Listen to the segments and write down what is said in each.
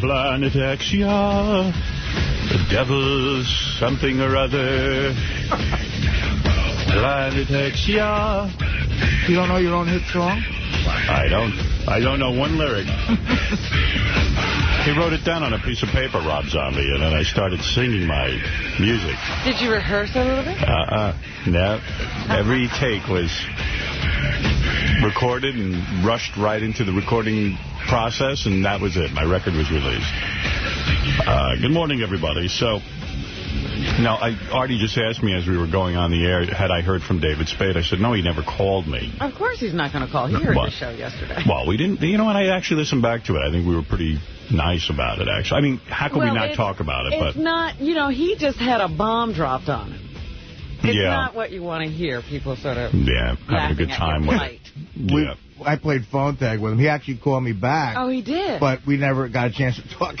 down on Planet X, yeah. The devil's something or other. Planet X, yeah. You don't know your own hit song? I don't. I don't know one lyric. he wrote it down on a piece of paper, Rob Zombie, and then I started singing my music. Did you rehearse a little bit? Uh-uh. No. Every take was recorded and rushed right into the recording process, and that was it. My record was released. Uh, good morning, everybody. So, now, I, Artie just asked me as we were going on the air, had I heard from David Spade? I said, no, he never called me. Of course he's not going to call. He heard Well- the show yesterday. Well, we didn't, you know what, I actually listened back to it. I think we were pretty nice about it, actually. I mean, how can Well, we not talk about it? It's But not, you know, he just had a bomb dropped on him. It's Yeah. not what you want to hear. People sort of Yeah, having a good time your with it. We, Yeah. I played phone tag with him. He actually called me back. Oh, he did? But we never got a chance to talk.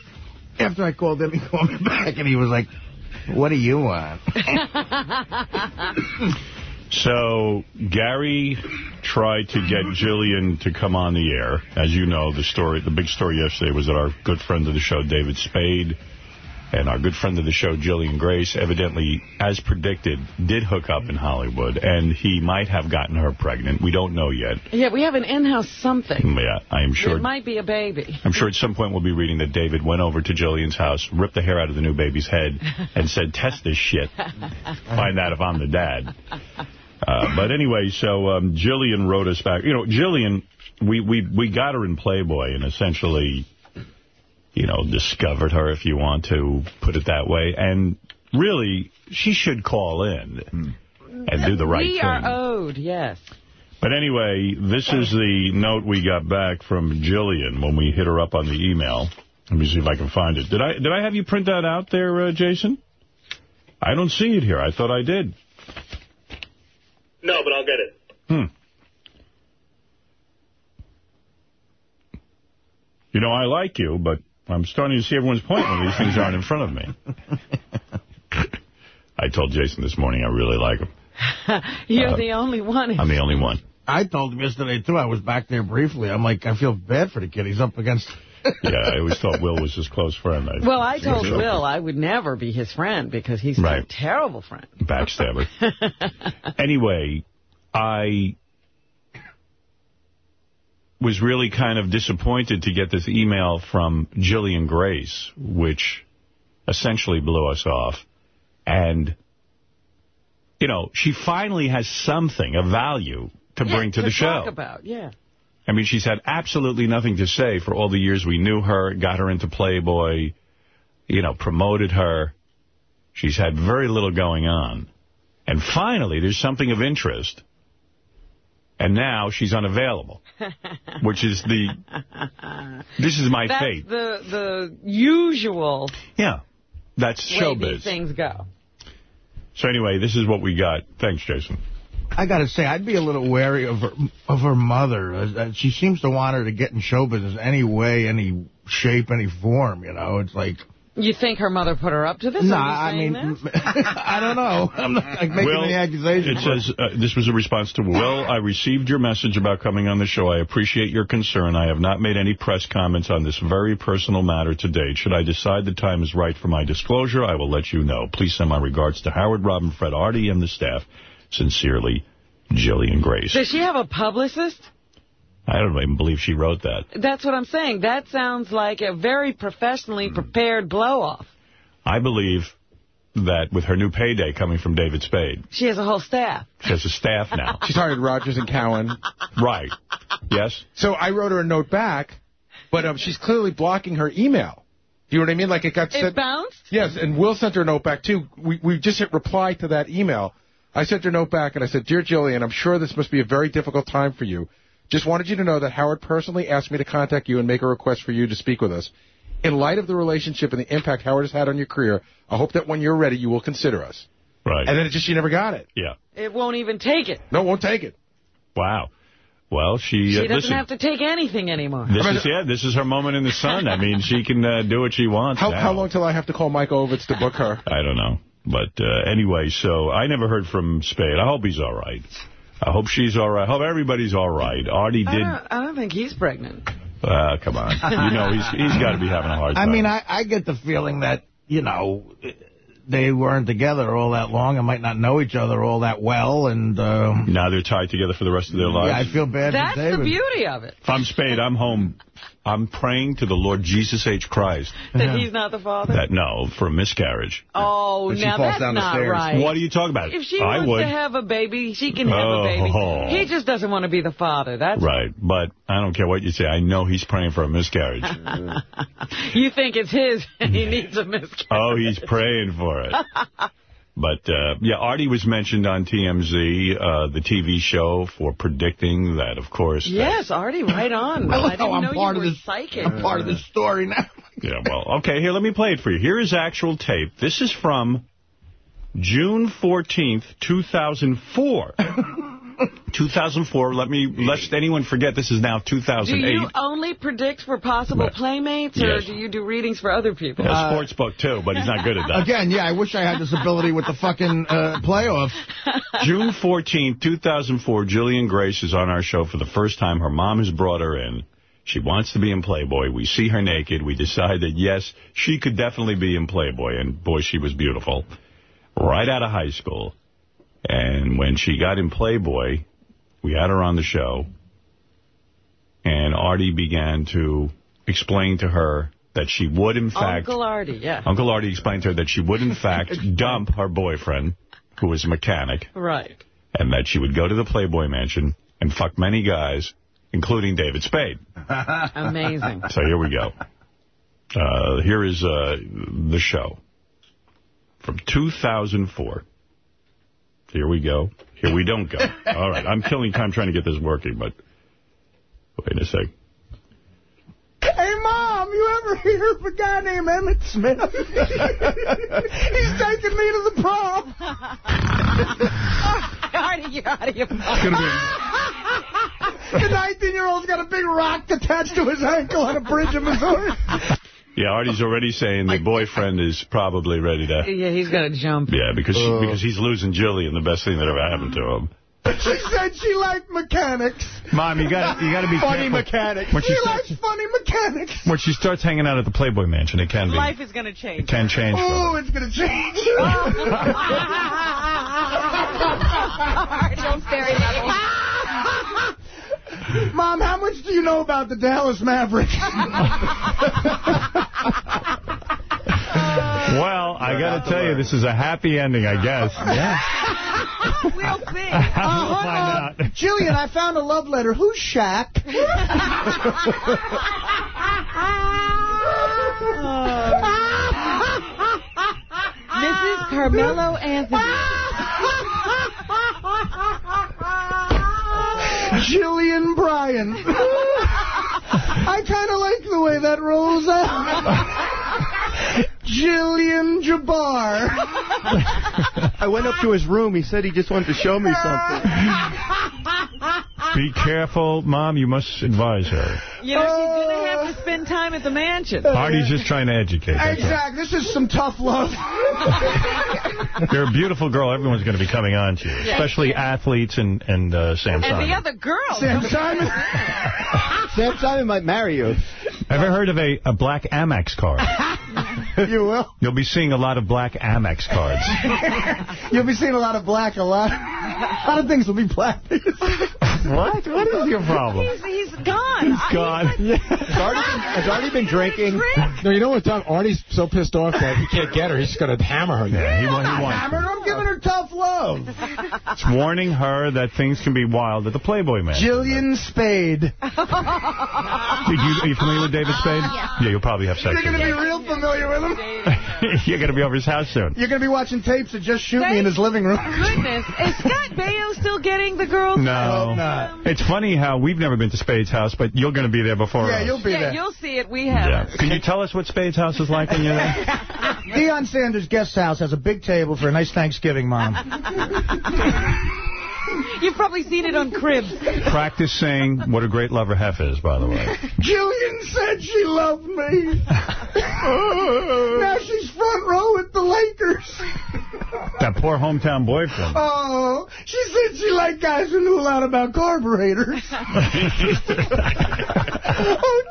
After I called him, he called me back, and he was like, what do you want? So Gary tried to get Jillian to come on the air. As you know, the story, the big story yesterday was that our good friend of the show, David Spade, and our good friend of the show, Jillian Grace, evidently, as predicted, did hook up in Hollywood, and he might have gotten her pregnant. We don't know yet. Yeah, we have an in-house something. Yeah, I am sure. It might be a baby. I'm sure at some point we'll be reading that David went over to Jillian's house, ripped the hair out of the new baby's head, and said, test this shit. Find out if I'm the dad. Uh, but anyway, so um, Jillian wrote us back. You know, Jillian, we, we, we got her in Playboy and essentially, you know, discovered her, if you want to put it that way. And really, she should call in and do the right we thing. are owed, yes. But anyway, this is the note we got back from Jillian when we hit her up on the email. Let me see if I can find it. Did I did I have you print that out there, uh, Jason? I don't see it here. I thought I did. No, but I'll get it. Hmm. You know, I like you, but I'm starting to see everyone's point when these things aren't in front of me. I told Jason this morning I really like him. You're Uh, the only one. I'm the only one. I told him yesterday, too. I was back there briefly. I'm like, I feel bad for the kid. He's up against... Yeah, I always thought Will was his close friend. I, Well, I told Will I would never be his friend because he's Right. a terrible friend. Backstabber. anyway, I was really kind of disappointed to get this email from Jillian Grace, which essentially blew us off. And, you know, she finally has something of value to Yeah, bring to, the show. about, yeah. I mean, she's had absolutely nothing to say for all the years we knew her, got her into Playboy, you know, promoted her. She's had very little going on. And finally, there's something of interest. And now she's unavailable, which is the, this is my That's fate. the the usual Yeah, that's way these showbiz. things go. So anyway, this is what we got. Thanks, Jason. I got to say, I'd be a little wary of her, of her mother. Uh, She seems to want her to get in show business any way, any shape, any form, you know. It's like... You think her mother put her up to this? Nah, I mean. I don't know. I'm not like, making Will, any accusations. It says, uh, this was a response to, Will, I received your message about coming on the show. I appreciate your concern. I have not made any press comments on this very personal matter to date. Should I decide the time is right for my disclosure, I will let you know. Please send my regards to Howard, Robin, Fred, Artie, and the staff. Sincerely, Jillian Grace. Does she have a publicist? I don't even believe she wrote that. That's what I'm saying. That sounds like a very Hmm. professionally prepared blow-off. I believe that with her new payday coming from David Spade, She has a whole staff. she has a staff now. She's hired Rogers and Cowan. right. Yes? So I wrote her a note back, but um, she's clearly blocking her email. Do you know what I mean? Like it got It sent. bounced? Yes, and Will sent her a note back, too. We, we just hit reply to that email. I sent her a note back, and I said, Dear Jillian, I'm sure this must be a very difficult time for you. Just wanted you to know that Howard personally asked me to contact you and make a request for you to speak with us. In light of the relationship and the impact Howard has had on your career, I hope that when you're ready, you will consider us. Right. And then it just, she never got it. Yeah. It won't even take it. No, won't take it. Wow. Well, she, She uh, doesn't listen, have to take anything anymore. This is yeah. This is her moment in the sun. I mean, she can uh, do what she wants. How, now. how long till I have to call Mike Ovitz to book her? I don't know. But uh, anyway, so I never heard from Spade. I hope he's all right. I hope she's all right. I hope everybody's all right. Artie I did. don't, I don't think he's pregnant. Uh, come on. You know, he's he's got to be having a hard time. I mean, I, I get the feeling that, you know, they weren't together all that long and might not know each other all that well. And uh, Now they're tied together for the rest of their lives. yeah, I feel bad That's for David. the beauty of it. If I'm Spade, I'm home. I'm praying to the Lord Jesus H. Christ That uh-huh. he's not the father? that, no, for a miscarriage. oh, That she now falls that's down the not stairs. right. What are you talking about? If she I wants would. to have a baby, she can have Oh. a baby. Oh. He just doesn't want to be the father. That's Right, but I don't care what you say. I know he's praying for a miscarriage. You think it's his and he needs a miscarriage. oh, he's praying for it. But, uh, yeah, Artie was mentioned on TMZ, uh, the TV show, for predicting that, of course. that- Yes, Artie, right on. I I didn't I'm know part you of were this- psychic. I'm part of the story now. Yeah, well, okay, here, let me play it for you. Here is actual tape. This is from June 14th, 2004. 2004, let me, lest anyone forget, this is now 2008. Do 2008. you only predict for possible playmates, or Yes. do you do readings for other people? a sports book, too, but he's not good at that. Again, yeah, I wish I had this ability with the fucking uh, playoffs. June 14th, 2004, Jillian Grace is on our show for the first time. Her mom has brought her in. She wants to be in Playboy. We see her naked. We decide that, yes, she could definitely be in Playboy. And, boy, she was beautiful. Right out of high school. And when she got in Playboy, we had her on the show. And Artie began to explain to her that she would, in fact... Uncle Artie, yeah. Uncle Artie explained to her that she would, in fact, dump her boyfriend, who was a mechanic, Right. and that she would go to the Playboy Mansion and fuck many guys, including David Spade. Amazing. So here we go. Uh, here is uh, the show from 2004. Here we go. Here we don't go. All right, I'm killing time trying to get this working, but wait a sec. Hey, Mom, you ever hear of a guy named Emmitt Smith? He's taking me to the prom. Artie, you're out of your mind. The 19-year-old's got a big rock attached to his ankle on a bridge in Missouri. Yeah, Artie's already saying the boyfriend is probably ready to... Yeah, he's going to jump. Yeah, because she, because he's losing Jillian, the best thing that ever happened to him. She said she liked mechanics. Mom, you got you got to be Funny careful. mechanics. When she, She starts, likes funny mechanics. when she starts hanging out at the Playboy Mansion, it can be Life is going to change. It can change. for. Oh, it's going to change. Don't stare at me. Mom, how much do you know about the Dallas Mavericks? Well, I got to tell you, this is a happy ending, I guess. Yeah. We'll see. we'll uh, find out. Jillian, I found a love letter. Who's Shaq? Mrs. Carmelo Anthony. Jillian Bryant. I kind of like the way that rolls out. Jillian Jabbar. I went up to his room. He said he just wanted to show me something. Be careful, Mom. You must advise her. You know, she's going to have to spend time at the mansion. Artie's just trying to educate. That's all. Exactly. This is some tough love. You're a beautiful girl. Everyone's going to be coming on to you, especially athletes and, and uh, Sam And Simon. the other girl. Sam Simon. Sam Simon might marry you. Ever heard of a, a black Amex card? you will. You'll be seeing a lot of black Amex cards. You'll be seeing a lot of black. A lot. A lot of things will be black. what? What is your problem? He's, he's gone. He's gone. Has Artie been, has Artie been drinking? No, you know what, Tom? Artie's so pissed off that he can't get her. He's just going to hammer her. Yeah, he, wa- he wants. Hammer, I'm giving her tough love. It's warning her that things can be wild at the Playboy Mansion. Jillian Spade. Did you, are you familiar with David Spade? Yeah. you'll probably have sex You're with going to be real familiar with him. You're going to be over his house soon. You're going to be watching tapes of Just Shoot Me in his living room. Goodness. Is Scott Baio still getting the girls? No. not. Um, it's funny how we've never been to Spade's house, but you're going to be there before Yeah, us. Yeah, you'll be Yeah, there. you'll see it. We have. Yeah. Can you tell us what Spade's house is like when you're there? Deion Sanders' guest house has a big table for a nice Thanksgiving, Mom. You've probably seen it on Cribs. Practice saying what a great lover Hef is, by the way. Jillian said she loved me. now she's front row at the Lakers. That poor hometown boyfriend. Oh, she said she liked guys who knew a lot about carburetors. oh,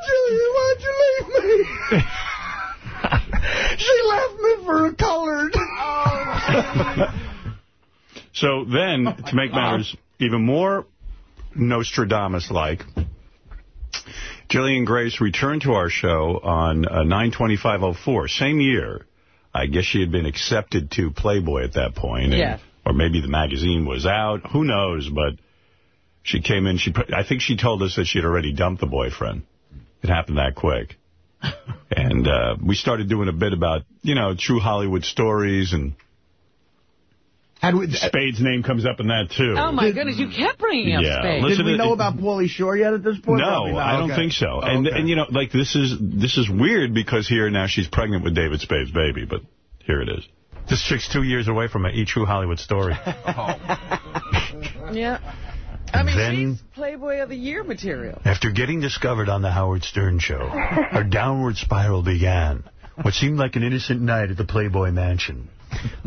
Julia, why'd you leave me? she left me for a colored. Oh, So then, to make matters even more Nostradamus-like, Jillian Grace returned to our show on uh, 92504, same year. I guess she had been accepted to Playboy at that point. and- Yes. Or maybe the magazine was out. Who knows? But she came in. She, put- I think she told us that she had already dumped the boyfriend. It happened that quick. and uh, we started doing a bit about, you know, true Hollywood stories, and Had we, Spade's name comes up in that, too. Oh, my goodness. You kept bringing up Yeah, Spade. listen did we to- know about Pauly Shore yet at this point? No, Probably. I don't Okay. think so. Oh, And okay. and you know, like this is this is weird because here now she's pregnant with David Spade's baby, but here it is. This chick's two years away from an E! True Hollywood story. Yeah. I mean, Then- she's Playboy of the Year material. After getting discovered on the Howard Stern show, her downward spiral began. What seemed like an innocent night at the Playboy Mansion.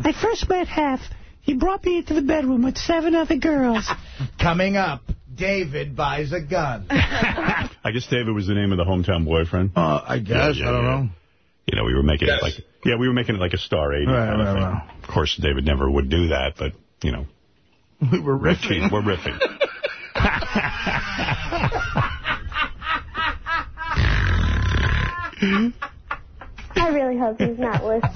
I first met Hef. He brought me into the bedroom with seven other girls. Coming up, David buys a gun. I guess David was the name of the hometown boyfriend. Uh, I guess. Yeah, yeah, I don't yeah. know. You know, we were making Yes. it like yeah, we were making it like a star 80 Right, kind of right, right. Of course, David never would do that, but you know, We were we're riffing. riffing. We're riffing. I really hope he's not listening.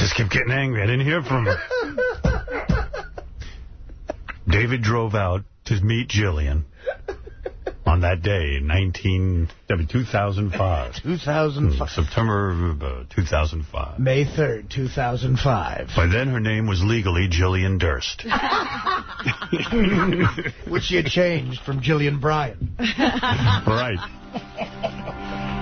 I just kept getting angry. I didn't hear from her. David drove out to meet Jillian on that day, 19, 2005. 2005. September uh, 2005. May 3rd, 2005. By then, her name was legally Jillian Durst. Which she had changed from Jillian Bryant. right.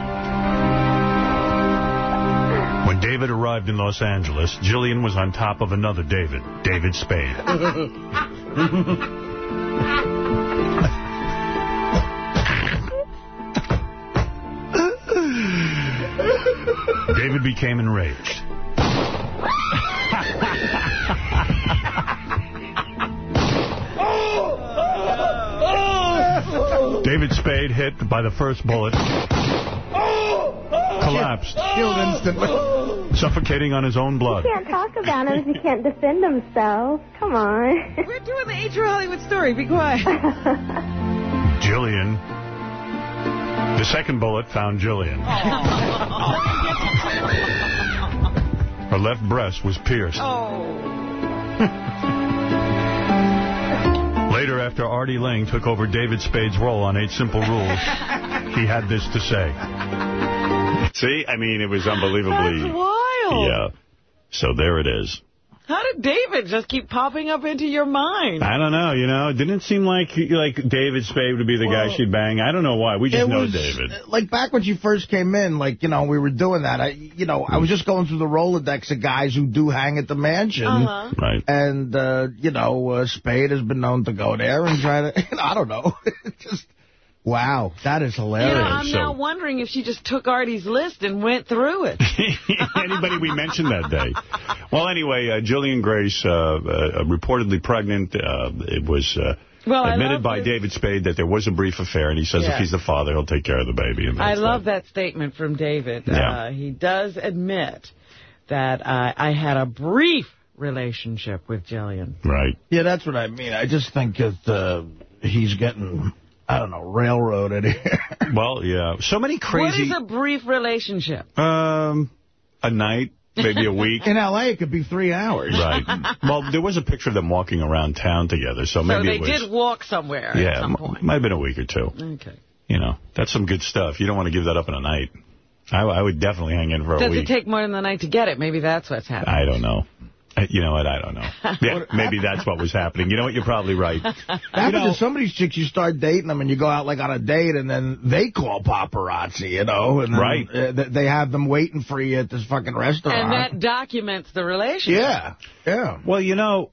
When David arrived in Los Angeles, Jillian was on top of another David, David Spade. David became enraged. David Spade, hit by the first bullet, collapsed, Killed oh! instantly. Oh! suffocating on his own blood. You can't talk about him if he can't defend himself. Come on. We're doing the H. Hollywood story. Be quiet. Jillian. The second bullet found Jillian. Oh. Her left breast was pierced. oh. Later, after Artie Lange took over David Spade's role on Eight Simple Rules, he had this to say. See, I mean, it was unbelievably... That's unbelievably. wild. Yeah. So there it is. How did David just keep popping up into your mind? I don't know, you know. It didn't seem like like David Spade would be the guy she'd bang. I don't know why. We just It know was, David. Like, back when she first came in, like, you know, we were doing that. I, you know, I was just going through the Rolodex of guys who do hang at the mansion. Uh-huh. Right. And, uh, you know, uh, Spade has been known to go there and try to, I don't know. just, wow, that is You know, hilarious. I'm so- now wondering if she just took Artie's list and went through it. Anybody we mentioned that day. Well, anyway, uh, Jillian Grace, uh, uh, reportedly pregnant. Uh, it was uh, Well, admitted by this- David Spade that there was a brief affair, and he says Yeah. if he's the father, he'll take care of the baby. And I that's love that statement from David. Yeah. Uh, he does admit that uh, I had a brief relationship with Jillian. Right. Yeah, that's what I mean. I just think that uh, he's getting, I don't know, railroaded here. Well, yeah. So many crazy... is a brief relationship? Um, a night, maybe a week. In L.A., it could be three hours. Right. Well, there was a picture of them walking around town together, so So maybe they it was... did walk somewhere at yeah, some m- point. might have been a week or two. Okay. You know, that's some good stuff. You don't want to give that up in a night. I, I would definitely hang in for a Does it take more than the night to get it? Maybe that's what's happening. I don't know. Uh, You know what? I don't know. Yeah, maybe that's what was happening. You know what? You're probably right. Happens know- to some of these chicks, you start dating them and you go out like on a date and then they call paparazzi, you know? And then, Right. uh, they have them waiting for you at this fucking restaurant. and that documents the relationship. Yeah, yeah. Well, you know,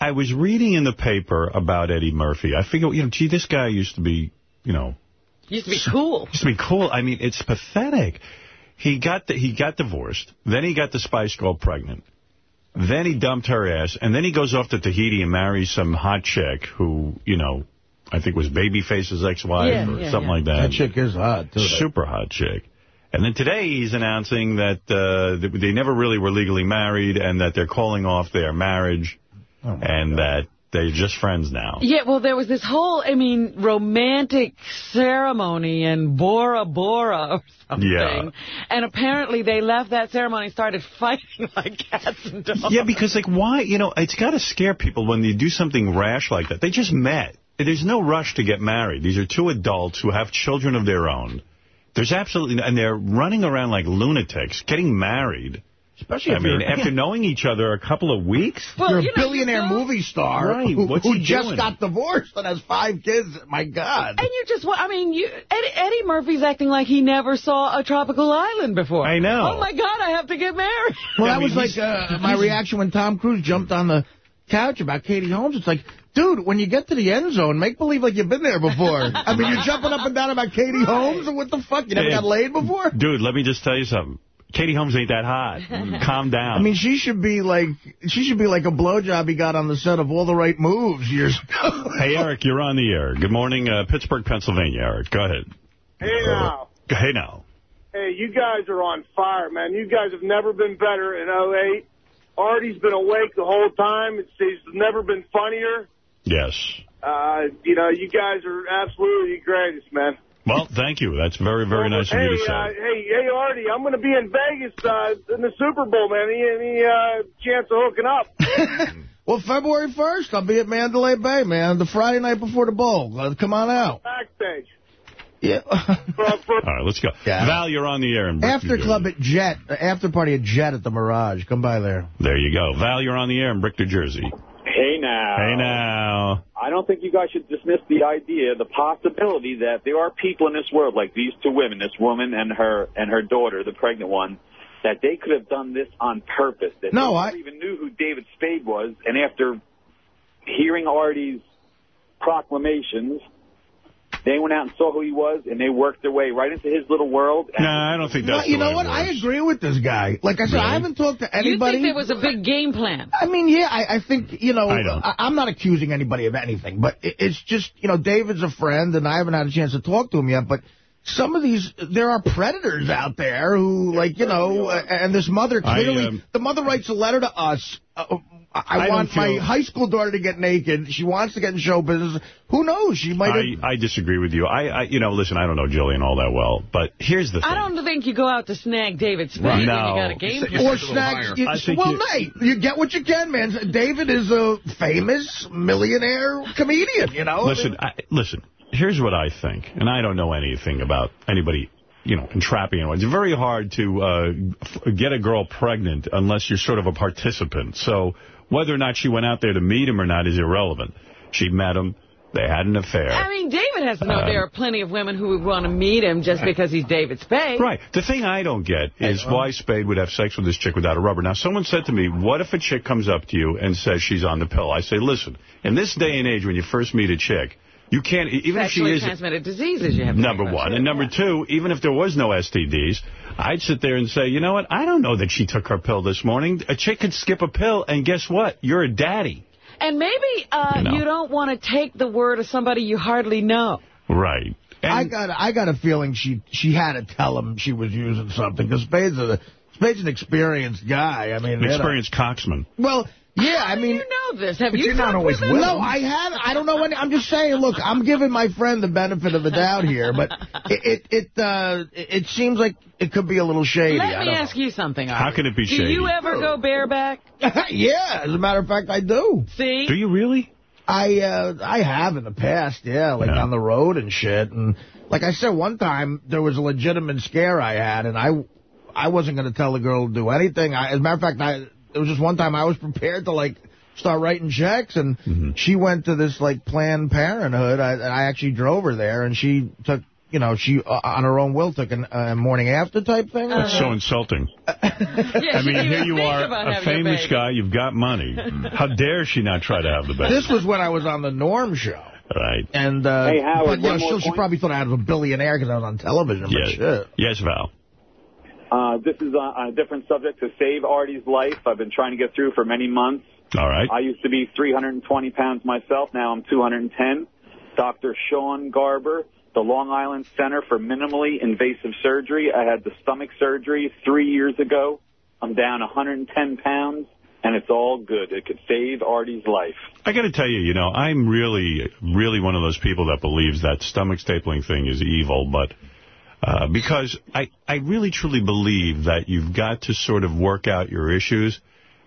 I was reading in the paper about Eddie Murphy. I figure, you know, gee, this guy used to be, you know, Used to be cool. used to be cool. I mean, it's pathetic. He got the, he got divorced. Then he got the Spice Girl pregnant. Then he dumped her ass. And then he goes off to Tahiti and marries some hot chick who, you know, I think was Babyface's ex-wife Yeah, or yeah, something yeah. like that. That chick is hot, too. Super hot chick. And then today he's announcing that uh, they never really were legally married and that they're calling off their marriage Oh, and that they're just friends now. Yeah, well, there was this whole, I mean, romantic ceremony in Bora Bora or something. Yeah. And apparently they left that ceremony and started fighting like cats and dogs. Yeah, because, like, why? You know, it's got to scare people when you do something rash like that. They just met. There's no rush to get married. These are two adults who have children of their own. There's absolutely, and they're running around like lunatics, getting married. Especially I mean, you're, after knowing each other a couple of weeks. Well, you're you a know, you billionaire go- movie star Right, who, what's who just doing? got divorced and has five kids. My God. And you just, wa- I mean, you, Eddie, Eddie Murphy's acting like he never saw a tropical island before. I know. Oh, my God, I have to get married. Well, I that mean, was like uh, my reaction when Tom Cruise jumped on the couch about Katie Holmes. It's like, dude, when you get to the end zone, make believe like you've been there before. I mean, you're jumping up and down about Katie Holmes? What the fuck? You never Yeah. got laid before? Dude, let me just tell you something. Katie Holmes ain't that hot. Calm down. I mean, she should be like she should be like a blowjob he got on the set of All the Right Moves years ago. hey, Eric, you're on the air. Good morning, uh, Pittsburgh, Pennsylvania, Eric. Go ahead. Hey now. Hey, now. Hey, you guys are on fire, man. You guys have never been better in 08. Artie's been awake the whole time. It's, he's never been funnier. Yes. Uh, you know, you guys are absolutely the greatest, man. Well, thank you. That's very, very nice of you to say. Uh, hey, hey, Artie, I'm going to be in Vegas uh, in the Super Bowl, man. Any, any uh, chance of hooking up? well, February 1st, I'll be at Mandalay Bay, man, the Friday night before the bowl. Uh, come on out. Backstage. Yeah. For, for, All right, let's go. Yeah. Val, you're on the air. In after Brick, New club at Jet, uh, after party at Jet at the Mirage. Come by there. There you go. Val, you're on the air in Brick, New Jersey. Hey now. Hey, now. I don't think you guys should dismiss the idea, the possibility that there are people in this world like these two women, this woman and her and her daughter, the pregnant one, that they could have done this on purpose. That No, they I- never even knew who David Spade was, and after hearing Artie's proclamations, they went out and saw who he was, and they worked their way right into his little world. No, I don't think that's Well, you know way what? I agree with this guy. Like I said, Really? I haven't talked to anybody. You anybody. think there was a big game plan? I mean, yeah, I, I think, you know, I don't. I, am not accusing anybody of anything, but it, it's just, you know, David's a friend, and I haven't had a chance to talk to him yet, but some of these, there are predators out there who, like, you know, uh, and this mother I, clearly, um, the mother writes a letter to us. Uh, I, I I don't want my high school daughter to get naked. She wants to get in show business. Who knows? She might. I, I disagree with you. I, I, you know, listen, I don't know Jillian all that well, but here's the thing. I don't think you go out to snag David Spade Right. No. you got a game Or snag. You- well, you- Nate, you get what you can, man. David is a famous millionaire comedian, you know? Listen, I, listen. Here's what I think, and I don't know anything about anybody, you know, entrapping anyone. It's very hard to uh, f- get a girl pregnant unless you're sort of a participant. So whether or not she went out there to meet him or not is irrelevant. She met him. They had an affair. I mean, David has to know Um, there are plenty of women who would want to meet him just because he's David Spade. Right. The thing I don't get is why Spade would have sex with this chick without a rubber. Now, someone said to me, what if a chick comes up to you and says she's on the pill? I say, listen, in this day and age when you first meet a chick, you can't, even if she is... transmitted diseases you have Number one. And number two, even if there was no STDs, I'd sit there and say, you know what? I don't know that she took her pill this morning. A chick could skip a pill, and guess what? You're a daddy. And maybe uh, You know. you don't want to take the word of somebody you hardly know. Right. And I got I got a feeling she she had to tell him she was using something because Spade's a Spade's an experienced guy. I mean, an you know. experienced cocksman. Well, yeah, I mean. you know this. Have you you're not always with? No, I have. I don't know any. I'm just saying. Look, I'm giving my friend the benefit of the doubt here, but it it it, uh, it seems like it could be a little shady. Let I me don't ask you something. How can it be Do shady? Do you ever go bareback? yeah, as a matter of fact, I do. See? Do you really? I uh, I have in the past, yeah, like Yeah. on the road and shit. And like I said, one time there was a legitimate scare I had, and I I wasn't going to tell the girl to do anything. I, as a matter of fact, I it was just one time I was prepared to like start writing checks, and Mm-hmm. she went to this like Planned Parenthood. I, I actually drove her there, and she took. You know, she, uh, on her own will, took a uh, morning after type thing. That's so insulting. Yeah, I mean, here you are, a famous guy. You've got money. How dare she not try to have the baby? This was when I was on the Norm show. Right. And, uh, Hey, Howard, but, you know, one more still, she probably thought I was a billionaire because I was on television, but Yes. shit. Yes, Val. Uh, this is on a different subject to save Artie's life. I've been trying to get through for many months. All right. I used to be 320 pounds myself. Now I'm 210. Dr. Shawn Garber, the Long Island Center for Minimally Invasive Surgery. I had the stomach surgery three years ago. I'm down 110 pounds, and it's all good. It could save Artie's life. I got to tell you, you know, I'm really, really one of those people that believes that stomach stapling thing is evil, but uh, because I, I really truly believe that you've got to sort of work out your issues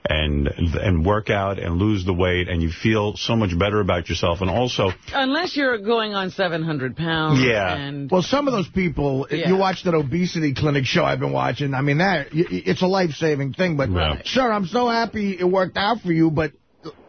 and and work out and lose the weight, and you feel so much better about yourself. And also, Unless you're going on 700 pounds. Yeah. And Well, some of those people, Yeah. you watch that obesity clinic show I've been watching, I mean, that y- it's a life-saving thing. But, Right. sir, I'm so happy it worked out for you, but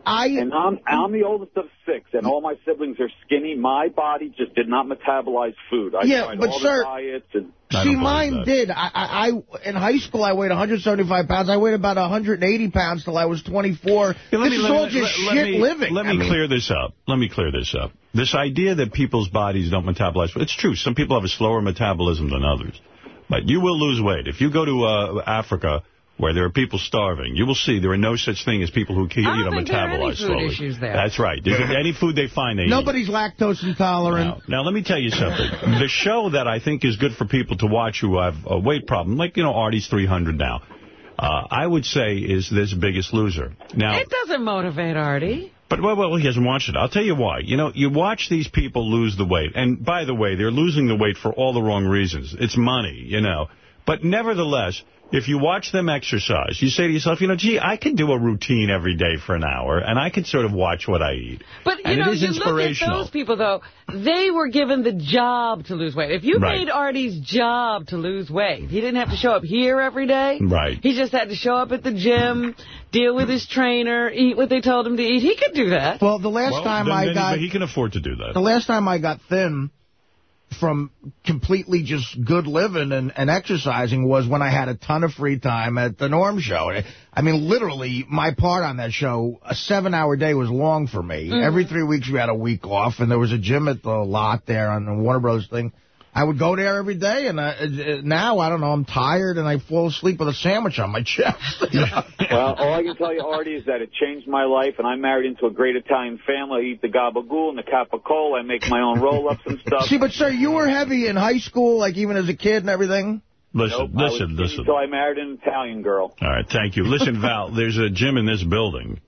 I... And I'm, I'm the oldest of six, and all my siblings are skinny. My body just did not metabolize food. I Yeah, tried but all sir- the diets and See, mine did. I, I, I, in high school, I weighed 175 pounds. I weighed about 180 pounds till I was 24. Yeah, this is all just let shit me, living. Let I me mean- clear this up. Let me clear this up. This idea that people's bodies don't metabolize, it's true. Some people have a slower metabolism than others. But you will lose weight. If you go to uh, Africa, where there are people starving, you will see there are no such thing as people who can, I don't you know, think there are any metabolize food slowly. issues there. That's right. There's any food they find, they eat. Nobody's lactose intolerant. Now, let me tell you something. the show that I think is good for people to watch who have a weight problem, like, you know, Artie's 300 now, uh, I would say is this Biggest Loser. Now, it doesn't motivate Artie. but, well, well, he hasn't watched it. I'll tell you why. You know, you watch these people lose the weight. And, by the way, they're losing the weight for all the wrong reasons. It's money, you know. But nevertheless, if you watch them exercise, you say to yourself, you know, gee, I can do a routine every day for an hour, and I can sort of watch what I eat. But, you and know, it is you look at inspirational. those people, though, they were given the job to lose weight. If you Right. made Artie's job to lose weight, he didn't have to show up here every day. Right. He just had to show up at the gym, deal with his trainer, eat what they told him to eat. He could do that. Well, the last Well, time I then he- got... He can afford to do that. The last time I got thin from completely just good living and, and exercising was when I had a ton of free time at the Norm Show. I mean, literally, my part on that show, a seven-hour day was long for me. Mhm. Every three weeks we had a week off, and there was a gym at the lot there on the Warner Brothers thing. I would go there every day, and I, uh, now, I don't know, I'm tired, and I fall asleep with a sandwich on my chest. Well, all I can tell you, Artie, is that it changed my life, and I'm married into a great Italian family. I eat the gabagool and the capicola. I make my own roll-ups and stuff. See, but, sir, you were heavy in high school, like even as a kid and everything? Listen, Nope, listen, listen. So I married an Italian girl. All right, thank you. Listen, Val, there's a gym in this building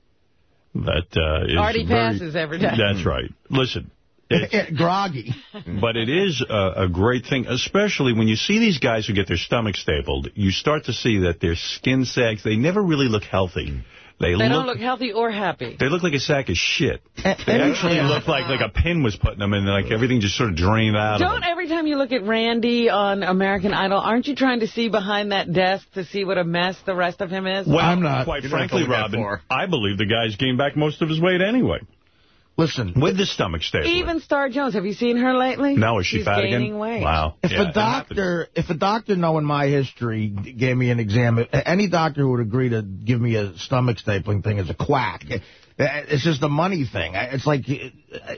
that uh, is Artie very- passes every day. That's right. Listen, it's, Groggy. but it is a, a great thing, especially when you see these guys who get their stomach stapled. You start to see that their skin sags. They never really look healthy. They, They look. don't look healthy or happy. They look like a sack of shit. They actually look like like a pin was putting them, and like everything just sort of drained out of. Don't every time you look at Randy on American Idol, aren't you trying to see behind that desk to see what a mess the rest of him is? Well, I'm not. quite frankly, Robin, I believe the guy's gained back most of his weight anyway. Listen. With the stomach staple. Even Star Jones, have you seen her lately? No, is she She's fat gaining again? weight. Wow. If Yeah, a doctor, if a doctor knowing my history gave me an exam, any doctor would agree to give me a stomach stapling thing is a quack. It- It's just a money thing. It's like, it,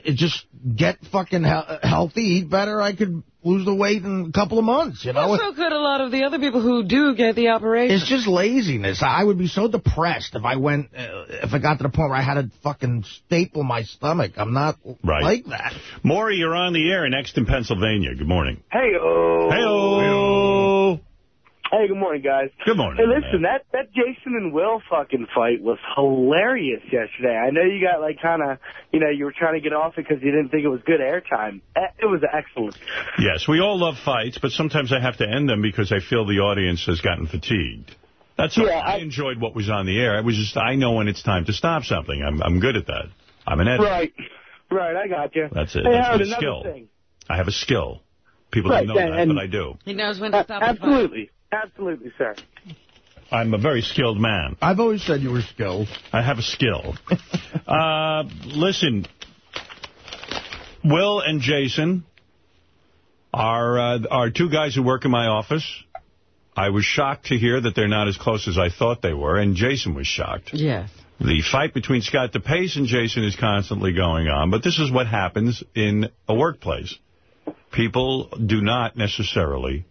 it just get fucking he- healthy, eat better. I could lose the weight in a couple of months, you know? Well, so could a lot of the other people who do get the operation. It's just laziness. I would be so depressed if I went, uh, if I got to the point where I had to fucking staple my stomach. I'm not Right. like that. Maury, you're on the air next in Pennsylvania. Good morning. Hey, oh. Hey-oh. Hey, good morning, guys. Good morning. Hey, listen, that that Jason and Will fucking fight was hilarious yesterday. I know you got like kind of, you know, you were trying to get off it because you didn't think it was good airtime. Eh, It was excellent. Yes, we all love fights, but sometimes I have to end them because I feel the audience has gotten fatigued. That's all. Yeah, I, enjoyed what was on the air. It was just, I know when it's time to stop something. I'm I'm good at that. I'm an editor. Right, right. I got you. That's it. Hey, That's Howard, my skill. thing. I have a skill. People Right, don't know and- that, and- but I do. He knows when to stop the fight. Absolutely, absolutely, sir. I'm a very skilled man. I've always said you were skilled. I have a skill. uh, listen, Will and Jason are uh, are two guys who work in my office. I was shocked to hear that they're not as close as I thought they were, and Jason was shocked. Yes. The fight between Scott DePace and Jason is constantly going on, but this is what happens in a workplace. People do not necessarily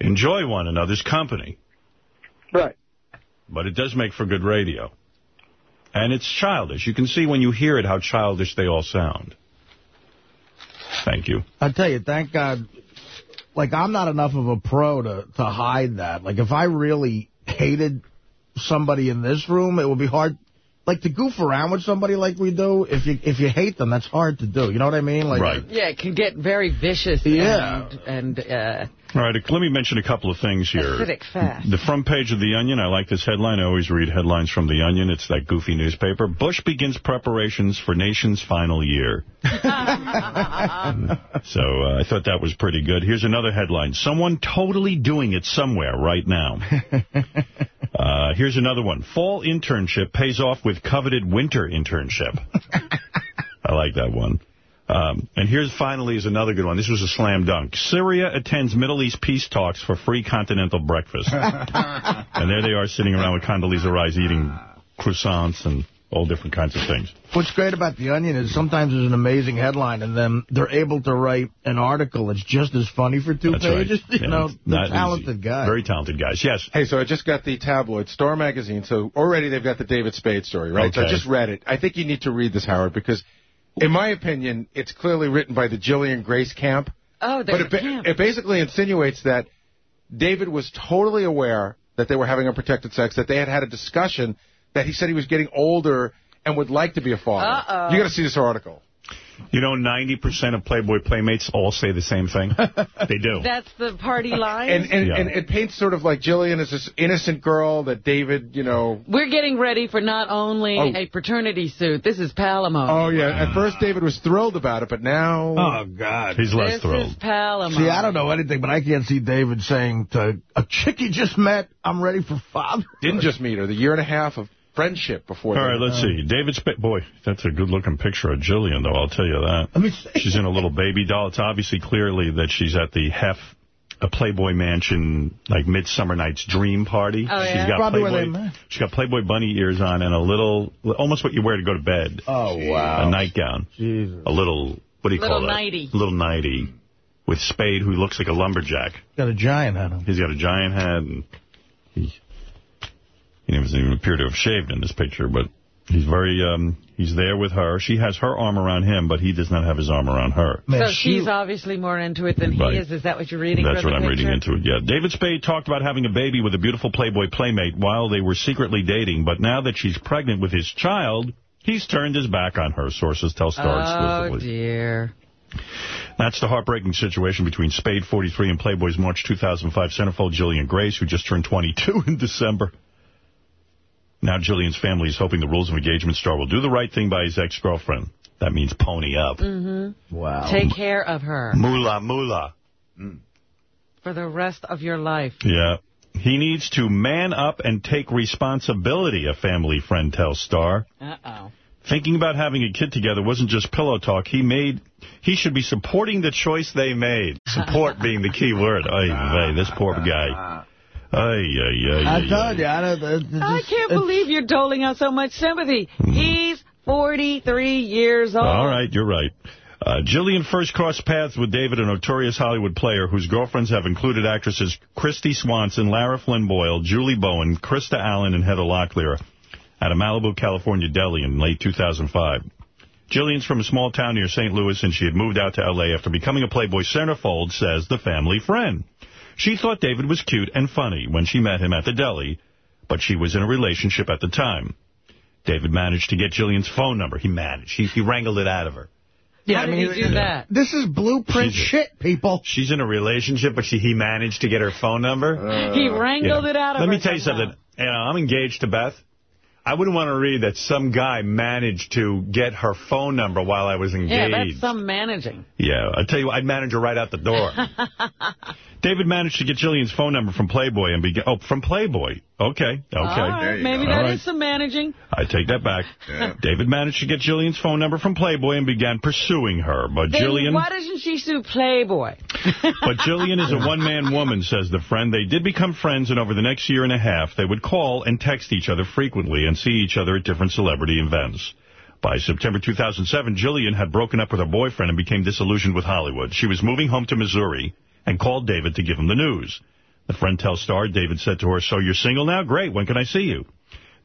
enjoy one another's company. Right. But it does make for good radio. And it's childish. You can see when you hear it how childish they all sound. Thank you. I tell you, thank God. Like, I'm not enough of a pro to, to hide that. Like, if I really hated somebody in this room, it would be hard. Like, to goof around with somebody like we do, if you if you hate them, that's hard to do. You know what I mean? Like, Right. Yeah, it can get very vicious Yeah. and, and uh, All right, let me mention a couple of things here. acidic fast. The front page of The Onion, I like this headline. I always read headlines from The Onion. It's that goofy newspaper. Bush begins preparations for nation's final year. so uh, I thought that was pretty good. Here's another headline. Someone totally doing it somewhere right now. Uh, here's another one. Fall internship pays off with coveted winter internship. I like that one. Um, and here's finally is another good one. This was a slam dunk. Syria attends Middle East peace talks for free continental breakfast. and there they are sitting around with Condoleezza Rice eating croissants and all different kinds of things. What's great about The Onion is sometimes there's an amazing headline, and then they're able to write an article that's just as funny for two That's right. pages. You Yeah, know, it's they're talented easy. guys. Very talented guys. Yes. Hey, so I just got the tabloid, Star Magazine. So already they've got the David Spade story, right? So I just read it. I think you need to read this, Howard, because in my opinion, it's clearly written by the Jillian Grace camp. Oh, But there's it, ba- camp. it basically insinuates that David was totally aware that they were having unprotected sex, that they had had a discussion, that he said he was getting older and would like to be a father. Uh-oh. You got to see this article. You know, 90% of Playboy Playmates all say the same thing. they do. That's the party line. And and, Yeah. and it paints sort of like Jillian as this innocent girl that David, you know. We're getting ready for not only Oh. a paternity suit. This is Palamo. Oh yeah. At first, David was thrilled about it, but now. Oh, God. He's less this thrilled. is Palamo. See, I don't know anything, but I can't see David saying to a chick he just met, I'm ready for father. Didn't just meet her. The year and a half of friendship before. All they- let's see. David Spade. Boy, that's a good-looking picture of Jillian, though, I'll tell you that. Let me see. She's in a little baby doll. It's obviously clearly that she's at the Hef, a Playboy Mansion, like Midsummer Night's Dream Party. Oh, yeah? She's got Probably where Playboy. they met. She's got Playboy bunny ears on and a little, almost what you wear to go to bed. Oh, wow. A nightgown. Jesus. A little, what do you Little call that? nightie. Little nighty. With Spade, who looks like a lumberjack. He's Got a giant on. He's got a giant head, and he, he doesn't even appear to have shaved in this picture, but he's very, um, he's there with her. She has her arm around him, but he does not have his arm around her. Man, so she- she's obviously more into it than Right. he is. Is that what you're reading? That's what I'm reading into it, yeah. David Spade talked about having a baby with a beautiful Playboy playmate while they were secretly dating, but now that she's pregnant with his child, he's turned his back on her, sources tell Star Oh, exclusively. dear. That's the heartbreaking situation between Spade 43 and Playboy's March 2005 centerfold Jillian Grace, who just turned 22 in December. Now Jillian's family is hoping the rules of engagement star will do the right thing by his ex-girlfriend. That means pony up. Mm-hmm. Wow. Take care of her mula moolah. for the rest of your life. Yeah. He needs to man up and take responsibility, a family friend tells Star. Uh-oh. Thinking about having a kid together wasn't just pillow talk. He made, he should be supporting the choice they made. Support being the key word. Ay, vey, this poor guy. Ay, ay, ay, I ay, told you. I, don't, it's just, I can't believe you're doling out so much sympathy. He's 43 years old. All right, you're right. Uh, Jillian first crossed paths with David, a notorious Hollywood player whose girlfriends have included actresses Kristy Swanson, Lara Flynn Boyle, Julie Bowen, Krista Allen, and Heather Locklear at a Malibu, California deli in late 2005. Jillian's from a small town near St. Louis, and she had moved out to L.A. after becoming a Playboy centerfold, says the family friend. She thought David was cute and funny when she met him at the deli, but she was in a relationship at the time. David managed to get Jillian's phone number. He managed. He, he wrangled it out of her. Yeah, How I did mean, he do that? This is blueprint She's a- shit, people. She's in a relationship, but she, he managed to get her phone number. he wrangled Yeah. it out of Let her Let me tell you something. You know, I'm engaged to Beth. I wouldn't want to read that some guy managed to get her phone number while I was engaged. Yeah, that's some managing. Yeah, I tell you, I'd manage her right out the door. David managed to get Jillian's phone number from Playboy and began. Oh, from Playboy. Okay, okay. All right, maybe go. that All is some managing. I take that back. David managed to get Jillian's phone number from Playboy and began pursuing her, but Then Jillian. why doesn't she sue Playboy? But Jillian is a one-man woman, says the friend. They did become friends, and over the next year and a half, they would call and text each other frequently and see each other at different celebrity events. By September 2007, Jillian had broken up with her boyfriend and became disillusioned with Hollywood. She was moving home to Missouri and called David to give him the news. The friend tells Star, David said to her, so you're single now? Great, when can I see you?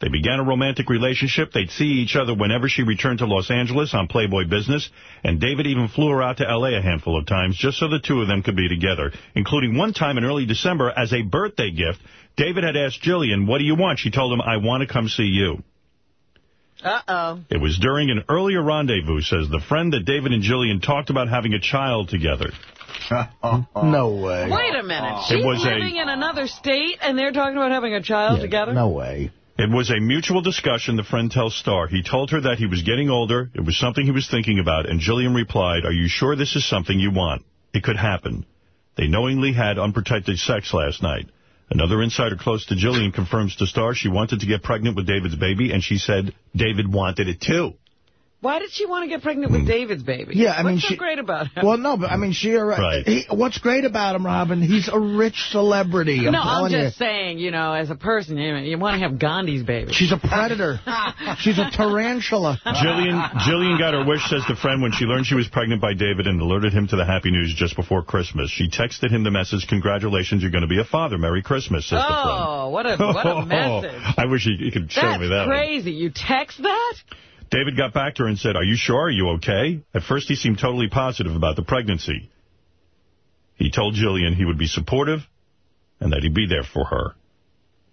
They began a romantic relationship. They'd see each other whenever she returned to Los Angeles on Playboy business, and David even flew her out to L.A. a handful of times just so the two of them could be together, including one time in early December as a birthday gift. David had asked Jillian, what do you want? She told him, I want to come see you. Uh-oh. It was during an earlier rendezvous, says the friend, that David and Jillian talked about having a child together. no way. Wait a minute. It She's was a- living in another state, and they're talking about having a child together? No way. It was a mutual discussion, the friend tells Star. He told her that he was getting older, it was something he was thinking about, and Jillian replied, are you sure this is something you want? It could happen. They knowingly had unprotected sex last night. Another insider close to Jillian confirms to Star she wanted to get pregnant with David's baby, and she said David wanted it too. Why did she want to get pregnant with David's baby? Yeah, I mean, What's so great about him? Well, no, but I mean, she. Right. He, what's great about him, Robin? He's a rich celebrity. I'm no, I'm just you. saying, you know, as a person, you, you want to have Gandhi's baby. She's a predator. She's a tarantula. Jillian Jillian got her wish, says the friend, when she learned she was pregnant by David and alerted him to the happy news just before Christmas. She texted him the message, congratulations, you're going to be a father. Merry Christmas, says the friend. Oh, what a what a message. I wish he, he could show That's me that one. crazy. You text that? David got back to her and said, are you sure? Are you okay? At first, he seemed totally positive about the pregnancy. He told Jillian he would be supportive and that he'd be there for her.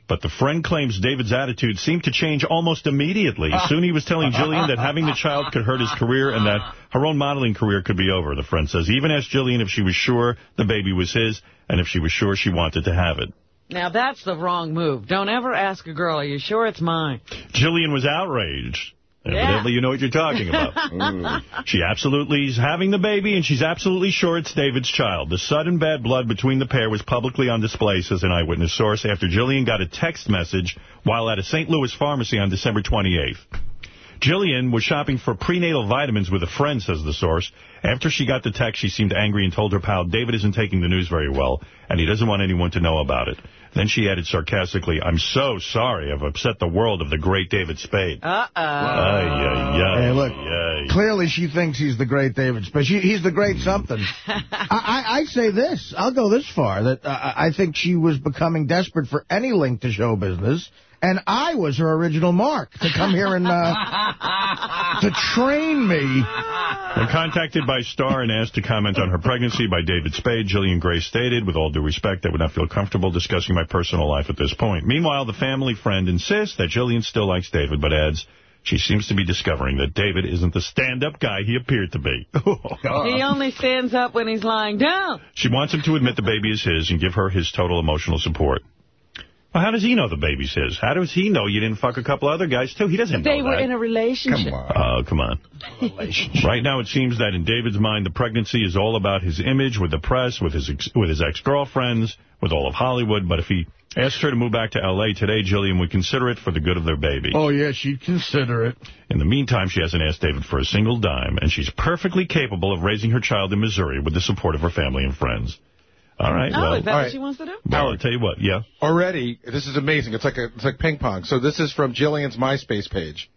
But the friend claims David's attitude seemed to change almost immediately. Soon he was telling Jillian that having the child could hurt his career and that her own modeling career could be over, the friend says. He even asked Jillian if she was sure the baby was his and if she was sure she wanted to have it. Now, that's the wrong move. Don't ever ask a girl, are you sure it's mine? Jillian was outraged. Yeah. Evidently, you know what you're talking about. Mm. She absolutely is having the baby, and she's absolutely sure it's David's child. The sudden bad blood between the pair was publicly on display, says an eyewitness source, after Jillian got a text message while at a St. Louis pharmacy on December 28th. Jillian was shopping for prenatal vitamins with a friend, says the source. After she got the text, she seemed angry and told her pal David isn't taking the news very well, and he doesn't want anyone to know about it. Then she added sarcastically, I'm so sorry I've upset the world of the great David Spade. Uh-oh. Ay, ay, ay, Hey, look, ay. clearly she thinks he's the great David Spade. She, he's the great something. I, I, I say this. I'll go this far, that uh, I think she was becoming desperate for any link to show business, and I was her original mark to come here and uh, to train me. When contacted by Star and asked to comment on her pregnancy by David Spade, Jillian Grace stated, with all due respect, I would not feel comfortable discussing my personal life at this point. Meanwhile, the family friend insists that Jillian still likes David, but adds, she seems to be discovering that David isn't the stand-up guy he appeared to be. Oh, he only stands up when he's lying down. she wants him to admit the baby is his and give her his total emotional support. Well, how does he know the baby's his? How does he know you didn't fuck a couple other guys, too? He doesn't They know were that. in a relationship. Come on. Oh, come on. right now, it seems that in David's mind, the pregnancy is all about his image with the press, with his ex with his ex-girlfriends, with all of Hollywood. But if he asked her to move back to L.A. today, Jillian would consider it for the good of their baby. Oh, yeah, she'd consider it. In the meantime, she hasn't asked David for a single dime, and she's perfectly capable of raising her child in Missouri with the support of her family and friends. All right, Oh, well, is that what right. she wants to do? well, I'll tell you what, yeah. Already, this is amazing. It's like a, it's like ping pong. So this is from Jillian's MySpace page.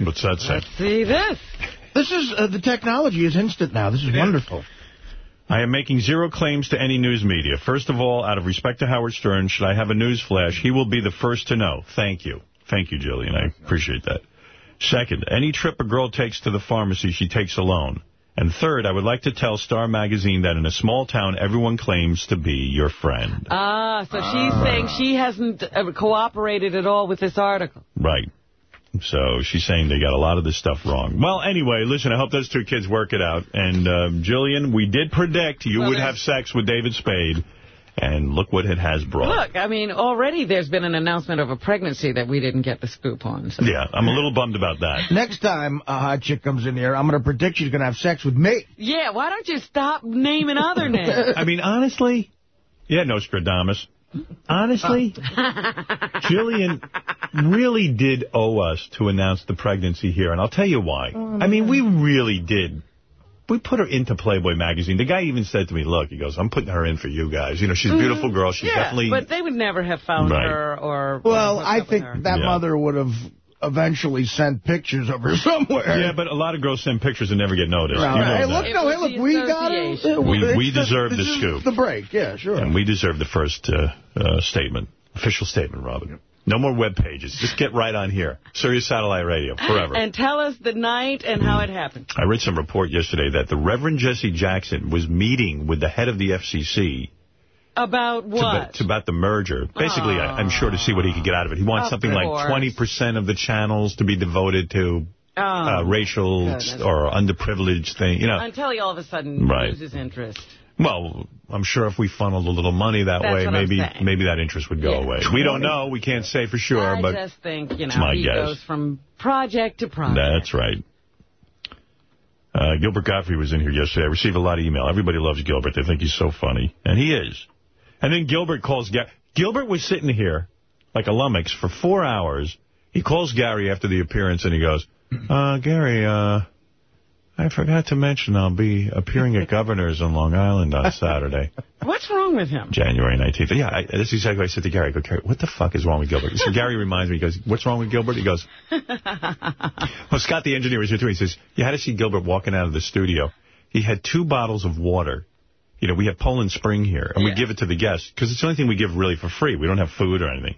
What's that say? See this? This is, uh, the technology is instant now. This is wonderful. I am making zero claims to any news media. First of all, out of respect to Howard Stern, should I have a news flash, he will be the first to know. Thank you. Thank you, Jillian. I appreciate that. Second, any trip a girl takes to the pharmacy, she takes alone. And third, I would like to tell Star Magazine that in a small town, everyone claims to be your friend. Ah, so she's saying she hasn't uh, cooperated at all with this article. Right. So she's saying they got a lot of this stuff wrong. Well, anyway, listen, I hope those two kids work it out. And, um, Jillian, we did predict you Well, would have sex with David Spade. And look what it has brought. Look, I mean, already there's been an announcement of a pregnancy that we didn't get the scoop on. So. Yeah, I'm a little bummed about that. Next time a hot chick comes in here, I'm going to predict she's going to have sex with me. Yeah, why don't you stop naming other names? I mean, honestly, yeah, Nostradamus. Honestly, Jillian really did owe us to announce the pregnancy here, and I'll tell you why. Oh, I mean, we really did. We put her into Playboy magazine. The guy even said to me, look, he goes, I'm putting her in for you guys. You know, she's a beautiful girl. She's yeah, definitely... but they would never have found Right. her or... Well, I think that Yeah. mother would have eventually sent pictures of her somewhere. Yeah, but a lot of girls send pictures and never get noticed. Right. You know hey, that. look, no, hey, look, we got it. We, It's we deserve this the scoop. The break, yeah, sure. And we deserve the first uh, uh, statement, official statement, Robin. No more web pages. Just get right on here. Sirius Satellite Radio, forever. And tell us the night and how it happened. I read some report yesterday that the Reverend Jesse Jackson was meeting with the head of the FCC About what? to about the merger. Basically, I, I'm sure to see what he could get out of it. He wants Of something like 20% of the channels to be devoted to Oh, uh, racial goodness. or underprivileged thing. You know, Until he all of a sudden Right. loses interest. Well, I'm sure if we funneled a little money that That's way, maybe maybe that interest would go Yeah. away. We don't know. We can't say for sure, I but just think, you know, my he guess. goes from project to project. that's right. Uh, Gilbert Gottfried was in here yesterday. I received a lot of email. Everybody loves Gilbert. They think he's so funny. And he is. And then Gilbert calls... Ga Gilbert was sitting here like a lummox for four hours. He calls Gary after the appearance and he goes, uh, Gary, uh, I forgot to mention I'll be appearing at Governor's on Long Island on Saturday. What's wrong with him? January 19th. Yeah, I, is exactly what I said to Gary. I go, Gary, what the fuck is wrong with Gilbert? So Gary reminds me, he goes, what's wrong with Gilbert? He goes, well, Scott, the engineer, was here too. He says, you had to see Gilbert walking out of the studio. He had two bottles of water. You know, we have Poland Spring here, and we give it to the guests, because it's the only thing we give really for free. We don't have food or anything.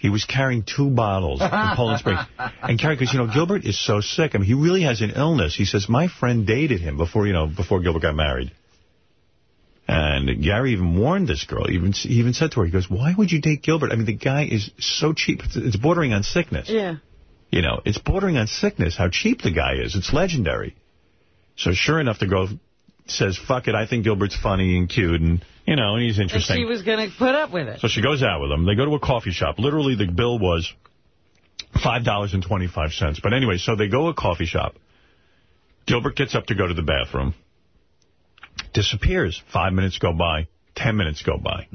He was carrying two bottles of Poland Spring. And Gary goes, you know, Gilbert is so sick. I mean, he really has an illness. He says, my friend dated him before, you know, before Gilbert got married. And Gary even warned this girl. He even, he even said to her, he goes, why would you date Gilbert? I mean, the guy is so cheap. It's, it's bordering on sickness. Yeah. You know, it's bordering on sickness, how cheap the guy is. It's legendary. So sure enough, the girl says, fuck it, I think Gilbert's funny and cute, and, you know, and he's And interesting. she was going to put up with it. So she goes out with him. They go to a coffee shop. Literally, the bill was $5.25. But anyway, so they go to a coffee shop. Gilbert gets up to go to the bathroom. Disappears. Five minutes go by. Ten minutes go by.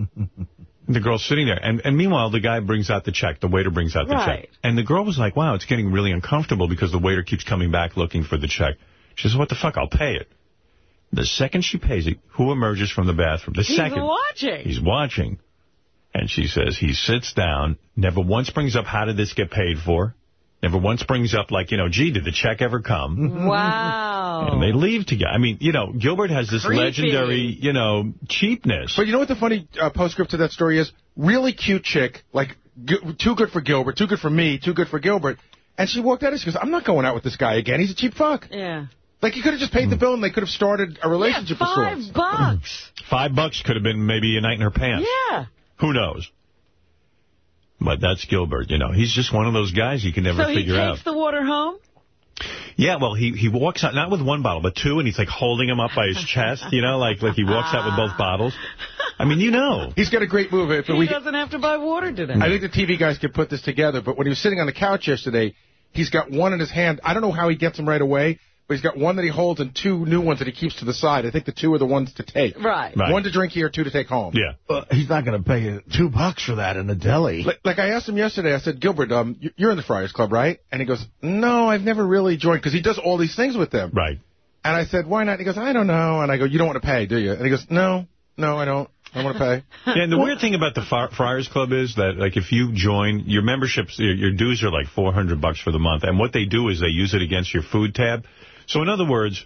the girl's sitting there. And, and meanwhile, the guy brings out the check. The waiter brings out the Right. check. And the girl was like, wow, it's getting really uncomfortable because the waiter keeps coming back looking for the check. She says, what the fuck? I'll pay it. The second she pays it, who emerges from the bathroom? The He's second. watching. He's watching. And she says he sits down, never once brings up how did this get paid for. Never once brings up like, you know, gee, did the check ever come? Wow. And they leave together. I mean, you know, Gilbert has this Creepy. legendary, you know, cheapness. But you know what the funny uh, postscript to that story is? Really cute chick, like g too good for Gilbert, too good for me, too good for Gilbert. And she walked out and she goes, I'm not going out with this guy again. He's a cheap fuck. Yeah. Like, you could have just paid the hmm. bill and they could have started a relationship of Five sorts. bucks. Hmm. Five bucks could have been maybe a night in her pants. Yeah. Who knows? But that's Gilbert, you know. He's just one of those guys you can never so figure out. So He takes the water home? Yeah, well, he he walks out, not with one bottle, but two, and he's like holding him up by his chest, you know, like like he walks out with both ah. bottles. I mean, you know. He's got a great move. If He we, doesn't have to buy water today. I think the TV guys could put this together, but when he was sitting on the couch yesterday, he's got one in his hand. I don't know how he gets them right away, but he's got one that he holds and two new ones that he keeps to the side. I think the two are the ones to take. Right. Right. One to drink here, two to take home. Yeah. Uh, he's not going to pay you two bucks for that in the deli. Like, like I asked him yesterday, I said, Gilbert, um, you- you're in the Friars Club, right? And he goes, no, I've never really joined, because he does all these things with them. Right. And I said, why not? And he goes, I don't know. And I go, you don't want to pay, do you? And he goes, no, no, I don't. I want to pay. Yeah, and the weird thing about the Friars Club is that, like, if you join, your memberships, your, your dues are like 400 bucks for the month. And what they do is they use it against your food tab. So, in other words,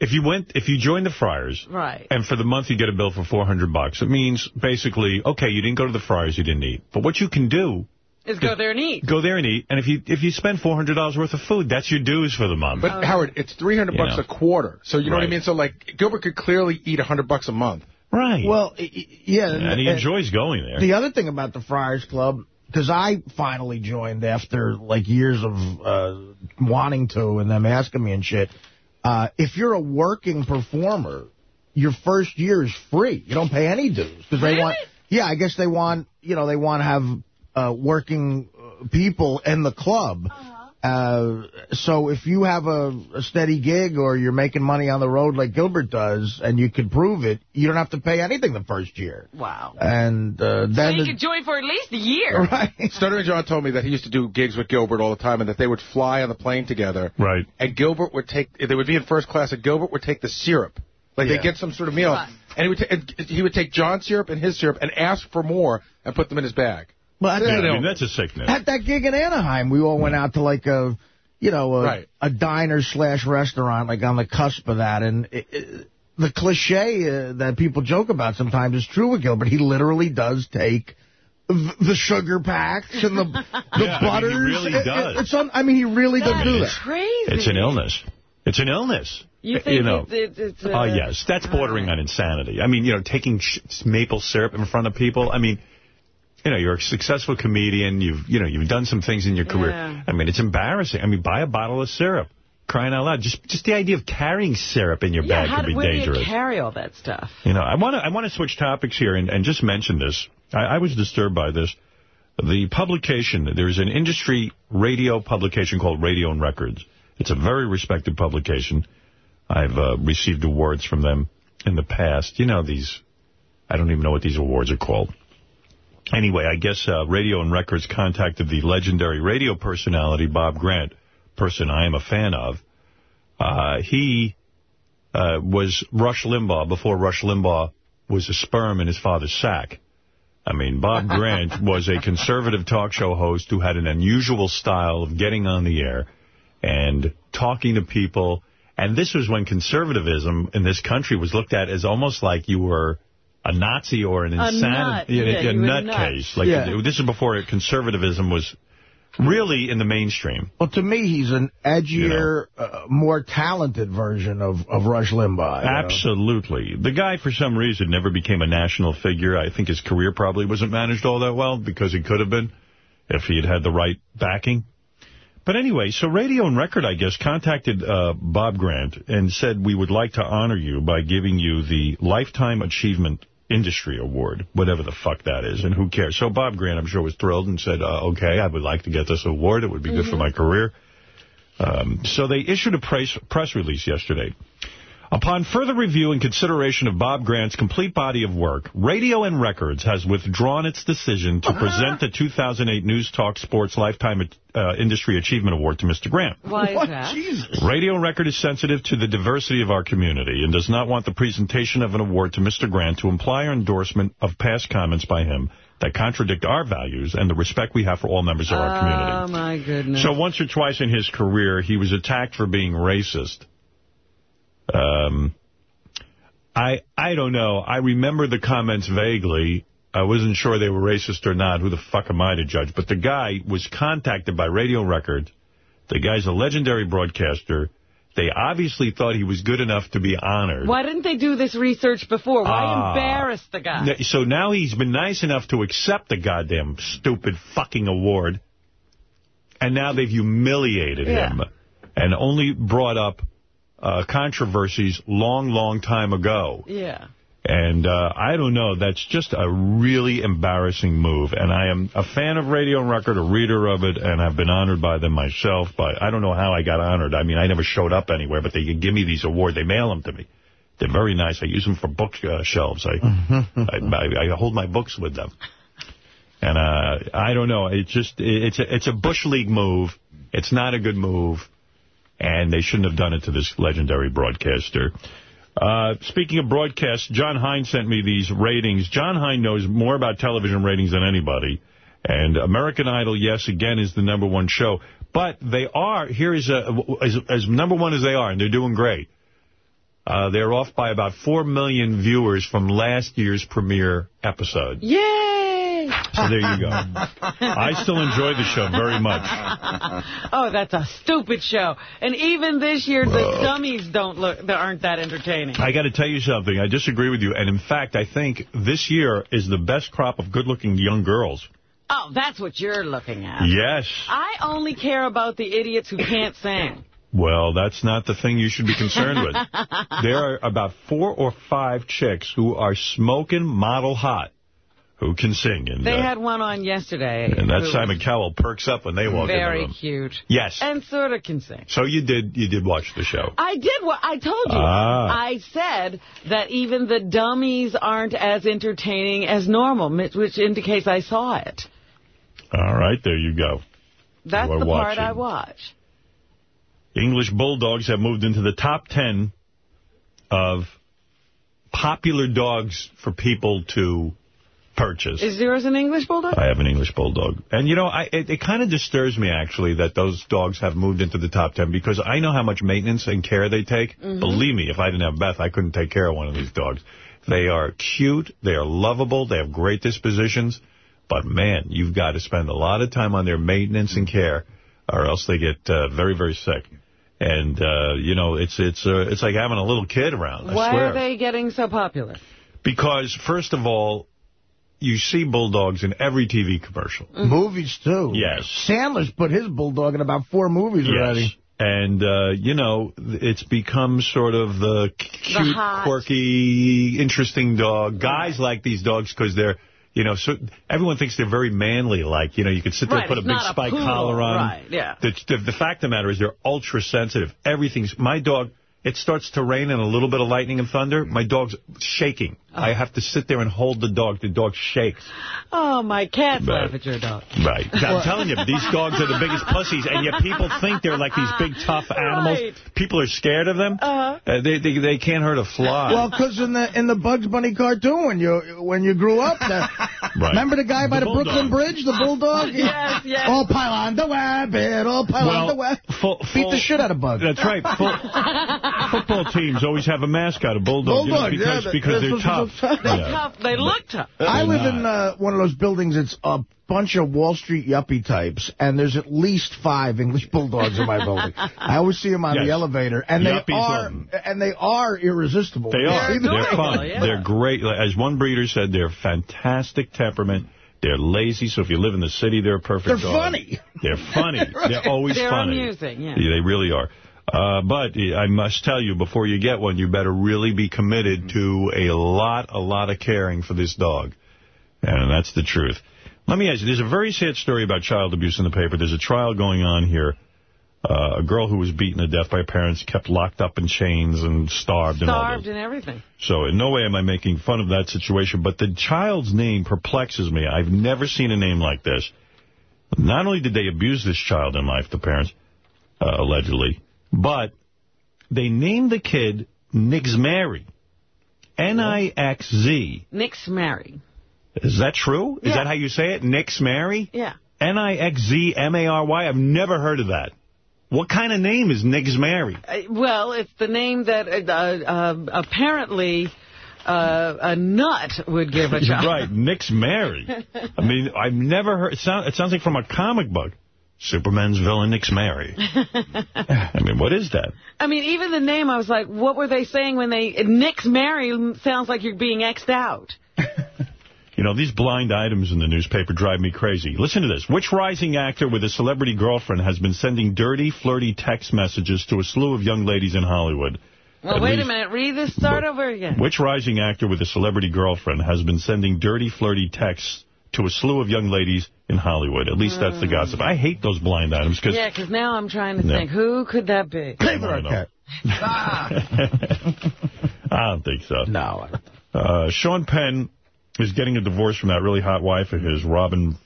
if you went, if you joined the Friars, Right. and for the month you get a bill for 400 bucks, it means basically, okay, you didn't go to the Friars, you didn't eat. But what you can do, Is go there and eat. go there and eat, and if you if you spend $400 worth of food, that's your dues for the month. But, Howard, it's 300 You bucks know. a quarter. So, you know what I mean? So, like, Gilbert could clearly eat 100 bucks a month. right. Well, y- y- yeah. and he and- enjoys going there. The other thing about the Friars Club, because I finally joined after like years of uh, wanting to and them asking me and shit, uh, if you're a working performer, your first year is free. You don't pay any dues. Because they want, yeah, I guess they want, you know, they want to have uh, working uh, people in the club. Uh, so if you have a, a steady gig or you're making money on the road like Gilbert does and you can prove it, you don't have to pay anything the first year. Wow. And uh, So then you the- could join for at least a year. Right. Stuttering John told me that he used to do gigs with Gilbert all the time and that they would fly on the plane together. Right. And Gilbert would take, they would be in first class, and Gilbert would take the syrup. Like, Yeah. they'd get some sort of meal. Right. And he would, and he would take John's syrup and his syrup and ask for more and put them in his bag. Well, I Yeah, think I mean, that's a sickness. At that gig in Anaheim, we all went out to like a, you know, a, Right. a diner slash restaurant, like on the cusp of that. And it, it, the cliche uh, that people joke about sometimes is true with Gilbert. He literally does take the sugar packs and the the Yeah, I mean, he butters. really It- it- does. it's un, I mean, he really does do is that. crazy. It's an illness. It's an illness. You think know. it's, it's, it's Oh, uh, yes. That's bordering on insanity. I mean, you know, taking sh maple syrup in front of people. I mean, you know, you're a successful comedian. You've, you know, you've done some things in your career. Yeah. I mean, it's embarrassing. I mean, buy a bottle of syrup. Crying out loud. Just just the idea of carrying syrup in your Yeah, bag how, could be where dangerous. you carry all that stuff? You know, I want to I want to switch topics here and, and just mention this. I, I was disturbed by this. The publication, there's an industry radio publication called Radio and Records. It's a very respected publication. I've uh, received awards from them in the past. You know, these, I don't even know what these awards are called. Anyway, I guess uh, Radio and Records contacted the legendary radio personality, Bob Grant, person I am a fan of. Uh, he uh, was Rush Limbaugh before Rush Limbaugh was a sperm in his father's sack. I mean, Bob Grant was a conservative talk show host who had an unusual style of getting on the air and talking to people. And this was when conservatism in this country was looked at as almost like you were a Nazi or an A insanity, nut. Yeah, a you were nutcase. nuts. Like Yeah. this is before conservatism was really in the mainstream. Well, to me, he's an edgier, uh, more talented version of, of Rush Limbaugh. you know? Absolutely. The guy, for some reason, never became a national figure. I think his career probably wasn't managed all that well because he could have been if he had had the right backing. But anyway, so Radio and Record, I guess, contacted uh, Bob Grant and said, we would like to honor you by giving you the Lifetime Achievement Industry Award, whatever the fuck that is, and who cares. So Bob Grant, I'm sure, was thrilled and said, uh, okay, I would like to get this award. It would be good for my career. Um, so they issued a press, press release yesterday. Upon further review and consideration of Bob Grant's complete body of work, Radio and Records has withdrawn its decision to present the 2008 News Talk Sports Lifetime uh, Industry Achievement Award to Mr. Grant. Why is that? Jesus. Radio and Record is sensitive to the diversity of our community and does not want the presentation of an award to Mr. Grant to imply our endorsement of past comments by him that contradict our values and the respect we have for all members of our community. Oh, my goodness. So once or twice in his career, he was attacked for being racist. Um, I I don't know. I remember the comments vaguely. I wasn't sure they were racist or not. Who the fuck am I to judge? But the guy was contacted by Radio Record. The guy's a legendary broadcaster. They obviously thought he was good enough to be honored. Why didn't they do this research before? Why Ah. embarrass the guy? So now he's been nice enough to accept the goddamn stupid fucking award. And now they've humiliated Yeah. him and only brought up uh, controversies long, long time ago. Yeah. And uh, I don't know. That's just a really embarrassing move. And I am a fan of Radio and Record, a reader of it, and I've been honored by them myself. But I don't know how I got honored. I mean, I never showed up anywhere, but they give me these awards. They mail them to me. They're very nice. I use them for bookshelves. I, I, I I hold my books with them. And uh, I don't know. It's just it's a, it's a bush league move. It's not a good move, and they shouldn't have done it to this legendary broadcaster. Uh, speaking of broadcasts, Jon Hein sent me these ratings. Jon Hein knows more about television ratings than anybody. And American Idol, yes, again, is the number one show. But they are, here is a, as, as number one as they are, and they're doing great. Uh, they're off by about 4 million viewers from last year's premiere episode. Yay! So there you go. I still enjoy the show very much. Oh, that's a stupid show. And even this year, the dummies don't look, they aren't that entertaining. I got to tell you something. I disagree with you. And in fact, I think this year is the best crop of good-looking young girls. Oh, that's what you're looking at. Yes. I only care about the idiots who can't sing. Well, that's not the thing you should be concerned with. there are about four or five chicks who are smoking model hot who can sing. And, They uh, had one on yesterday. and that Simon Cowell perks up when they walk in the Very cute. Yes. And sort of can sing. So you did you did watch the show. I did what I told you. Ah. I said that even the dummies aren't as entertaining as normal, which indicates I saw it. All right, there you go. That's You the part. I watch. English Bulldogs have moved into the top 10 of popular dogs for people to purchase. Is yours an English bulldog? I have an English bulldog. And, you know, I, it, it kind of disturbs me, actually, that those dogs have moved into the top 10 because I know how much maintenance and care they take. Mm-hmm. Mhm. Believe me, if I didn't have Beth, I couldn't take care of one of these dogs. They are cute. They are lovable. They have great dispositions. But, man, you've got to spend a lot of time on their maintenance and care or else they get uh, very, very sick. And, uh, you know, it's it's uh, it's like having a little kid around, I Why swear. are they getting so popular? Because, first of all, you see bulldogs in every TV commercial. Movies, too. Yes. Sandler's put his bulldog in about four movies already. And, uh, you know, it's become sort of the cute, hot. quirky, interesting dog. Guys like these dogs because they're, you know, so everyone thinks they're very manly. Like, you know, you could sit there Right, and put a big not a spike collar on. right, yeah. The, the, the fact of the matter is they're ultra sensitive. Everything's, my dog, it starts to rain and a little bit of lightning and thunder. My dog's shaking. Oh. I have to sit there and hold the dog. The dog shakes. Oh, my cats Right. laugh at your dog. Right. I'm telling you, these dogs are the biggest pussies, and yet people think they're like these big, tough animals. Right. People are scared of them. Uh-huh. Uh, they, they they can't hurt a fly. Well, because in the in the Bugs Bunny cartoon, when you when you grew up, the, remember the guy by The the, Brooklyn. Bridge, the bulldog? Yes, yes. All pile on the web, it all pile on the well, web. full, Beat the shit out of Bugs. That's right. Full, football teams always have a mascot, a bulldog, you know, Bulldogs, because yeah, because they're what's tough. tough. They're Yeah. tough. They look tough. I live not. in uh, one of those buildings. It's a bunch of Wall Street yuppie types, and there's at least five English bulldogs in my building. I always see them on Yes. the elevator, and they are love 'em. and they are irresistible. They are. See them? They're fun. yeah. They're great. As one breeder said, they're fantastic temperament. They're lazy, so if you live in the city, they're a perfect They're dog. funny. They're funny. They're always They're funny. amusing, yeah. they really are. Uh, but I must tell you, before you get one, you better really be committed to a lot, a lot of caring for this dog. And that's the truth. Let me ask you, there's a very sad story about child abuse in the paper. There's a trial going on here. Uh, a girl who was beaten to death by her parents, kept locked up in chains and starved, and Starved this. and everything. So in no way am I making fun of that situation, but the child's name perplexes me. I've never seen a name like this. Not only did they abuse this child in life, the parents, uh, allegedly, but they named the kid Nix Mary. N-I-X-Z. Nick's married. Is that true? Is that how you say it? Nix Mary? Yeah. N-I-X-Z-M-A-R-Y? I've never heard of that. What kind of name is Nix Mary? Uh, well, it's the name that uh, uh, apparently uh, a nut would give a child. Right, Nix Mary. I mean, I've never heard. It, sound, it sounds like from a comic book. Superman's villain, Nix Mary. I mean, what is that? I mean, even the name, I was like, what were they saying when they... Nick's Mary sounds like you're being X'd out. You know, these blind items in the newspaper drive me crazy. Listen to this. Which rising actor with a celebrity girlfriend has been sending dirty, flirty text messages to a slew of young ladies in Hollywood? Well, At wait least- a minute. Read this. Start over again. Which rising actor with a celebrity girlfriend has been sending dirty, flirty texts to a slew of young ladies in Hollywood? At least that's the gossip. I hate those blind items because Yeah, because now I'm trying to Yeah. think, who could that be? I don't think so. No. Uh, Sean Penn is getting a divorce from that really hot wife of his, Robin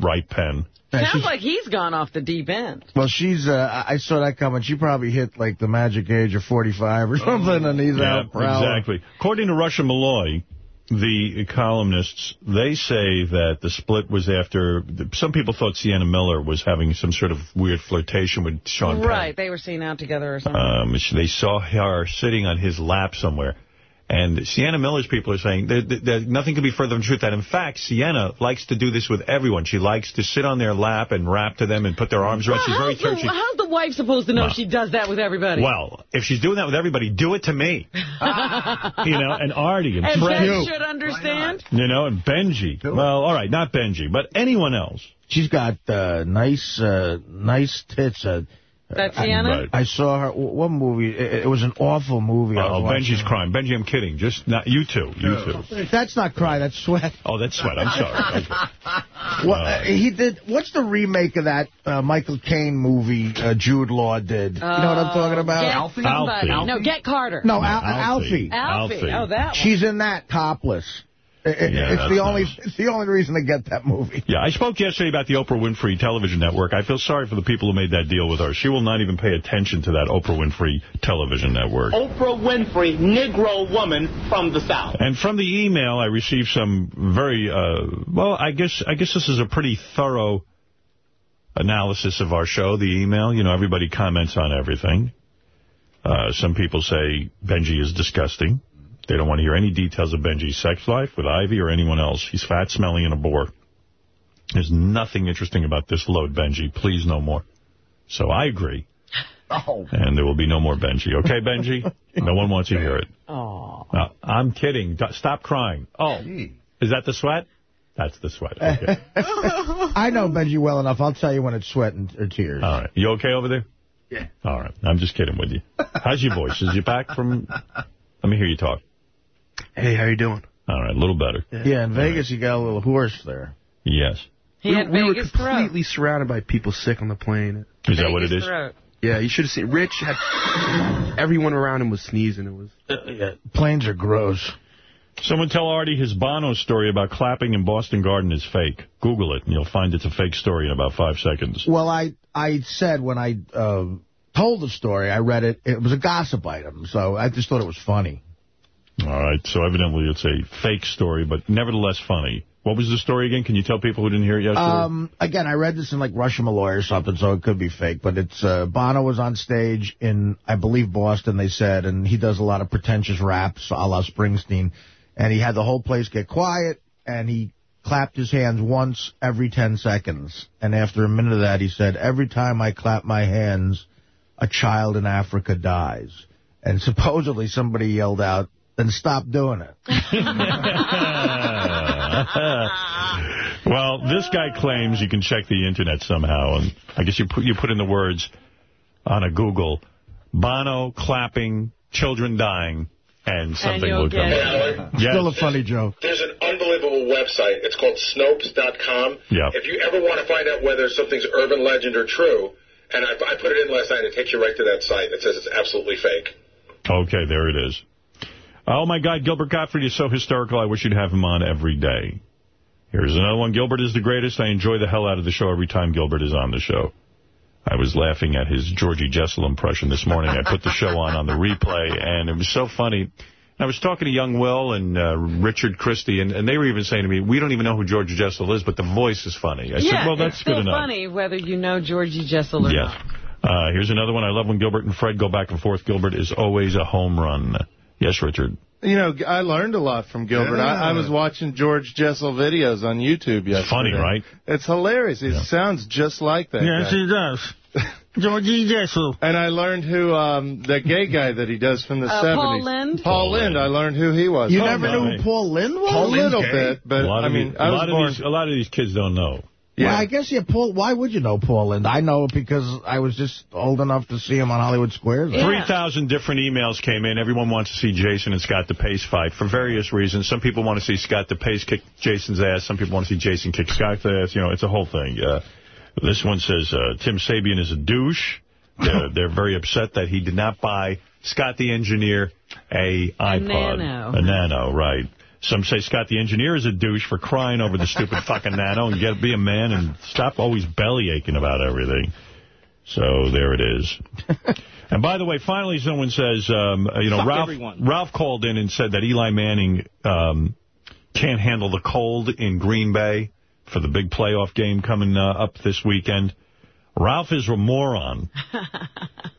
Wright Penn. Sounds like he's gone off the deep end. Well, she's, uh, I I saw that coming. She probably hit, like, the magic age of 45 or something, and he's Yeah, out prowling. exactly. According to Rush and Molloy, the columnists, they say that the split was after, some people thought Sienna Miller was having some sort of weird flirtation with Sean Penn. Right, they were seen out together or something. Um, they saw her sitting on his lap somewhere. And Sienna Miller's people are saying that, that, that nothing could be further from the truth. That, in fact, Sienna likes to do this with everyone. She likes to sit on their lap and rap to them and put their arms around. She's very how's, the, how's the wife supposed to know No. she does that with everybody? Well, if she's doing that with everybody, do it to me. you know, and Artie and, and Fred. Ben should understand. You know, and Benji. Well, all right, not Benji, but anyone else. She's got uh, nice, uh, nice tits. Uh, That's I- Right. I saw her. One movie. It, it was an awful movie. I Oh, was watching. Benji's crying. Benji, I'm kidding. Just not you two. You two. That's not cry. That's sweat. Oh, that's sweat. I'm sorry. Okay. Well, uh, he did. What's the remake of that uh, Michael Caine movie uh, Jude Law did? you know what I'm talking about? Get Alfie? somebody. Alfie. No, get Carter. No, Al Alfie. Alfie. Alfie. Alfie. Oh, that one. She's in that topless. It- Yeah, it's the only nice. it's the only reason to get that movie. Yeah, I spoke yesterday about the Oprah Winfrey television network. I feel sorry for the people who made that deal with her. She will not even pay attention to that Oprah Winfrey television network. Oprah Winfrey, Negro woman from the South. And from the email, I received some very, uh, well, I guess I guess this is a pretty thorough analysis of our show, the email. You know, everybody comments on everything. Uh, some people say Benji is disgusting. They don't want to hear any details of Benji's sex life with Ivy or anyone else. He's fat, smelly, and a bore. There's nothing interesting about this load, Benji. Please, no more. So I agree. Oh. And there will be no more Benji. Okay, Benji? no one wants to hear it. Oh. Uh, I'm kidding. D- Stop crying. Oh, is that the sweat? That's the sweat. Okay. I know Benji well enough. I'll tell you when it's sweat and, or tears. All right. You okay over there? Yeah. All right. I'm just kidding with you. How's your voice? Is you back from... Let me hear you talk. Hey, how you doing? All right. A little better. Yeah, in Vegas you got a little horse there. Yes. He we, had we were Vegas throat. completely surrounded by people sick on the plane. Is that what it is? Throat. Yeah, you should have seen. Rich had everyone around him was sneezing. It was. yeah, planes are gross. Someone tell Artie his Bono story about clapping in Boston Garden is fake. Google it, and you'll find it's a fake story in about five seconds. Well, I I said when I uh, told the story, I read it, it was a gossip item, so I just thought it was funny. All right. So evidently it's a fake story, but nevertheless funny. What was the story again? Can you tell people who didn't hear it yesterday? Um, again, I read this in like Rush and Molloy or something, so it could be fake. But it's uh, Bono was on stage in, I believe, Boston. They said, and he does a lot of pretentious raps, a la Springsteen. And he had the whole place get quiet, and he clapped his hands once every 10 seconds. And after a minute of that, he said, "Every time I clap my hands, a child in Africa dies." And supposedly somebody yelled out, "Then stop doing it." well, this guy claims you can check the internet somehow, and I guess you put you put in the words on a Google, Bono clapping, children dying, and something you'll come get up. it. Yes. Still a funny joke. There's an unbelievable website. It's called Snopes.com. Yeah. If you ever want to find out whether something's urban legend or true, and I, I put it in last night, it takes you right to that site. It says it's absolutely fake. Okay, there it is. Oh, my God, Gilbert Gottfried is so hysterical, I wish you'd have him on every day. Here's another one. Gilbert is the greatest. I enjoy the hell out of the show every time Gilbert is on the show. I was laughing at his Georgie Jessel impression this morning. I put the show on on the replay, and it was so funny. I was talking to Young Will and uh, Richard Christie, and, and they were even saying to me, we don't even know who Georgie Jessel is, but the voice is funny. I yeah, said, well, that's good enough. it's funny whether you know Georgie Jessel or Yes. not. Uh, here's another one. I love when Gilbert and Fred go back and forth. Gilbert is always a home run. Yes, Richard. You know, I learned a lot from Gilbert. I, I was watching George Jessel videos on YouTube yesterday. funny, right? It's hilarious. It sounds just like that Yes, guy. he does. Georgie Jessel. And I learned who um, the gay guy that he does from the Uh, 70s. Paul Lynde? Paul Lynde. I learned who he was. You Oh, never no. knew who Paul Lynde was? a little bit, but a lot I mean, these, I a, was lot born. of these, a lot of these kids don't know. Yeah. Well, I guess, yeah, Paul, why would you know Paul Lynde? I know because I was just old enough to see him on Hollywood Squares. 3,000 different emails came in. Everyone wants to see Jason and Scott DePace fight for various reasons. Some people want to see Scott DePace kick Jason's ass. Some people want to see Jason kick Scott's ass. You know, it's a whole thing. Uh, this one says uh, Tim Sabean is a douche. They're, they're very upset that he did not buy Scott the engineer a iPod. Nano. A Nano, right. Some say Scott the engineer is a douche for crying over the stupid fucking Nano and get be a man and stop always belly aching about everything. So there it is. and by the way, finally someone says, um, you know, Fuck Ralph everyone. Ralph called in and said that Eli Manning um, can't handle the cold in Green Bay for the big playoff game coming uh, up this weekend. Ralph is a moron.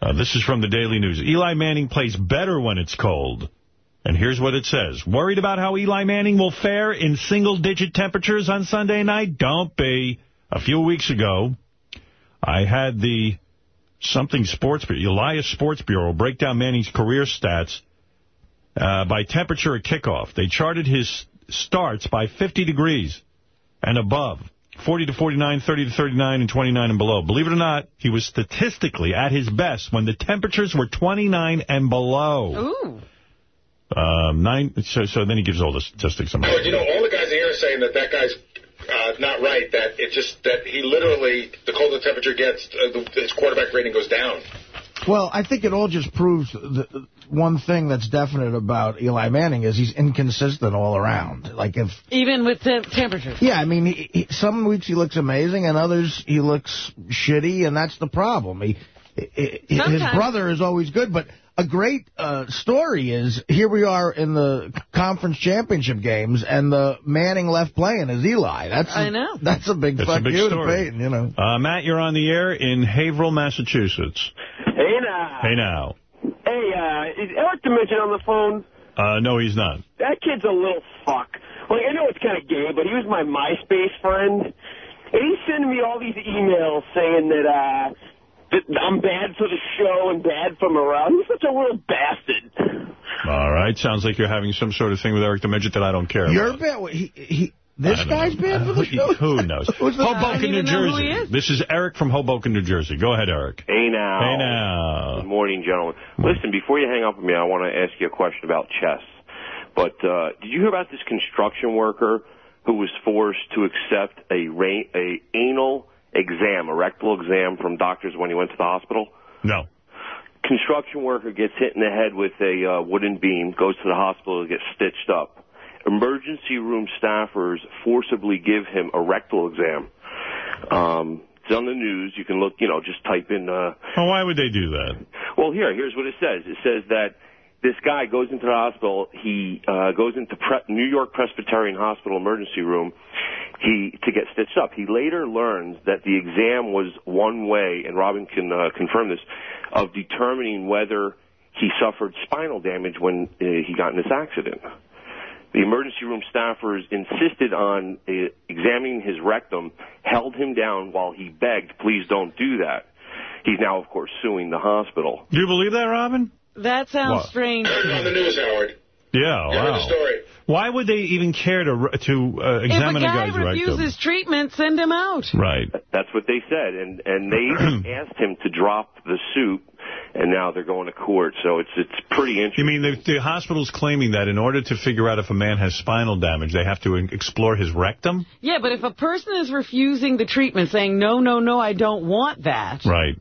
Uh, this is from the Daily News. Eli Manning plays better when it's cold. And here's what it says. Worried about how Eli Manning will fare in single-digit temperatures on Sunday night? Don't be. A few weeks ago, I had the something sports bureau, Elias Sports Bureau, break down Manning's career stats uh, by temperature at kickoff. They charted his starts by 50 degrees and above. 40 to 49, 30 to 39, and 29 and below. Believe it or not, he was statistically at his best when the temperatures were 29 and below. Ooh. Um, nine. So, so then he gives all the statistics. But, you know, all the guys here are saying that that guy's uh, not right, that it just, that he literally, the colder the temperature gets, uh, the, his quarterback rating goes down. Well, I think it all just proves the, one thing that's definite about Eli Manning is he's inconsistent all around. Like if Even with the temperature. Yeah, I mean, he, he, some weeks he looks amazing, and others he looks shitty, and that's the problem. He, he his brother is always good, but a great uh, story is here we are in the conference championship games, and the Manning left playing is Eli. That's a, I know. That's a big That's a fuck big you story. to Peyton, you know. Uh, Matt, you're on the air in Haverhill, Massachusetts. Hey now. Hey now. Hey, uh, is Eric the Midget on the phone? Uh, no, he's not. That kid's a little fuck. Like, I know it's kind of gay, but he was my MySpace friend. And he's sending me all these emails saying that, uh, that I'm bad for the show and bad for morale. He's such a little bastard. All right. Sounds like you're having some sort of thing with Eric the Midget that I don't care You're about. bad. He, he, this I don't guy's know. bad for the show. Who knows? Who's the- Hoboken, New Jersey. This is Eric from Hoboken, New Jersey. Go ahead, Eric. Hey now. Hey now. Good morning, gentlemen. Listen, before you hang up with me, I want to ask you a question about chess. But uh, did you hear about this construction worker who was forced to accept a, ra- a anal exam, a rectal exam from doctors when he went to the hospital? No. Construction worker gets hit in the head with a uh, wooden beam, goes to the hospital to get stitched up. Emergency room staffers forcibly give him a rectal exam. Um, it's on the news. You can look, you know, just type in. Uh, Well, why would they do that? well, here, here's what it says. It says that this guy goes into the hospital. He uh, goes into Pre- New York Presbyterian Hospital emergency room. He to get stitched up. He later learns that the exam was one way, and Robin can uh, confirm this, of determining whether he suffered spinal damage when uh, he got in this accident. The emergency room staffers insisted on uh, examining his rectum, held him down while he begged, please don't do that. He's now, of course, suing the hospital. Do you believe that, Robin? That sounds What? strange. on the news, Howard. Yeah, You heard wow. the story. Why would they even care to to uh, If a examine guy guy's refuses rectum? treatment, send him out. Right. That's what they said, and and they asked him to drop the suit, and now they're going to court. So it's it's pretty interesting. You mean the, the hospital's claiming that in order to figure out if a man has spinal damage, they have to explore his rectum? Yeah, but if a person is refusing the treatment, saying, no, no, no, I don't want that, Right.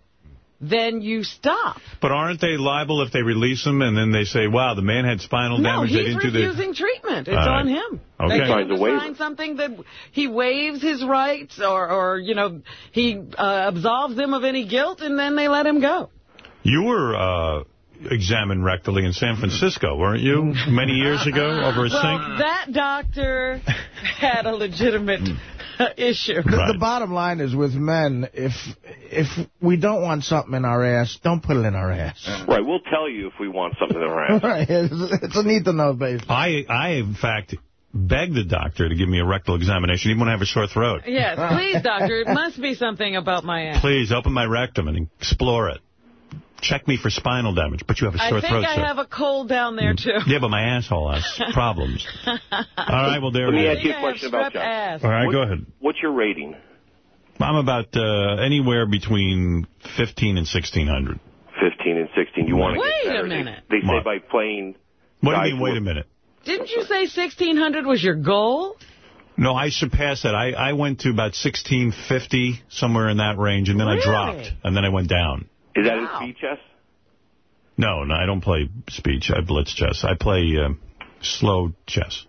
Then you stop. But aren't they liable if they release him and then they say, wow, the man had spinal No, damage? they he's didn't do the... refusing treatment. It's All right. on him. Okay. They get Signs to sign something that he waives his rights or, or you know, he uh, absolves them of any guilt, and then they let him go. You were uh, examined rectally in San Francisco, weren't you, many years ago over a well, sink? that doctor had a legitimate issue. The, the bottom line is with men, if if we don't want something in our ass, don't put it in our ass. Right, we'll tell you if we want something in our ass. right, it's, it's a need to know basis. I, I, in fact, begged the doctor to give me a rectal examination, even when I have a sore throat. Yes, please, doctor. It must be something about my ass. Please, open my rectum and explore it. Check me for spinal damage, but you have a I sore think throat, I sir. have a cold down there, too. Yeah, but my asshole has problems. All right, well, there Let me ask you a question about John. ass. All right, What- go ahead. What's your rating? I'm about uh, anywhere between 15 and 1600. 15 and 16. You want to Wait get a better. They- minute. They, say by playing. What do you mean, wait a minute? Didn't you say 1600 was your goal? No, I surpassed that. I, I went to about 1650, somewhere in that range, and then I dropped, and then I went down. Is that in speed chess? No, no, I don't play speech. I blitz chess. I play uh, slow chess.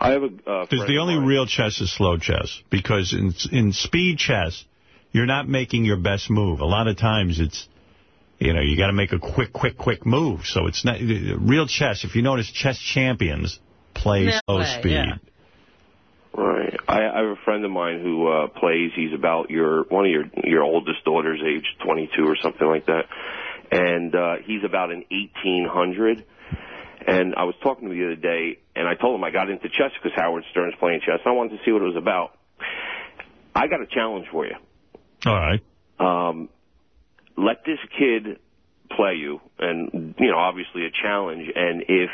I have a. Uh, Because friend the only real chess is slow chess. Because in in speed chess, you're not making your best move. A lot of times it's, you know, you got to make a quick, quick, quick move. So it's not real chess. If you notice, chess champions play No slow way, speed. yeah. Right. I, I have a friend of mine who uh, plays. He's about your one of your your oldest daughter's age, 22 or something like that, and uh, he's about an 1800. And I was talking to him the other day, and I told him I got into chess because Howard Stern's playing chess. And I wanted to see what it was about. I got a challenge for you. All right. Um, let this kid play you, and you know, obviously a challenge. And if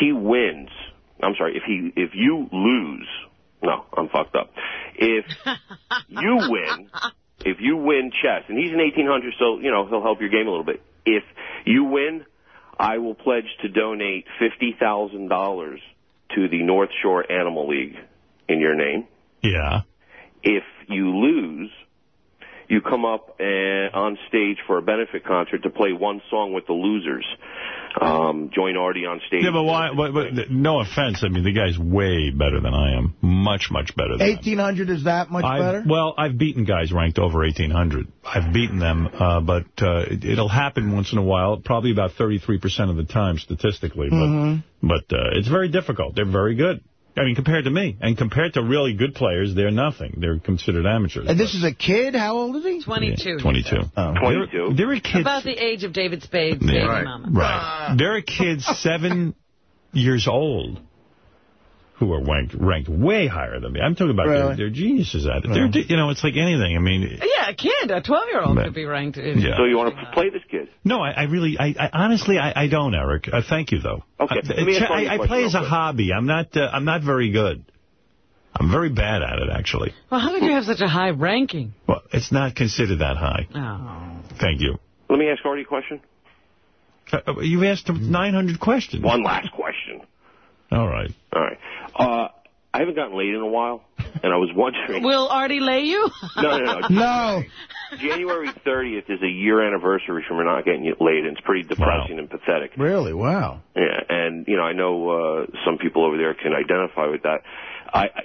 he wins, I'm sorry, if he if you lose, no, I'm fucked up. If you win, if you win chess, and he's an 1800, so you know he'll help your game a little bit. If you win, I will pledge to donate fifty thousand dollars to the North Shore Animal League in your name. Yeah. If you lose, you come up and on stage for a benefit concert to play one song with the losers. Um, join Artie on stage. Yeah, but why? But, but no offense. I mean, the guy's way better than I am. Much, much better than 1800 is that much I've- better? Well, I've beaten guys ranked over 1,800. I've beaten them, uh, but uh, it, it'll happen once in a while, probably about 33% of the time statistically. But, Mhm. but uh, it's very difficult. They're very good. I mean, compared to me. And compared to really good players, they're nothing. They're considered amateurs. And this is a kid? How old is he? 22. 22. Oh. There, there are kids... About the age of David Spade's Yeah. baby Right. mama. Right. There are kids seven years old who are ranked, ranked way higher than me. I'm talking about Really? they're, they're geniuses at it. They're, you know, it's like anything. I mean, Yeah, a kid, a 12-year-old Right. could be ranked. In, Yeah. So you want to play this kid? no, I, I really, I, I honestly, I, I don't, Eric. Uh, thank you, though. Okay, I, let me ask I, you a I question play as a quick. hobby. I'm not, uh, I'm not very good. I'm very bad at it, actually. Well, how did you have such a high ranking? Well, it's not considered that high. Oh. Thank you. Let me ask Artie a question. Uh, You've asked him 900 questions. One last question. All right. All right. Uh, I haven't gotten laid in a while, and I was wondering. Will Artie lay you? No, no, no. No. January 30th is a year anniversary from her not getting laid, and it's pretty depressing and pathetic. Really? Wow. Yeah, and you know, I know uh, some people over there can identify with that. I, I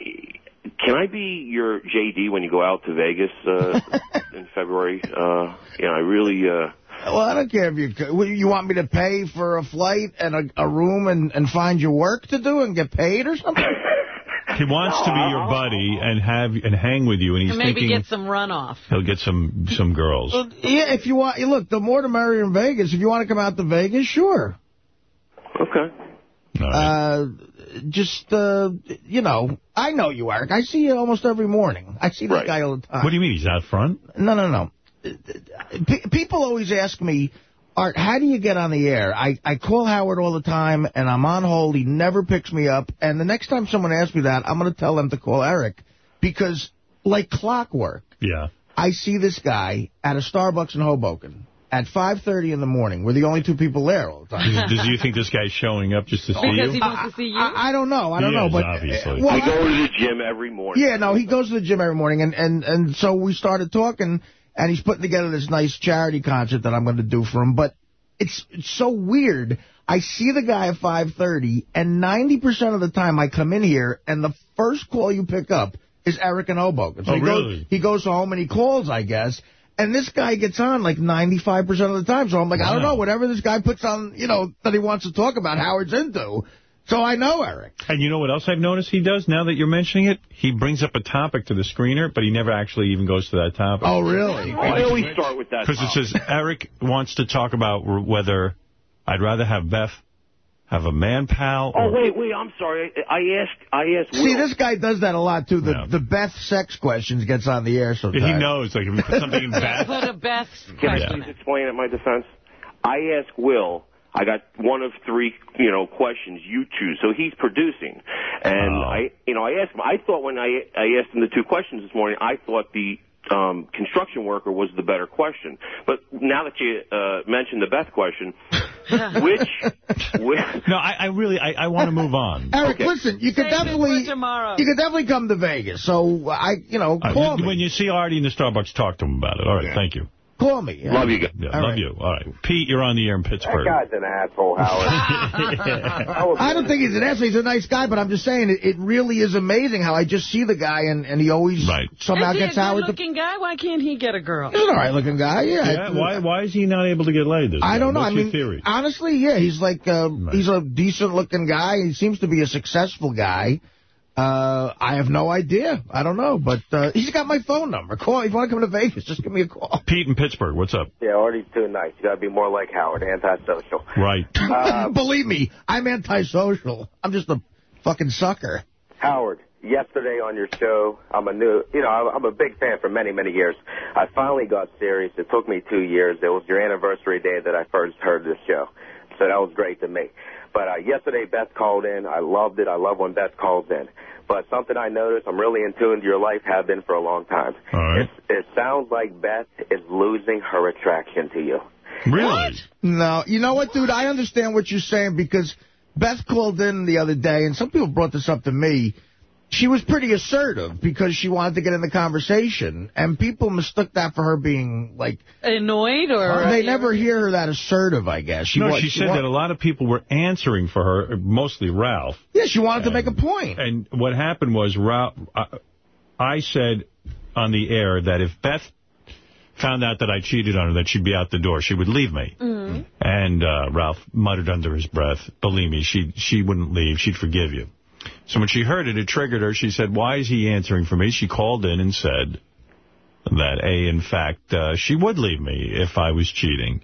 can I be your JD when you go out to Vegas uh, in February? Uh, you know, I really. Uh, Well, I don't care if you... You want me to pay for a flight and a, a room and, and find you work to do and get paid or something? He wants to be your buddy and have and hang with you, and he's And maybe thinking get some runoff. he'll get some some girls. Well, yeah, if you want... Look, the more the merrier in Vegas. If you want to come out to Vegas, sure. Okay. Uh, just, uh, you know, I know you, Eric. I see you almost every morning. I see that guy all the time. What do you mean? He's out front? No, no, no. P people always ask me, Art, how do you get on the air? I, I call Howard all the time, and I'm on hold. He never picks me up. And the next time someone asks me that, I'm going to tell them to call Eric. Because, like clockwork, Yeah. I see this guy at a Starbucks in Hoboken at 5.30 in the morning. We're the only two people there all the time. Does, does you think this guy's showing up just to see Because you? he wants to see you? I, I don't know. I don't He know. is, but obviously. Well, I go to the gym every morning. Yeah, no, he goes to the gym every morning, and, and, and so we started talking, and he's putting together this nice charity concert that I'm going to do for him, but it's, it's so weird. I see the guy at 5.30, and 90% of the time I come in here, and the first call you pick up is Eric and Hoboken. So Oh, he really? Goes, he goes home and he calls, I guess, and this guy gets on like 95% of the time, so I'm like, I don't know, whatever this guy puts on, you know, that he wants to talk about, Howard's into. So I know Eric. And you know what else I've noticed he does now that you're mentioning it? He brings up a topic to the screener, but he never actually even goes to that topic. Oh, really? Oh, I always start with that. Because it says Eric wants to talk about whether I'd rather have Beth have a man pal. Oh wait, wait. I'm sorry. I I asked. I asked. See, this guy does that a lot, too. The the Beth sex questions gets on the air sometimes. He knows, like, if you put something in Beth. Put a best Can I question. please explain at my defense? I asked Will. I got one of three, you know, questions. You choose. So he's producing, and Oh. I, you know, I asked him. I thought when I I asked him the two questions this morning, I thought the um, construction worker was the better question. But now that you uh, mentioned the Beth question, which, which No, I, I really, I, I want to move on. Eric, listen, you could Save it definitely you could definitely come to Vegas. So I, you know, Uh, call when you see Artie in the Starbucks, talk to him about it. All right, thank you. Call me. yeah. love you guys. Yeah, love right. you. All right. Pete, you're on the air in Pittsburgh. That guy's an asshole, Howard. I don't think he's an asshole. He's a nice guy, but I'm just saying it, it really is amazing how I just see the guy and, and he always Right. somehow Is he gets a Howard. To, good-looking guy? Why can't he get a girl? he's an all right looking guy. Yeah. Yeah, why, why is he not able to get laid? This I guy? don't know. What's I your mean, theory? honestly, yeah, he's like uh, he's a decent looking guy. He seems to be a successful guy. Uh, I have no idea. I don't know, but uh, he's got my phone number. Call if you want to come to Vegas. Just give me a call. Pete in Pittsburgh, what's up? yeah, already too nice. You got to be more like Howard, antisocial. Right. Uh, Believe me, I'm antisocial. I'm just a fucking sucker. Howard, yesterday on your show, I'm a new, you know, I'm I'm a big fan for many, many years. I finally got serious. It took me two years. It was your anniversary day that I first heard this show. So that was great to me. But uh, yesterday, Beth called in. I loved it. I love when Beth calls in. But something I noticed, I'm really in tune to your life, have been for a long time. All right. It's, it sounds like Beth is losing her attraction to you. Really? No, you know what, dude? I understand what you're saying because Beth called in the other day, and some people brought this up to me. She was pretty assertive because she wanted to get in the conversation, and people mistook that for her being, like... Annoyed or... they never hear her that assertive, I guess. She no, wa- she said wa- that a lot of people were answering for her, mostly Ralph. Yeah, she wanted to make a point. And what happened was Ralph, I, I said on the air that if Beth found out that I cheated on her, that she'd be out the door. She would leave me. Mm. And uh, Ralph muttered under his breath, believe me, she she wouldn't leave. She'd forgive you. So when she heard it, it triggered her. She said, why is he answering for me? She called in and said that, A, in fact, uh, she would leave me if I was cheating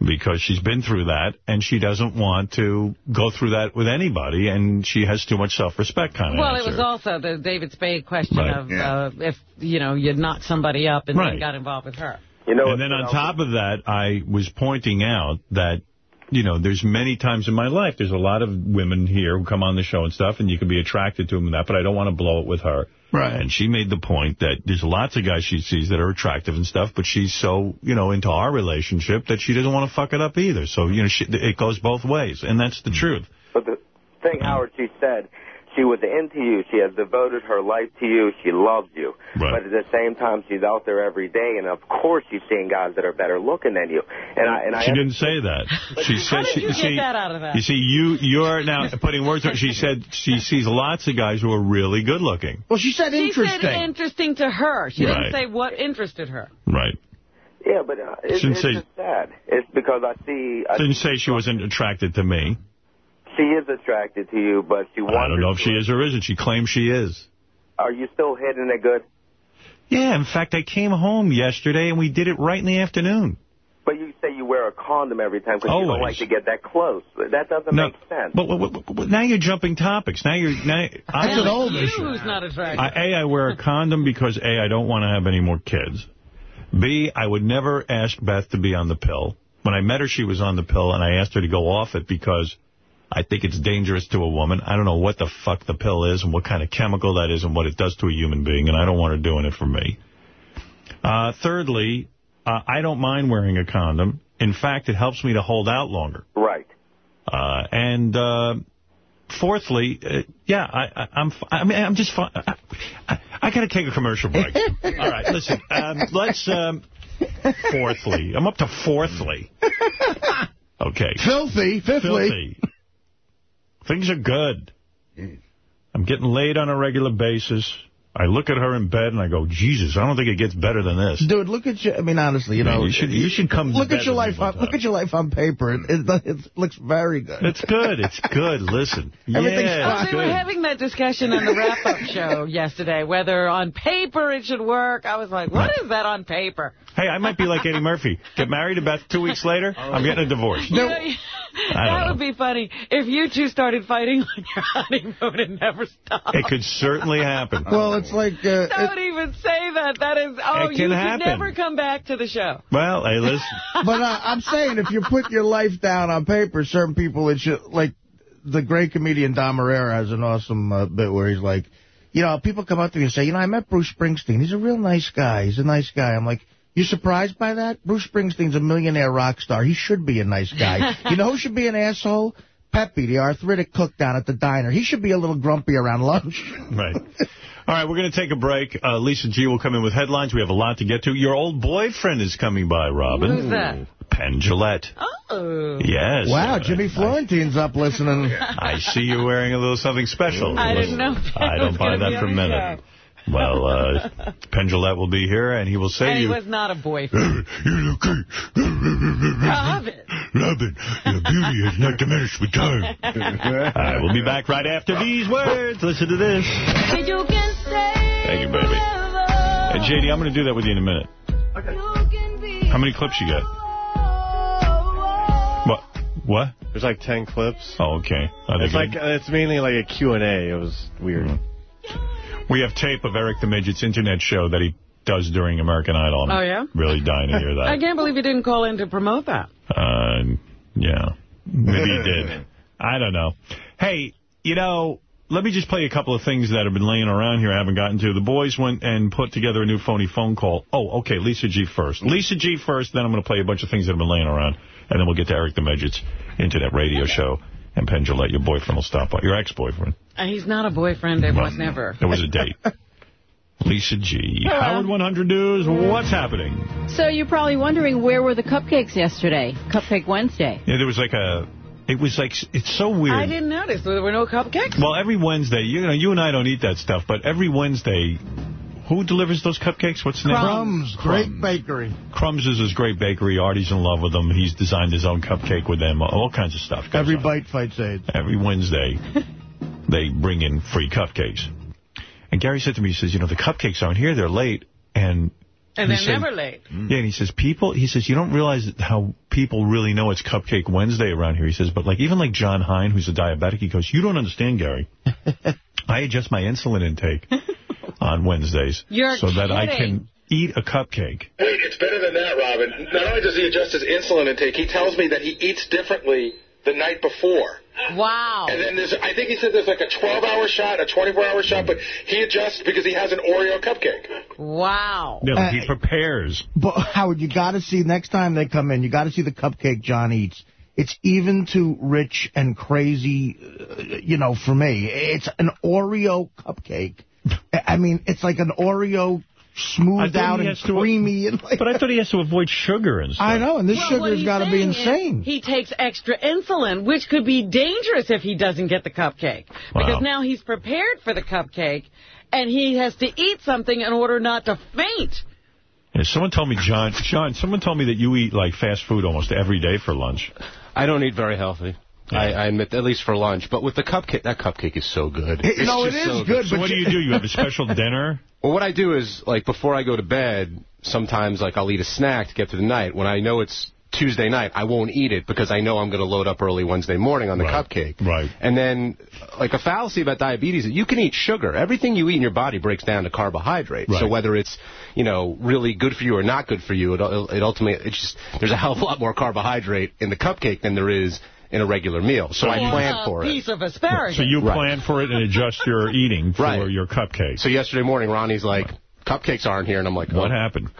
because she's been through that and she doesn't want to go through that with anybody and she has too much self-respect kind of Well, answer. it was also the David Spade question Right. of Yeah. uh, if, you know, you'd knocked somebody up and Right. then got involved with her. You know, and then on top of that, I was pointing out that, you know, there's many times in my life, there's a lot of women here who come on the show and stuff, and you can be attracted to them and that, but I don't want to blow it with her. Right. And she made the point that there's lots of guys she sees that are attractive and stuff, but she's so, you know, into our relationship that she doesn't want to fuck it up either. So, you know, she, it goes both ways, and that's the hmm. truth. But the thing, Howard, she said she was into you. She has devoted her life to you. She loves you. But at the same time, she's out there every day, and of course, she's seeing guys that are better looking than you. And I and I She didn't say that. She said did she, you get see, that out of that? You see, you you're now putting words. on She said she sees lots of guys who are really good looking. Well, she said She said interesting to her. She Right. didn't say what interested her. Right. Yeah, but uh, it's, Shouldn't it's say- just sad. It's because I see I, Didn't say she wasn't attracted to me. She is attracted to you, but she wants... I don't know if she is or isn't. She claims she is. Are you still hitting it good? Yeah, in fact, I came home yesterday and we did it right in the afternoon. But you say you wear a condom every time because you don't like to get that close. That doesn't No, make sense. But, but, but, but now you're jumping topics. Now you're now I'm Now you who's not attracted. I, a, I wear a condom because, A, I don't want to have any more kids. B, I would never ask Beth to be on the pill. When I met her, she was on the pill, and I asked her to go off it because I think it's dangerous to a woman. I don't know what the fuck the pill is and what kind of chemical that is and what it does to a human being, and I don't want her doing it for me. Uh, thirdly, uh, I don't mind wearing a condom. In fact, it helps me to hold out longer. Right. Uh, and uh, fourthly, uh, yeah, I, I, I'm. f- I mean, I'm just. Fine. I, I, I got to take a commercial break. All right, listen. Um, let's. Um, fourthly, I'm up to fourthly. Okay. Filthy, fifthly. Filthy. Things are good. I'm getting laid on a regular basis. I look at her in bed and I go, Jesus, I don't think it gets better than this. Dude, look at you. I mean, honestly, you Man, know, you should- you should come Look bed at your life. On, look at your life on paper. It, it, it looks very good. It's good. It's good. Listen. Everything's yeah, Well, it's oh, they were having that discussion on the wrap-up show yesterday, whether on paper it should work. I was like, what is that on paper? Hey, I might be like Eddie Murphy. Get married about two weeks later, I'm getting a divorce. You know, that don't would be funny if you two started fighting on your honeymoon and never stopped. It could certainly happen. Well, it's like... Uh, Don't even say that. That is, oh, It you can can happen. never come back to the show. Well, hey, listen. but uh, I'm saying if you put your life down on paper, certain people, it should, like the great comedian Dom Irrera has an awesome uh, bit where he's like, you know, people come up to me and say, you know, I met Bruce Springsteen. He's a real nice guy. He's a nice guy. I'm like, you surprised by that? Bruce Springsteen's a millionaire rock star. He should be a nice guy. you know who should be an asshole? Peppy, the arthritic cook down at the diner. He should be a little grumpy around lunch. Right. All right, we're going to take a break. Uh, Lisa G will come in with headlines. We have a lot to get to. Your old boyfriend is coming by, Robin. Who's that? Penn Jillette. Oh. Yes. Wow, Uh, Jimmy Florentine's up listening. I see you're wearing a little something special. I didn't know Penn I don't was buy that be for a on the minute. Well, uh, Penn Jillette will be here, and he will say And to he was not a boyfriend. you look great. Robin. Robin, your beauty has not diminished with time. All right, we'll be back right after these words. Listen to this. Thank you, baby. Hey, JD, I'm going to do that with you in a minute. Okay. How many clips you got? What? What? There's like 10 clips. Oh, okay. It's like it's mainly like a Q&A. It was weird. We have tape of Eric the Midget's internet show that he does during American Idol. Oh, yeah? Really dying to hear that. I can't believe you didn't call in to promote that. Uh, yeah. Maybe he did. I don't know. Hey, you know, let me just play a couple of things that have been laying around here I haven't gotten to. The boys went and put together a new phony phone call. Oh, okay, Lisa G first. Lisa G first, then I'm going to play a bunch of things that have been laying around, and then we'll get to Eric the Midget's internet radio show And Penn Jillette, your boyfriend will stop by. Your ex-boyfriend. Uh, he's not a boyfriend. It was never. It was a date. Lisa G. Hello. Howard 100 News, what's happening? So you're probably wondering where were the cupcakes yesterday? Cupcake Wednesday. Yeah, there was like a... It was like... It's so weird. I didn't notice. There were no cupcakes. Well, every Wednesday, you know, you and I don't eat that stuff, but every Wednesday, who delivers those cupcakes? What's the name? Crumbs, great bakery. Crumbs is his great bakery. Artie's in love with them. He's designed his own cupcake with them. All kinds of stuff. Every on. bite fights AIDS. Every Wednesday, they bring in free cupcakes. And Gary said to me, he says, you know, the cupcakes aren't here. They're late. And And they're said- never late. Mm. Yeah, and he says, people, he says, you don't realize how people really know it's Cupcake Wednesday around here. He says, but like even like Jon Hein, who's a diabetic, he goes, you don't understand, Gary. I adjust my insulin intake on Wednesdays You're so that I can eat a cupcake. Wait, it's better than that, Robin. Not only does he adjust his insulin intake, he tells me that he eats differently the night before. Wow. And then there's, I think he said there's like a 12-hour shot, a 24-hour shot, but he adjusts because he has an Oreo cupcake. Wow. No, Uh, he prepares. But, Howard, you got to see, next time they come in, you got to see the cupcake John eats. It's even too rich and crazy, uh, you know, for me. It's an Oreo cupcake. I mean, it's like an Oreo smoothed out and has to- creamy. And like, But I thought he has to avoid sugar and stuff. I know, and this Well, what sugar's he's got to be insane. He takes extra insulin, which could be dangerous if he doesn't get the cupcake. Wow. Because now he's prepared for the cupcake, and he has to eat something in order not to faint. Yeah, someone told me, John, John, someone told me that you eat like fast food almost every day for lunch. I don't eat very healthy. I, I admit, at least for lunch. But with the cupcake, that cupcake is so good. It- It's no, just it is so good, So what do you do? You have a special dinner? Well, what I do is, like, before I go to bed, sometimes, like, I'll eat a snack to get through the night. When I know it's Tuesday night, I won't eat it because I know I'm going to load up early Wednesday morning on the cupcake. Right. And then, like, a fallacy about diabetes is you can eat sugar. Everything you eat in your body breaks down to carbohydrate. So whether it's, you know, really good for you or not good for you, it, it ultimately, it's just, there's a hell of a lot more carbohydrate in the cupcake than there is in a regular meal. So I plan for it. piece of asparagus. So you Right. plan for it and adjust your eating for Right. your cupcake. So yesterday morning, Ronnie's like, cupcakes aren't here. And I'm like, What oh. happened?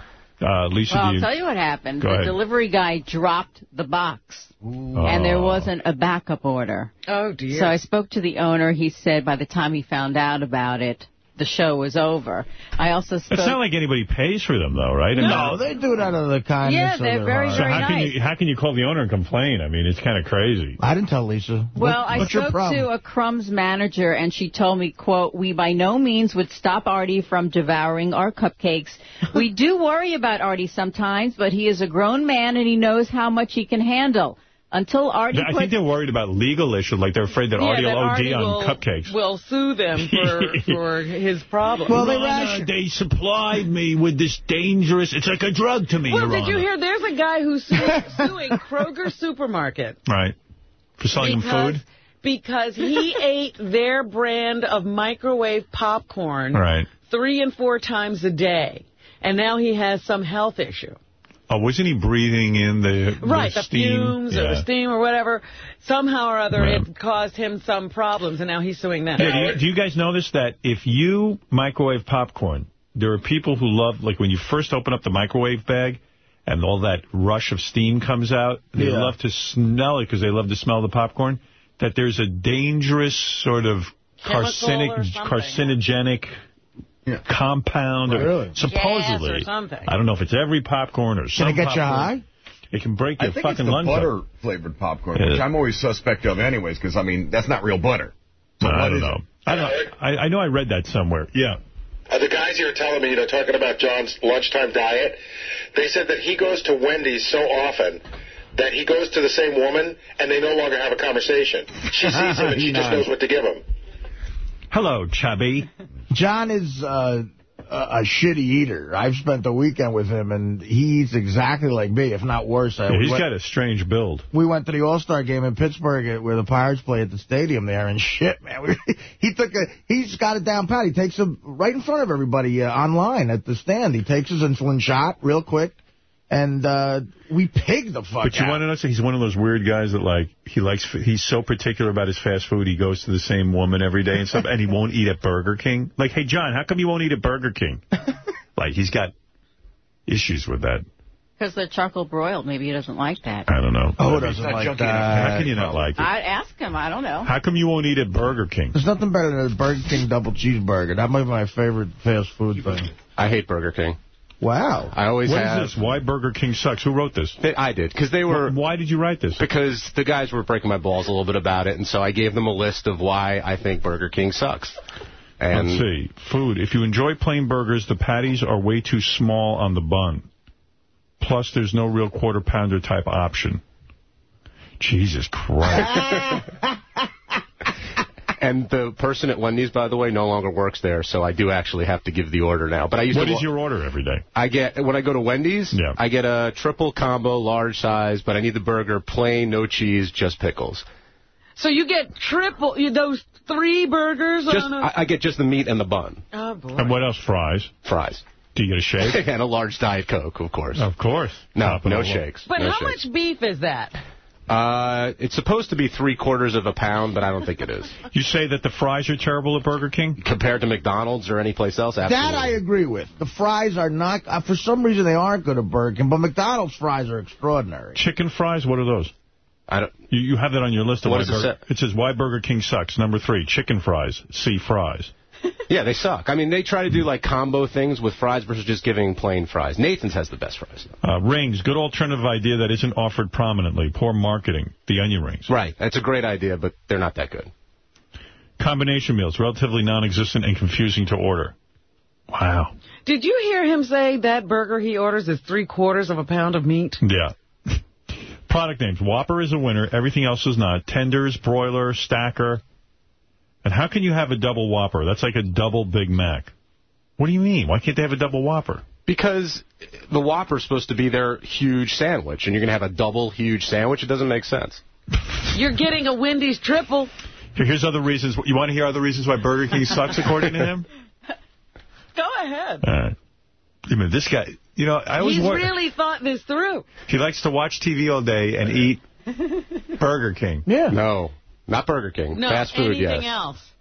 Uh, Lisa, Well, do I'll you... tell you what happened. Go the ahead. delivery guy dropped the box, and there Oh. wasn't a backup order. Oh, dear. So I spoke to the owner. He said by the time he found out about it, the show was over. I also spoke... It's not like anybody pays for them, though, right? I mean, No, they do it out of the kindness Yeah, of they're their very, heart. So very how can you how can you call the owner and complain? I mean, it's kind of crazy. I didn't tell Lisa. Well, What- I what's spoke problem? to a Crumbs manager, and she told me, quote, we by no means would stop Artie from devouring our cupcakes. we do worry about Artie sometimes, but he is a grown man, and he knows how much he can handle. Until Artie I think they're worried about legal issues, like they're afraid that yeah, Artie will OD Artie on will, cupcakes. will sue them for, for his problem. Well, they Your Honor, they supplied me with this dangerous, it's like a drug to me, Well, Your did you hear? There's a guy who's suing, suing Kroger Supermarket. Right. For selling them because, food? Because he ate their brand of microwave popcorn Right. three and four times a day. And now he has some health issue. Oh, wasn't he breathing in the, Right, the, steam? fumes or the steam or whatever. Somehow or other, Right. it caused him some problems, and now he's suing them. Yeah, do, you, do you guys notice that if you microwave popcorn, there are people who love, like when you first open up the microwave bag and all that rush of steam comes out, they Yeah. love to smell it because they love to smell the popcorn, that there's a dangerous sort of Chemical carcinic, or something. carcinogenic compound, or Really? supposedly. Gas or something. I don't know if it's every popcorn or some Can it get you high? It can break I your think it's fucking the lungs up. butter flavored popcorn, Yeah. which I'm always suspect of anyways, because I mean that's not real butter. So I don't know. I don't. I, I know I read that somewhere. Yeah. Uh, the guys here are telling me, you know, talking about John's lunchtime diet, they said that he goes to Wendy's so often that he goes to the same woman and they no longer have a conversation. She sees him and she just knows what to give him. Hello, chubby. John is uh, a, a shitty eater. I've spent the weekend with him, and he eats exactly like me, if not worse. Uh, Yeah, he's went- got a strange build. we went to the All-Star game in Pittsburgh where the Pirates play at the stadium there, and shit, man. We, he took a, he's got it down pat. He takes him right in front of everybody uh, online at the stand. He takes his insulin shot real quick, and uh, we pig the fuck But you out. want to know, so he's one of those weird guys that, like, he likes, he's so particular about his fast food, he goes to the same woman every day and stuff, and he won't eat at Burger King. Like, hey, John, how come you won't eat at Burger King? like, he's got issues with that. Because they're charcoal broiled. Maybe he doesn't like that. I don't know. Oh, doesn't like that. How can you not like it? I'd ask him. I don't know. How come you won't eat at Burger King? There's nothing better than a Burger King double cheeseburger. That might be my favorite fast food thing. I hate Burger King. Wow. I always What have. is this? Why Burger King sucks? Who wrote this? They, I did, because they were... Why did you write this? Because the guys were breaking my balls a little bit about it, and so I gave them a list of why I think Burger King sucks. And Let's see. Food. If you enjoy plain burgers, the patties are way too small on the bun. Plus, there's no real quarter pounder type option. Jesus Christ. And the person at Wendy's, by the way, no longer works there, so I do actually have to give the order now. But I used What to is your order every day? I get when I go to Wendy's, Yeah. I get a triple combo, large size, but I need the burger plain, no cheese, just pickles. So you get triple, those three burgers Just on a... I, I get just the meat and the bun. oh, boy. And what else? Fries? Fries. Do you get a shake? and a large Diet Coke, of course. of course. No, Top no shakes. But no how shakes. much beef is that? Uh, it's supposed to be three quarters of a pound, but I don't think it is. You say that the fries are terrible at Burger King? Compared to McDonald's or any place else, absolutely. That I agree with. The fries are not, uh, for some reason they aren't good at Burger King, but McDonald's fries are extraordinary. Chicken fries? What are those? I don't. You, you have that on your list of What why does it say? It says why Burger King sucks. Number three, chicken fries. See fries. Yeah, they suck. I mean, they try to do like combo things with fries versus just giving plain fries. Nathan's has the best fries. Uh, rings, good alternative idea that isn't offered prominently. Poor marketing. The onion rings. Right. That's a great idea, but they're not that good. Combination meals, relatively non-existent and confusing to order. Wow. Did you hear him say that burger he orders is three quarters of a pound of meat? Yeah. Product names. Whopper is a winner. Everything else is not. Tenders, broiler, stacker. And how can you have a double Whopper? That's like a double Big Mac. What do you mean? Why can't they have a double Whopper? Because the Whopper's supposed to be their huge sandwich, and you're going to have a double huge sandwich. It doesn't make sense. You're getting a Wendy's triple. Here's other reasons. You want to hear other reasons why Burger King sucks, according to him? Go ahead. All right. I mean, this guy, you know, I always He's really thought this through. He likes to watch TV all day and eat Burger King. Yeah. No, not Burger King. No, Fast food, anything yes. else.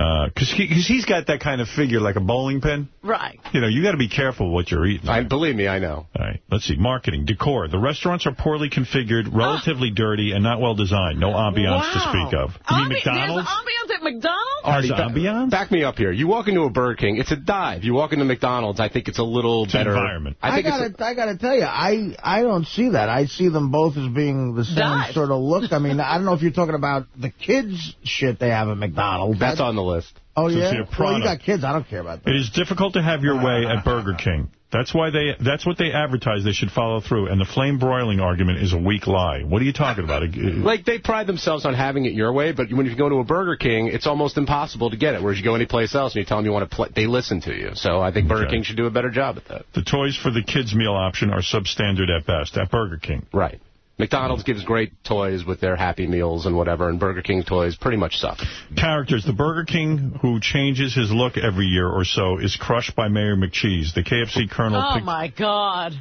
Uh, because he, cause he's got that kind of figure like a bowling pin. Right. You know, you got to be careful what you're eating. I Believe me, I know. All right, let's see. Marketing, decor. The restaurants are poorly configured, ah. relatively dirty, and not well designed. No ambiance to speak of. You mean McDonald's? There's ambiance at McDonald's? Artie, ba- ambiance? back me up here. You walk into a Burger King, it's a dive. You walk into McDonald's, I think it's a little It's better. environment. I I, gotta, it's. I gotta tell you, I, I don't see that. I see them both as being the same Dive. sort of look. I mean, I don't know if you're talking about the kids' shit they have at McDonald's. A, that's on the list. Oh, So yeah? see, Well, you got kids. I don't care about that. It is difficult to have your way at Burger King. That's why they. That's what they advertise. They should follow through. And the flame broiling argument is a weak lie. What are you talking about? Like, they pride themselves on having it your way, but when you go to a Burger King, it's almost impossible to get it. Whereas you go anyplace else and you tell them you want to play, they listen to you. So I think Burger Okay. King should do a better job at that. The toys for the kids meal option are substandard at best at Burger King. Right. McDonald's gives great toys with their Happy Meals and whatever, and Burger King toys pretty much suck. Characters. The Burger King who changes his look every year or so is crushed by Mayor McCheese. The KFC Colonel. Oh, my God.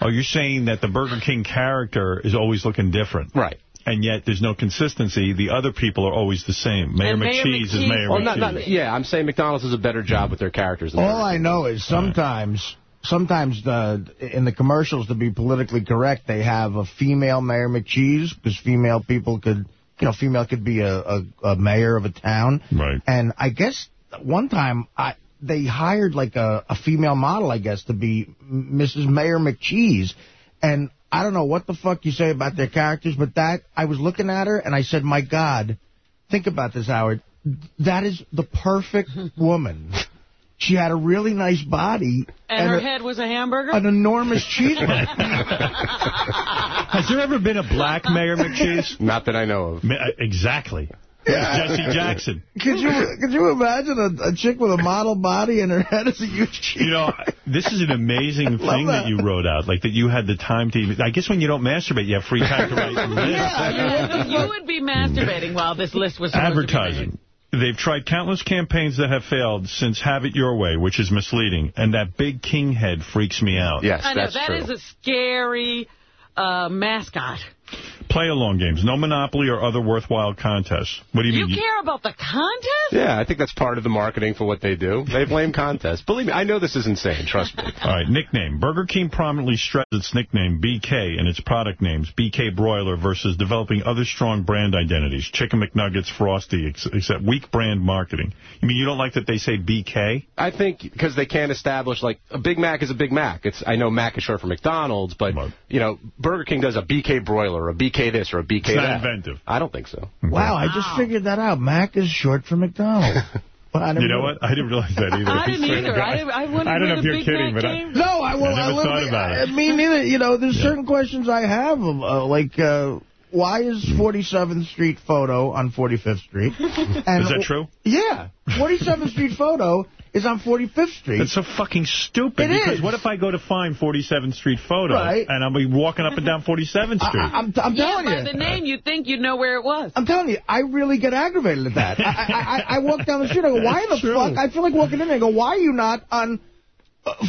oh, you're saying that the Burger King character is always looking different. Right. And yet there's no consistency. The other people are always the same. Mayor Mayor McCheese is Mayor Well, McCheese. not, not, yeah, I'm saying McDonald's does a better job with their characters than All I know is sometimes, sometimes the in the commercials, to be politically correct, they have a female Mayor McCheese because female people could, you know, female could be a, a, a mayor of a town. Right. And I guess one time I they hired like a, a female model, I guess, to be Mrs. Mayor McCheese, and I don't know what the fuck you say about their characters, but that I was looking at her and I said, my God, think about this, Howard. That is the perfect woman. She had a really nice body. And, her a- head was a hamburger? An enormous cheeseburger. Has there ever been a black Mayor McCheese? Not that I know of. Ma- uh, Exactly. Jesse Jackson. could you could you imagine a, a chick with a model body and her head is a huge cheeseburger? You know, this is an amazing thing that. that. you wrote out, like that you had the time to. I guess when you don't masturbate, you have free time to write lists. Yeah, you, you would be masturbating while this list was supposed to be Advertising. They've tried countless campaigns that have failed since Have It Your Way, which is misleading, and that big king head freaks me out. Yes, I know, that's that true. is a scary uh, mascot. Play-along games. No Monopoly or other worthwhile contests. What do you, You mean? You care about the contest? Yeah, I think that's part of the marketing for what they do. They blame contests. Believe me, I know this is insane. Trust me. All right, nickname. Burger King prominently stressed its nickname BK and its product names, BK Broiler versus developing other strong brand identities, Chicken McNuggets, Frosty, except weak brand marketing. You mean you don't like that they say BK? I think because they can't establish, like, a Big Mac is a Big Mac. It's I know Mac is short for McDonald's, but, you know, Burger King does a BK Broiler, or a BK this, or a BK It's not that. inventive. I don't think so. Wow, I just figured that out. Mac is short for McDonald's. But I You know what? I didn't realize that either. I didn't either. I didn't- I I don't know if you're kidding, but I. No, I, well, I I, never live, thought about it. I mean, neither, you know, there's certain questions I have, uh, like, uh, why is hmm. 47th Street photo on 45th Street? And Is that true? Yeah. 47th Street photo is on 45th Street. That's so fucking stupid. It because is. what if I go to find 47th Street photo Right. and I'll be walking up and down 47th Street? I, am I'm yeah, telling by you. the name, you'd think you'd know where it was. I'm telling you, I really get aggravated at that. I, I, I, I walk down the street, I go, why the True. fuck? I feel like walking in there, I go, why are you not on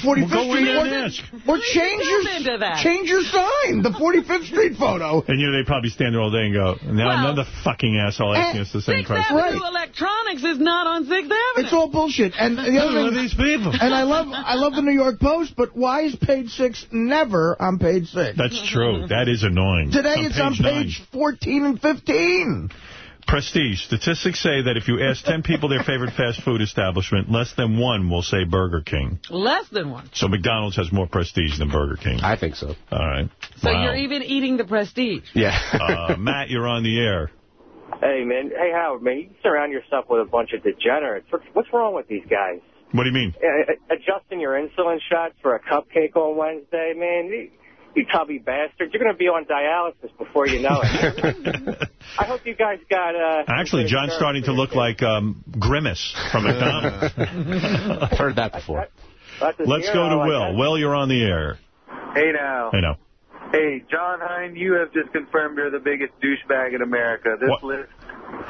45th Well, go in Street? Or, and ask. or change your, into that. change your sign, the 45th Street photo. and you know, they probably stand there all day and go, now Well, another fucking asshole asking us the same Sixth question. Avenue Electronics is not on Sixth Avenue. It's all bullshit. And the other are thing, these people? and I love I love the New York Post, but why is page six never on page six? That's true. That is annoying. Today on it's on nine. page 14 and 15. Prestige. Statistics say that if you ask 10 people their favorite fast food establishment, less than one will say Burger King. Less than one. So McDonald's has more prestige than Burger King. I think so. All right. So wow. you're even eating the prestige. Yeah. uh, Matt, you're on the air. Hey, man. Hey, Howard, man. You surround yourself with a bunch of degenerates. What's, what's wrong with these guys? What do you mean? Uh, adjusting your insulin shots for a cupcake on Wednesday, man. You, you tubby bastard. You're going to be on dialysis before you know it. I hope you guys got... Uh, Actually, John's starting to look like um, Grimace from McDonald's. I've heard that before. Let's go to I Will. guess. Will, you're on the air. Hey now. I know. Hey, Jon Hein, you have just confirmed you're the biggest douchebag in America. This What? list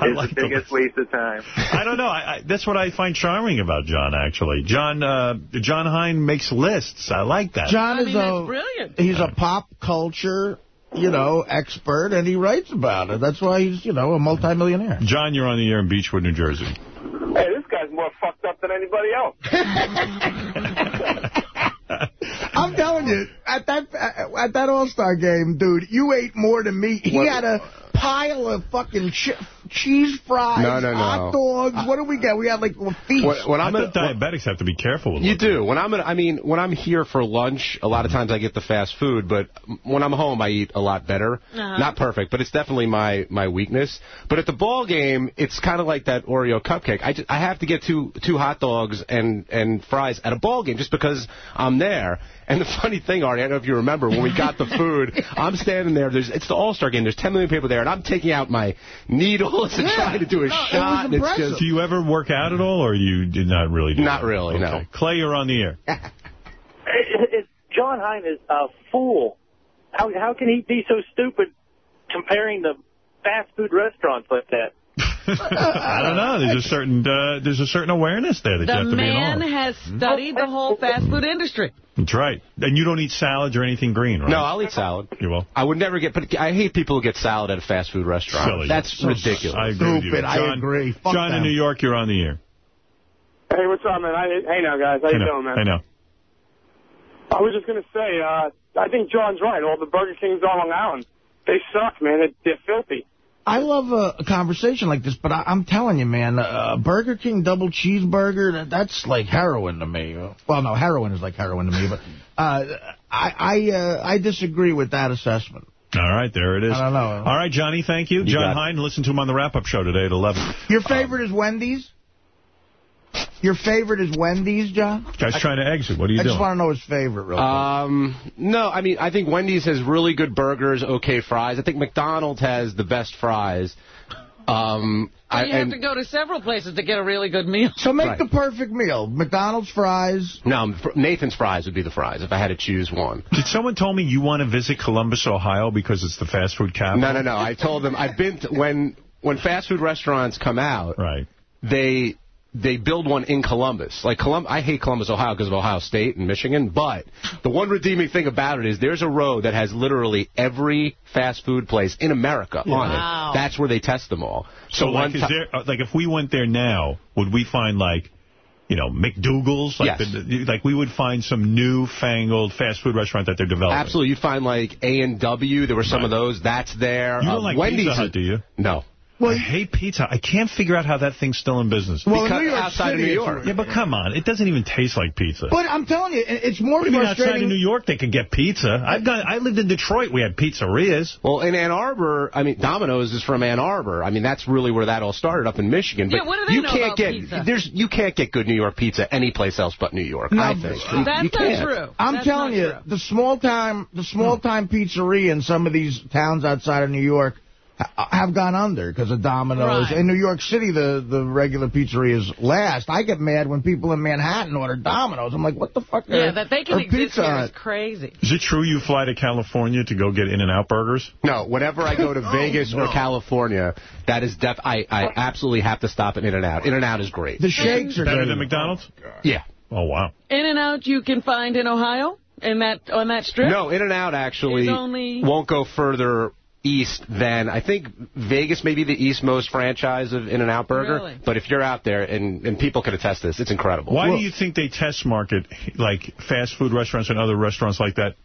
I is like the biggest waste of time. I don't know. I, I, that's what I find charming about John, actually. John uh, Jon Hein makes lists. I like that. John I is mean, a that's brilliant. he's a pop culture, you know, expert, and he writes about it. That's why he's, you know, a multimillionaire. John, you're on the air in Beachwood, New Jersey. Hey, this guy's more fucked up than anybody else. I'm telling you, at that at that All-Star game, dude, you ate more than me. He What- had a pile of fucking ch cheese fries, No, no, no. hot dogs. What do we get? We had like a feast. When, when I I'm thought at, diabetics have to be careful with You what they do. When I'm at, I mean, when I'm here for lunch, a lot of times I get the fast food, but when I'm home, I eat a lot better. Uh-huh. Not perfect, but it's definitely my my weakness. But at the ball game, it's kind of like that Oreo cupcake. I just, I have to get two two hot dogs and and fries at a ball game just because I'm there. And the funny thing, Artie, I don't know if you remember when we got the food, I'm standing there. There's it's the All Star game. There's 10 million people there, and I'm taking out my needles and Yeah. trying to do a No, it was shot. and it's just Do you ever work out at all, or you did not really do Not that? really, no. Clay, you're on the air. It- it- Jon Hein is a fool. How how can he be so stupid comparing the fast food restaurants like that? I don't know. There's a certain uh, there's a certain awareness there that you have to be in man has studied the whole fast food industry. That's right. And you don't eat salads or anything green, right? No, I'll eat salad. You will. I would never get, but I hate people who get salad at a fast food restaurant. Silly. That's So ridiculous. I agree with you. Stupid. I agree. Fuck John in. New York, you're on the air. Hey, what's up, man? I, hey now, guys. How I you know. doing, man? I know. I was just gonna say, uh, I think John's right. All the Burger Kings on Long Island, they suck, man. They're, they're filthy. I love a, a conversation like this, but I, I'm telling you, man, a Burger King double cheeseburger, that, that's like heroin to me. Well, no, heroin is like heroin to me, but uh, I I, uh, I disagree with that assessment. All right, there it is. I don't know. All right, Johnny, thank you. You John. Hein, listen to him on the wrap-up show today at 11. Your favorite is Wendy's? Your favorite is Wendy's, John? Guy's trying to exit. What are you I doing? just want to know his favorite real quick. Um, no, I mean, I think Wendy's has really good burgers, okay fries. I think McDonald's has the best fries. Um, I, you have and, to go to several places to get a really good meal. so make right. the perfect meal. McDonald's fries. no, Nathan's fries would be the fries if I had to choose one. Did someone tell me you want to visit Columbus, Ohio because it's the fast food capital? No, no, no. I told them I've been to, when when fast food restaurants come out. Right. They they build one in Columbus. Like Colum I hate Columbus, Ohio because of Ohio State and Michigan, but the one redeeming thing about it is there's a road that has literally every fast food place in America on Wow. it. That's where they test them all. So, like, is there, uh, like, if we went there now, would we find, like, you know, McDougal's? Like, Yes. the, like we would find some new-fangled fast food restaurant that they're developing. Absolutely. You'd find like A&W. There were some of those. That's there. You don't Uh, like Wendy's Pizza Hut, do you? No. I hate pizza. I can't figure out how that thing's still in business. Well, in Because- New York outside City, of New York. Yeah, but come on. It doesn't even taste like pizza. But I'm telling you, it's more What do you mean outside of New York they could get pizza? I've got. I lived in Detroit. We had pizzerias. Well, in Ann Arbor, I mean, Domino's is from Ann Arbor. I mean, that's really where that all started, up in Michigan. But Yeah, what do they you know can't about get pizza? there's you can't get good New York pizza anyplace else but New York. No, I think You- That's you not can't. true. I'm That's telling you, true. the small time, the small hmm. time pizzeria in some of these towns outside of New York ha- have gone under because of Domino's. Right. In New York City, the the regular pizzeria is last. I get mad when people in Manhattan order Domino's. I'm like, what the fuck? Yeah, are, that they can exist Pizza here is crazy. Is it true you fly to California to go get In-N-Out burgers? No, whenever I go to Oh, Vegas or. California, that is def. I I absolutely have to stop at In-N-Out. In-N-Out is great. The shakes are Better good. than McDonald's? Oh, yeah. Oh wow. In and out you can find in Ohio in that on that strip. No, In-N-Out actually only- won't go further east than, I think Vegas may be the eastmost franchise of In-N-Out Burger. Really? But if you're out there, and, and people can attest this, it's incredible. Why do you think they test market like fast food restaurants and other restaurants like that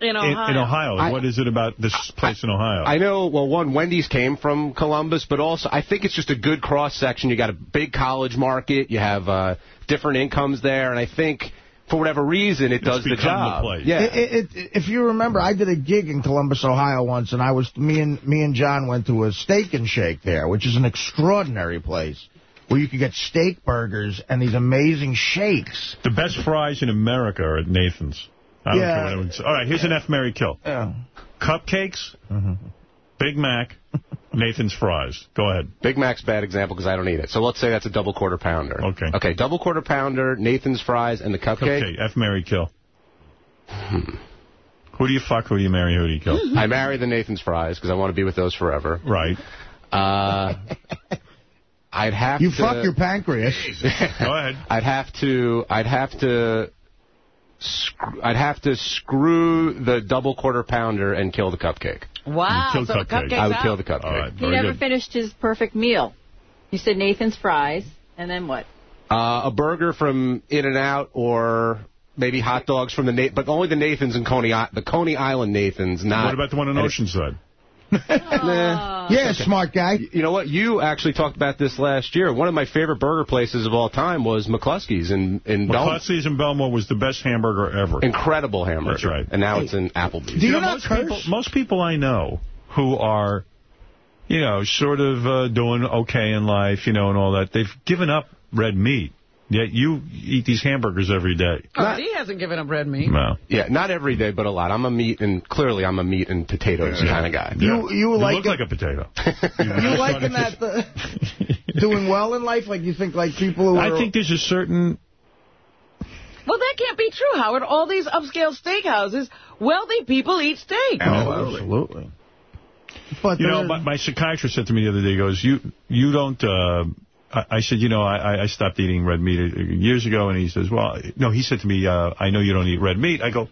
in in, Ohio. in Ohio? I- what is it about this place in Ohio? I know, well, one, Wendy's came from Columbus, but also I think it's just a good cross-section. You got a big college market. You have uh, different incomes there, and I think for whatever reason it does the become the job. place. Yeah. It, it, it, if you remember, I did a gig in Columbus, Ohio once, and I was me and me and John went to a steak and shake there, which is an extraordinary place where you could get steak burgers and these amazing shakes. The best fries in America are at Nathan's. I don't Yeah. care what anyone says. All right, here's an F, Mary kill. Yeah. Cupcakes, mm -hmm. Big Mac, Nathan's fries. Go ahead. Big Mac's bad example because I don't eat it. So let's say that's a double quarter pounder. Okay. Okay, double quarter pounder, Nathan's fries, and the cupcake. Okay, F, Mary kill. Who do you fuck? Who do you marry? Who do you kill? I marry the Nathan's fries because I want to be with those forever. Right. Uh, I'd have You to. fuck your pancreas. Go ahead. I'd have to. I'd have to. I'd have to screw the double quarter pounder and kill the cupcake. Wow, You so kill the cupcake. cupcake's I would out. kill the cupcake. All right, He never good. finished his perfect meal. You said Nathan's fries, and then what? Uh, a burger from In-N-Out or maybe hot dogs from the Na- but only the Nathans and Coney I- the Coney Island Nathans. Not What about the one in Oceanside? Nah. Yeah, smart guy. You know what? You actually talked about this last year. One of my favorite burger places of all time was McCluskey's in in Belmont. McCluskey's in Bellmore was the best hamburger ever. Incredible hamburger. That's right. And now it's in Applebee's. Do you know, not most curse? people, most people I know who are, you know, sort of uh, doing okay in life, you know, and all that, they've given up red meat. Yet you eat these hamburgers every day. Oh, he hasn't given up red meat. No. Yeah, not every day, but a lot. I'm a meat and clearly I'm a meat and potatoes kind of guy. You you You like look like a potato. you liking that the, doing well in life? Like you think like people who are I think there's a certain Well, that can't be true, Howard. All these upscale steakhouses, wealthy people eat steak. Oh, absolutely. But You know, my, my psychiatrist said to me the other day, he goes, you you don't, uh, I, I said, you know, I, I stopped eating red meat years ago, and he says, well, no, he said to me, uh, I know you don't eat red meat. I go,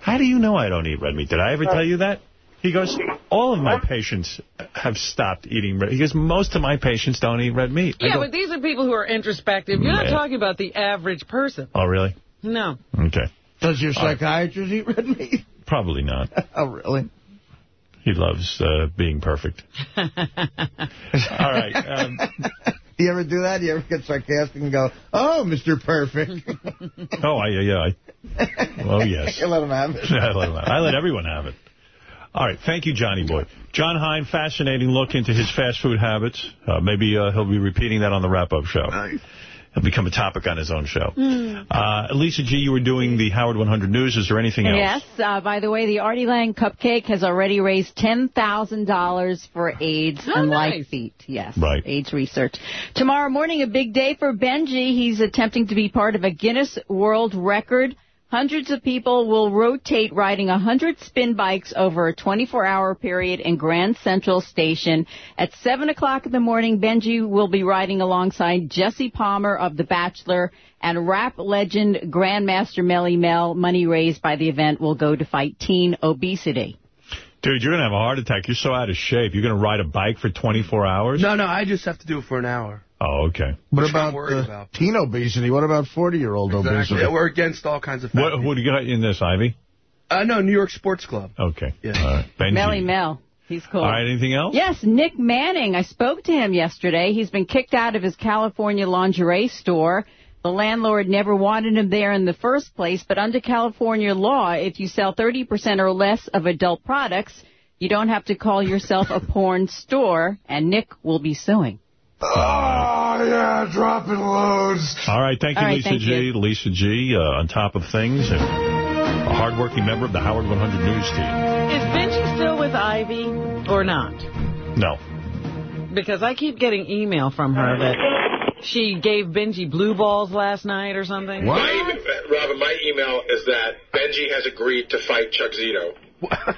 how do you know I don't eat red meat? Did I ever tell you that? He goes, all of my patients have stopped eating red He goes, most of my patients don't eat red meat. Yeah, go, but these are people who are introspective. You're not talking about the average person. oh, really? No. Okay. does your psychiatrist eat red meat? Probably not. Oh, really? He loves uh, being perfect. All right. Um, You ever do that? Do You ever get sarcastic and go, "Oh, Mr. Perfect"? oh, I, yeah, I, oh, yes. you let him have it. I let, him- I let everyone have it. All right. Thank you, Johnny Boy. Jon Hein, fascinating look into his fast food habits. Uh, maybe uh, he'll be repeating that on the wrap-up show. He'll become a topic on his own show. Uh, Lisa G., you were doing the Howard 100 News. Is there anything else? Yes. Uh, by the way, the Artie Lange Cupcake has already raised $10,000 for AIDS Oh, and nice. Lifebeat. Yes. Right. AIDS research. Tomorrow morning, a big day for Benji. He's attempting to be part of a Guinness World Record. Hundreds of people will rotate riding 100 spin bikes over a 24-hour period in Grand Central Station. At 7 o'clock in the morning, Benji will be riding alongside Jesse Palmer of The Bachelor and rap legend Grandmaster Melle Mel. Money raised by the event will go to fight teen obesity. Dude, you're going to have a heart attack. You're so out of shape. You're going to ride a bike for 24 hours? No, no, I just have to do it for an hour. Oh, okay. What about, uh, about. teen obesity? What about 40-year-old obesity? Yeah, we're against all kinds of fat What, who do you got in this, Ivy? Uh, no, New York Sports Club. Okay. Yeah. All right. Benji. Melle Mel. He's cool. All right, anything else? Yes, Nick Manning. I spoke to him yesterday. He's been kicked out of his California lingerie store. The landlord never wanted him there in the first place, but under California law, if you sell 30% or less of adult products, you don't have to call yourself a porn store, and Nick will be suing. Oh, yeah, dropping loads. All right, thank you, All right, Lisa thank G. you. Lisa G, uh, on top of things, and a hardworking member of the Howard 100 News team. Is Benji still with Ivy or not? No. Because I keep getting email from her that she gave Benji blue balls last night or something. My, Robin, my email is that Benji has agreed to fight Chuck Zito.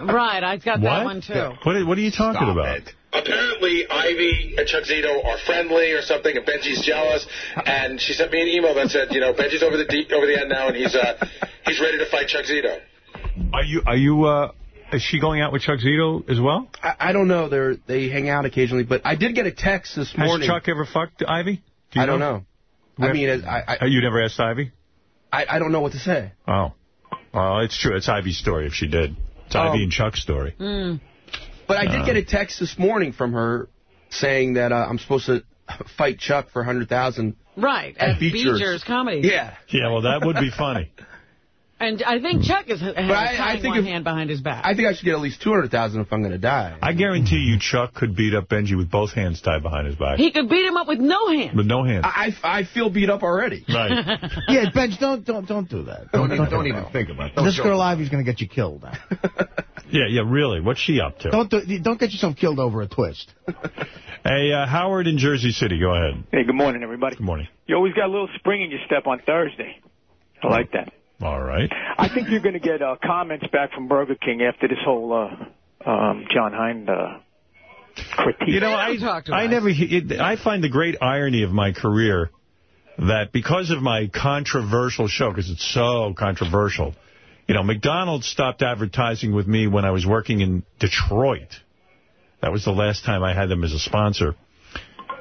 Right, I got What? that one too. What, are- what are you talking Stop about? Apparently, Ivy and Chuck Zito are friendly or something, and Benji's jealous. And she sent me an email that said, you know, Benji's over the deep, over the end now, and he's uh, he's ready to fight Chuck Zito. Are you, are you, uh, is she going out with Chuck Zito as well? I, I don't know. They they hang out occasionally, but I did get a text this Has morning. Chuck ever fucked Ivy? Do you I don't know. I mean, I, I, Uh, You never asked Ivy? I I don't know what to say. Oh. Well, it's true. It's Ivy's story if she did. It's Um, Ivy and Chuck's story. But I did get a text this morning from her saying that uh, I'm supposed to fight Chuck for 100000 Right, At at Beecher's. Beecher's Comedy. Yeah. Yeah, well, that would be funny. And I think Chuck is has I- I think one if- hand behind his back. I think I should get at least 200000 if I'm going to die. I guarantee you Chuck could beat up Benji with both hands tied behind his back. He could beat him up with no hands. With no hands. I, I feel beat up already. Right. yeah, Benj, don't don't don't do that. Don't, even, don't even think about it. Don't This joke. girl Ivy's going to get you killed. Yeah, yeah, really. What's she up to? Don't do, don't get yourself killed over a twist. Hey, uh, Howard in Jersey City, go ahead. Hey, good morning, everybody. Good morning. You always got a little spring in your step on Thursday. I like that. All right. I think you're going to get uh, comments back from Burger King after this whole uh, um, Jon Hein uh, critique. You know, I, talked. I never, he- it, I find the great irony of my career that because of my controversial show, because it's so controversial, you know, McDonald's stopped advertising with me when I was working in Detroit. That was the last time I had them as a sponsor.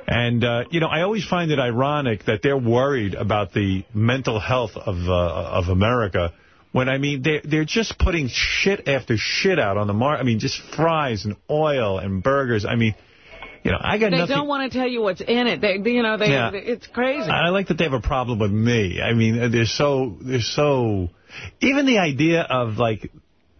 And, uh, you know, I always find it ironic that they're worried about the mental health of uh, of America when, I mean, they're, they're just putting shit after shit out on the market. I mean, just fries and oil and burgers. I mean, you know, I got they nothing. don't want to tell you what's in it. They, you know, they, Yeah. it's crazy. I like that they have a problem with me. I mean, they're so, they're so, even the idea of like,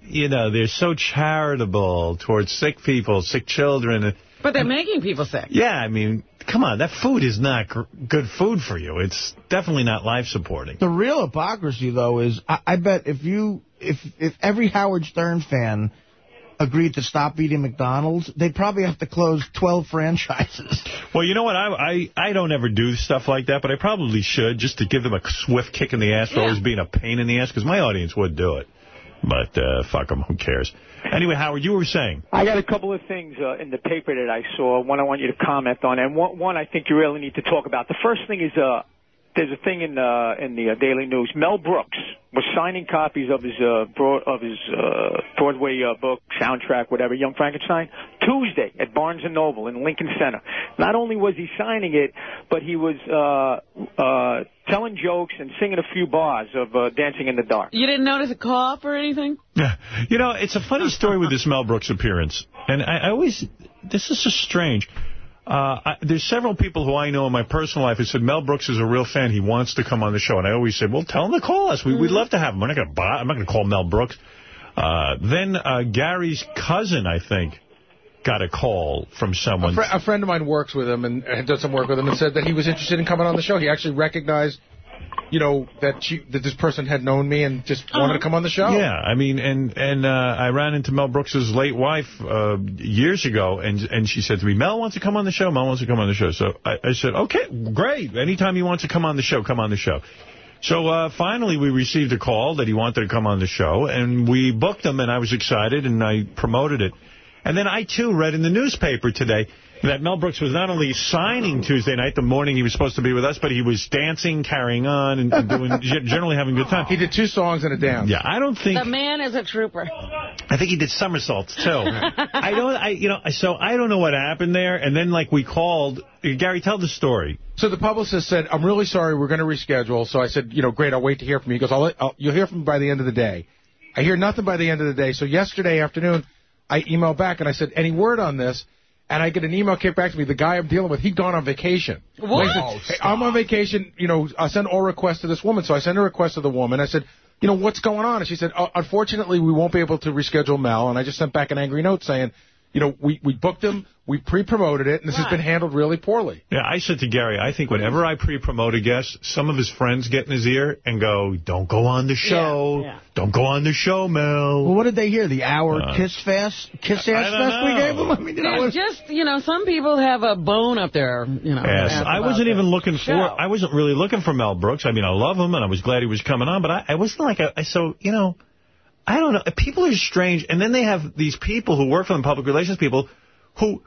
you know, they're so charitable towards sick people, sick children. But they're making people sick. Yeah, I mean, come on, that food is not gr good food for you. It's definitely not life supporting. The real hypocrisy, though, is I, I bet if you if if every Howard Stern fan agreed to stop eating McDonald's, they'd probably have to close 12 franchises. Well, you know what? I, I I don't ever do stuff like that, but I probably should just to give them a swift kick in the ass for Yeah. always being a pain in the ass, because my audience would do it. But uh, fuck them, who cares? Anyway, Howard, you were saying. I got a couple of things uh, in the paper that I saw. One I want you to comment on, and one, one I think you really need to talk about. The first thing is uh, there's a thing in uh, in the uh, Daily News. Mel Brooks was signing copies of his uh, broad, of his uh, Broadway uh, book, soundtrack, whatever, Young Frankenstein, Tuesday at Barnes and Noble in Lincoln Center. Not only was he signing it, but he was uh, uh, telling jokes and singing a few bars of uh, Dancing in the Dark. You didn't notice a cough or anything? Yeah. You know, it's a funny story with this Mel Brooks appearance. And I, I always, this is just strange. Uh, I, there's several people who I know in my personal life who said Mel Brooks is a real fan. He wants to come on the show. And I always said, well, tell him to call us. We, We'd love to have him. We're not going to buy, I'm not going to call Mel Brooks. Uh, then uh, Gary's cousin, I think, got a call from A, someone. fr a friend of mine works with him and had done some work with him and said that he was interested in coming on the show. He actually recognized, you know, that she, that this person had known me and just wanted to come on the show. Yeah, I mean, and and uh, I ran into Mel Brooks's late wife uh, years ago, and and she said to me, Mel wants to come on the show. Mel wants to come on the show. So I, I said, okay, great. Anytime he wants to come on the show, come on the show. So uh, finally, we received a call that he wanted to come on the show, and we booked him, and I was excited, and I promoted it. And then I, too, read in the newspaper today that Mel Brooks was not only signing Tuesday night, the morning he was supposed to be with us, but he was dancing, carrying on, and, and doing generally having a good time. He did two songs and a dance. Yeah, I don't think... The man is a trooper. I think he did somersaults, too. I don't, I, you know, so I don't know what happened there. And then, like, we called... Gary, tell the story. So the publicist said, I'm really sorry, we're going to reschedule. So I said, you know, great, I'll wait to hear from you. He goes, I'll, I'll, you'll hear from me by the end of the day. I hear nothing by the end of the day. So yesterday afternoon, I emailed back and I said, any word on this? And I get an email kicked back to me. The guy I'm dealing with, he'd gone on vacation. What? Oh, hey, I'm on vacation. You know, I send all requests to this woman. So I sent a request to the woman. I said, you know, what's going on? And she said, oh, unfortunately, we won't be able to reschedule Mel. And I just sent back an angry note saying, you know, we, we booked him, we pre-promoted it, and this has been handled really poorly. Yeah, I said to Gary, I think whenever I pre-promote a guest, some of his friends get in his ear and go, don't go on the show. Yeah, yeah. Don't go on the show, Mel. Well, what did they hear? The hour Uh, kiss fest, kiss I ass don't fest we gave them? I mean, you know, just, you know, some people have a bone up there, you know. Yes, I wasn't even looking show. for, I wasn't really looking for Mel Brooks. I mean, I love him, and I was glad he was coming on, but I, I wasn't like, a, I, so, you know, I don't know. People are strange, and then they have these people who work for them, public relations people, who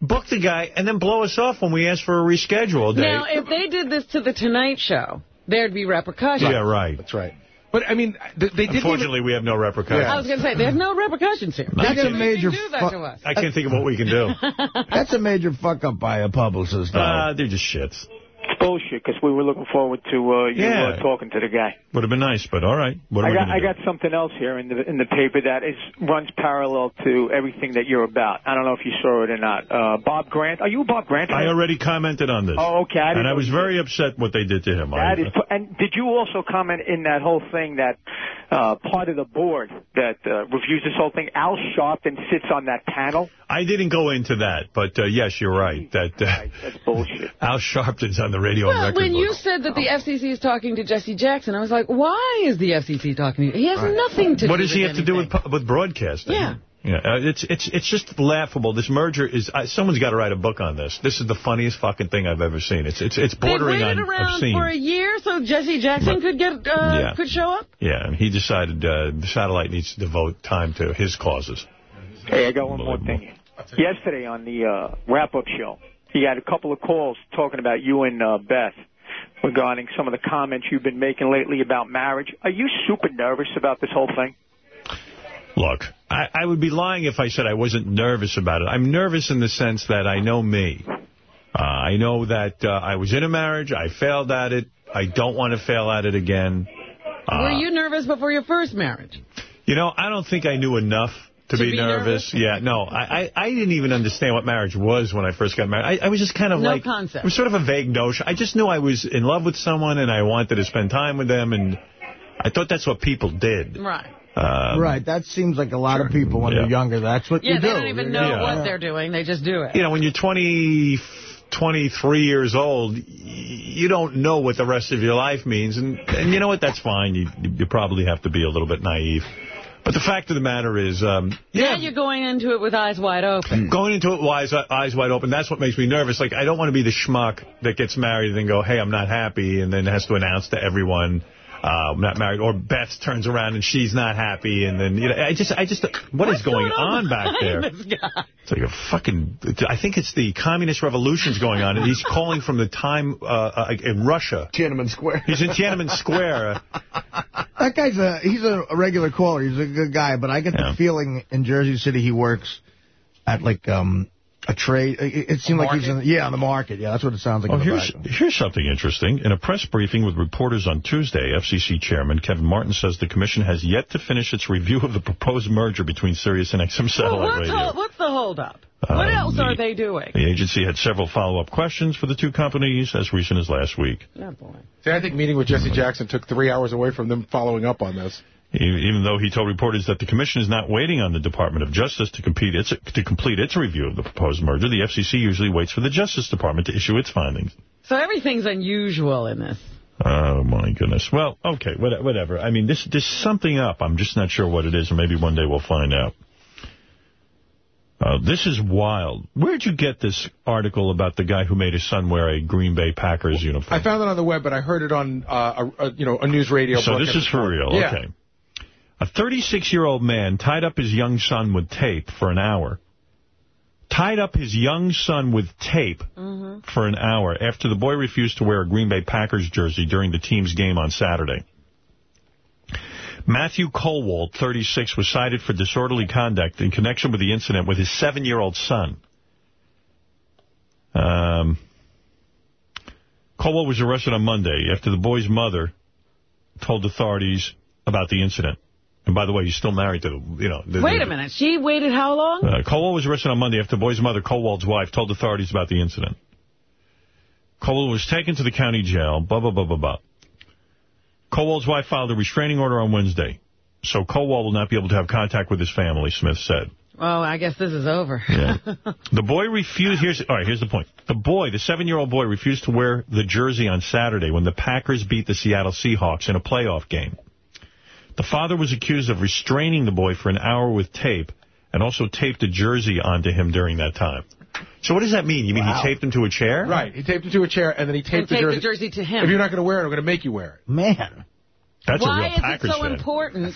book the guy and then blow us off when we ask for a reschedule date. Now, if they did this to the Tonight Show, there'd be repercussions. yeah, right. That's right. But, I mean, they, they didn't Unfortunately, we have no repercussions. I was going to say, there's no repercussions here. That's They a major do that to us. I can't think of what we can do. that's a major fuck-up by a publicist, though. Uh, they're just shits. It's bullshit, because we were looking forward to uh, you Yeah. uh, talking to the guy. Would have been nice, but all right. What I got I got something else here in the in the paper that is runs parallel to everything that you're about. I don't know if you saw it or not. Uh, Bob Grant. Are you a Bob Grant? I already commented on this. Oh, okay. I and I was very upset what they did to him. That I, is, and did you also comment in that whole thing that uh, part of the board that uh, reviews this whole thing, Al Sharpton sits on that panel? I didn't go into that, but uh, yes, you're right. That uh, That's bullshit. Al Sharpton's on the radio and Well, record when book. you said that the FCC is talking to Jesse Jackson, I was like, why is the FCC talking to you? He has nothing to What do does he with have to do with with broadcasting? Yeah. Yeah, uh, it's it's it's just laughable. This merger is. Uh, someone's got to write a book on this. This is the funniest fucking thing I've ever seen. It's it's it's bordering on. They bordering waited on around obscene. for a year so Jesse Jackson Right. could get uh, Yeah. could show up. Yeah, and he decided uh, the satellite needs to devote time to his causes. Hey, I got one more thing. Yesterday on the uh, wrap-up show, he had a couple of calls talking about you and uh, Beth regarding some of the comments you've been making lately about marriage. Are you super nervous about this whole thing? Look, I, I would be lying if I said I wasn't nervous about it. I'm nervous in the sense that I know me. Uh, I know that uh, I was in a marriage. I failed at it. I don't want to fail at it again. Uh, Were you nervous before your first marriage? You know, I don't think I knew enough to, To be, be nervous. nervous? Yeah, no, I, I, I didn't even understand what marriage was when I first got married. I, I was just kind of No like, concept. it was sort of a vague notion. I just knew I was in love with someone and I wanted to spend time with them, and I thought that's what people did. Right. Um, right, that seems like a lot of people when Yeah. they're younger. That's what Yeah, you they do. don't even know Yeah. what they're doing. They just do it. You know, when you're 20, 23 years old, you don't know what the rest of your life means. And, and you know what? That's fine. You, you probably have to be a little bit naive. But the fact of the matter is, um, Now you're going into it with eyes wide open. Going into it wise, eyes wide open, that's what makes me nervous. Like, I don't want to be the schmuck that gets married and then go, hey, I'm not happy, and then has to announce to everyone, uh, not married. Or Beth turns around and she's not happy, and then, you know, I just, I just, what is going on back there? This guy. It's like a fucking, I think it's the communist revolution's going on, and he's calling from the time uh, uh, in Russia. Tiananmen Square. He's in Tiananmen Square. That guy's a he's a, a regular caller. He's a good guy, but I get Yeah. the feeling in Jersey City he works at like um a trade. It, it seemed like he's in the, yeah on the market. Yeah, that's what it sounds like. Oh, here's background. here's something interesting. In a press briefing with reporters on Tuesday, FCC Chairman Kevin Martin says the commission has yet to finish its review of the proposed merger between Sirius and XM Well, Satellite what's, Radio. hol- what's the holdup? Um, What else the- are they doing? The agency had several follow-up questions for the two companies as recent as last week. Oh, boy. See, I think meeting with Jesse Jackson took three hours away from them following up on this. E- Even though he told reporters that the commission is not waiting on the Department of Justice to, compete its, to complete its review of the proposed merger, the FCC usually waits for the Justice Department to issue its findings. So everything's unusual in this. Oh, my goodness. Well, okay, whatever. I mean, this, there's something up. I'm just not sure what it is, and maybe one day we'll find out. Uh, this is wild. Where'd you get this article about the guy who made his son wear a Green Bay Packers uniform? I found it on the web, but I heard it on uh, a, a, you know a news radio. So this is for real. Yeah. Okay. A 36-year-old man tied up his young son with tape for an hour. Tied up his young son with tape for an hour after the boy refused to wear a Green Bay Packers jersey during the team's game on Saturday. Matthew Colwald, 36, was cited for disorderly conduct in connection with the incident with his seven-year-old son. Um, Colwald was arrested on Monday after the boy's mother told authorities about the incident. And by the way, he's still married to, you know... The, Wait a minute. She waited how long? uh, Colwell was arrested on Monday after the boy's mother, Colwell's wife, told authorities about the incident. Colwell was taken to the county jail, blah, blah, blah, blah, blah. Colwell's wife filed a restraining order on Wednesday, so Colwell will not be able to have contact with his family, Smith said. Oh, I guess this is over. Yeah. The boy refused, here's, all right, here's the point. The boy, the seven-year-old boy, refused to wear the jersey on Saturday when the Packers beat the Seattle Seahawks in a playoff game. The father was accused of restraining the boy for an hour with tape and also taped a jersey onto him during that time. So what does that mean? You mean Wow. he taped him to a chair? Right. He taped him to a chair, and then he taped the taped jersey. the jersey to him. If you're not going to wear it, I'm going to make you wear it. Man. That's Why a real Packers Why is it so fan. important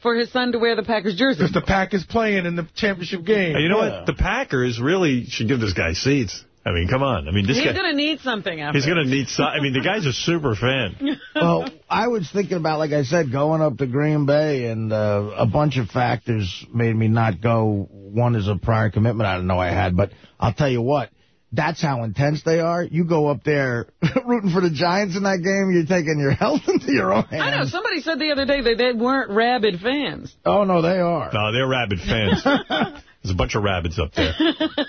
for his son to wear the Packers jersey? Because the Pack is playing in the championship game. Hey, you know what? The Packers really should give this guy seats. I mean, come on. I mean, this He's guy... going to need something after. He's going to need... something. I mean, the guy's a super fan. well, I was thinking about, like I said, going up to Green Bay, and uh, a bunch of factors made me not go. One is a prior commitment I didn't know I had, but I'll tell you what, that's how intense they are. You go up there rooting for the Giants in that game, you're taking your health into your own hands. I know. Somebody said the other day that they weren't rabid fans. Oh, no, they are. No, they're rabid fans. There's a bunch of rabbits up there.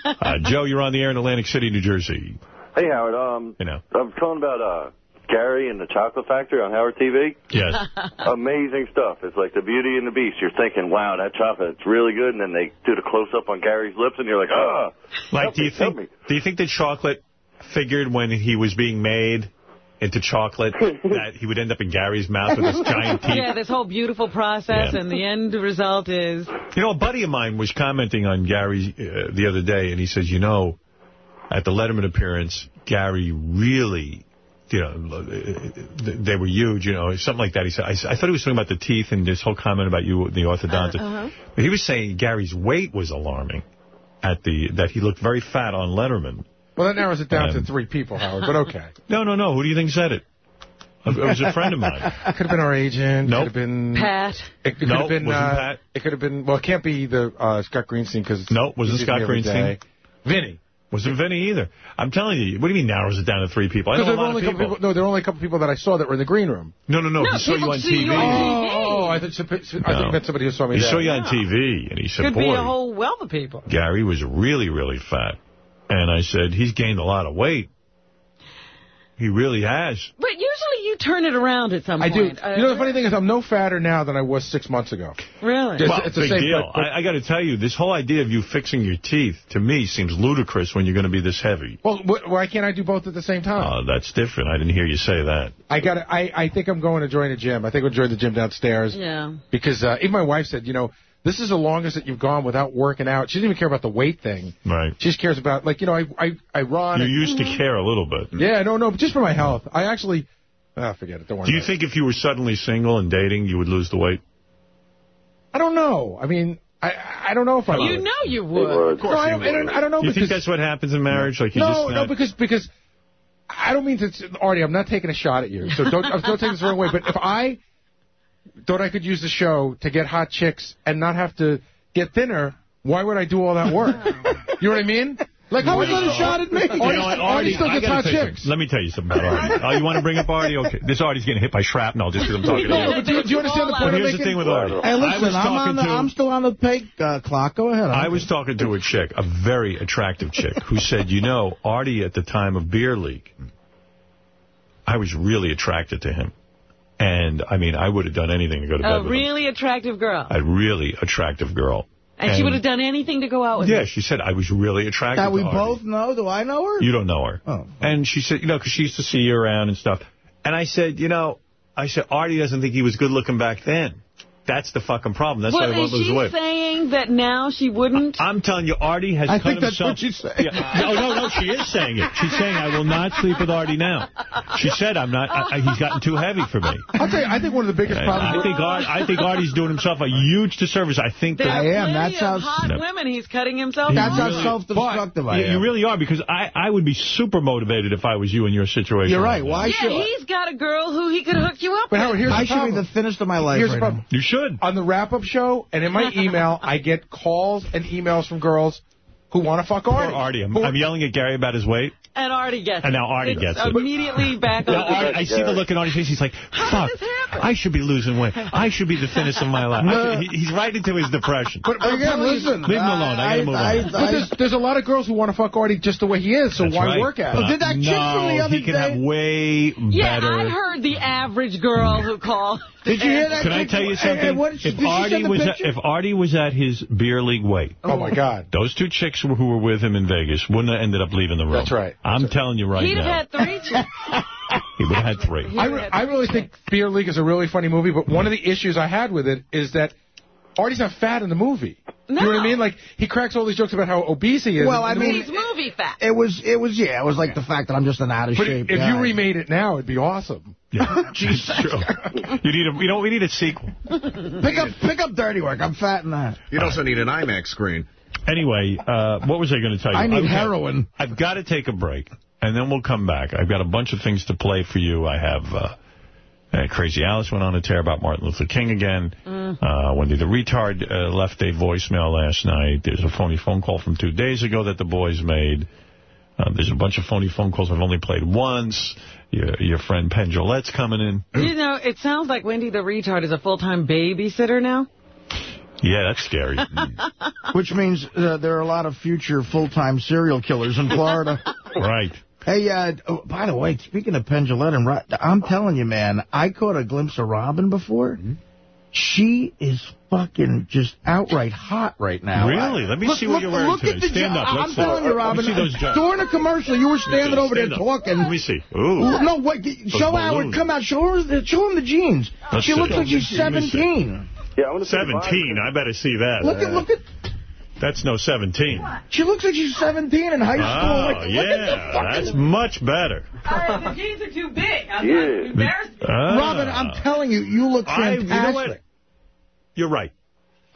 Uh, Joe, you're on the air in Atlantic City, New Jersey. Hey, Howard. Um, You know. I'm calling about uh, Gary and the Chocolate Factory on Howard TV. Yes. Amazing stuff. It's like the Beauty and the Beast. You're thinking, wow, that chocolate's really good, and then they do the close-up on Gary's lips, and you're like, ah. Like, do you think do you think that chocolate figured when he was being made into chocolate that he would end up in Gary's mouth with his giant teeth? Yeah, this whole beautiful process, Yeah. and the end result is... You know, a buddy of mine was commenting on Gary uh, the other day, and he says, you know, at the Letterman appearance, Gary really, you know, uh, they were huge, you know, something like that. He said, I, I thought he was talking about the teeth and this whole comment about you, the orthodontist. Uh-huh. But he was saying Gary's weight was alarming, at the that he looked very fat on Letterman. Well, that narrows it down to Um, three people, Howard, but okay. No, no, no. Who do you think said it? It was a friend of mine. It could have been our agent. Nope. Could have been Pat. It could Nope, have been. wasn't uh, Pat. It could have been. Well, it can't be the uh, Scott Greenstein because. No, wasn't Scott Greenstein. Vinny. Wasn't Vinny either. I'm telling you. What do you mean narrows it down to three people? I know a there were lot of only a couple people. people. No, there were only a couple people that I saw that were in the green room. No, no, no. No, he saw you on TV. you on Oh, I thought, I thought No. you meant somebody who saw me He there. saw you on TV, and he said, Could be boy, a whole wealth of people. Gary was really, really fat. And I said, he's gained a lot of weight. He really has. But usually you turn it around at some point. I do. Uh, You know, the funny thing is, I'm no fatter now than I was six months ago. Really? Just- well, it's the big same, deal. but- but- I, I got to tell you, this whole idea of you fixing your teeth, to me, seems ludicrous when you're going to be this heavy. Well, wh- why can't I do both at the same time? Uh, that's different. I didn't hear you say that. I got. I I think I'm going to join a gym. I think I'll join the gym downstairs Yeah. because uh, even my wife said, you know, this is the longest that you've gone without working out. She doesn't even care about the weight thing. Right. She just cares about like you know I I I run. You used to care a little bit. Yeah, no, no, but just for my health. I actually. Ah, forget it. Don't worry. Do you about think if you were suddenly single and dating, you would lose the weight? I don't know. I mean, I I don't know if I. You would. know you would. No, I don't, I don't. I don't know Do you because think that's what happens in marriage? Like you no, just no, because because I don't mean to, Artie. I'm not taking a shot at you, so don't don't take this the wrong way. But if I thought I could use the show to get hot chicks and not have to get thinner, why would I do all that work? you know what I mean? Like, How Artie- is that a shot at me? Artie, You know what, Artie Artie, still gets hot chicks. Let me tell you something about Artie. Oh, you want to bring up Artie? Okay. This Artie's getting hit by shrapnel just because I'm talking to No, you. but do, you- do you understand the But point I'm here's the thing with Artie. Hey, listen, I'm, on the, to I'm still on the pay uh, clock. Go ahead. I was talking to a chick, a very attractive chick, who said, you know, Artie at the time of Beer League, I was really attracted to him. And, I mean, I would have done anything to go to bed A with him. really attractive girl. A really attractive girl. And, she would have done anything to go out with Yeah, him. she said, I was really attracted That to we both know. Do I know her? You don't know her. Oh. And she said, you know, because she used to see you around and stuff. And I said, you know, I said, Artie doesn't think he was good looking back then. That's the fucking problem. That's Well, why I won't is lose she weight. saying saying that now she wouldn't? I'm telling you, Artie has I cut think that's himself. what she's saying. Yeah. No, no, no, she is saying it. She's saying, I will not sleep with Artie now. She said, I'm not, I, I- he's gotten too heavy for me. I'll tell you, I think one of the biggest And problems... I think Art, I think Artie's doing himself a huge disservice. I think There that are plenty of hot No. women he's cutting himself That's off. how self-destructive I you, am. you really are, because I, I would be super motivated if I was you in your situation. You're right. now. Why yeah, should he's got a girl who he could hook you up But with. Howard, here's I the should be the thinnest of my life Here's right the problem. now. You should. On the wrap-up show and in my email, I get calls and emails from girls who want to fuck Poor Artie. Artie. I'm, I'm yelling at Gary about his weight. And Artie gets it. And now Artie It's gets it. immediately back on. Artie, I see the look in Artie's face. He's like, fuck, I should be losing weight. I should be the thinnest of my life. I should- he's right into his depression. But, but Again, listen. Leave him alone. I gotta move on. But there's, there's a lot of girls who want to fuck Artie just the way he is, so That's why right. work at But it? Did that chick no, from the other day? he can day- have way better. Yeah, better. I heard the average girl who called. Did you hear that? Can I tell you something? hey, what if Artie was at, if Artie was at his beer league weight, Oh, my God. those two chicks who who were with him in Vegas wouldn't have ended up leaving the room. That's right. I'm telling you right He'd now. have had three chicks. he would have had three. I, re- I really think Beer League is a really funny movie, but one of the issues I had with it is that Artie's not fat in the movie. No. You know what I mean? Like, he cracks all these jokes about how obese he is. Well, I mean, He's movie fat. It was, it was, yeah, it was like the fact that I'm just an out of But shape if guy. you remade it now, it'd be awesome. Jesus. True. You need a, you know, we need a sequel. pick up, pick up Dirty Work. I'm fat in that. You'd also need an IMAX screen. Anyway, uh, what was I going to tell you? I need I've got- heroin. I've got to take a break, and then we'll come back. I've got a bunch of things to play for you. I have uh, uh, Crazy Alice went on a tear about Martin Luther King again. Uh, Wendy the Retard uh, left a voicemail last night. There's a phony phone call from two days ago that the boys made. Uh, there's a bunch of phony phone calls I've only played once. Your, your friend Penn Jillette's coming in. You know, it sounds like Wendy the retard is a full-time babysitter now. Yeah, that's scary. Which means uh, there are a lot of future full-time serial killers in Florida. right. Hey, uh, oh, by the way, speaking of Penn Jillette and I'm telling you, man, I caught a glimpse of Robin before. She is fucking just outright hot right now. Really? Let me Look- see what look- you're wearing look today. At the Stand up. I'm telling you, Robin. see those jobs. During a commercial, you were standing over there up. talking. Let me see. Ooh. No, wait, show Howard. Come out. Show her. Show him the jeans. Let's she looks like she's Let me see. 17. Yeah, I want to 17. I better see that. Look at look at. That's no 17. She looks like she's 17 in high school. Oh, like, look at the yeah. fucking- That's much better. Hey, the jeans are too big. I'm Yeah. not embarrassed. Ah. Robin, I'm telling you, you look I- you know fantastic. what? You're right.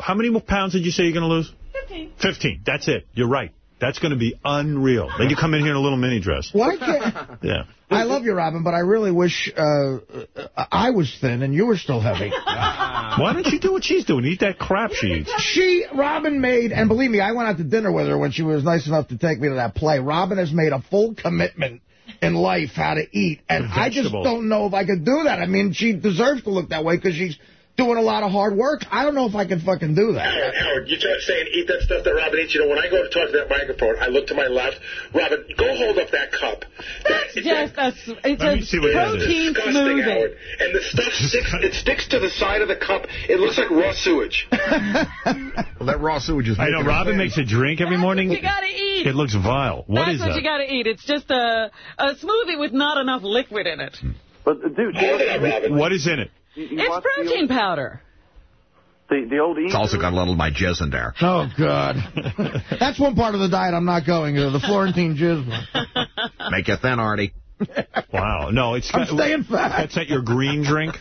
How many more pounds did you say you're going to lose? 15. 15. That's it. You're right. That's going to be unreal. Then you come in here in a little mini dress. Why can't... Yeah. I love you, Robin, but I really wish uh, uh, I was thin and you were still heavy. Why don't you do what she's doing? Eat that crap she eats. She, Robin made, and believe me, I went out to dinner with her when she was nice enough to take me to that play. Robin has made a full commitment in life how to eat, and I just don't know if I could do that. I mean, she deserves to look that way because she's doing a lot of hard work. I don't know if I can fucking do that. Howard, Howard, you're saying eat that stuff that Robin eats. You know, when I go to talk to that microphone, I look to my left. Robin, go hold up that cup. That's just a, it's a see what protein disgusting, smoothie. Howard. And the stuff sticks, it sticks to the side of the cup. It looks like raw sewage. Well, that raw sewage is I know. Robin thing. makes a drink every morning. You gotta eat. It looks vile. What That's is what that? you gotta eat. It's just a a smoothie with not enough liquid in it. But, uh, dude, Hold it up, Robin. What is in it? You, you It's watch the protein old, powder. the, the old It's also got a little of my jizz in there. Oh, God. That's one part of the diet I'm not going to, the Florentine jizz. Make you thin, Artie. Wow. No, it's I'm staying fat. That's at your green drink.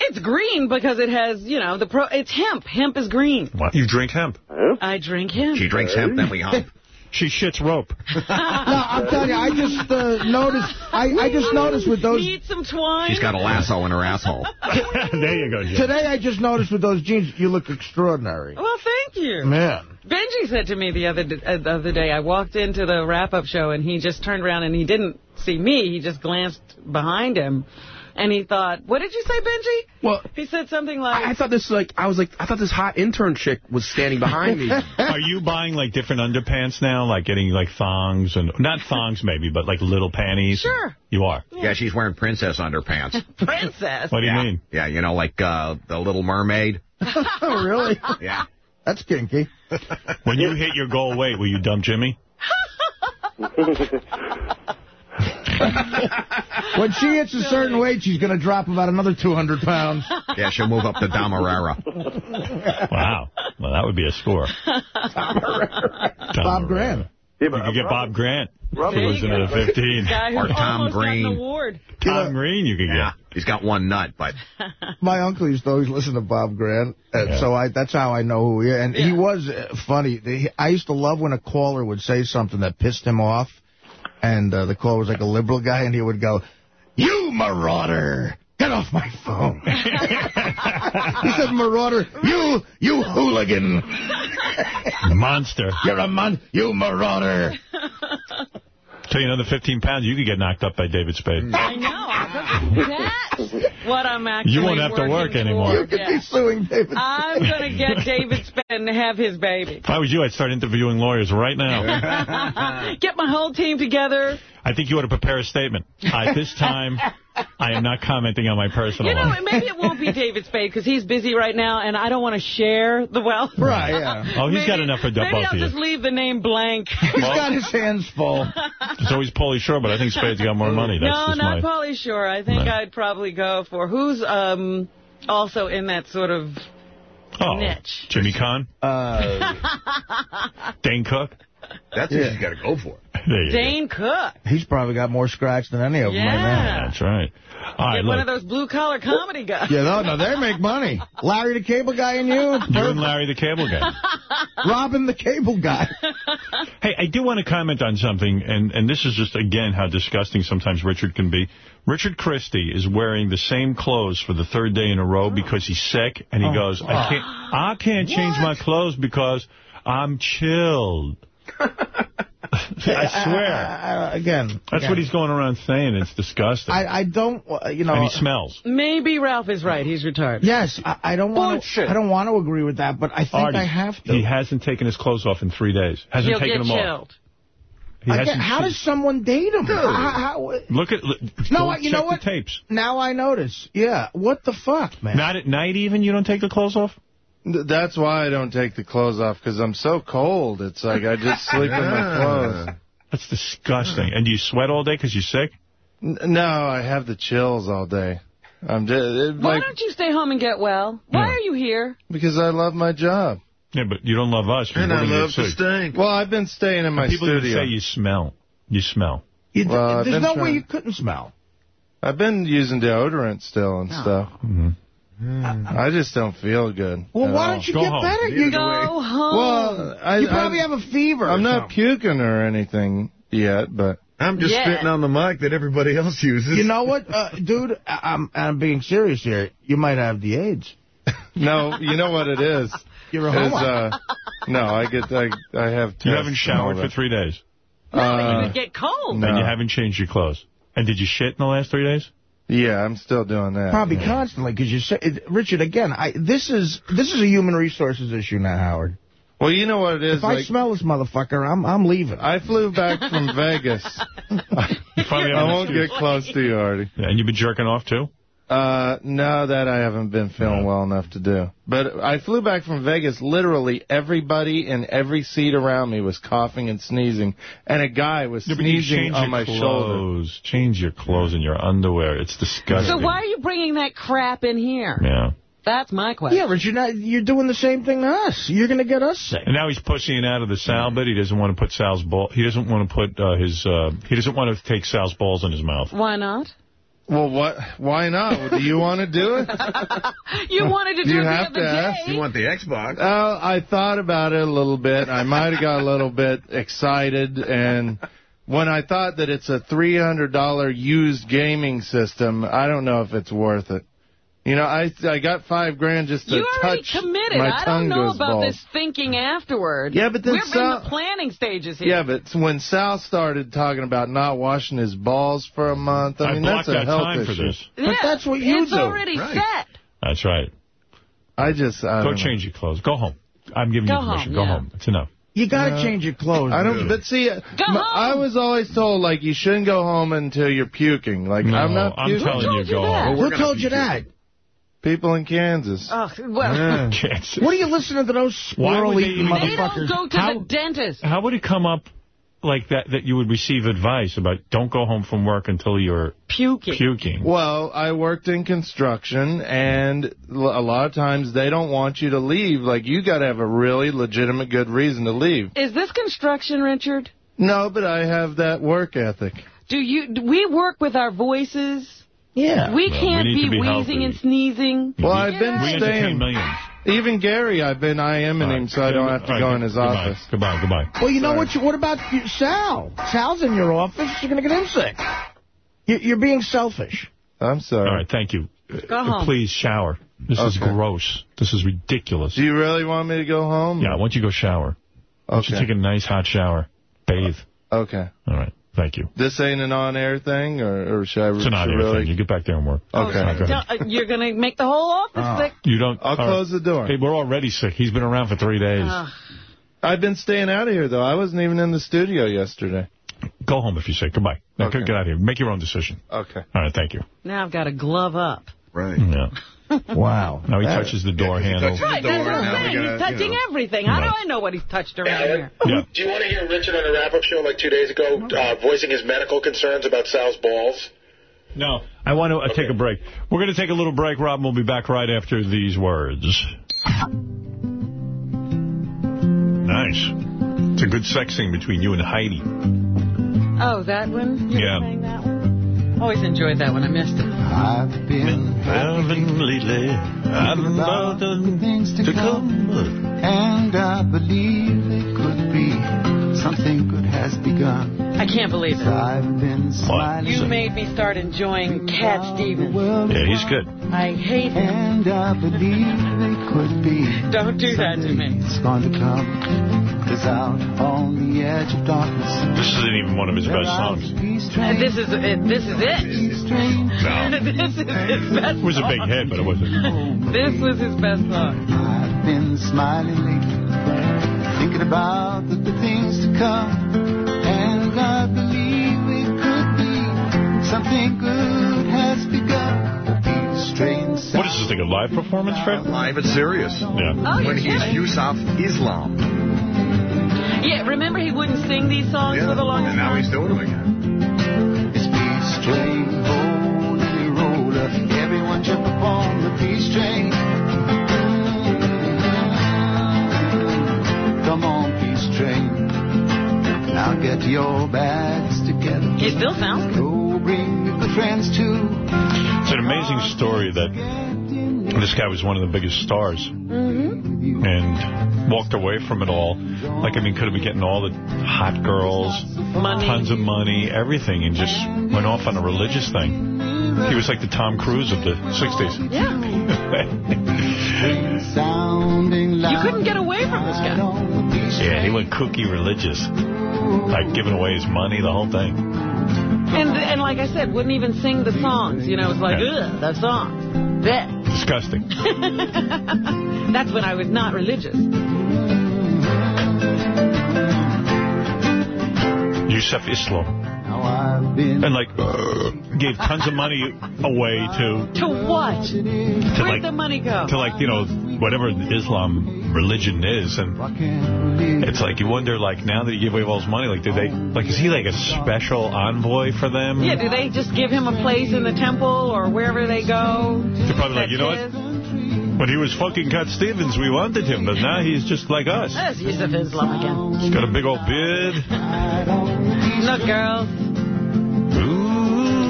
It's green because it has, you know, the pro. It's hemp. Hemp is green. What? You drink hemp. I drink hemp. She drinks hemp, then we hump. She shits rope. No, I'm telling you, I just uh, noticed, I, I just noticed with those, Need some twine. She's got a lasso in her asshole. there you go, Jim. today I just noticed with those jeans, you look extraordinary. Well, thank you. Man. Benji said to me the other uh, the other day, I walked into the wrap-up show and he just turned around and he didn't see me. He just glanced behind him. And he thought, what did you say, Benji? Well, He said something like, I, I thought this like I was like I thought this hot intern chick was standing behind me. Are you buying like different underpants now, like getting like thongs and not thongs maybe, but like little panties? Sure. You are. Yeah, she's wearing princess underpants. princess. What do you yeah. mean? Yeah, you know, like uh, the Little Mermaid. Oh, really? Yeah. That's kinky. When you hit your goal weight, will you dump Jimmy? When she hits a certain weight, she's going to drop about another 200 pounds. Yeah, she'll move up to Damarara. Wow. Well, that would be a score. Bob Grant. you could get Bob Grant. Rob- He was into the 15. Or Tom Green. an award. Tom Green you could Yeah, get. he's got one nut, but My uncle used to always listen to Bob Grant, and Yeah. so I that's how I know who he is. And he was uh, funny. I used to love when a caller would say something that pissed him off, and uh, the caller was like a liberal guy, and he would go, "You marauder, get off my phone." he said, "Marauder, you you hooligan, Monster. you're a mon, you marauder." Tell you another 15 pounds, you could get knocked up by David Spade. I know. That's what I'm actually You won't have to working work anymore. You could Yeah. be suing David. I'm going to get David Spade and have his baby. If I was you, I'd start interviewing lawyers right now. Get my whole team together. I think you ought to prepare a statement. At this time, I am not commenting on my personal You know, life. maybe it won't be David Spade because he's busy right now, and I don't want to share the wealth. Right, yeah. Oh, he's got enough for Maybe I'll of you. just leave the name blank. He's got his hands full. It's always Pauly Shore, but I think Spade's got more money. That's no, just not my... Pauly Shore. I think Right. I'd probably go for who's um also in that sort of Oh, niche. Jimmy Kahn? Uh, Dane Cook? that's what you got to go for. There you go. Dane Cook. he's probably got more scratch than any of them right now. Yeah. That's right. All right, Get one of those blue-collar comedy guys. Yeah, no, no, they make money. Larry the Cable Guy and you, You and Larry the Cable Guy. Robin the Cable Guy. Hey, I do want to comment on something, and, and this is just, again, how disgusting sometimes Richard can be. Richard Christy is wearing the same clothes for the third day in a row because he's sick, and he Oh. goes, I can't, I can't change my clothes because I'm chilled. I swear. Uh, again. That's again. what he's going around saying. It's disgusting. I, I don't, uh, you know. and he smells. Maybe Ralph is right. He's retired. Yes, I, I don't want to. Bullshit. I don't want to agree with that, but I think Artie, I have to. He hasn't taken his clothes off in three days. Hasn't He'll taken get them off. chilled. He Again, hasn't how che- does someone date him? How- how- Look at... Look, No, you check know what? the tapes. now I notice. Yeah, what the fuck, man? Not at night even? You don't take the clothes off? Th- That's why I don't take the clothes off, because I'm so cold. It's like I just sleep in my clothes. That's disgusting. And do you sweat all day because you're sick? N- No, I have the chills all day. I'm just, it, Why like don't you stay home and get well? Why Yeah. are you here? because I love my job. Yeah, but you don't love us. And I love to sick. stink. Well, I've been staying in my People even studio. say you smell. You smell. You- Well, I've there's no way you couldn't smell. I've been using deodorant still and stuff. Mm-hmm. I just don't feel good. Well, why all. don't you Go get home. better? You, Go home. Well, I, you probably I'm, have a fever. I'm not something. puking or anything yet, but I'm just Yeah. spitting on the mic that everybody else uses. You know what, uh, dude? I- I'm, I'm being serious here. You might have the AIDS. no, you know what it is. You're a Is, homo. uh, no, I get I I have. You haven't showered for three days. no, uh, you would get cold. no. And you haven't changed your clothes. And did you shit in the last three days? Yeah, I'm still doing that. Probably yeah. constantly, because you say, it- Richard. Again, I this is this is a human resources issue now, Howard. Well, you know what it is. If I smell this motherfucker, I'm I'm leaving. I flew back from Vegas. You finally have I won't get close to you, Artie. Yeah, and you've been jerking off, too? Uh, no, that I haven't been feeling well enough to do. But I flew back from Vegas. Literally, everybody in every seat around me was coughing and sneezing, and a guy was Yeah, sneezing on your my shoulder. clothes. Change your clothes and your underwear. It's disgusting. So why are you bringing that crap in here? Yeah. That's my question. Yeah, Richard, now you're doing the same thing to us. You're going to get us sick. And now he's pussying out of the Sal bit. He doesn't want to put Sal's ball. He doesn't want to put uh, his. Uh, he doesn't want to take Sal's balls in his mouth. Why not? Well, what? Why not? Do you want to do it? You wanted to do You it the have other to ask. day. You want the Xbox? Uh, I thought about it a little bit. I might have got a little bit excited, and when I thought that it's a $300 used gaming system, I don't know if it's worth it. You know, I I got five grand just to You already touch committed. my I tongue don't know goes about bald. this thinking afterward. Yeah, but then We're Sal- in the planning stages here. Yeah, but when Sal started talking about not washing his balls for a month, I I mean, that's a that health time for issue. this. Yeah, that's what you it's do. already Right. set. That's right. I just, I Go don't know. change your clothes. Go home. I'm giving Go you permission. home, Go yeah. home. It's enough. You got to Yeah. change your clothes. I don't, dude. but see, uh, Go m- home. I was always told, like, you shouldn't go home until you're puking. Like, No, I'm not I'm puking. telling Who you, told you go that? home. Who told you that? People in Kansas. Oh, well, Yeah. Kansas. What are you listening to those Why would they eating they don't motherfuckers? go to How- the dentist. How would it come up like that that you would receive advice about don't go home from work until you're puking. Puking. Well, I worked in construction, and a lot of times they don't want you to leave. Like, you got to have a really legitimate good reason to leave. Is this construction, Richard? No, but I have that work ethic. Do you? Do we work with our voices? Yeah. We Well, can't we be be wheezing healthy. and sneezing. Well, I've been We staying. Even Gary, I've been IMing him so I don't have to All go in his goodbye. office. Goodbye, goodbye. Well, you know what? You, what about you- Sal? Sal's in your office. You're going to get him sick. You- You're being selfish. I'm sorry. All right, thank you. Go Uh, home. Please shower. This is gross. This is ridiculous. Do you really want me to go home? Yeah, I want you to go shower. Why don't you Okay. take a nice hot shower. Bathe. Okay. All right. Thank you. This ain't an on-air thing, or, or should I It's an on-air really... thing. You get back there and work. Okay. All right, go. Don't- uh, you're going to make the whole office sick. You don't. I'll all close the door. Hey, we're already sick. He's been around for three days. Ugh. I've been staying out of here, though. I wasn't even in the studio yesterday. Go home if you're sick. Goodbye. Now, Okay. Get out of here. Make your own decision. Okay. All right. Thank you. Now I've got to glove up. Right. Yeah. Wow. Now he That- touches the door handle. Right, that's what I'm saying. He's touching everything. How do I know what he's touched around here? Yeah. Do you want to hear Richard on a wrap-up show like two days ago uh, voicing his medical concerns about Sal's balls? No. I want to uh, take a break. We're going to take a little break, Rob, and we'll be back right after these words. Nice. It's a good sex scene between you and Heidi. Oh, that one? You Yeah. were that one? Always enjoyed that one. I missed it. I've been Having lately, I've been about things to, to come, and I believe it could be something good has begun. I can't believe it. I've been smiling. You made me start enjoying Cat Stevens. Yeah, he's good. I hate him. And I believe it could be. Don't do that to me. It's going to come. Cause out on the edge of darkness. This isn't even one of his best songs. And this is it. This is it. No. this is his best It was a big song. hit, but it wasn't. This was his best song. I've been smiling lately, thinking about the good things to come. And I believe it could be something good has begun. These strange What is this thing, a live performance, Fred? Uh, live at Sirius. Yeah. Oh, when he's kidding. Yusuf Islam. Yeah, remember he wouldn't sing these songs for the longest and now time? he's doing them again. It's peace train, holy roller. Everyone jump upon the peace train. Come on, peace train. Now get your bags together. He still sounds good. Go bring your friends too. It's an amazing story that this guy was one of the biggest stars Mm-hmm. and walked away from it all. Like, I mean, could have been getting all the hot girls, Money. tons of money, everything, and just went off on a religious thing. He was like the Tom Cruise of the 60s. Yeah. You couldn't get away from this guy. Yeah, he went kooky religious. Like, giving away his money, the whole thing. And and like I said, wouldn't even sing the songs. You know, it was like, Yeah. ugh, that song. Blech. Disgusting. That's when I was not religious. Yusuf Islam. Now I've been And, like, uh, gave tons of money away to, To what? to Where'd like, the money go? to like, you know, whatever Islam religion is. And it's like, you wonder, like, now that he gave away all his money, like, did they, like, is he like a special envoy for them? Yeah, do they just give him a place in the temple or wherever they go? They're probably like, you know what? When he was fucking Cat Stevens, we wanted him, but now he's just like us. There's Yusuf Islam again. He's got a big old beard. Look, girls.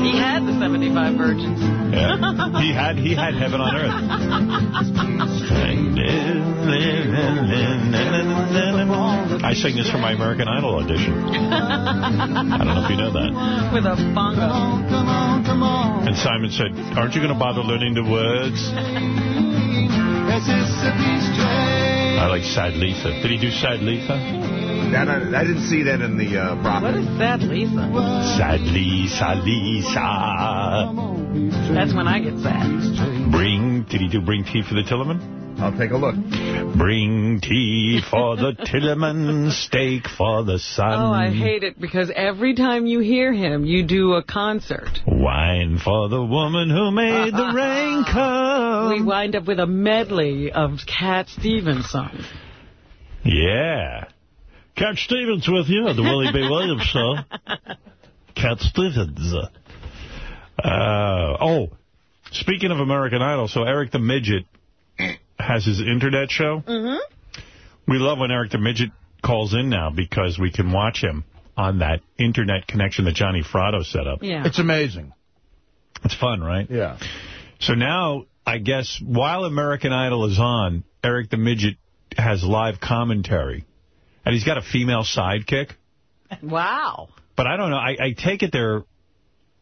He had the 75 virgins. Yeah. He had he had heaven on earth. I sang this for my American Idol audition. I don't know if you know that. With a bongo. And Simon said, aren't you going to bother learning the words? I like Sad Lisa. Did he do Sad Lisa? That, I, I didn't see that in the uh, What profit. is that, Lisa? Sad Lisa, Lisa. That's when I get sad. Bring, did he do Bring Tea for the Tillerman? I'll take a look. Bring tea for the Tillerman, steak for the sun. Oh, I hate it because every time you hear him, you do a concert. Wine for the woman who made the rain come. We wind up with a medley of Cat Stevens songs. Yeah. Cat Stevens with you on the Willie B. Williams Show. Cat Stevens. Uh, oh, speaking of American Idol, so Eric the Midget has his internet show. Mm-hmm. We love when Eric the Midget calls in now because we can watch him on that internet connection that Johnny Fratto set up. Yeah. It's amazing. It's fun, right? Yeah. So now, I guess, while American Idol is on, Eric the Midget has live commentary. And he's got a female sidekick. Wow. But I don't know. I, I take it they're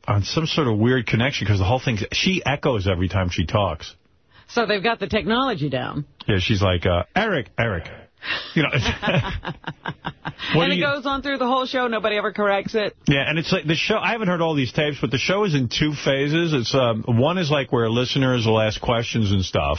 on some sort of weird connection because the whole thing, she echoes every time she talks. So they've got the technology down. Yeah, she's like, uh, Eric, Eric. You know, and it you- goes on through the whole show. Nobody ever corrects it. Yeah, and it's like the show. I haven't heard all these tapes, but the show is in two phases. It's um, one is like where listeners will ask questions and stuff.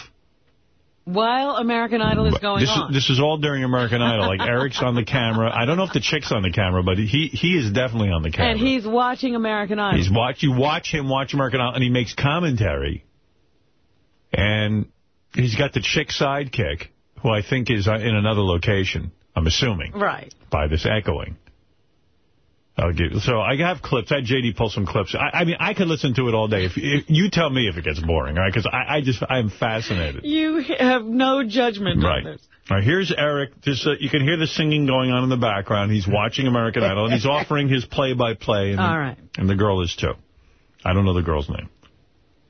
While American Idol is going this on. is this is all during American Idol. Like Eric's on the camera. I don't know if the chick's on the camera, but he he is definitely on the camera. and he's watching American Idol. He's watch you watch him watch American Idol, and he makes commentary. And he's got the chick sidekick, who I think is uh, in another location. I'm assuming Right. by this echoing. I'll give, so I have clips. I had J.D. pull some clips. I, I mean, I could listen to it all day. If, if You tell me if it gets boring, all right? Because I, I just, I'm fascinated. You have no judgment Right. on this. All right, here's Eric. Just uh, You can hear the singing going on in the background. He's watching American Idol, and he's offering his play-by-play. and, All right. And the girl is, too. I don't know the girl's name.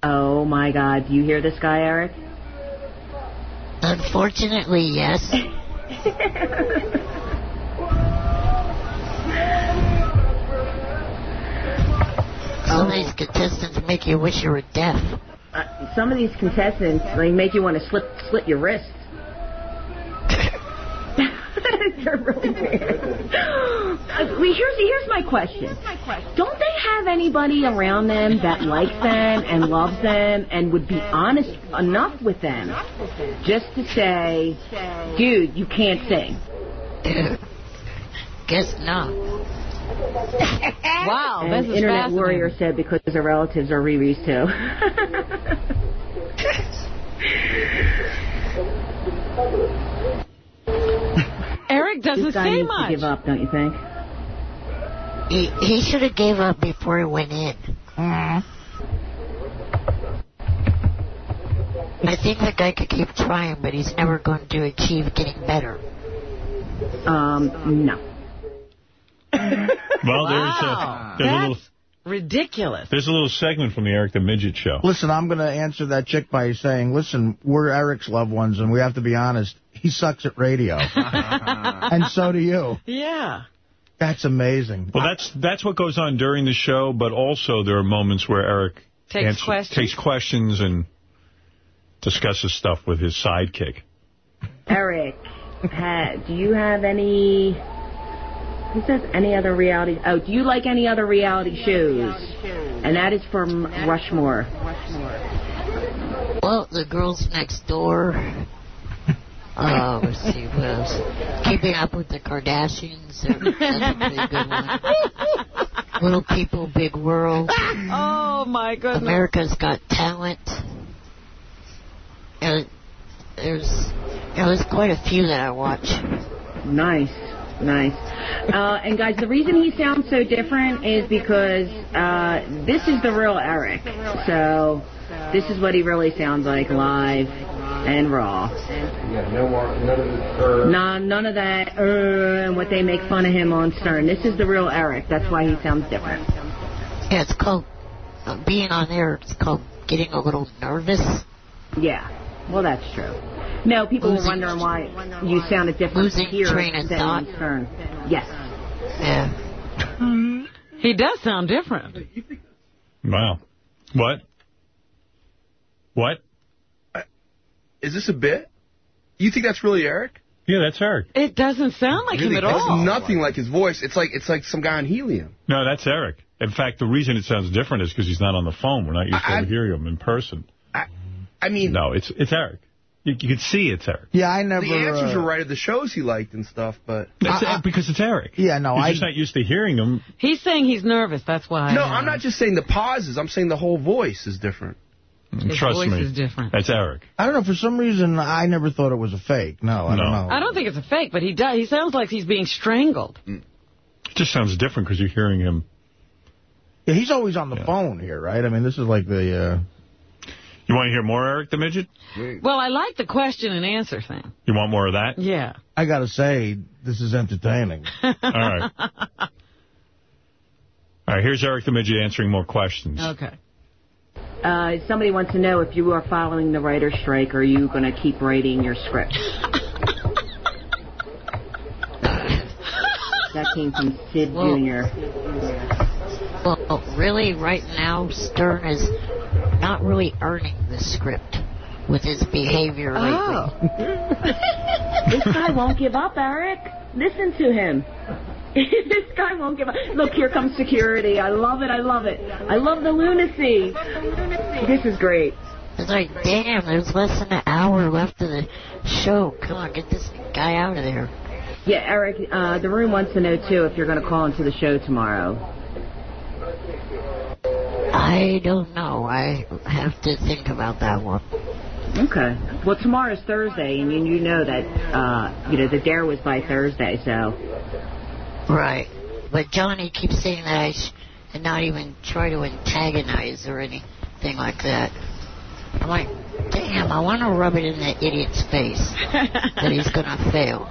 Oh, my God. Do you hear this guy, Eric? Unfortunately, yes. Some of these contestants make you wish you were deaf. Uh, some of these contestants, they make you want to slip, slit your wrist. They're really weird. Uh, wait, here's, here's my question. Don't they have anybody around them that likes them and loves them and would be honest enough with them just to say, dude, you can't sing? Guess not. Wow, And this is Internet. Warrior said because her relatives are Riri's too. Eric doesn't this guy say needs much. to give up, don't you think? He, he should have gave up before he went in. I think the guy could keep trying, but he's never going to achieve getting better. Um, no. Mm-hmm. Well, Wow. there's, a, there's, a little, ridiculous. there's a little segment from the Eric the Midget show. Listen, I'm going to answer that chick by saying, listen, we're Eric's loved ones, and we have to be honest. He sucks at radio. and so do you. Yeah. That's amazing. Well, that's that's what goes on during the show, but also there are moments where Eric Takes questions? takes questions and discusses stuff with his sidekick. Eric, ha, do you have any? Who says any other reality? Oh, do you like any other reality shows? And that is from Rushmore. Well, the girls next door. Uh, let's see, what else? Keeping up with the Kardashians. That's a good one. Little People, Big World. Oh, my goodness. America's Got Talent. And there's, you know, there's quite a few that I watch. Nice, nice. Uh, and guys, the reason he sounds so different is because uh, this is the real Eric. So this is what he really sounds like live and raw. Yeah, no more, none of the, Nah, none of that, uh, and what they make fun of him on Stern. This is the real Eric. That's why he sounds different. Yeah, it's called, uh, being on air, it's called getting a little nervous. Yeah, well, that's true. No, people were wondering why you sounded different Losing here train than thought. on Stern. Yes. Yeah. He does sound different. Wow. What? What? Is this a bit? You think that's really Eric? Yeah, that's Eric. It doesn't sound like really, him at that's all. nothing like his voice. It's like it's like some guy on helium. No, that's Eric. In fact, the reason it sounds different is because he's not on the phone. We're not used I- to hearing him in person. I mean, No, it's it's Eric. You, you can see it's Eric. Yeah, I never... the answers uh, were right at the shows he liked and stuff, but That's Eric because it's Eric. Yeah, no, You're I... just not used to hearing him. He's saying he's nervous. That's why. no, uh, I'm not just saying the pauses. I'm saying the whole voice is different. His Trust voice me. is different. That's Eric. I don't know. For some reason, I never thought it was a fake. No, I don't know. I don't think it's a fake, but he does. He sounds like he's being strangled. It just sounds different because you're hearing him. Yeah, he's always on the phone here, right? I mean, this is like the... Uh... You want to hear more Eric the Midget? Well, I like the question and answer thing. You want more of that? Yeah. I got to say, this is entertaining. All right. All right, here's Eric the Midget answering more questions. Okay. Uh, somebody wants to know if you are following the writer's strike, or are you going to keep writing your script? that came from Sid Well- Jr. Well, really, right now, Stern is not really earning the script with his behavior lately. Oh. this guy won't give up, Eric. Listen to him. this guy won't give up. Look, here comes security. I love it. I love it. I love the lunacy. This is great. It's like, damn, there's less than an hour left of the show. Come on, get this guy out of there. Yeah, Eric, uh, the room wants to know, too, if you're going to call into the show tomorrow. I don't know. I have to think about that one. Okay. Well, tomorrow's Thursday, and you, you know that, uh, you know, the dare was by Thursday, so. Right. But Johnny keeps saying that I should not even try to antagonize or anything like that. I'm like, damn, I want to rub it in that idiot's face that he's going to fail.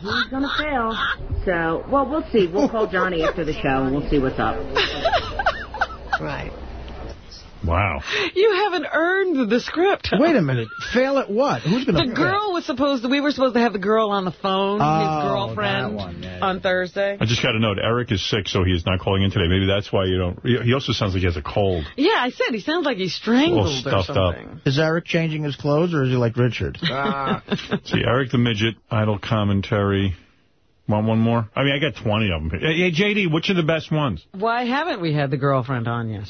He's going to fail. So, well, we'll see. We'll call Johnny after the show, and we'll see what's up. Right. Wow. You haven't earned the script. Wait a minute. Fail at what? Who's going to The girl was supposed to, we were supposed to have the girl on the phone, Oh, his girlfriend, that one, yeah, on Thursday. I just got a note. Eric is sick, so he is not calling in today. Maybe that's why you don't... He he also sounds like he has a cold. Yeah, I said he sounds like he's strangled or stuffed up. something. Is Eric changing his clothes, or is he like Richard? See, Eric the Midget, idle commentary. Want one more? I mean, I got 20 of them. Hey, hey, JD, which are the best ones? Why haven't we had the girlfriend on yet?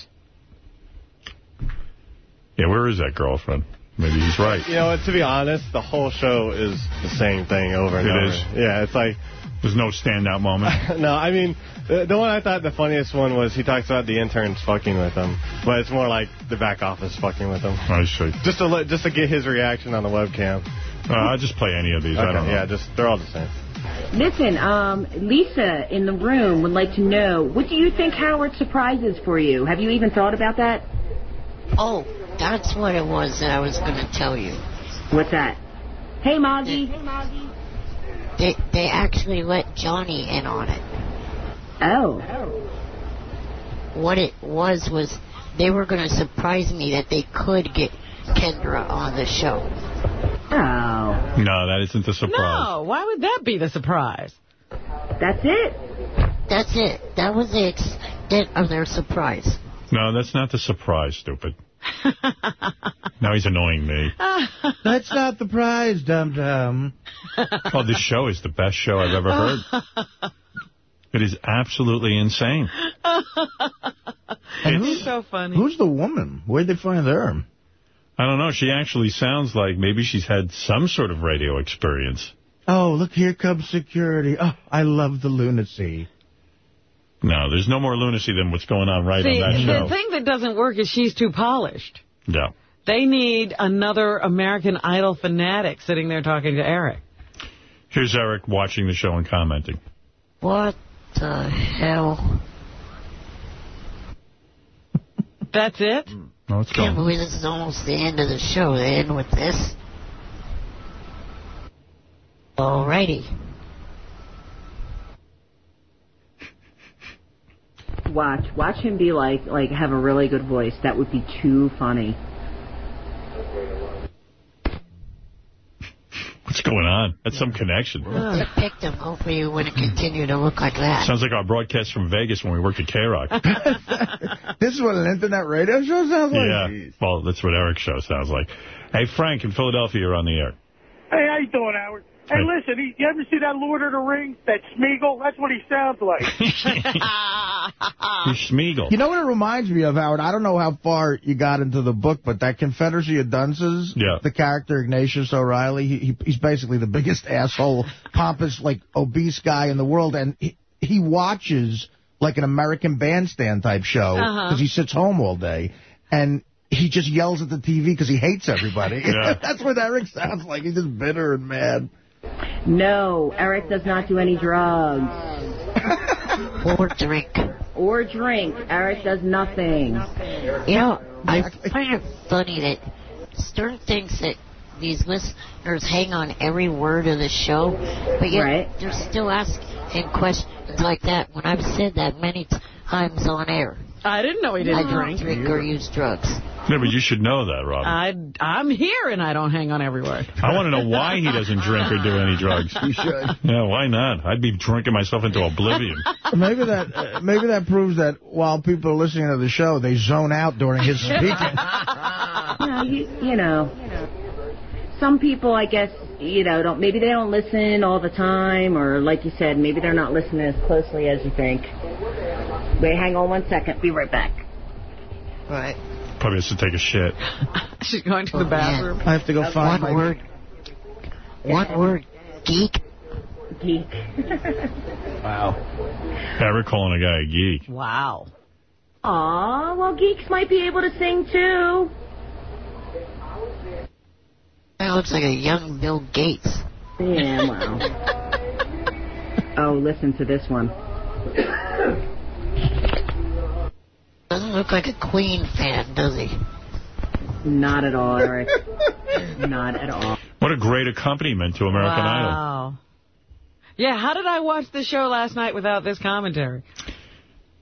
Yeah, where is that girlfriend? Maybe he's right. You know, to be honest, the whole show is the same thing over and It over. is? Yeah, it's like... There's no standout moment? no, I mean, the, the one I thought the funniest one was he talks about the interns fucking with him. But it's more like the back office fucking with him. I see. Just to, let- just to get his reaction on the webcam. Uh, I'll just play any of these. I don't know. yeah, just they're all the same. Listen, um, Lisa in the room would like to know, what do you think Howard surprises for you? Have you even thought about that? Oh, that's what it was that I was going to tell you. What's that? Hey, Moggy. Hey, Moggy. They they actually let Johnny in on it. Oh. oh. What it was was they were going to surprise me that they could get Kendra on the show. Oh. No, that isn't the surprise. No, why would that be the surprise? That's it? That's it. That was the extent of their surprise. No, that's not the surprise, stupid. now he's annoying me. That's not the prize, dum-dum. Oh, this show is the best show I've ever heard. It is absolutely insane. And He's so funny. Who's the woman? Where'd they find her? I don't know. She actually sounds like maybe she's had some sort of radio experience. Oh, look, here comes security. Oh, I love the lunacy. No, there's no more lunacy than what's going on right See, on that show. the thing that doesn't work is she's too polished. Yeah. They need another American Idol fanatic sitting there talking to Eric. Here's Eric watching the show and commenting. What the hell? That's it? Mm. No, it's Can't believe this is almost the end of the show. They end with this. Alrighty. Watch. Watch him be like, like, have a really good voice. That would be too funny. What's going on? That's some connection. They picked him. Hopefully you wouldn't continue to look like that. Sounds like our broadcast from Vegas when we worked at K-Rock. This is what an internet radio show sounds like? yeah. Well, that's what Eric's show sounds like. Hey, Frank in Philadelphia, you're on the air. Hey, how you doing, Howard? Hey, listen, he, you ever see that Lord of the Rings, that Smeagol? That's what he sounds like. He's Smeagol. You know what it reminds me of, Howard? I don't know how far you got into the book, but that Confederacy of Dunces, Yeah. the character Ignatius O'Reilly, he, he, he's basically the biggest asshole, pompous, like, obese guy in the world, and he, he watches, like, an American bandstand type show, because Uh-huh. he sits home all day, and he just yells at the TV because he hates everybody. Yeah. That's what Eric sounds like. He's just bitter and mad. No, Eric does not do any drugs. or drink. Or drink. Eric does nothing. You know, I find it funny that Stern thinks that these listeners hang on every word of the show, but yet Right. they're still asking questions like that when I've said that many times on air. I didn't know he I didn't don't drink. drink or use drugs. No, but you should know that, Robin. I, I'm here and I don't hang on every word. I want to know why he doesn't drink or do any drugs. You should. Yeah, why not? I'd be drinking myself into oblivion. Maybe that uh, maybe that proves that while people are listening to the show, they zone out during his speaking. No, you, you know, some people, I guess, you know, don't. Maybe they don't listen all the time, or like you said, maybe they're not listening as closely as you think. Wait, hang on one second. Be right back. Right. Probably has to take a shit. She's going to the oh, bathroom. I have to go find One my... word. One word. Geek. Geek. Wow. Eric calling a guy a geek. Wow. Aw, well, geeks might be able to sing too. That looks like a young Bill Gates. Yeah, well. oh, listen to this one. Doesn't look like a Queen fan, does he? Not at all, Eric. Not at all. What a great accompaniment to American Idol. wow. Yeah, how did I watch the show last night without this commentary?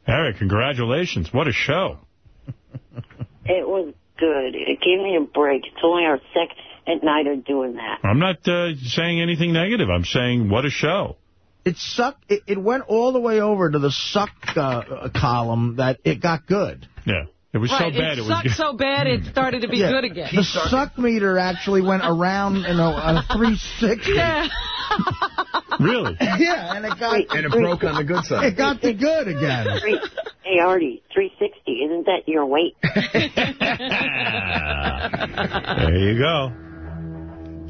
Eric, congratulations. What a show. It was good. It gave me a break. It's only our second night of doing that. I'm not uh, saying anything negative. I'm saying what a show. It sucked. It, it went all the way over to the suck uh, column that it got good. Yeah. It was right, so bad. it, It, sucked was so bad it started to be Yeah. good again. The suck meter actually went around in a, a 360. Yeah. Really? Yeah, and it got And it broke on the good side. it got the good again. Hey, Artie, 360, isn't that your weight? There you go.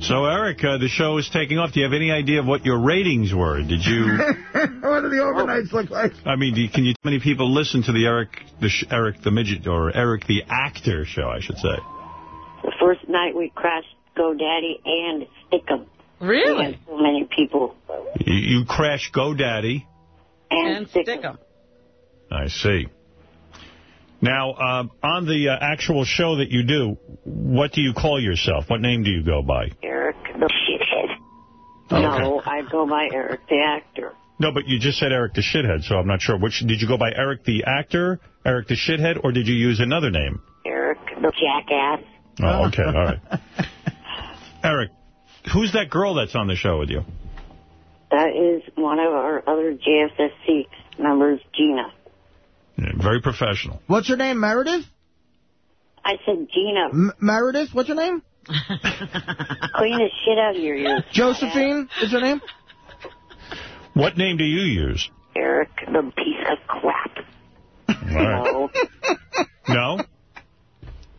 So, Eric, uh, the show is taking off. Do you have any idea of what your ratings were? Did you... what do the overnights look like? I mean, do you, can you... How many people listen to the Eric the sh Eric the Midget, or Eric the Actor show, I should say? The first night we crashed GoDaddy and Stickam. Really? And so many people. You, you crash GoDaddy. And, And Stickam. stick 'em. I see. Now, uh, on the uh, actual show that you do, what do you call yourself? What name do you go by? Eric the shithead. Okay. No, I go by Eric the actor. No, but you just said Eric the Shithead, so I'm not sure. Which Did you go by Eric the Actor, Eric the Shithead, or did you use another name? Eric the jackass. Oh, okay, all right. Eric, who's that girl that's on the show with you? That is one of our other JFSC members, Gina. Yeah, very professional. What's your name, Meredith? I said, Gina, M Meredith? What's your name? clean the shit out of your ears. Josephine is your name? What name do you use? Eric the piece of crap. All right. No. No?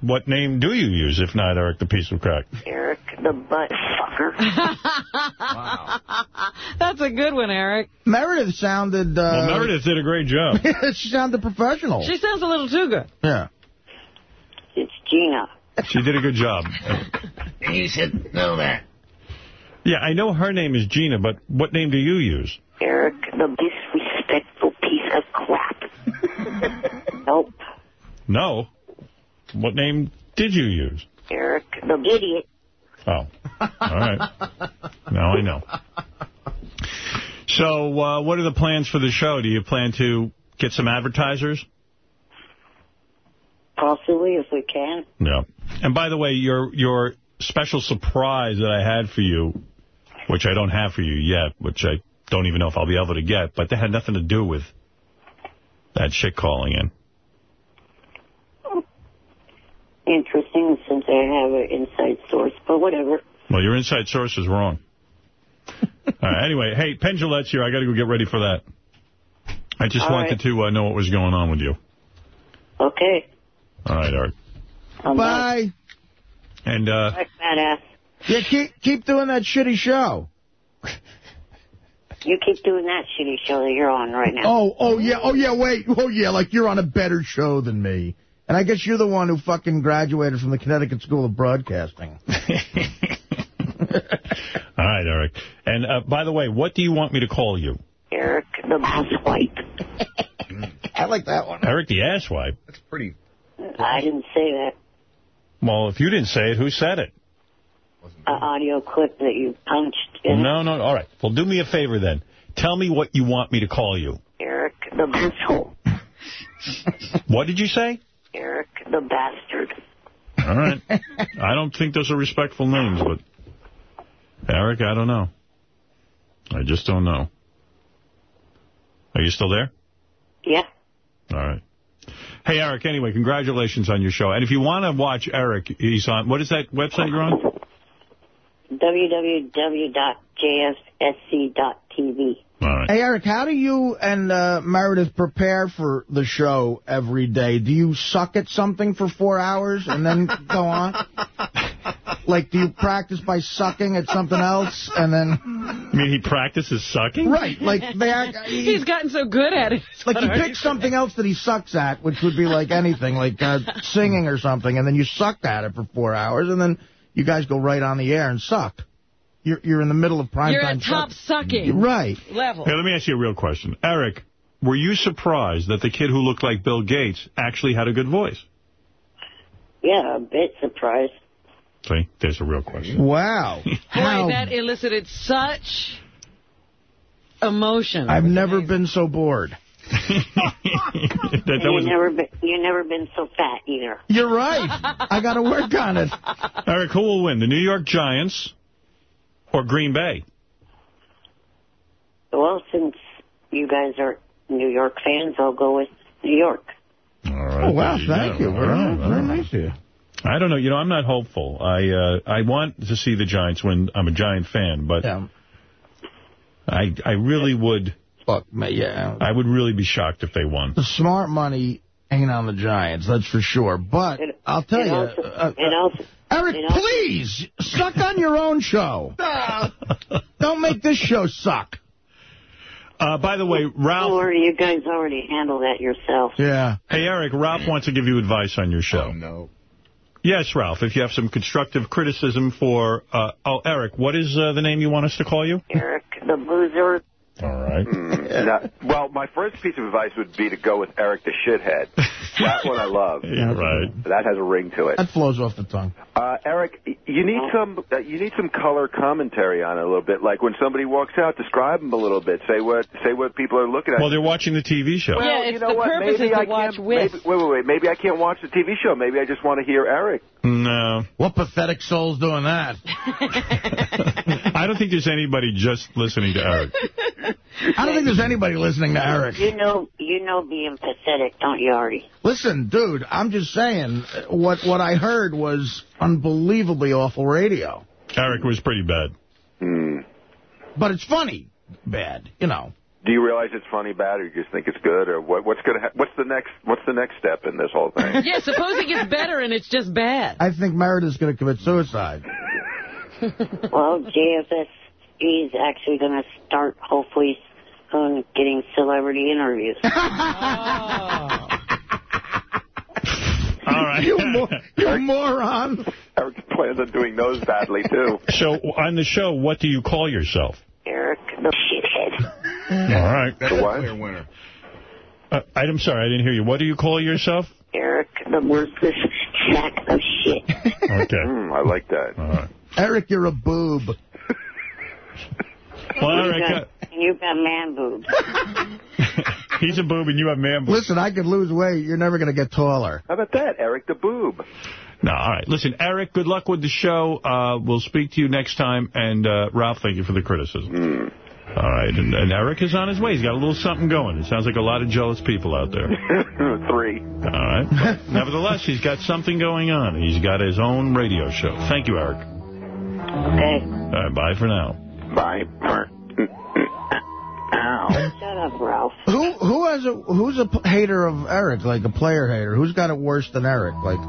What name do you use, if not Eric the Piece of Crack? Eric the butt fucker. That's a good one, Eric. Meredith sounded... Uh, Well, Meredith did a great job. she sounded professional. She sounds a little too good. Yeah. It's Gina. She did a good job. You should know that. Yeah, I know her name is Gina, but what name do you use? Eric the disrespectful piece of crap. nope. No. What name did you use? Eric the idiot. Oh. All right. Now I know. So, uh, what are the plans for the show? Do you plan to get some advertisers? Possibly, if we can. Yeah. And by the way, your your special surprise that I had for you, which I don't have for you yet, which I don't even know if I'll be able to get, but that had nothing to do with that shit calling in. Interesting, since I have an inside source, but whatever. Well, your inside source is wrong. All right, anyway, hey, Penn Jillette's here. I got to go get ready for that. I just All wanted right. to uh, know what was going on with you. Okay. All right, Art. I'm Bye. And, uh, back. Badass. Yeah, keep keep doing that shitty show. You keep doing that shitty show that you're on right now. Oh, oh yeah, oh yeah, wait, oh yeah, like you're on a better show than me. And I guess you're the one who fucking graduated from the Connecticut School of Broadcasting. All right, Eric. And uh, by the way, what do you want me to call you? Eric the asswipe. I like that one. Eric the asswipe. That's pretty. I didn't say that. Well, if you didn't say it, who said it? Uh, audio clip that you punched in. No, no. All right. Well, do me a favor then. Tell me what you want me to call you. Eric the asshole. What did you say? Eric the bastard. All right. I don't think those are respectful names, but Eric, I don't know. I just don't know. Are you still there? Yeah. All right. Hey, Eric, anyway, congratulations on your show. And if you want to watch Eric, he's on, what is that website you're on? www.jfsc.tv. All right. Hey, Eric, how do you and uh, Meredith prepare for the show every day? Do you suck at something for four hours and then go on? Like, do you practice by sucking at something else and then... You mean he practices sucking? Right, like they act, he, He's gotten so good at it. like he What picks something else that he sucks at, which would be like anything, like uh, singing or something, and then you sucked at it for four hours, and then you guys go right on the air and suck. You're you're in the middle of prime You're time at top suck- sucking Right. level. Hey, let me ask you a real question. Eric, were you surprised that the kid who looked like Bill Gates actually had a good voice? Yeah, a bit surprised. See, there's a real question. Wow. Boy, that elicited such emotion. I've never been so bored. that, that you was, never been you never been so fat either. You're right. I got to work on it. Eric, who will win, the New York Giants or Green Bay? Well, since you guys are New York fans, I'll go with New York. All right. Oh, wow, there thank go. you. Very, All right, nice, all very nice of you. I don't know. You know, I'm not hopeful. I uh, I want to see the Giants win. I'm a Giant fan, but Yeah. I I really would. Fuck, ma- yeah. I would really be shocked if they won. The smart money ain't on the Giants, that's for sure. But I'll tell and you, also, uh, and also, Eric, and also- please, suck on your own show. Don't make this show suck. Uh, by the way, Don't Ralph. worry, you guys already handle that yourself. Yeah. Hey, Eric, Ralph wants to give you advice on your show. Oh, no. Yes, Ralph, if you have some constructive criticism for... Uh, oh, Eric, what is uh, the name you want us to call you? Eric the boozer. All right. Now, well, my first piece of advice would be to go with Eric the shithead. That one I love. Yeah, right. That has a ring to it. That flows off the tongue. Uh, Eric, you need some uh, you need some color commentary on it a little bit. Like when somebody walks out, describe them a little bit. Say what say what people are looking at. Well, they're watching the TV show. Well, Yeah, you know the what? purpose maybe is to I watch can't, with. Maybe, wait, wait, wait. Maybe I can't watch the TV show. Maybe I just want to hear Eric. No. What pathetic soul's doing that? I don't think there's anybody just listening to Eric. I don't think there's anybody listening to Eric. You know, you know, being pathetic, don't you, Artie? Listen, dude, I'm just saying, what what I heard was unbelievably awful radio. Eric was pretty bad. Hmm. But it's funny bad, you know. Do you realize it's funny, bad, or you just think it's good, or what, what's gonna? Ha- what's the next? What's the next step in this whole thing? Yeah, suppose it gets better and it's just bad. I think Meredith's going to commit suicide. Well, JFS is actually going to start, hopefully, soon getting celebrity interviews. All right. you, mo you moron. Eric plans on doing those badly too. So on the show, what do you call yourself? Eric the shithead. All right. That's The a what? clear winner. Uh, I'm sorry, I didn't hear you. What do you call yourself? Eric the worthless sack of shit. Okay. Hmm, I like that. All right. Eric, you're a boob. Well, you, Eric, got, you got man boobs. he's a boob and you have man boobs. Listen, I could lose weight. You're never going to get taller. How about that, Eric the boob? No, all right. Listen, Eric, good luck with the show. Uh, we'll speak to you next time. And uh, Ralph, thank you for the criticism. Hmm. All right. And, and Eric is on his way. He's got a little something going. It sounds like a lot of jealous people out there. Three. All right. But nevertheless, he's got something going on. He's got his own radio show. Thank you, Eric. Okay. All right. Bye for now. Bye. Ow. Shut up, Ralph. Who who has a who's a hater of Eric, like a player hater? Who's got it worse than Eric? Like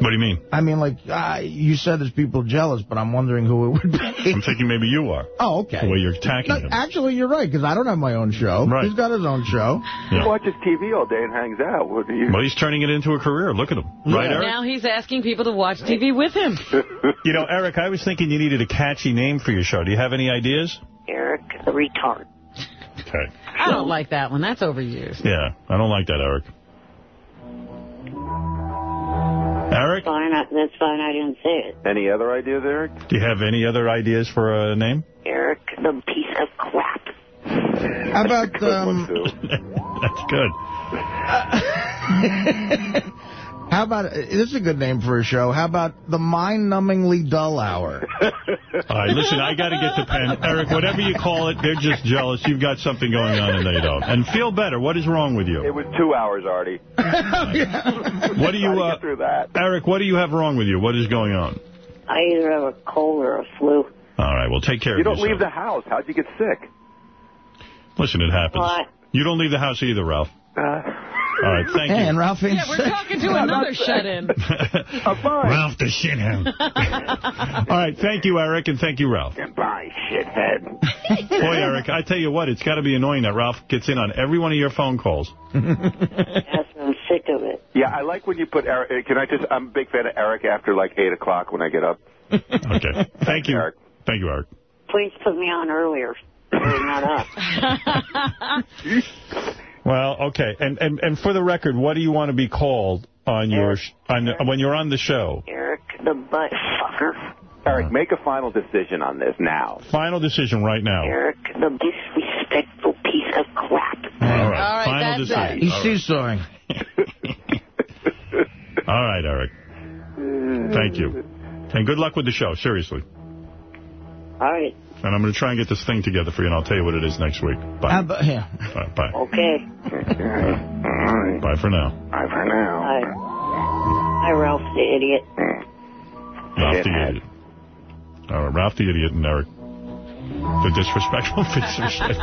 What do you mean? I mean, like, uh, you said there's people jealous, but I'm wondering who it would be. I'm thinking maybe you are. Oh, okay. The way you're attacking No, him. actually, you're right, because I don't have my own show. Right. He's got his own show. He watches TV all day and hangs out. What do you? Well, he's turning it into a career. Look at him. Right, Eric? Now he's asking people to watch TV with him. You know, Eric, I was thinking you needed a catchy name for your show. Do you have any ideas? Eric the retard. Okay. I don't like that one. That's overused. Yeah, I don't like that, Eric. Eric? Fine, I, that's fine. I didn't say it. Any other ideas, Eric? Do you have any other ideas for a name? Eric the piece of crap. How about, um, That's good. how about, this is a good name for a show. How about the mind-numbingly dull hour? All right, listen, I got to get to Penn. Eric, whatever you call it, they're just jealous. You've got something going on and they don't. And feel better. What is wrong with you? It was two hours, Artie. What do you, How to uh, get through that? Eric, what do you have wrong with you? What is going on? I either have a cold or a flu. All right, well, take care You of don't leave the house. How'd you get sick? Listen, it happens. What? You don't leave the house either, Ralph. Uh, All right, thank Hey, you. and Ralph ain't Yeah, we're sick. talking to another shut-in. I'm. Ralph the shithead. All right, thank you, Eric, and thank you, Ralph. Goodbye, shithead. Boy, Eric, I tell you what, it's got to be annoying that Ralph gets in on every one of your phone calls. Yes, I'm sick of it. Yeah, I like when you put Eric. uh, Can I just? I'm a big fan of Eric after like eight o'clock when I get up. Okay. Thank you. Eric. Thank you, Eric. Please put me on earlier. Or not up. Well, okay. And, and and for the record, what do you want to be called on your sh on when you're on the show? Eric the butt fucker. Eric, make a final decision on this now. Final decision right now. Eric the disrespectful piece of crap. All right. All right, Final that's decision. it. He's All right. seesawing. All right, Eric. Thank you. And good luck with the show, seriously. All right. And I'm going to try and get this thing together for you, and I'll tell you what it is next week. How Bye. about, yeah. All right, bye. Okay. Bye for now. Bye for now. Hi. Hi, Ralph the idiot. Ralph the Shithead. idiot. All right, Ralph the idiot and Eric. The disrespectful piece of shit.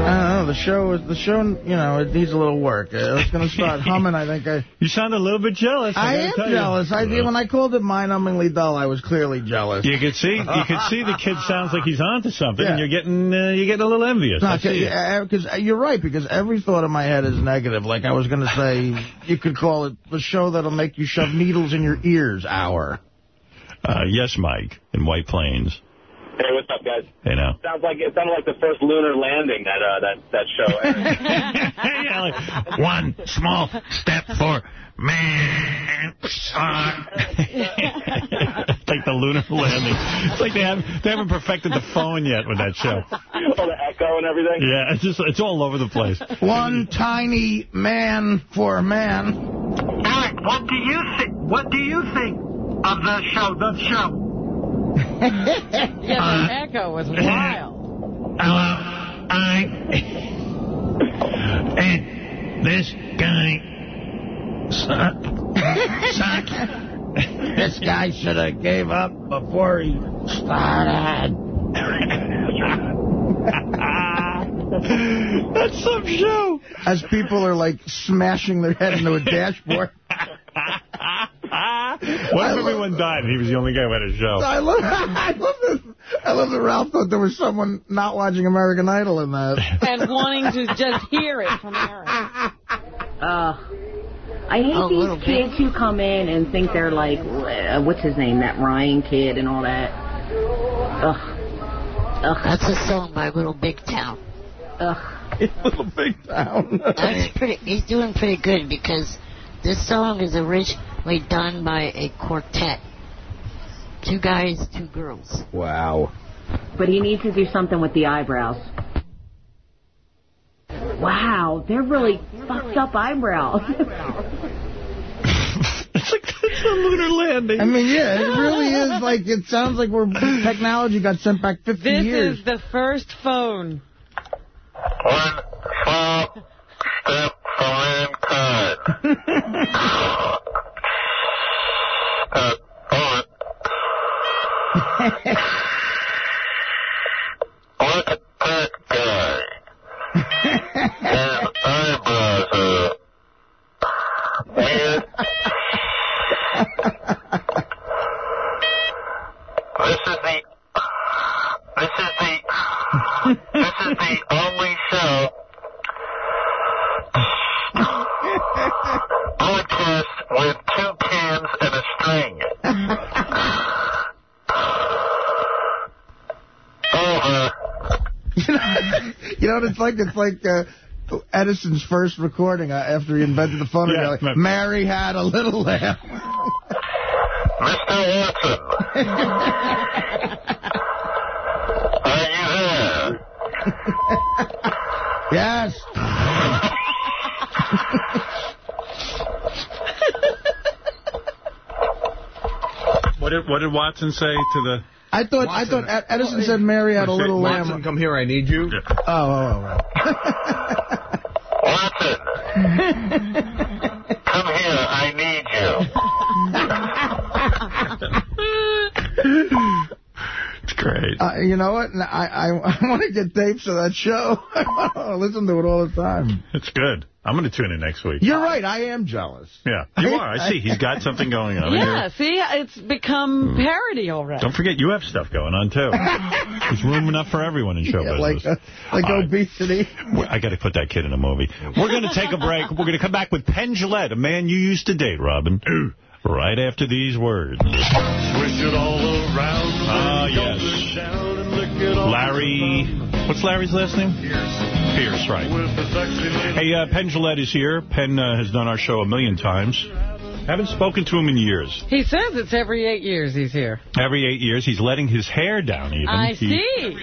I don't know. The show is the show. You know, it needs a little work. Uh, it's going to start humming. I think I. You sound a little bit jealous. I, gotta am tell you. jealous. I when I called it mind-numbingly dull. I was clearly jealous. You could see, you could see the kid sounds like he's onto something, and you're getting, uh, you're getting a little envious. I see it. Because you're right, because every thought in my head is negative. Like I was going to say, you could call it the show that'll make you shove needles in your ears hour. Uh, yes, Mike, in White Plains. Hey, what's up, guys? Hey, now. Sounds like it sounded like the first lunar landing that uh, that that show. yeah, like, one small step for man. like the lunar landing. It's like they haven't they haven't perfected the phone yet with that show. All the echo and everything. Yeah, it's just it's all over the place. One tiny man for man. Eric, what do you think? What do you think of the show? The show. Yeah, the uh, echo was uh, wild. Hello, I and this guy suck. suck. This guy should have gave up before he started. That's some show. As people are like smashing their head into a dashboard. What if everyone died and he was the only guy who had a show? I love, I love this. I love that Ralph thought there was someone not watching American Idol in that. And wanting to just hear it from Aaron. Uh, I hate A little these bit. kids who come in and think they're like, uh, what's his name, that Ryan kid and all that. Ugh. Ugh. That's a song by Little Big Town. Ugh. Little Big Town. That's pretty. He's doing pretty good because this song is originally done by a quartet. Two guys, two girls. Wow. But he needs to do something with the eyebrows. Wow, they're really fucked up eyebrows. It's like it's a lunar landing. I mean, yeah, it really is like, it sounds like we're technology got sent back 50 This years. This is the first phone. One small step for mankind. uh, hold it. Look at that guy. His eyebrows are weird. This is the this is the this is the only show broadcast with two cans and a string. Over. You know, you know what it's like? It's like uh, Edison's first recording uh, after he invented the phonograph. Yeah. Mary had a little lamb. Mr. Watson. Are you there? yes. What did, Watson say to the... I thought I thought Ed- Edison said Mary had a little Watson, lamb. come here, I need you. Oh, oh, oh, oh. Watson. Come here, I need you. It's great. Uh, you know what? I I, I want to get tapes of that show. I want to listen to it all the time. It's good. I'm going to tune in next week. You're right. I am jealous. Yeah, you are. I see. He's got something going on. Yeah, see, it's become parody already. Don't forget, you have stuff going on, too. There's room enough for everyone in show Yeah, business. like uh, like All right. obesity. I got to put that kid in a movie. We're going to take a break. We're going to come back with Penn Jillette, a man you used to date, Robin. Right after these words. Swish it all around. Ah, yes. Larry, what's Larry's last name? Pierce. Pierce, right. Hey, uh, Penn Jillette is here. Penn uh, has done our show a million times. Haven't spoken to him in years. He says it's every eight years he's here. Every eight years, he's letting his hair down even. I he, see.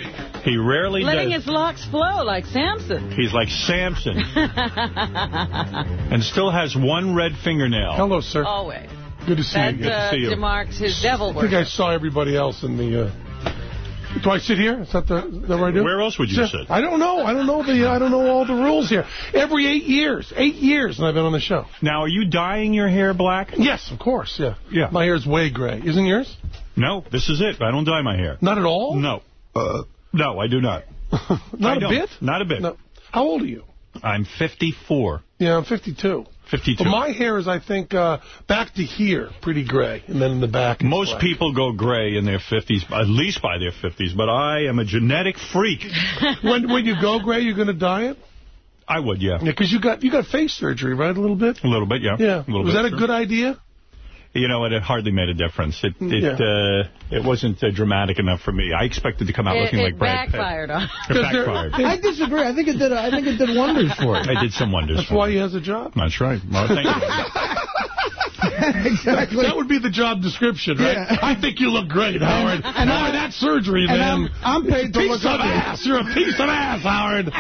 He rarely Letting does. his locks flow like Samson. He's like Samson and still has one red fingernail. Hello, sir. Always. Good to see That you. uh, demarks his devil I think I saw everybody else in the. Uh... Do I sit here? Is that the is that what I do? Where else would you sit? I don't know. I don't know the. I don't know all the rules here. Every eight years, eight years, and I've been on the show. Now, are you dyeing your hair black? Yes, of course. Yeah. Yeah. My hair's way gray. Isn't yours? No, this is it. I don't dye my hair. Not at all. No. Uh, no, I do not. Not I a don't. bit. Not a bit. No. How old are you? I'm 54. Yeah, I'm 52. 52. But my hair is, I think, uh, back to here, pretty gray, and then in the back. Most black. people go gray in their 50s, at least by their 50s, but I am a genetic freak. when when you go gray, you're going to dye it. I would, yeah. Yeah, because you got you got face surgery, right? A little bit. A little bit, yeah. Yeah. A little Was bit, that a sure. good idea? You know, it hardly made a difference. It it Yeah. uh, it wasn't uh, dramatic enough for me. I expected to come out It, looking it like Brad Pitt. backfired on. It backfired. I disagree. I think it did. I think it did wonders for it. I did some wonders. That's for why me. he has a job. That's right. Well, thank you. exactly. That would be the job description, right? Yeah. I think you look great, Howard. And Boy, I'm- that surgery, and man. I'm- I'm paid to piece look of ugly. ass. You're a piece of ass, Howard.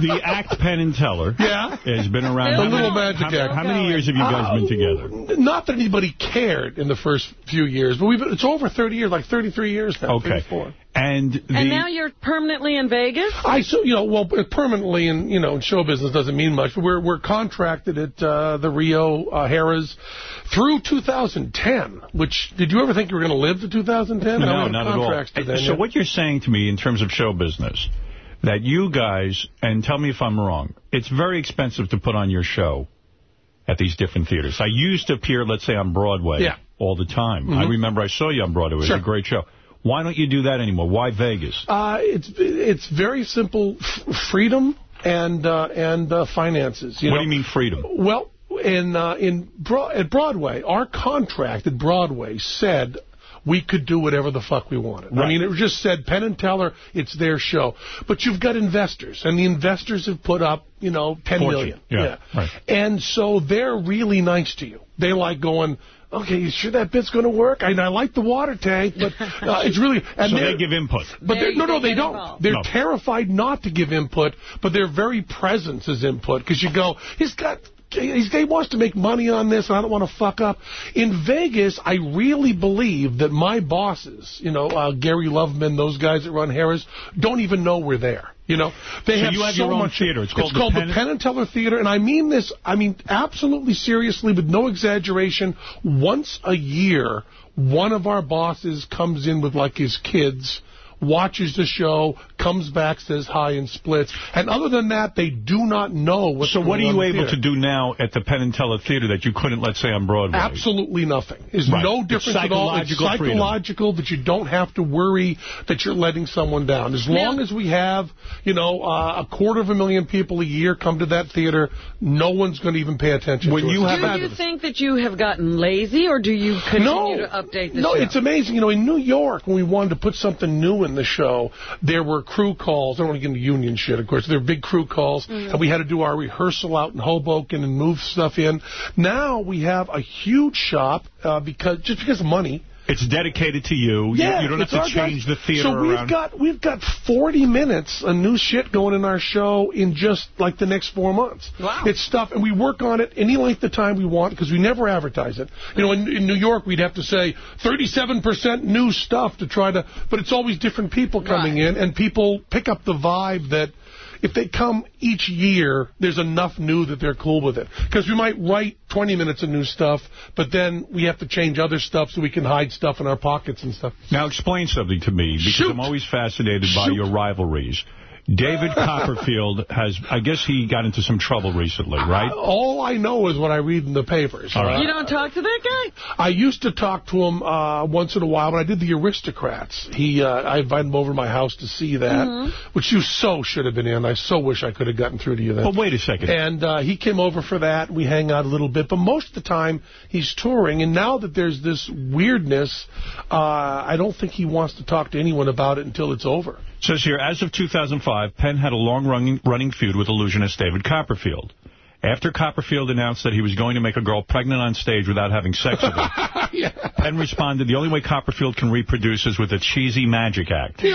the act Penn and Teller Yeah? has been around. The how little many- magic how, act. How many years have you guys been together? Not that anybody cared in the first few years, but we've it's over 30 years, like 33 years now. Okay. 34. And the And now you're permanently in Vegas? I so you know well permanently in you know in show business doesn't mean much. But we're we're contracted at uh, the Rio uh, Harrah's through 2010. Which did you ever think you were going to live to 2010? no, we have not at all. contracts to then, So yeah. what you're saying to me in terms of show business, that you guys, and tell me if I'm wrong, it's very expensive to put on your show at these different theaters. I used to appear, let's say, on Broadway Yeah. all the time. Mhm. I remember I saw you on Broadway. It was Sure. a great show. Why don't you do that anymore? Why Vegas? Uh, it's it's very simple f- freedom and uh, and uh, finances. You what know? do you mean freedom? Well, in uh, in Bro- at Broadway, our contract at Broadway said we could do whatever the fuck we wanted. I mean, it was just said Penn and Teller, it's their show. But you've got investors, and the investors have put up, you know, ten Fortune. million. Yeah, right. And so they're really nice to you. They like going. Okay, you sure that bit's going to work? I, I like the water tank, but uh, it's really. And so they're- they give input. but They- they're, no, no, they they don't. involved. They're No. terrified not to give input, but their very presence is input because you go, he's got. He's, he wants to make money on this, and I don't want to fuck up. In Vegas, I really believe that my bosses, you know, uh, Gary Loveman, those guys that run Harrah's, don't even know we're there. You know, they So have you have so your own much. theater. It's called the called Penn- the Penn and Teller Theater, and I mean this. I mean absolutely seriously, with no exaggeration. Once a year, one of our bosses comes in with like his kids watches the show, comes back, says hi, and splits. And other than that, they do not know what's So what are going you on in able theater. to do now at the Penn and Teller Theater that you couldn't, let's say, on Broadway? Absolutely nothing. There's Right. no difference at all. It's psychological freedom. that you don't have to worry that you're letting someone down. As long as we have, you know, uh, a quarter of a million people a year come to that theater, no one's going to even pay attention When to you us. have Do you think that you have gotten lazy, or do you continue No. to update the no, show? it's amazing. You know, in New York, when we wanted to put something new in the show, there were crew calls. I don't want to get into union shit, of course. There were big crew calls, Mm. and we had to do our rehearsal out in Hoboken and move stuff in. Now we have a huge shop uh, because just because of money. It's dedicated to you. You- Yeah, you, don't have it's our to change guys. the theater So we've around. got we've got 40 minutes of new shit going in our show in just like the next four months. Wow. It's stuff, and we work on it any length of time we want because we never advertise it. You know, in, in New York we'd have to say 37% new stuff to try to, but it's always different people coming in, and people pick up the vibe that. If they come each year, there's enough new that they're cool with it. Because we might write 20 minutes of new stuff, but then we have to change other stuff so we can hide stuff in our pockets and stuff. Now explain something to me, because I'm always fascinated by your rivalries. David Copperfield has, I guess he got into some trouble recently, right? All I know is what I read in the papers. All right. You don't talk to that guy? I used to talk to him uh, once in a while, but I did the Aristocrats. He, uh, I invited him over to my house to see that, Mhm. which you so should have been in. I so wish I could have gotten through to you then. But wait a second. And uh, he came over for that. We hang out a little bit, but most of the time he's touring. And now that there's this weirdness, uh, I don't think he wants to talk to anyone about it until it's over. Says here, as of 2005, Penn had a long-running running feud with illusionist David Copperfield. After Copperfield announced that he was going to make a girl pregnant on stage without having sex with her, Penn responded, the only way Copperfield can reproduce is with a cheesy magic act. So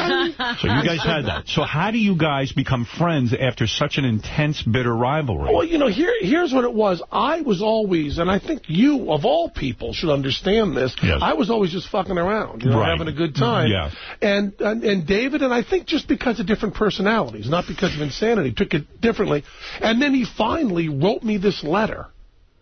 you guys had that. So how do you guys become friends after such an intense, bitter rivalry? Well, you know, here here's what it was. I was always, and I think you, of all people, should understand this. I was always just fucking around, you know, Right. having a good time. Mm-hmm. Yeah. And, and and David, and I think just because of different personalities, not because of insanity, took it differently. And then he finally wrote me this letter.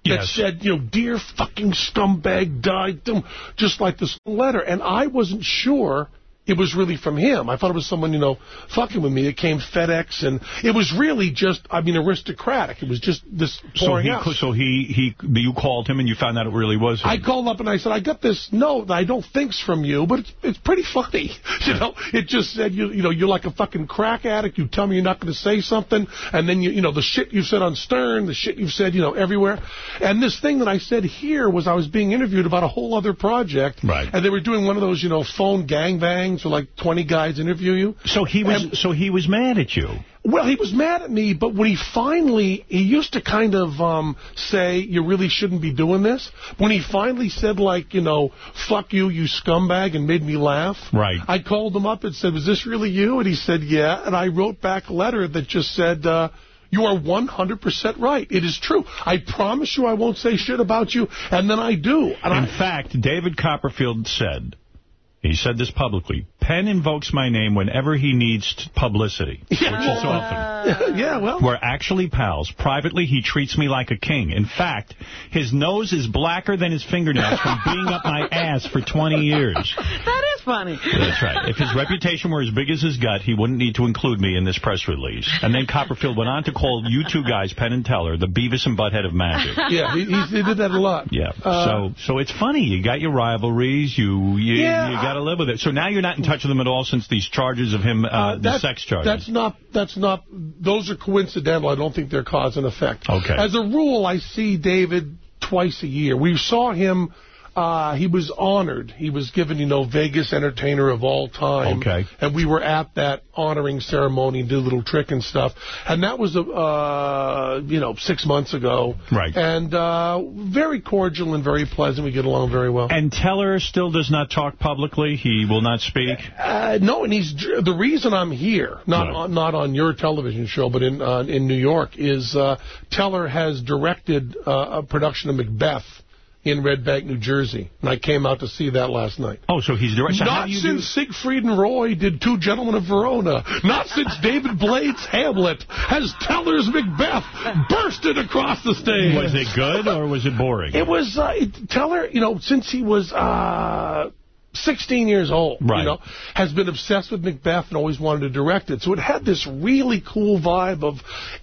That Yes. said, you know, dear fucking scumbag, died, dum," just like this letter. And I wasn't sure it was really from him. I thought it was someone, you know, fucking with me. It came FedEx, and it was really just, I mean, aristocratic. It was just this So he, out. so he, he, you called him and you found out it really was him. I called up and I said, I got this note that I don't think's from you, but it's it's pretty funny. You know, it just said, you you know, you're like a fucking crack addict. You tell me you're not going to say something, and then, you you know, the shit you've said on Stern, the shit you've said, you know, everywhere. And this thing that I said here was I was being interviewed about a whole other project. Right. And they were doing one of those, you know, phone gangbangs where like 20 guys interview you. So he was, so he was mad at you. Well, he was mad at me, but when he finally, he used to kind of um, say, you really shouldn't be doing this. When he finally said, like, you know, fuck you, you scumbag, and made me laugh. Right. I called him up and said, was this really you? And he said, yeah. And I wrote back a letter that just said, uh, you are 100% right. It is true. I promise you I won't say shit about you, and then I do. And In I, fact, David Copperfield said, he said this publicly, Penn invokes my name whenever he needs publicity, which is often. yeah, well. We're actually pals. Privately, he treats me like a king. In fact, his nose is blacker than his fingernails from being up my ass for 20 years. That is funny. That's right. If his reputation were as big as his gut, he wouldn't need to include me in this press release. And then Copperfield went on to call you two guys, Penn and Teller, the Beavis and Butthead of magic. yeah, he, he, he did that a lot. Yeah. Uh, so so it's funny. You got your rivalries. You you, Yeah, you got to live with it. So now you're not in touch with him at all since these charges of him, uh, the sex charges. That's not, that's not, those are coincidental. I don't think they're cause and effect. Okay. As a rule, I see David twice a year. We saw him, uh, he was honored. He was given, you know, Vegas Entertainer of All Time. Okay. And we were at that honoring ceremony and did a little trick and stuff. And that was, uh, you know, six months ago. Right. And uh, very cordial and very pleasant. We get along very well. And Teller still does not talk publicly. He will not speak. Uh, no, and he's the reason I'm here, not Right. on, not on your television show, but in uh, in New York, is uh, Teller has directed uh, a production of Macbeth in Red Bank, New Jersey, and I came out to see that last night. Oh, so he's direct. So Not since Siegfried and Roy did Two Gentlemen of Verona. Not since David Blaine's Hamlet has Teller's Macbeth bursted across the stage. Was it good or was it boring? It was uh, it, Teller, you know, since he was uh, 16 years old, Right. you know, has been obsessed with Macbeth and always wanted to direct it. So it had this really cool vibe of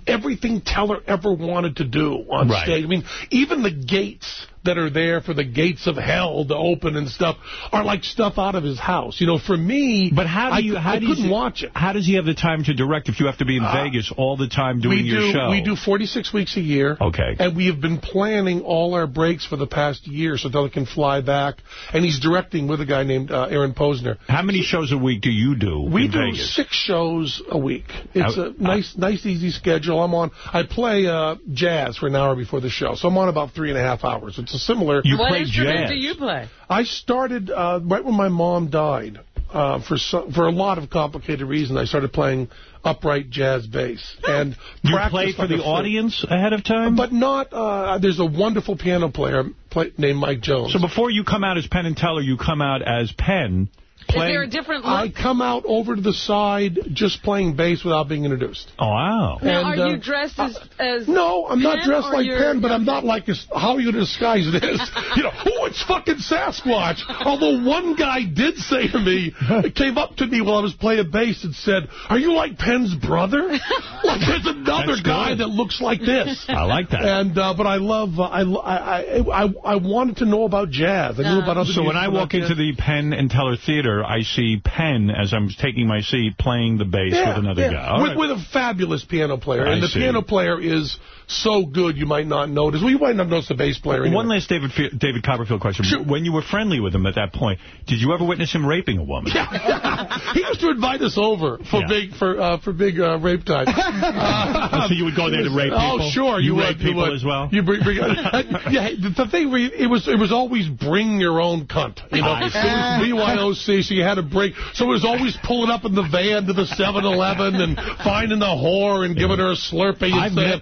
everything Teller ever wanted to do on Right. stage. I mean, even the gates that are there for the gates of hell to open and stuff are like stuff out of his house. You know, for me, But how do I, you? How I do you couldn't watch it. How does he have the time to direct if you have to be in Vegas all the time doing we your do, show? We do 46 weeks a year. Okay. And we have been planning all our breaks for the past year so Teller can fly back. And he's directing with a guy named uh, Aaron Posner. How many shows a week do you do We do Vegas? six shows a week. It's Uh, a nice, nice, easy schedule. I'm on. I play uh, jazz for an hour before the show, so I'm on about three and a half hours. It's a similar. what instrument do you play? I started uh, right when my mom died. Uh, for so, for a lot of complicated reasons, I started playing upright jazz bass and You practiced played for like the audience ahead of time? but not. Uh, there's a wonderful piano player play, named Mike Jones. So before you come out as Penn and Teller, you come out as Penn. Playing... there a different I come out over to the side just playing bass without being introduced. Oh, wow. Now, And, are uh, you dressed as, as No, I'm not dressed like you're- Penn, but I'm not like, this, how are you going to disguise this? you know, oh, it's fucking Sasquatch. Although one guy did say to me, came up to me while I was playing bass and said, are you like Penn's brother? like, there's another That's guy good. that looks like this. I like that. And uh, But I love, uh, I, I, I, I wanted to know about jazz. I knew about other So when I walk into jazz. the Penn and Teller Theater, I see Penn as I'm taking my seat playing the bass Yeah, with another yeah. guy. With, right. with a fabulous piano player. I and the see. piano player is so good you might not notice. Well, you might not notice the bass player anyway. One last David Fe- David Copperfield question. When you were friendly with him at that point, did you ever witness him raping a woman? Yeah. he used to invite us over for Yeah. big for uh, for big uh, rape time. Uh, so you would go there to rape people? Oh, sure. You would, rape people would. as well? You bring, bring, yeah, the, the thing, it was it was always bring your own cunt. You know, it was BYOC, so you had to bring. So it was always pulling up in the van to the 7-Eleven and finding the whore and giving her a Slurpee I've and saying,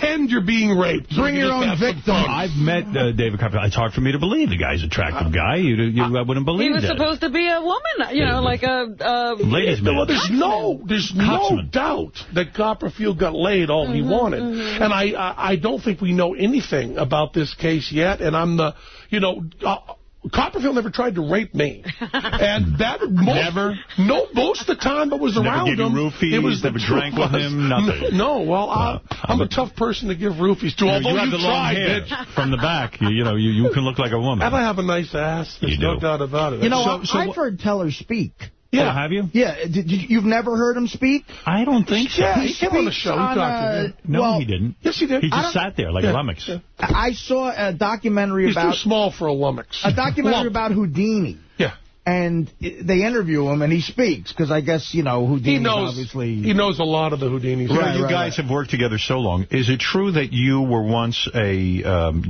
pretend you're being raped. so Bring we can your own victim. I've met uh, David Copperfield. It's hard for me to believe the guy's an attractive guy. You you uh, wouldn't believe He was that. supposed to be a woman, you know, like a... a Ladies' man. Well, there's no, there's no doubt that Copperfield got laid all he wanted, and I, I, I don't think we know anything about this case yet. And I'm the, you know, uh, Copperfield never tried to rape me, and that most, Never? No, most of the time I was Never around gave you him. roofies, it was never drank with him, nothing? No, well, I, Wow. I'm a tough person to give roofies to. You, although you have the long tried, hair bitch. from the back. You, you know, you, you can look like a woman. And I have a nice ass. There's You no do. doubt about it. You know, So- so I've what- heard Teller speak. Yeah. Oh, have you? Yeah, did, did, you've never heard him speak? I don't think so. Yeah, he came on the speaks show. He on, talked to uh. No, well, he didn't. Yes, he did. He just sat there like Yeah. a lummox. Yeah. I saw a documentary He's about too small for a lummox. a documentary about Houdini. Yeah. And they interview him, and he speaks, because I guess, you know, Houdini He knows. obviously... He knows a lot of the Houdinis. You, know, Right, you right, guys right. have worked together so long. Is it true that you were once a um,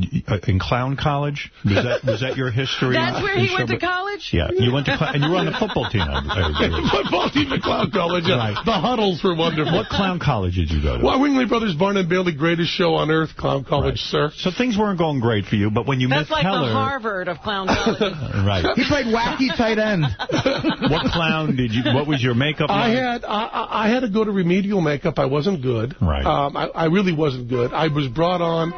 in clown college? Was that was that your history? That's where in he went to college? Yeah, you went to cl- and you were on the football team. I, I. Football team at Clown College. yeah. Right. The huddles were wonderful. what clown college did you go to? Well, Ringling Brothers Barnum and Bailey, greatest show on earth, Clown College, sir. So things weren't going great for you, but when you That's met like Teller, the Harvard of clown college. right? He played wacky tight end. What clown did you? What was your makeup I like? had I, I had to go to remedial makeup. I wasn't good. Right. Um, I, I really wasn't good. I was brought on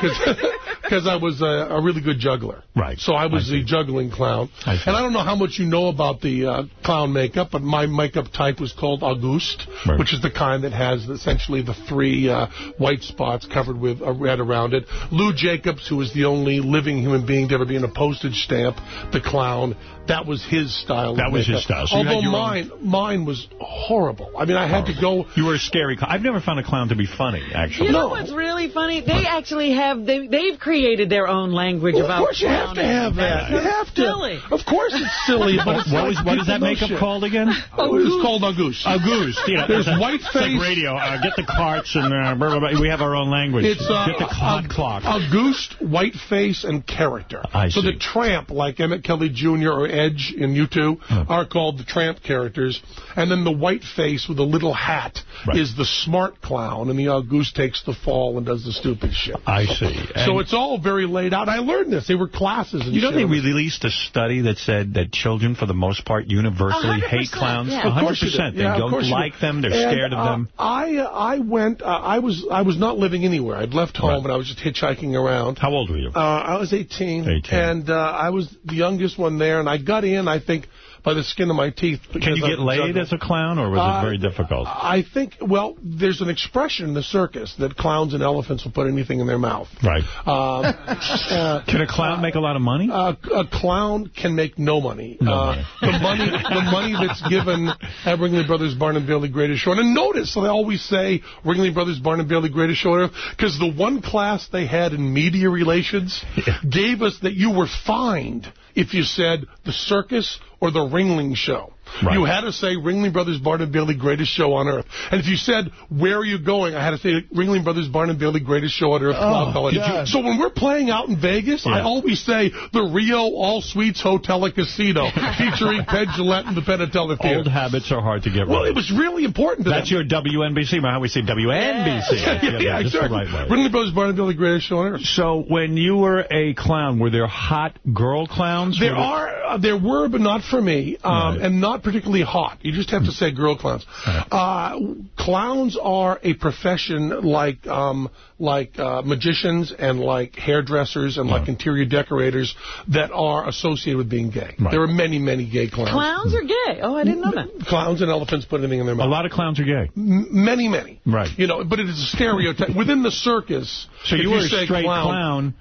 because I was a, a really good juggler. Right. So I was I the juggling clown. I and I don't know how much you know about the uh, clown makeup, but my makeup type was called Auguste, Right. which is the kind that has essentially the three uh, white spots covered with a red around it. Lou Jacobs, who was the only living human being to ever be in a postage stamp, the clown, that was his style. That of was his style. So Although your own- mine, mine was horrible. I mean, I had oh. to go. You were a scary clown. I've never found a clown to be funny, actually. You know No. what's really funny? They actually have, they, they've created their own language Well, about of course you have to have that. You have to. silly. Of course it's silly, but it's what, like what is that makeup shit. called again? Oh, it's called Auguste. Auguste. Yeah, There's it's a- white it's like radio. Uh, get the carts and uh, blah, blah, blah. we have our own language. It's uh, get the hot Aug- clock. Auguste, white face, and character. I so see. the tramp, like Emmett Kelly Jr. or Edge in U2, are called the tramp characters. And then the white face with a little hat Right. is the smart clown, and the Auguste takes the fall and does the stupid shit. I see. so it's all all very laid out. I learned this. They were classes and You know shit. they released a study that said that children, for the most part, universally hate clowns. Yeah. Of course you do. 100%. They Yeah, don't course you do. like them. They're And, scared of uh, them. I uh, I went. Uh, I was I was not living anywhere. I'd left home and I was just hitchhiking around. How old were you? Uh, I was 18. 18. And uh, I was the youngest one there, and I got in. I think by the skin of my teeth. Can you get laid juggled. as a clown, or was Uh, it very difficult? I think, well, there's an expression in the circus that clowns and elephants will put anything in their mouth. Right. Um, uh, Can a clown make a lot of money? uh, a clown can make no money. No uh, the money, the money that's given at Ringling Brothers Barnum and Bailey Greatest Show. And notice so they always say Ringling Brothers Barnum and Bailey Greatest Show because the one class they had in media relations gave us that you were fined if you said the circus or the Ringling Show. Right. You had to say Ringling Brothers Barnum and Bailey Greatest Show on Earth. And if you said where are you going, I had to say Ringling Brothers Barnum and Bailey Greatest Show on Earth. Oh. So when we're playing out in Vegas, I always say the Rio All Suites Hotel and Casino featuring Penn Jillette and the Penn and Teller Theater. Old habits are hard to get rid Well, it was really important to That's them. your WNBC. Remember how we say WNBC? yeah, yeah, that's exactly. right. Ringling Brothers Barnum and Bailey Greatest Show on Earth. So when you were a clown, were there hot girl clowns? There Were there- are, uh, there were, but not for me, um, and not particularly hot. You just have to say girl clowns. Uh, clowns are a profession like um, like uh, magicians and like hairdressers and like interior decorators that are associated with being gay. There are many, many gay clowns. Clowns are gay. Oh, I didn't know that. Clowns and elephants put anything in their mouth. A lot of clowns are gay. M- many, many. Right. You know, but it is a stereotype within the circus. So if you were a say straight clown,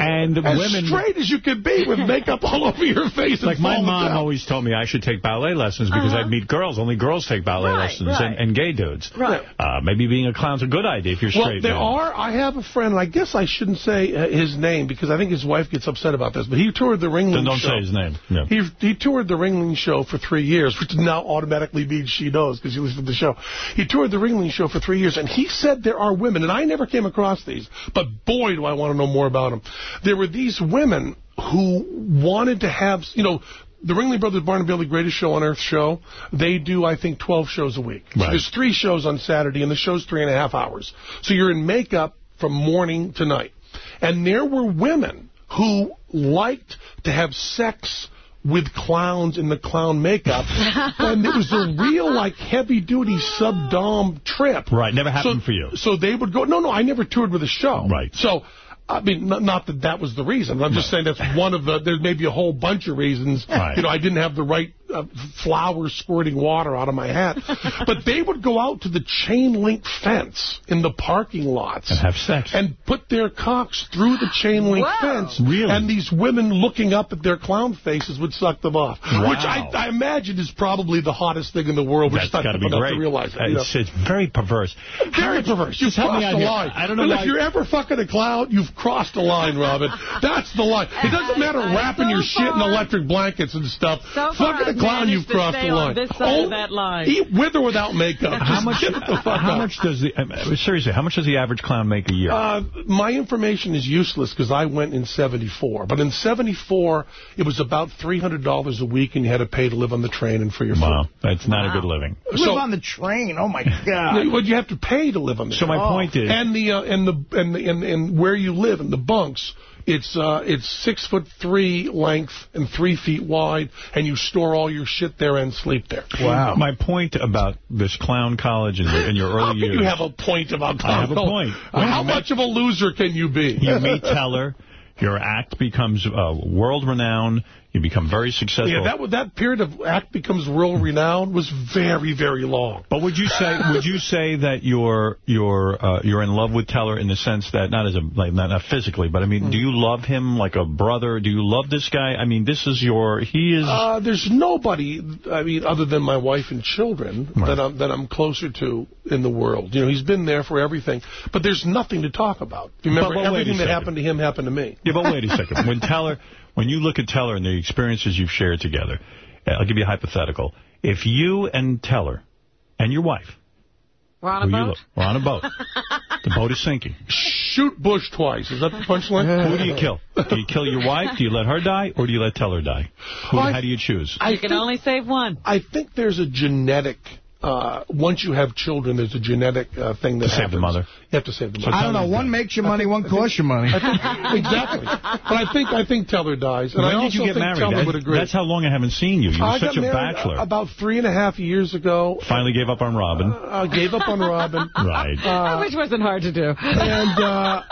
and the as women straight as you could be with makeup all over your face. Like my mom down. always told me I should take ballet lessons because Uh-huh. I'd meet girls. Only girls take ballet Right, lessons right. And, and gay dudes. Right. Uh, maybe being a clown's a good idea if you're Well, straight. there man. are. I have a friend, and I guess I shouldn't say uh, his name because I think his wife gets upset about this. But he toured the Ringling Then don't show. say his name. Yeah. He he toured the Ringling Show for three years, which now automatically means she knows because she listened to the show. He toured the Ringling Show for three years, and he said there are women, and I never came across these, but boy, do I want to know more about them. There were these women who wanted to have, you know, the Ringling Brothers Barnum and Bailey Greatest Show on Earth show, they do, I think, 12 shows a week. So there's three shows on Saturday, and the show's three and a half hours. So you're in makeup from morning to night. And there were women who liked to have sex with clowns in the clown makeup. and it was a real, like, heavy-duty sub-dom trip. Right, never happened So- for you. So they would go, no, no, I never toured with a show. Right. So, I mean, not, that that was the reason. I'm just saying that's one of the, there may be a whole bunch of reasons. Right. You know, I didn't have the right uh, flowers squirting water out of my hat. but they would go out to the chain link fence in the parking lots. And have sex. And put their cocks through the chain link fence. Really? And these women looking up at their clown faces would suck them off. Wow. Which I, I imagine is probably the hottest thing in the world. We're That's just got to be great. to realize it. you know. it's, it's very perverse. Very perverse. You've Just help me crossed out the line. I don't know And if you're ever fucking a clown, you've crossed the line, Robin. That's the line. It doesn't matter wrapping your shit in electric blankets and stuff. So far, fucking a I've clown, you've crossed the line. this side of that line. Eat with or without makeup. How much? Get the fuck How out. much does the uh, seriously? How much does the average clown make a year? Uh, my information is useless because I went in 74. But in 74, it was about $300 a week, and you had to pay to live on the train and for your wow, food. that's not a good living. Live on the train. Oh, my God. Well, you have to pay to live on the So my train. point is- and the uh, and the and the and, and where you live in the bunks. It's uh, it's six foot three length and three feet wide, and you store all your shit there and sleep there. Wow. My point about this clown college in, your- in your early How years. you have a point about clown. I have a clown? point. How much of a loser can you be? You meet Teller. Your act becomes uh, world renowned. You become very successful. Yeah, that that period of act becomes world renowned was very very long. But would you say would you say that you're you're uh, you're in love with Teller in the sense that not as a like not, not physically, but I mean, do you love him like a brother? Do you love this guy? I mean, this is your he is. Uh, there's nobody, I mean, other than my wife and children that I'm that I'm closer to in the world. You know, he's been there for everything, but there's nothing to talk about. You remember, But- but everything that happened to him happened to me. Yeah, but wait a second. When Teller, when you look at Teller and the experiences you've shared together, uh, I'll give you a hypothetical. If you and Teller and your wife We're on a who you boat? lo- were on a boat, the boat is sinking. Shoot Bush twice. Is that the punchline? Who do you kill? Do you kill your wife? Do you let her die? Or do you let Teller die? Who, I- how do you choose? you can only save one. I think there's a genetic uh, once you have children, there's a genetic uh, thing that To save the mother? You have to save the mother. I don't know. One makes you money, one costs you money. Think, exactly. But I think I think Teller dies. And when I did also you get think married? Teller That- would agree. that's how long I haven't seen you. You were I such got a bachelor. about three and a half years ago. Finally gave up on Robin. Uh, gave up on Robin. Right. Uh, Which wasn't hard to do. and uh,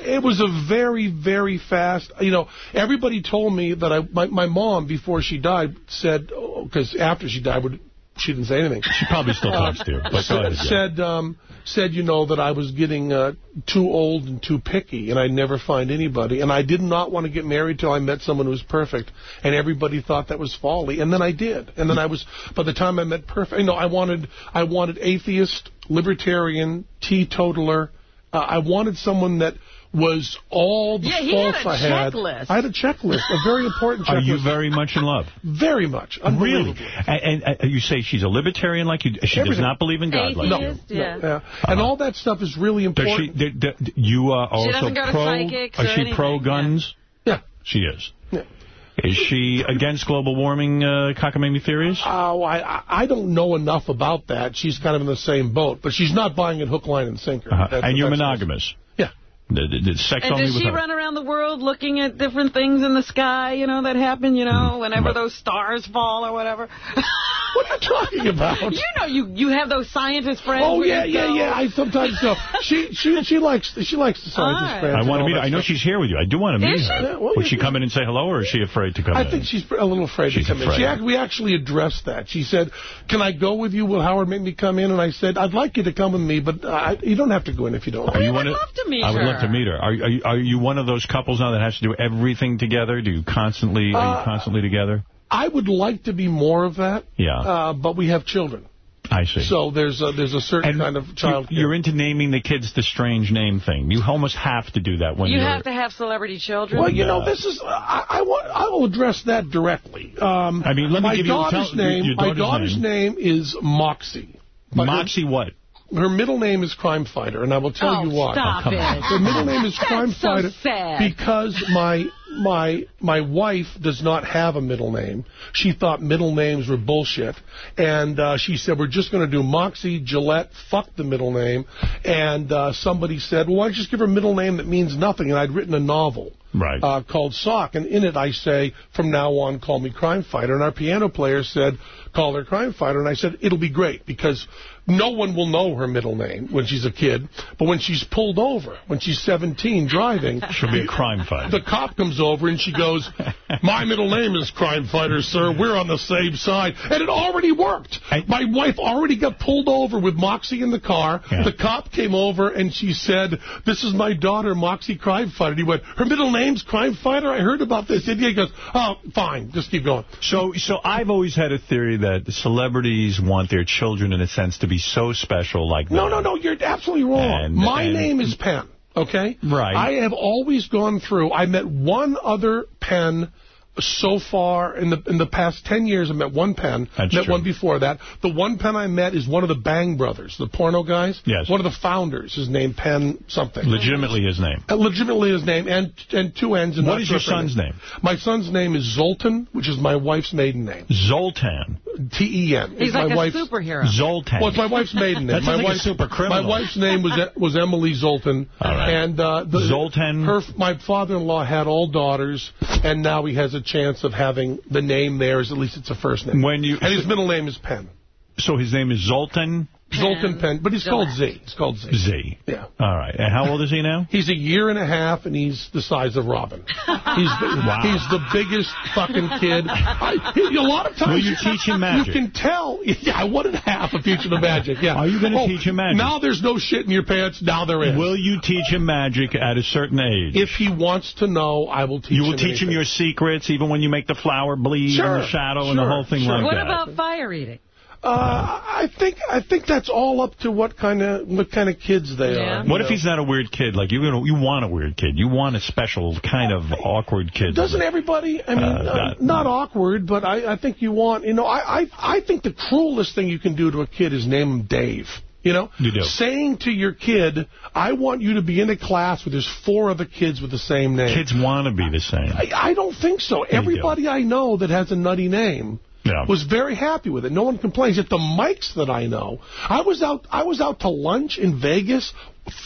it was a very, very fast. You know, everybody told me that I, my, my mom before she died said, because after she died, would she didn't say anything. She probably still talks to you. But ahead, said um, said you know that I was getting uh, too old and too picky, and I'd never find anybody, and I did not want to get married till I met someone who was perfect, and everybody thought that was folly, and then I did, and then I was by the time I met perfect, you know, I wanted I wanted atheist, libertarian, teetotaler, uh, I wanted someone that was all the Yeah, he had faults a I had. checklist. I had a checklist, a very important checklist. Are you very much in love? Very much. Really? Unbelievably. And, and uh, you say she's a libertarian like you. She does not believe in God like you. No, no, And all that stuff is really important. Does she? important. d- d- you uh, are She also doesn't go to pro? psychics Is or she pro-guns? Yeah. She is. Yeah. Is she against global warming uh, cockamamie theories? Oh, I I- I don't know enough about that. She's kind of in the same boat, but she's not buying it hook, line, and sinker. Uh-huh. And you're that's- monogamous? Sex And only does she her? run around the world looking at different things in the sky, you know, that happen, you know, whenever Right. those stars fall or whatever? What are you talking about? you know, you you have those scientist friends. Oh yeah, yeah, yeah. I sometimes go. She she she likes she likes the scientist All right. friends. I want to meet her. I know she's here with you. I do want to meet Is her. she? Yeah, well, Would you she can- come in and say hello, or is she afraid to come I in? think she's a little afraid She's to come in. afraid. She act, we actually addressed that. She said, "Can I go with you? Will Howard make me come in?" And I said, "I'd like you to come with me, but uh, you don't have to go in if you don't." Are you I one would of- love to meet her. Love to meet her. Are, are, you, are you one of those couples now that has to do everything together? Do you constantly are you Uh, constantly together? I would like to be more of that. Yeah. Uh, but we have children, I see. so there's a, there's a certain and kind of child. you're into naming the kids the strange name thing. You almost have to do that when You are have to have celebrity children. Well, you know, this is I, I want I will address that directly. Um, I mean, let me my give you- daughter's name. your my daughter's daughter's name. is Moxie. But her- Moxie what? Her middle name is Crime Fighter, and I will tell Oh, you why. stop come it. on. Her middle name is That's Crime so Fighter sad. because my my my wife does not have a middle name. She thought middle names were bullshit, and uh, she said we're just going to do Moxie Jillette. Fuck the middle name. And uh, somebody said, well, why don't you just give her a middle name that means nothing? And I'd written a novel Right. uh, called Sock, and in it I say, from now on, call me Crime Fighter. And our piano player said, call her Crime Fighter. And I said, it'll be great because no one will know her middle name when she's a kid, but when she's pulled over, when she's 17 driving, She'll be a crime fighter. the cop comes over and she goes, my middle name is Crime Fighter, sir. We're on the same side. And it already worked. And- My wife already got pulled over with Moxie in the car. Yeah. The cop came over and she said, this is my daughter, Moxie Crime Fighter. And he went, her middle name's Crime Fighter? I heard about this. And he goes, oh, fine, just keep going. So, so I've always had a theory that celebrities want their children, in a sense, to be so special, like No, no, no, you're absolutely wrong. And- My and- name is Penn, okay? Right. I have always gone through, I met one other Penn so far in the in the past 10 years. I met one pen. That's met true. one before that. The one pen I met is one of the Bang Brothers, the porno guys. Yes. One of the founders is named Penn something. Legitimately his name. Uh, legitimately his name, and and two ends. And What not is your son's any. name? My son's name is Zolten, which is my wife's maiden name. Zolten. T-E-N. He's It's my like a wife's, superhero. Zolten. well, it's my wife's maiden name. That my sounds like a wife's super criminal. My wife's name was was Emily Zolten. All right. And uh, the, Zolten. Her, my father-in-law had all daughters, and now he has a chance of having the name there. Is at least it's a first name. When you, and his middle name is Penn. so his name is Zolten Zolten Penn, but he's called Z. It's called Z. Z. Yeah. All right. And how old is he now? He's a year and a half, and he's the size of Robin. He's the, Wow. he's the biggest fucking kid. I, he- a lot of times Will you teach him magic? You can tell. Yeah, one and a half of teaching the magic. Yeah. Are you gonna Oh, teach him magic? Now there's no shit in your pants. Now there is. Will you teach him magic at a certain age? if he wants to know, I will teach you will him teach him your secrets, even when you make the flower bleed Sure, in the shadow and the whole thing sure. like What that. What about fire eating? Uh, I think I think that's all up to what kind of what kind of kids they Yeah. are. What you if know. he's not a weird kid? Like you, know, you want a weird kid. You want a special kind of awkward kid. Doesn't everybody? I mean, Uh, uh, that- not awkward, but I, I think you want. You know, I, I I think the cruelest thing you can do to a kid is name him Dave. You know, You do. saying to your kid, "I want you to be in a class where there's four other kids with the same name." Kids want to be the same. I, I don't think so. Everybody I know that has a nutty name was very happy with it. No one complains. Yet the mics that I know, I was out I was out to lunch in Vegas.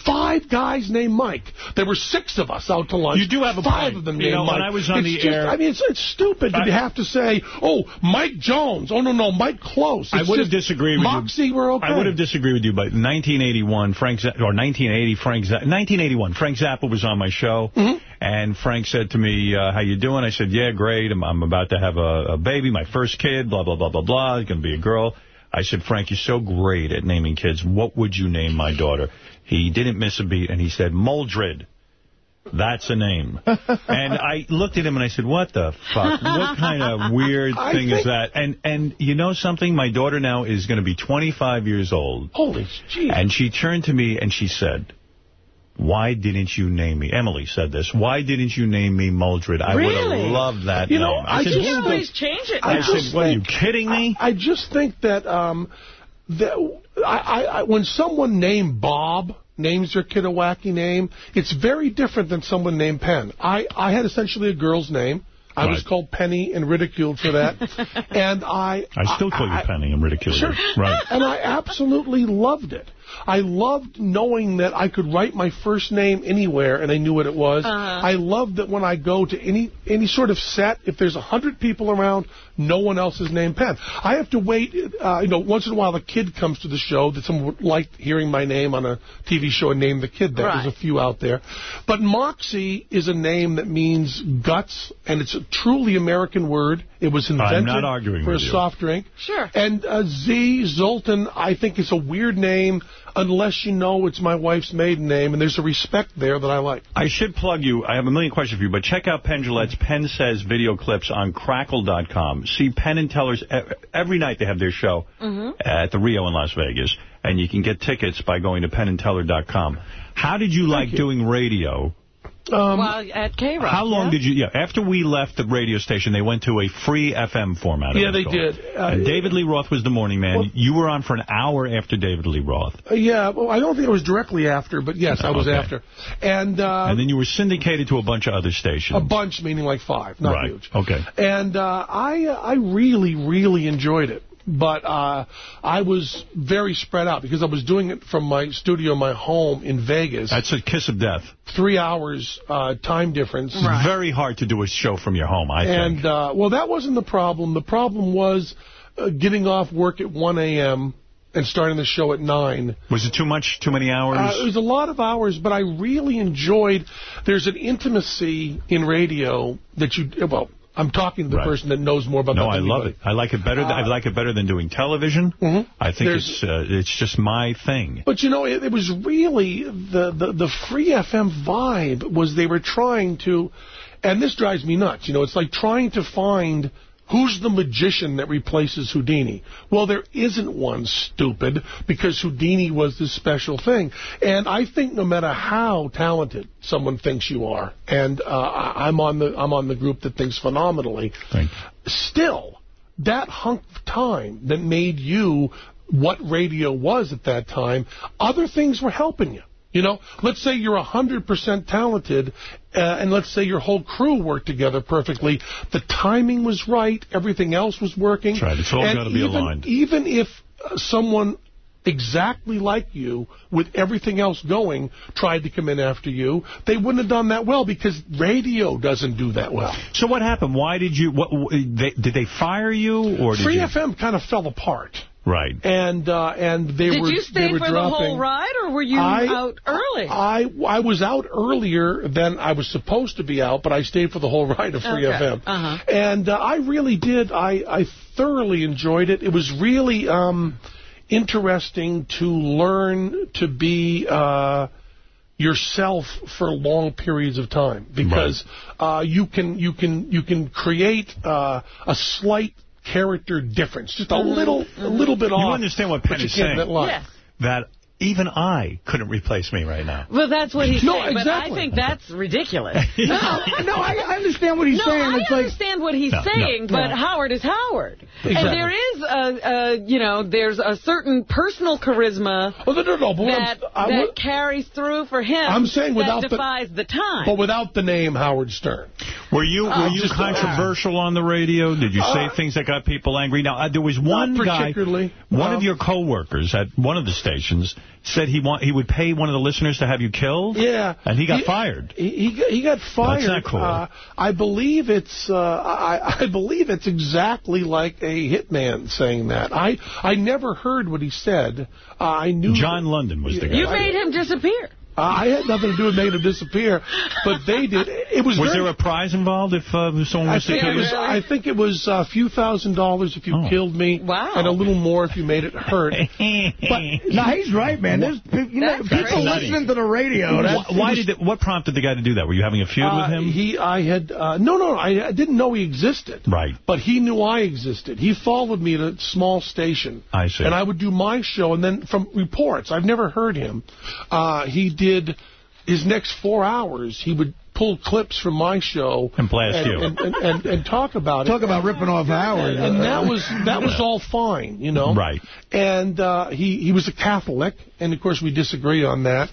Five guys named Mike. There were six of us out to lunch. You do have a Five point. of them You named know, Mike. when I was on It's the just- air- I mean, it's, it's stupid to have to say, oh, Mike Jones. Oh, no, no, Mike Close. I would have disagreed with Moxie, you. we're okay. I would have disagreed with you, but 1981, Frank Zappa, or 1980, Frank Zappa, 1981, Frank Zappa was on my show, Mm-hmm. and Frank said to me, uh, how you doing? I said, yeah, great. I'm, I'm about to have a, a baby, my first kid, blah, blah, blah, blah, blah. It's going to be a girl. I said, Frank, you're so great at naming kids. What would you name my daughter? He didn't miss a beat, and he said, Moldred. That's a name. and I looked at him and I said, what the fuck? What kind of weird I thing is that? And and you know something? My daughter now is going to be 25 years old. Holy jeez. And she turned to me and she said, why didn't you name me? Emily said this. Why didn't you name me Moldred? I would have loved that You name. know, I said, just always change it I said, what, are you kidding me? I, I just think that um, that I, I, I, when someone named Bob names their kid a wacky name, it's very different than someone named Penn. I, I had essentially a girl's name. I was called Penny and ridiculed for that. and I... I still call you I- Penny and ridicule Sure. Right. And I absolutely loved it. I loved knowing that I could write my first name anywhere and I knew what it was. Uh-huh. I loved that when I go to any any sort of set, if there's a hundred people around, no one else is named Penn. I have to wait. Uh, you know, once in a while a kid comes to the show that someone would like hearing my name on a TV show and name the kid. That Right. there's a few out there, but Moxie is a name that means guts, and it's a truly American word. It was invented not arguing for with a you. soft drink. Sure. And uh, Z Zolten, I think is a weird name unless you know it's my wife's maiden name, and there's a respect there that I like. I should plug you. I have a million questions for you, but check out Penn Jillette's Penn Says video clips on Crackle.com. See Penn and Teller's every night they have their show Mm-hmm. at the Rio in Las Vegas, and you can get tickets by going to pennandteller.com. How did you like doing radio? Um, well, at K-Rock. How long yeah? did you, yeah, after we left the radio station, they went to a free FM format. Yeah, they called. did. Uh, and David Lee Roth was the morning man. Well- you were on for an hour after David Lee Roth. Uh, yeah, well, I don't think it was directly after, but yes, I was Okay. after. And, uh, and then you were syndicated to a bunch of other stations. a bunch, meaning like five, not right. huge. Okay. And uh, I uh, I really, really enjoyed it. But uh, I was very spread out because I was doing it from my studio, my home in Vegas. That's a kiss of death. Three hours uh, time difference. It's very hard to do a show from your home, I think. And, uh, well, that wasn't the problem. The problem was uh, getting off work at 1 a.m. and starting the show at 9. Was it too much, too many hours? Uh, it was a lot of hours, but I really enjoyed, there's an intimacy in radio that you, well, I'm talking to the Right. person that knows more about no, that I love it. I like it better. Than, I Uh, like it better than doing television. Mhm. I think There's- it's uh, it's just my thing. But you know, it, it was really the, the the free FM vibe was they were trying to, and this drives me nuts. You know, it's like trying to find who's the magician that replaces Houdini. Well, there isn't one, stupid, because Houdini was this special thing. And I think no matter how talented someone thinks you are, and uh, I'm on the I'm on the group that thinks phenomenally, still that hunk of time that made you what radio was at that time, other things were helping you. You know, let's say you're 100% talented, uh, and let's say your whole crew worked together perfectly. The timing was right, everything else was working. That's right. It's all gotta be even- aligned. Even if uh, someone exactly like you, with everything else going, tried to come in after you, they wouldn't have done that well because radio doesn't do that well. So what happened? Why did you? What they, did they fire you or did Free you? FM kind of fell apart. Right. And uh, and they Did were you stay for dropping. the whole ride, or were you I- out early? I I was out earlier than I was supposed to be out, but I stayed for the whole ride of Free Okay. FM. Uh-huh. And uh, I really did. I I thoroughly enjoyed it. It was really um interesting to learn to be uh yourself for long periods of time because uh you can you can you can create uh a slight character difference just a Mm-hmm. little a little bit You off You understand what Penn is saying? live. Yes. That even I couldn't replace me right now. Well, that's what he's No, saying, but. I think that's ridiculous. no, no, I, I understand understand what he's no, saying. I It's like- understand what he's No, no, saying, but no. Howard is Howard. Exactly. And there is a, a, you know, there's a certain personal charisma Oh, no, no, no, but that, I that would- carries through for him I'm saying without that the- defies the, time. But without the name Howard Stern. Were you were Oh, you controversial on the radio? Did you say Uh, things that got people angry? Now, uh, there was one guy, particularly. one of Um, your coworkers at one of the stations said he want he would pay one of the listeners to have you killed. Yeah. And he got He- fired. He, he got- he got fired. not cool. Uh, I believe it's uh, I, I believe it's exactly like a hitman saying that. I I never heard what he said. Uh, I knew John London was the guy. you made him disappear. Uh, I had nothing to do with making him disappear, but they did. It was. Was very, there a prize involved if uh, someone I was to think, kill it you? was, I think it was a few thousand dollars if you Oh. killed me, Wow. and a little more if you made it hurt. but No, he's right, man. There's you know, people crazy. listening to the radio. Why, That's, why did it, what prompted the guy to do that? Were you having a feud Uh, with him? He, I had uh, no, no, I, I didn't know he existed. Right. But he knew I existed. He followed me at a small station. I see. And I would do my show, and then from reports, I've never heard him. Uh, he did his next four hours. He would pull clips from my show And blast and, you. and, and, and, and talk about it. talk about ripping off Howard. And that was that was all fine, you know. Right. And uh, he he was a Catholic, and of course we disagree on that.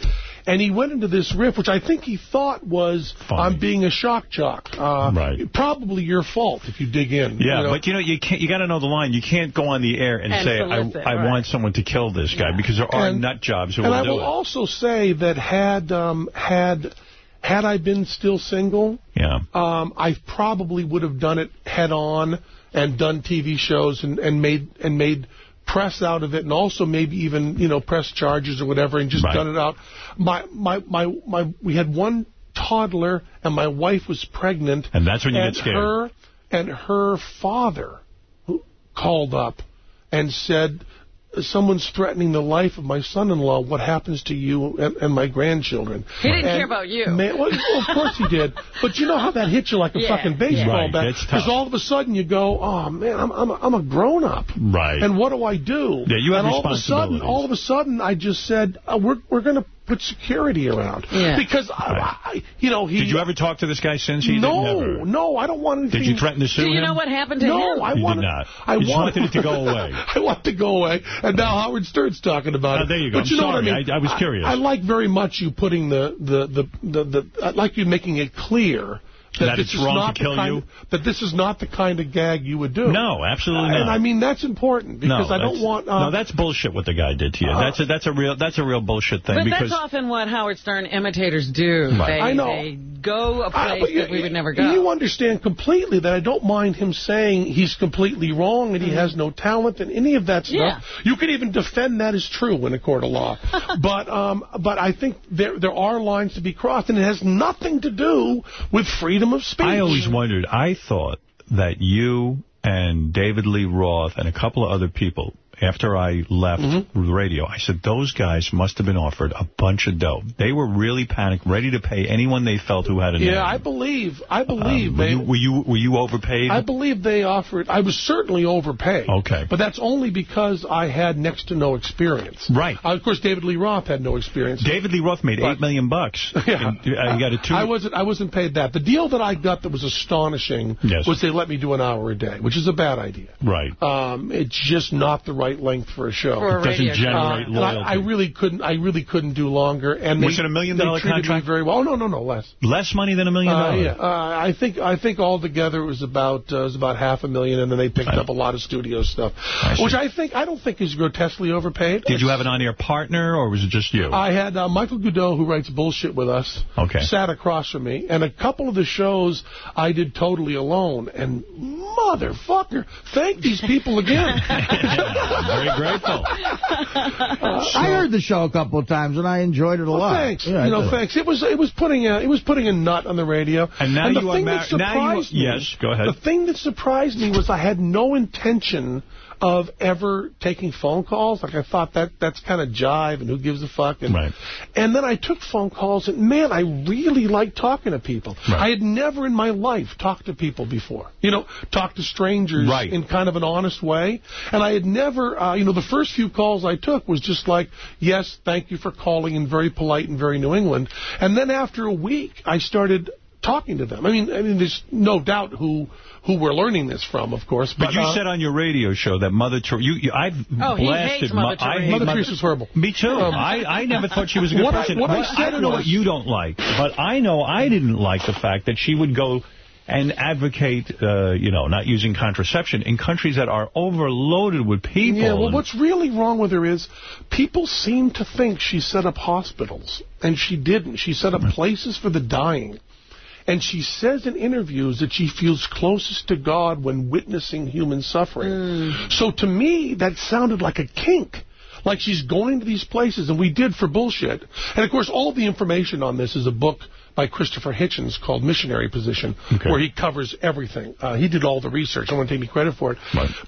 And he went into this riff, which I think he thought was Funny. I'm being a shock jock. Uh, Right. Probably your fault if you dig in. Yeah, you know? but you know you can't. You got to know the line. You can't go on the air and, And say solicit, I, I right. want someone to kill this guy because there are And- nut jobs who will do it. and I do will it. also say that had um, had had I been still single, yeah. um, I probably would have done it head on and done TV shows and, and made and made press out of it, and also maybe even you know press charges or whatever, and just Right. done it out. My my my my. We had one toddler, and my wife was pregnant, And that's when you get scared. Her and her father who called up and said. Someone's threatening the life of my son-in-law. What happens to you and, and my grandchildren? He didn't And care about you. Man, well, well, of course he did. But you know how that hits you like a Yeah, fucking baseball Right, bat? Because all of a sudden you go, oh, man, I'm, I'm, a, I'm a grown-up. Right. And what do I do? Yeah, you have and all of a sudden, all of a sudden, I just said, uh, we're, we're going to put security around. Yeah. Because, uh, I, I, you know, he... Did you ever talk to this guy since he No, never? no, I don't want anything... Did you threaten to sue him? Do you him? know what happened to No, him? I You did wanted, not. I You just wanted, wanted it to go away. I want to go away. And now Howard Stern's talking about Oh, it. there you go. But I'm you know what I sorry. mean? I- I was curious. I, like very much you putting the the the the, the I like you making it clear. That, That this it's is wrong not to kill the kind, you? That this is not the kind of gag you would do. No, absolutely Uh, not. And I mean that's important because no, I don't want. Uh, no, that's bullshit. What the guy did to you. Uh, that's a that's a real that's a real bullshit thing But because that's often what Howard Stern imitators do. Right. They, I know. they go a Uh, place but you- that we would never go. You understand completely that I don't mind him saying he's completely wrong and he has no talent and any of that stuff. Yeah. You can even defend that as true in a court of law. but um, but I think there there are lines to be crossed and it has nothing to do with freedom of speech. I always wondered. I thought that you and David Lee Roth and a couple of other people, after I left Mm-hmm. the radio, I said, those guys must have been offered a bunch of dough. They were really panicked, ready to pay anyone they felt who had a name. Yeah, I believe. I believe Um, were, they. you, were you were you overpaid? I believe they offered. I was certainly overpaid. Okay. But that's only because I had next to no experience. Right. Uh, of course, David Lee Roth had no experience. David Lee Roth made But- eight million bucks. Yeah. And, uh, got a two. I wasn't. I wasn't paid that. The deal that I got that was astonishing Yes. was they let me do an hour a day, which is a bad idea. right. Um, it's just not the right length for a show. For a It doesn't radio generate I, loyalty. I really couldn't. I really couldn't do longer. And Was they, it a million they dollar treated contract? Very well. Oh no, no, no, less. Less money than a million Uh, dollars. yeah, uh, I think I think altogether it was about uh, it was about half a million, and then they picked up a lot of studio stuff, see. which I think I don't think is grotesquely overpaid. Did you have an on-air partner, or was it just you? I had uh, Michael Goudeau, who writes bullshit with us, Okay. sat across from me, and a couple of the shows I did totally alone. And motherfucker, thank these people again. I'm very grateful. I heard the show a couple of times, and I enjoyed it a Well, lot. thanks. Yeah, I you know, did. thanks. It was it was putting a it was putting a nut on the radio. And now the you are thing mar- that now you- me. yes, go ahead. The thing that surprised me was I had no intention of ever taking phone calls. Like I thought that that's kind of jive, and who gives a fuck? And, Right. and then I took phone calls, and man, I really like talking to people. Right. I had never in my life talked to people before. You know, talked to strangers Right. in kind of an honest way. And I had never, uh, you know, the first few calls I took was just like, yes, thank you for calling, and very polite and very New England. And then after a week, I started talking to them. I mean, I mean, there's no doubt who who we're learning this from, of course. But, But you uh, said on your radio show that Mother Teresa, you, you, I've Oh, he blasted hates Mo- Mother I Teresa. hate Mother Teresa's horrible. Me too. Um, I, I never thought she was a good what I- person. what I But said don't know what you don't like, but I know I didn't like the fact that she would go and advocate, uh, you know, not using contraception in countries that are overloaded with people. Yeah, well, what's really wrong with her is people seem to think she set up hospitals, and she didn't. She set up places for the dying. And she says in interviews that she feels closest to God when witnessing human suffering. So to me, that sounded like a kink. Like she's going to these places, and we did for bullshit. And of course, all the information on this is a book by Christopher Hitchens called Missionary Position, where he covers everything. Uh, he did all the research. I don't want to take any credit for it.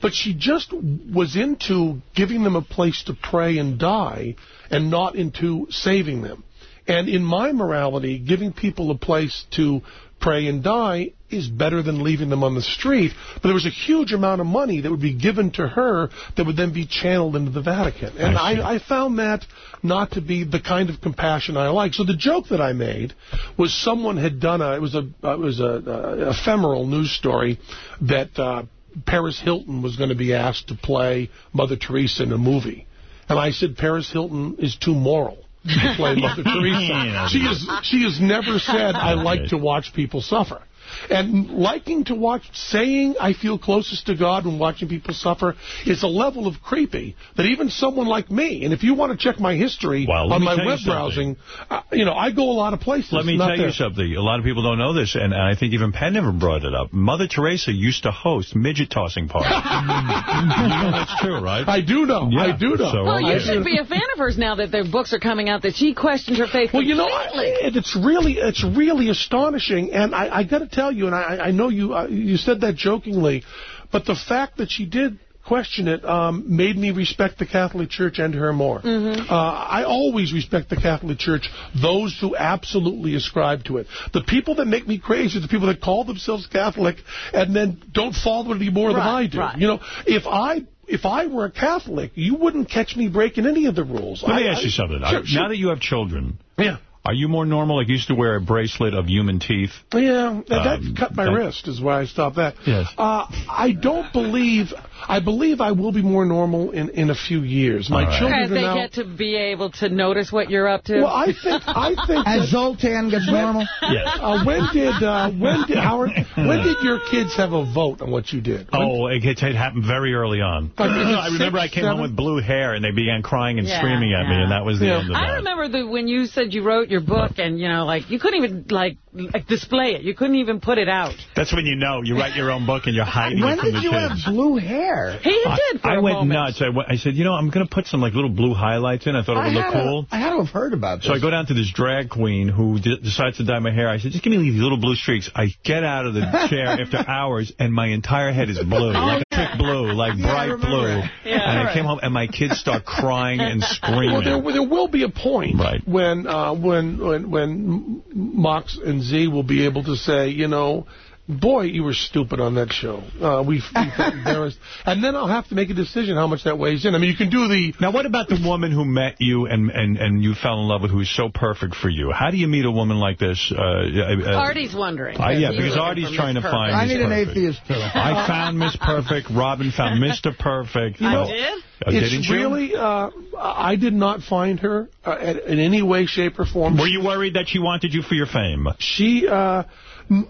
But she just was into giving them a place to pray and die, and not into saving them. And in my morality, giving people a place to pray and die is better than leaving them on the street. But there was a huge amount of money that would be given to her that would then be channeled into the Vatican. And I, I found that not to be the kind of compassion I like. So the joke that I made was someone had done a, it was a, uh, it was a, a ephemeral news story that uh, Paris Hilton was going to be asked to play Mother Teresa in a movie. And I said, Paris Hilton is too moral to play Mother Teresa. She has she has never said I like to watch people suffer. And liking to watch, saying I feel closest to God when watching people suffer is a level of creepy that even someone like me, and if you want to check my history Well, on my tell you web browsing, uh, you know, I go a lot of places. Let me tell there. you something. A lot of people don't know this, and, and I think even Penn never brought it up. Mother Teresa used to host midget tossing parties. you know that's true, right? I do know. Yeah, I do know. so, Well, you okay. should be a fan of hers now that their books are coming out, that she questioned her faith Well, you know, completely. I- it's really it's really astonishing, and I, I got to tell you, and I, I know you uh, you said that jokingly, but the fact that she did question it um, made me respect the Catholic Church and her more. Mm-hmm. Uh, I always respect the Catholic Church, those who absolutely ascribe to it. The people that make me crazy are the people that call themselves Catholic and then don't follow it any more than I do. right. You know, if I if I were a Catholic, you wouldn't catch me breaking any of the rules. Let me I- ask you something. Sure, Are- sure. Now that you have children, Yeah. Are you more normal? Like you used to wear a bracelet of human teeth. Yeah, that, Um, cut my that- wrist is why I stopped that. Yes. Uh, I don't believe, I believe I will be more normal in, in a few years. My All right. children As are they now... get to be able to notice what you're up to. well, I think, I think As that, Zolten gets normal. Yes. uh, when did, uh, when did, Howard, when did your kids have a vote on what you did? When- Oh, it, it happened very early on. Like, is I remember six, I came home with blue hair, and they began crying and Yeah, screaming at me, and that was the Yeah. end of I that. remember the, when you said you wrote your book and, you know, like, you couldn't even, like, like display it. You couldn't even put it out. That's when you know. You write your own book, and you're hiding When it from did the you kids. have blue hair? He did I, I a went moment. nuts. I, went, I said, you know, I'm going to put some like little blue highlights in. I thought it would I look cool. I had to have heard about this. So I go down to this drag queen who d decides to dye my hair. I said, just give me these little blue streaks. I get out of the chair after hours, and my entire head is blue, like a thick blue, like Yeah, bright blue. it. Yeah, and I came home, and my kids start crying and Well, screaming. there, there will be a point Right. when, uh, when when when Mox and Z will be able to say, you know, boy, you were stupid on that show. Uh, we, we felt embarrassed, and then I'll have to make a decision how much that weighs in. I mean, you can do the Now, what about the woman who met you and, and, and you fell in love with, who is so perfect for you? How do you meet a woman like this? Uh, uh, Artie's wondering. Uh, yeah, because Artie's trying to find I need an atheist, too. I found Miss Perfect. Robin found Mr. Perfect. I Oh, did? uh, it's didn't you? really. Uh, I did not find her uh, in any way, shape, or form. Were you worried that she wanted you for your fame? She, uh, n-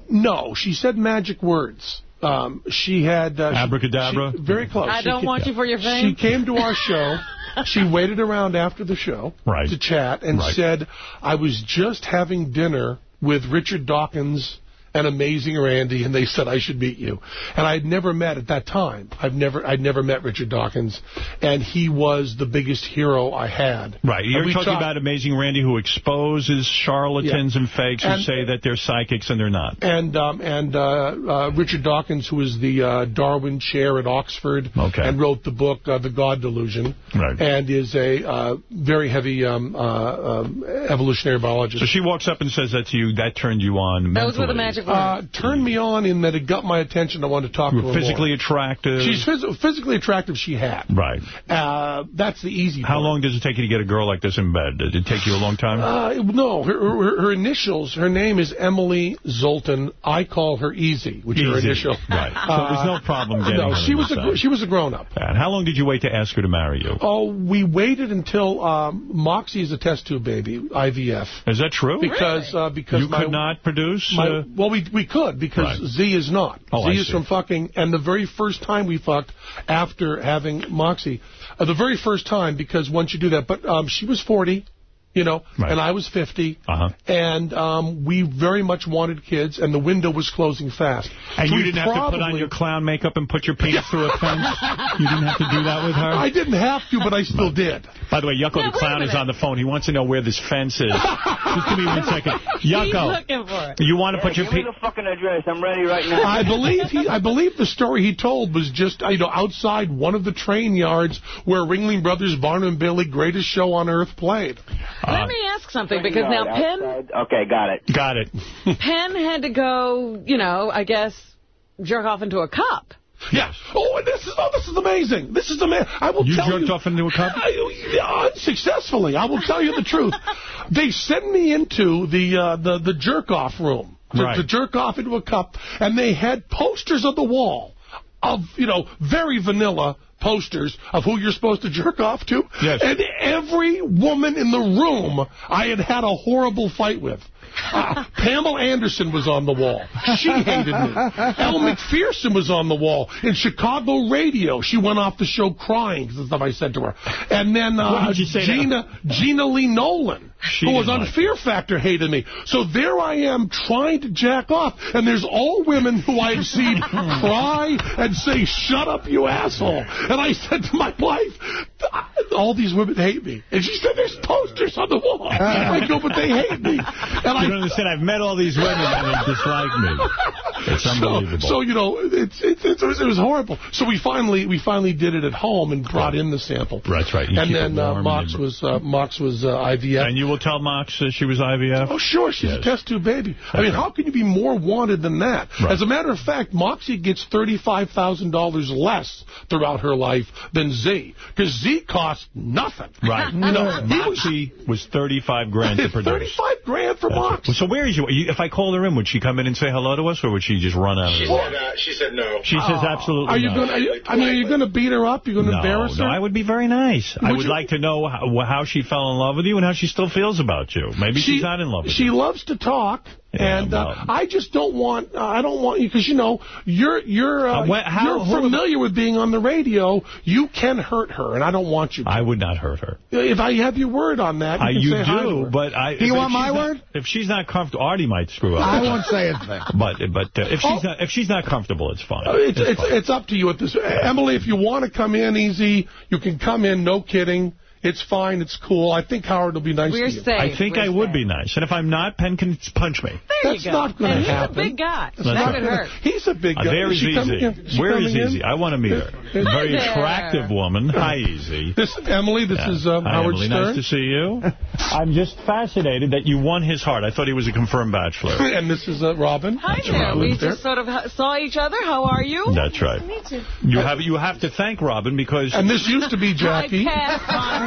no, she said magic words. Um, she had uh, Abracadabra? she- very close. I don't ca- want you for your fame. She came to our show. she waited around after the show Right. to chat and Right. said, "I was just having dinner with Richard Dawkins." And amazing Randi, and they said I should meet you. And I had never met at that time. I've never, I'd never met Richard Dawkins, and he was the biggest hero I had. Right. You're we talking talked- about Amazing Randi who exposes charlatans Yeah. and fakes who And- say that they're psychics and they're not. and um, and uh, uh, Richard Dawkins, who is the uh, Darwin Chair at Oxford, Okay. and wrote the book uh, The God Delusion, Right. and is a uh, very heavy um, uh, um, evolutionary biologist. So she walks up and says that to you. That turned you on Those were the magic magic word? Uh, turned me on in that it got my attention. I wanted to talk to her Physically more. attractive. She's phys physically attractive. She had. Right. Uh, that's the easy How part. long does it take you to get a girl like this in bed? Did it take you a long time? Uh, no, her, her, her initials, her name is Emily Zolten. I call her Easy, which is her initial. Right. So there's no problem getting No, her she was a she was a grown up. And how long did you wait to ask her to marry you? Oh, we waited until um, Moxie is a test tube baby, IVF. Is that true? Because uh, because You my, could not produce? My, uh, well, we we could because Right. Z is not. Oh, Z I is see. from fucking, and the very first time we fucked after having Moxie, uh, the very first time because once you do that, but um, she was 40, you know, and I was 50, Uh-huh. and um, we very much wanted kids, and the window was closing fast. And So you didn't have to put on your clown makeup and put your penis through a fence? You didn't have to do that with her? I didn't have to, but I still did. By the way, Yucko the Clown is on the phone. He wants to know where this fence is. Just give me one second. Yucko, looking for it. you want to put your Give me the fucking address. I'm ready right now. I believe he. I believe the story he told was just you know outside one of the train yards where Ringling Brothers, Barnum and Bailey, Greatest Show on Earth played. Let me ask something, because now Penn, Okay, got it. Got it. Penn had to go, you know, I guess, jerk off into a cup. Yeah. Oh, and this is oh, this is amazing. This is amazing. I will You tell jerked you. off into a cup? I, unsuccessfully. I will tell you the truth. They sent me into the uh, the the jerk off room to, Right. to jerk off into a cup, and they had posters on the wall of you know very vanilla posters of who you're supposed to jerk off to. Yes. And every woman in the room I had had a horrible fight with. Pamela Anderson was on the wall. She hated me. Elle Macpherson was on the wall. In Chicago radio, she went off the show crying because of stuff I said to her. And then uh, Gina, Gena Lee Nolin, She who was on like Fear Factor, hated me. So there I am trying to jack off, and there's all women who I've seen cry and say, shut up, you asshole. And I said to my wife, all these women hate me. And she said, there's posters on the wall. I go, but they hate me. And You I don't understand. I've met all these women and they dislike me. It's unbelievable. so, so you know, it's, it's, it's, it, was, it was horrible. So we finally we finally did it at home and brought in the sample. That's right. You and then uh, Mox and- was uh, Mox was uh, IVF. And you will tell Mox that she was IVF? Oh, sure, she's a test tube baby. I mean, how can you be more wanted than that? Right. As a matter of fact, Moxie gets $35,000 less throughout her life than Z, because Z costs nothing. Right. You know, he was Moxie was 35 grand to produce. 35 grand for Mox. So where is you? you? If I called her in, would she come in and say hello to us, or would she just run out of She the said, uh, she said no. She says absolutely Are you not. going? to I mean, are you going to beat her up? You're going to no, embarrass her? no, I would be very nice. I Would would you- like to know how, how she fell in love with you and how she still feels about you. Maybe she's not in love with She you. loves to talk, Yeah, and uh, I just don't want. Uh, I don't want you because you know you're you're uh, Uh, how- you're familiar with being on the radio. You can hurt her, and I don't want you. to. I would not hurt her. If I have your word on that, you, Uh, can you say hi to do, her. but I. Do you want my not- word? If she's not comfortable, Artie might screw up. I won't say a thing. But but uh, if she's not if she's not comfortable, it's fine. Uh, It's, it's, it's up to you at this. Emily, if you want to come in easy, you can come in. No kidding. It's fine. It's cool. I think Howard will be nice We're to you. safe. I think We're I would be nice, and if I'm not, Penn can punch me. There That's you go. not gonna happen. he's a big guy. That's that right. could hurt. He's a big Uh, guy. there Is is she coming Easy. in? Where is? Easy? I want to meet her. Hi very there. attractive woman. Hi, Easy. This is Emily. This Yeah. is um, Hi, Howard Emily. Stern. Nice to see you. I'm just fascinated that you won his heart. I thought he was a confirmed bachelor. and this is uh, Robin. Hi there. Robin We there. just sort of saw each other. How are you? That's right. Me too. You have you have to thank Robin because And this used to be I Jackie.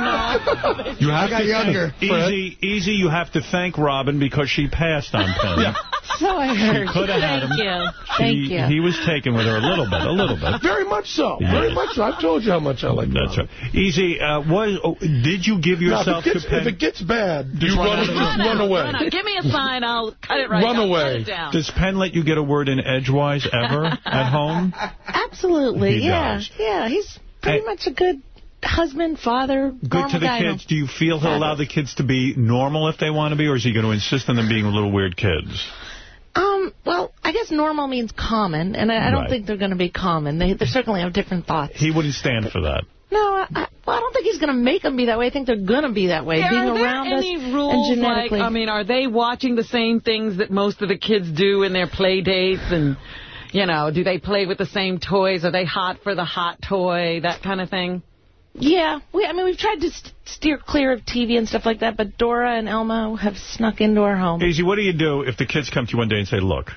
Passed you have I got to younger. Thank, easy, easy. You have to thank Robin because she passed on Penn. Yeah. So I She heard. could have had Thank him. you. She- Thank you. He was taken with her a little bit, a little bit. Very much so. Yes. Very much so. I've told you how much I like That's Robin. right. Easy. Uh, what? Oh, did you give Now, yourself if, it gets, to Penn? if it gets bad, Just you run run, out of just run away. Run. Give me a sign. I'll cut it right Run down. away. Down. Does Penn let you get a word in edgewise ever at home? Absolutely, He yeah. does. Yeah, he's pretty Hey. much a good husband, father, Good to the guy. kids. Do you feel he'll allow the kids to be normal if they want to be, or is he going to insist on them being little weird kids? Um, well, I guess normal means common, and I, I don't Right. think they're going to be common. They, they certainly have different thoughts. He wouldn't stand for that. No, I, I, well, I don't think he's going to make them be that way. I think they're going to be that way, Yeah, being are there around any us rules, and like. I mean, are they watching the same things that most of the kids do in their play dates? And, you know, do they play with the same toys? Are they hot for the hot toy? That kind of thing? Yeah, we, I mean, we've tried to st steer clear of TV and stuff like that, but Dora and Elmo have snuck into our home. Easy, what do you do if the kids come to you one day and say, look,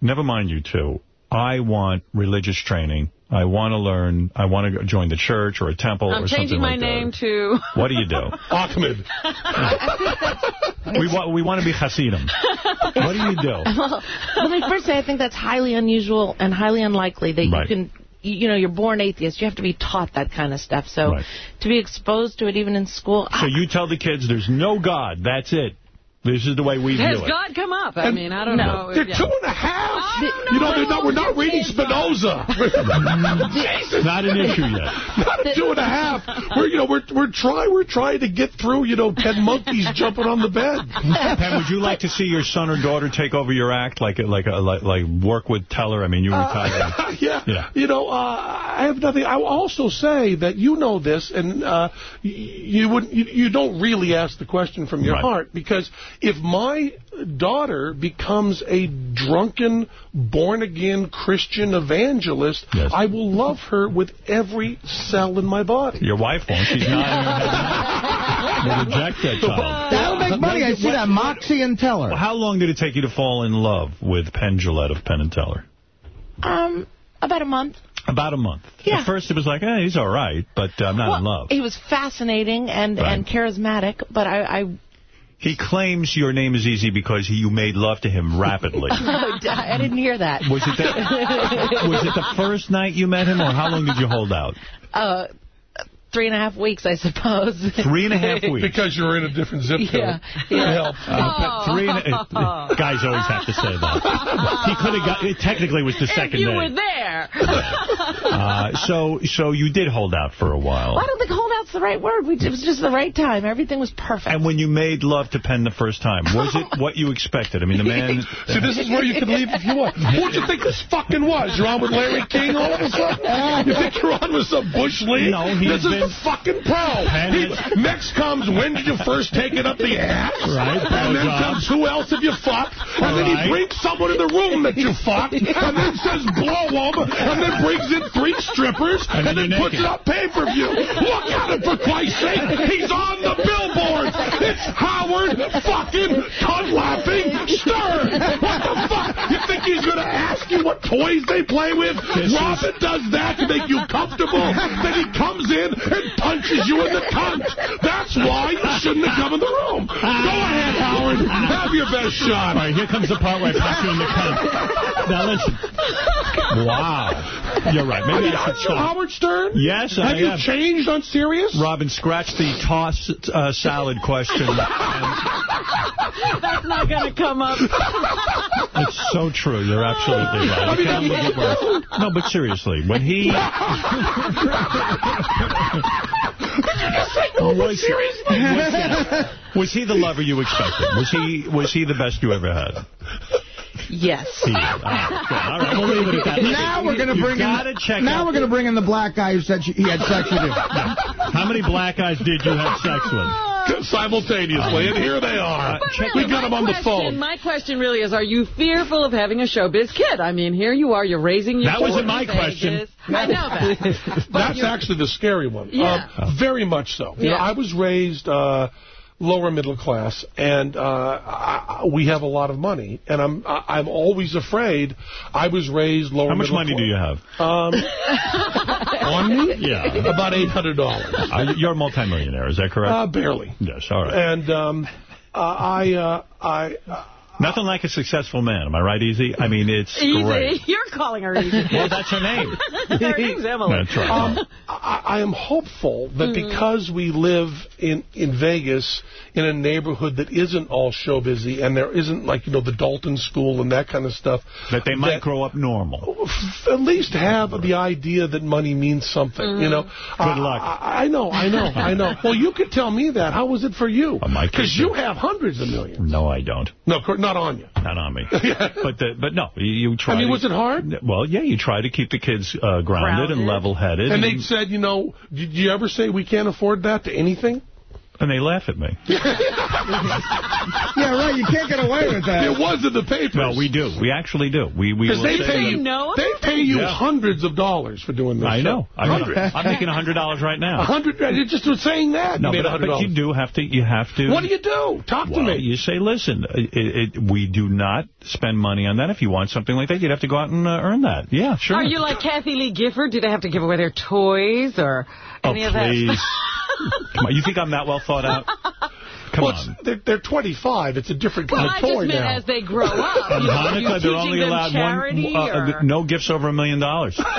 never mind you two. I want religious training. I want to learn. I want to join the church or a temple or something. like that. I'm changing my name that. to... What do you do? Ahmed. we want we want to be Hasidim. What do you do? well, let me first say I think that's highly unusual and highly unlikely that Right. you can, you know, you're born atheist. You have to be taught that kind of stuff. So Right. to be exposed to it even in school, So ah. you tell the kids there's no God. That's it. This is the way we Has view it. Has God come up? I And- mean, I don't No. know. They're Yeah. two and a half. You know, they're not, we're not reading Spinoza. Jesus. Not an issue yet. Not a two and a half. We're, you know, we're, we're trying, we're trying to get through, you know, ten monkeys jumping on the bed. Pam, would you like to see your son or daughter take over your act, like like like, like work with Teller? I mean, you retired. Uh, yeah. Yeah. You know, uh, I have nothing. I will also say that you know this, and uh, you would you, you don't really ask the question from your Right. heart because if my daughter becomes a drunken, born again Christian evangelist, I will love her with every cell in my body. Your wife won't. She's not. We'll reject that child. That'll make money. I see that. Moxie and Teller. How long did it take you to fall in love with Penn Jillette of Penn and Teller? um, about a month. About a month. Yeah. At first it was like, eh, he's all right, but uh, I'm not in love. He was fascinating and, Right. and charismatic, but I, I He claims your name is easy because you made love to him rapidly. I didn't hear that. Was it the, was it the first night you met him, or how long did you hold out? uh, three and a half weeks, I suppose. Three and a half weeks. Because you're in a different zip code. Yeah, yeah. It helps. Uh, three and a, uh, guys always have to say that. He could have got. It technically was the If second you were there. Uh, so, so you did hold out for a while. Well, I don't think holdout's the right word. We, it was just the right time. Everything was perfect. And when you made love to Penn the first time, was it what you expected? I mean, the man. See, this is where you can leave if you want. What do you think this fucking was? You're on with Larry King all of a sudden? You think you're on with some Bush League? No, he This is been- the fucking pro. He- next comes, when did you first take it up the ass? Right, And then blowjob. comes, who else have you fucked? And then Right. he brings someone in the room that you fucked, and then says blow them, and then brings in three strippers, And and, then then puts naked. it on pay-per-view. Look at him, for Christ's sake. He's on the billboard. It's Howard fucking cunt-laughing Stern. What the fuck? You think he's going to ask you what toys they play with? This is- does that to make you comfortable. then he comes in and punches you in the cunt. That's why you shouldn't have come in the room. Go ahead, Howard. Have your best shot. All right, here comes the part where I punch you in the cunt. Now listen. Wow. You're right. Maybe mean, I should aren't. Howard Stern? Yes, I Have you am. changed on Sirius? Robin, scratch the toss uh, salad question. And That's not going to come up. it's so true. You're absolutely right. I mean, Okay, I'm gonna. No, but seriously, when he... was, was, was he the lover you expected? Was he was he the best you ever had? Yes. He. All right, good. All right, we'll leave it at that. Now we're going to bring in. check now we're going to bring in the black guy who said she, he had sex with you. How many black guys did you have sex with? Simultaneously, and here they are. But we really, got my them on the question- phone. My question really is, are you fearful of having a showbiz kid? I mean, here you are, you're raising your That wasn't my question. Vegas. I know that. That's actually the scary one. Yeah. Uh, very much so. You know, I was raised uh, lower middle class, and uh, I, we have a lot of money, and I'm I, I'm always afraid. I was raised lower. How much money do you have? Um, on me? Yeah. About eight hundred dollars. Uh, you're a multimillionaire, is that correct? Uh, barely. yes, all right. And um, uh, I uh, I. Nothing like a successful man. Am I right, Easy? I mean, it's Easy. great. You're calling her easy. Well, that's her name. her name's Emily. That's right. Um, I, I am hopeful that because we live in, in Vegas in a neighborhood that isn't all show busy and there isn't like, you know, the Dalton School and that kind of stuff. that they might grow up normal. f- At least have the idea that money means something, you know. Good luck. I, I know, I know, I know. Well, you could tell me that. How was it for you? My Because you have hundreds of millions. No, I don't. No, cor- not on you. Not on me. But the, but no, you, you try. I mean, to- was it hard? Well, yeah, you try to keep the kids uh, grounded, and level-headed. And they said, you know, did you ever say we can't afford that to anything? And they laugh at me. yeah, right. You can't get away with that. It was in the papers. No, we do. We actually do. We we Because they pay them- you, they pay you Yeah. hundreds of dollars for doing this. I know. show. I know. Hundreds. I'm making a $100 right now. A hundred. You're just saying that. No, you but, but you do have to. You have to. What do you do? Talk to Well, me. You say, listen, it, it, we do not spend money on that. If you want something like that, you'd have to go out and uh, earn that. Yeah, sure. Are you like Kathie Lee Gifford? Do they have to give away their toys or oh, any of oh, please. that? Come on. You think I'm that well thought out? Come well, on. They're, they're 25. It's a different Well, kind I of just toy meant now. as they grow up. On You know, Hanukkah, they're only allowed one, uh, no gifts over a million dollars.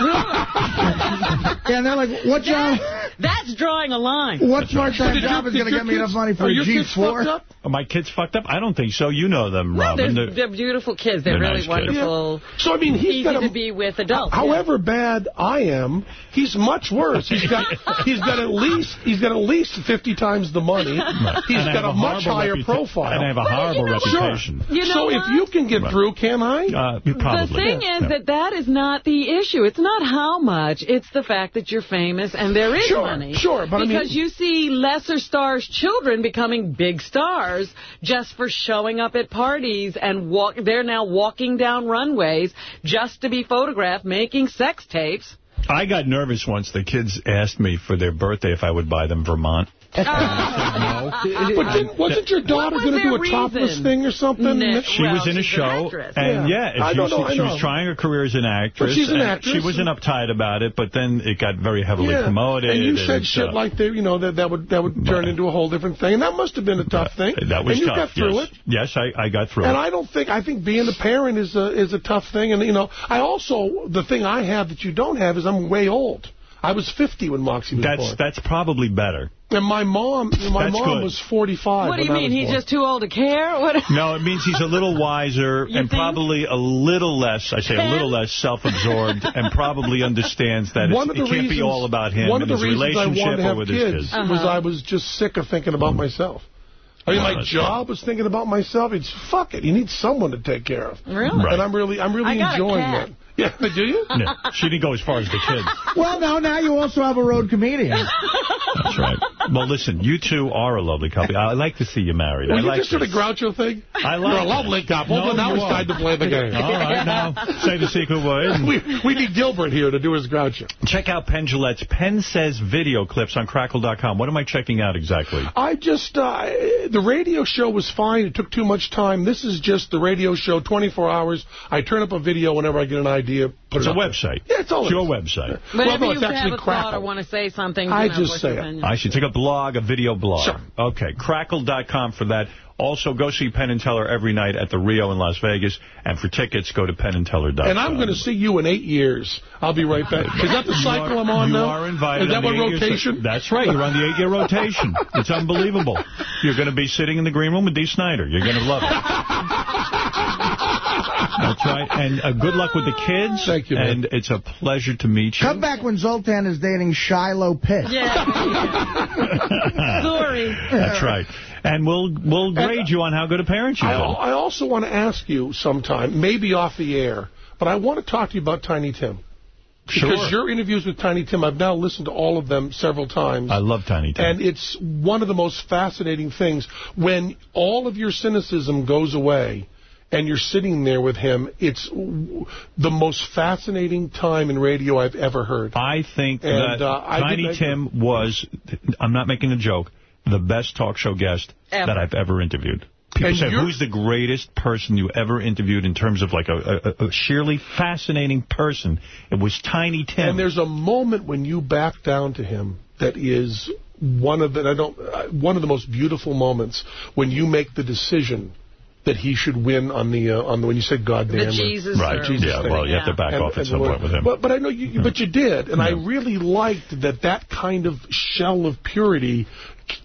Yeah, and they're like, what job? That's drawing a line. What part-time Did job is going to your get me enough money for are a your kids G4? fucked up? Are my kids fucked up? I don't think so. You know them, No, Robin. they're, They're- they're beautiful kids. They're, They're really nice kids. wonderful. So, I mean, he's Easy got to be with adults. However bad I am, he's much worse. He's got he's got at least he's got at least 50 times the money. Right. He's And got have a much higher profile. And I have a horrible reputation. Sure. You know so what? if you can get through, can I? Uh, probably. The thing yeah. is Yeah. that that is not the issue. It's not how much. It's the fact that you're famous and there is Sure, money. sure, but I mean- Because you see lesser stars' children becoming big stars just for showing up at parties and walk. They're now walking down runways just to be photographed making sex tapes. I got nervous once. The kids asked me for their birthday if I would buy them Vermont. But didn't, wasn't your daughter going to do a their topless thing or something? No. She Well, was in a she's an show, and Yeah. yeah, I she, don't was, know, I she was know. trying her career as an actress. But she's an and actress, She wasn't uptight about it, but then it got very heavily Yeah. promoted. And you said it's, shit uh, like that, you know, that that would that would turn into a whole different thing. And that must have been a tough thing. That was and you got through yes. it. Yes, I, I got through And it. And I don't think I think being a parent is a is a tough thing. And you know, I also the thing I have that you don't have is I'm way old. I was 50 when Moxie was That's born. that's probably better. And my mom, my That's mom good. was 45. What do you mean? He's born. just too old to care? What? No, it means he's a little wiser You and think? probably a little less, I say a little less self-absorbed and probably understands that one it's, of the it can't reasons, be all about him One and of the his reasons I relationship wanted to have or with kids, his kids. Uh-huh. was I was just sick of thinking about myself. I mean, my job was thinking about myself. It's fuck it. You need someone to take care of. Really? Right. And I'm really, I'm really I got a enjoying cat. that. Yeah, But do you? Yeah, she didn't go as far as the kids. Well, no, now you also have a road comedian. That's right. Well, listen, you two are a lovely couple. I like to see you married. Well, I you like just did a this. Groucho thing. I like You're a lovely couple, No, but now you it's are. time to play the game. All right, now say the secret word. we, we need Gilbert here to do his Groucho. Check out Penn Jillette's Penn Says video clips on Crackle.com. What am I checking out exactly? I just, uh, the radio show was fine. It took too much time. This is just the radio show, 24 hours. I turn up a video whenever I get an idea. Put It's it a up there. website. Yeah, it's all It's it your is. website. Whenever Well, no, you it's have actually a thought or want to say something, I just say it. opinion. I should take a blog, a video blog. Sure. Okay, crackle.com for that. Also, go see Penn and Teller every night at the Rio in Las Vegas. And for tickets, go to pennandteller.com. And I'm going to see you in eight years. I'll be right back. Is that the You cycle are- I'm on you now? are invited. Is that on what eight-year rotation? cy- That's right. You're on the eight-year rotation. It's unbelievable. You're going to be sitting in the green room with Dee Snider. You're going to love it. That's right. And uh, good luck with the kids. Thank you, man. And it's a pleasure to meet you. Come back when Zolten is dating Shiloh Pitt. Yeah. Sorry. That's right. And we'll we'll grade you on how good a parent you've I, been. I also want to ask you sometime, maybe off the air, but I want to talk to you about Tiny Tim. Sure. Because your interviews with Tiny Tim, I've now listened to all of them several times. I love Tiny Tim. And it's one of the most fascinating things. When all of your cynicism goes away and you're sitting there with him, it's the most fascinating time in radio I've ever heard. I think And, that uh, Tiny Tim was, I'm not making a joke, the best talk show guest Ever. that I've ever interviewed. People And say, who's the greatest person you ever interviewed in terms of like a, a, a sheerly fascinating person? It was Tiny Tim. And there's a moment when you back down to him that is one of the I don't uh, one of the most beautiful moments when you make the decision that he should win on the uh, on the when you said God damn The or- Jesus Right, or- Jesus yeah, thing. well, you have to back And- off at some the- point with him. But, but I know you, but you did, and I really liked that that kind of shell of purity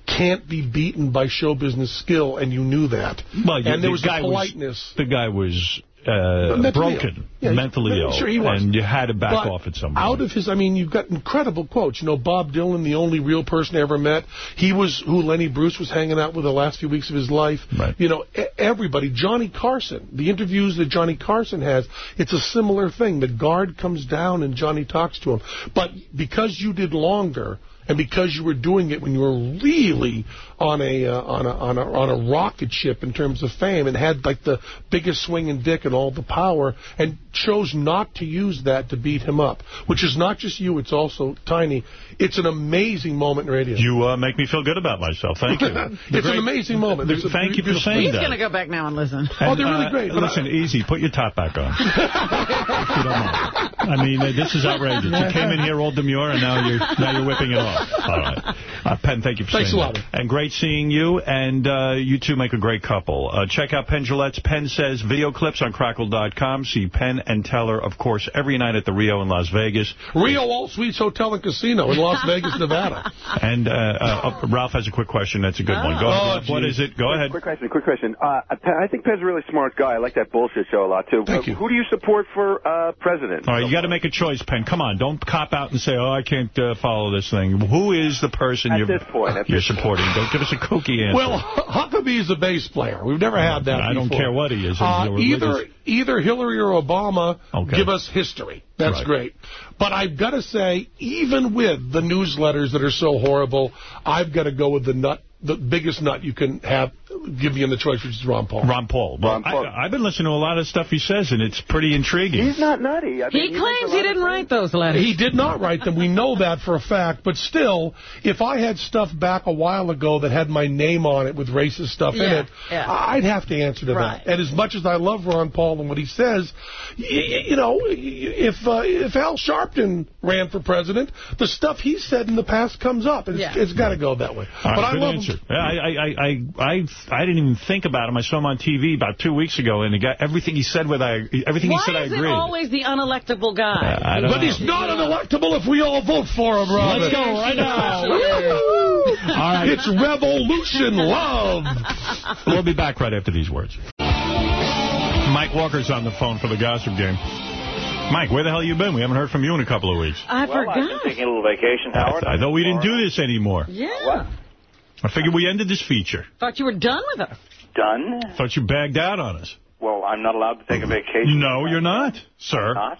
can't be beaten by show business skill, and you knew that. well, you, and there the was guy a politeness. Was, the guy was uh, Mentally broken. Yeah, mentally ill, Sure, he was. and you had to back But off at some point. Out of his, I mean, you've got incredible quotes. You know, Bob Dylan, the only real person I ever met. He was who Lenny Bruce was hanging out with the last few weeks of his life. Right. You know, everybody. Johnny Carson, the interviews that Johnny Carson has, it's a similar thing. The guard comes down and Johnny talks to him. But because you did longer, and because you were doing it when you were really on a uh, on a on a on a rocket ship in terms of fame and had like the biggest swing swinging dick and all the power, and chose not to use that to beat him up, which is not just you, it's also Tiny. It's an amazing moment in radio. You uh, make me feel good about myself. Thank you. it's an amazing moment. There's a Thank you for beautiful- saying He's that. going to go back now and listen. Oh, they're And, really uh, great. but I- Listen, easy. Put your top back on. If you don't mind. I mean, uh, this is outrageous. You came in here all demure, and now you're now you're whipping it off. All right. Uh, Penn, thank you for Thanks saying a lot. And great seeing you, and uh, you two make a great couple. Uh, check out Penn Jillette's Penn Says video clips on Crackle.com. See Penn and Teller, of course, every night at the Rio in Las Vegas. Rio All Suites Hotel and Casino in Las Vegas, Nevada. And uh, uh, uh, Ralph has a quick question. That's a good one. Go Oh, ahead. What geez. is it? Go ahead. Quick question, quick question. Uh, I think Penn's a really smart guy. I like that bullshit show a lot, too. Thank Uh, you. Who do you support for uh, president? All right, you got to make a choice, Penn. Come on, don't cop out and say, "Oh, I can't uh, follow this thing." Who is the person At you're this point, at you're this point. supporting? Don't give us a kooky answer. Well, Huckabee is a bass player. We've never had that I don't care what he is. Uh, either either Hillary or Obama Okay. give us history. That's Right. great. But I've got to say, even with the newsletters that are so horrible, I've got to go with the nut, the biggest nut you can have, give him the choice, which is Ron Paul. Ron Paul. Well, Ron Paul. I, I've been listening to a lot of stuff he says, and it's pretty intriguing. He's not nutty. I mean, He makes a claims he didn't write those letters. He did not write them. We know that for a fact. But still, if I had stuff back a while ago that had my name on it with racist stuff in it, yeah. I'd have to answer to Right. that. And as much as I love Ron Paul and what he says, y- y- you know, if uh, if Al Sharpton ran for president, the stuff he said in the past comes up. It's, Yeah. it's got to go that way. All right, but I love answer. him. Yeah, I, I, I, I, I didn't even think about him. I saw him on TV about two weeks ago, and he got everything he said with I, everything Why he said I is it agreed. always the unelectable guy? Uh, I don't But know. he's not unelectable if we all vote for him, Robin. Let's go right now. Woo! All right. It's revolution love. We'll be back right after these words. Mike Walker's on the phone for the gossip game. Mike, where the hell you been? We haven't heard from you in a couple of weeks. I Well, I've been forgot. taking a little vacation, Howard. I thought we didn't do this anymore. Yeah. I figured we ended this feature. Thought you were done with us. Done? Thought you bagged out on us. Well, I'm not allowed to take a vacation. No, you're not, sir. Not?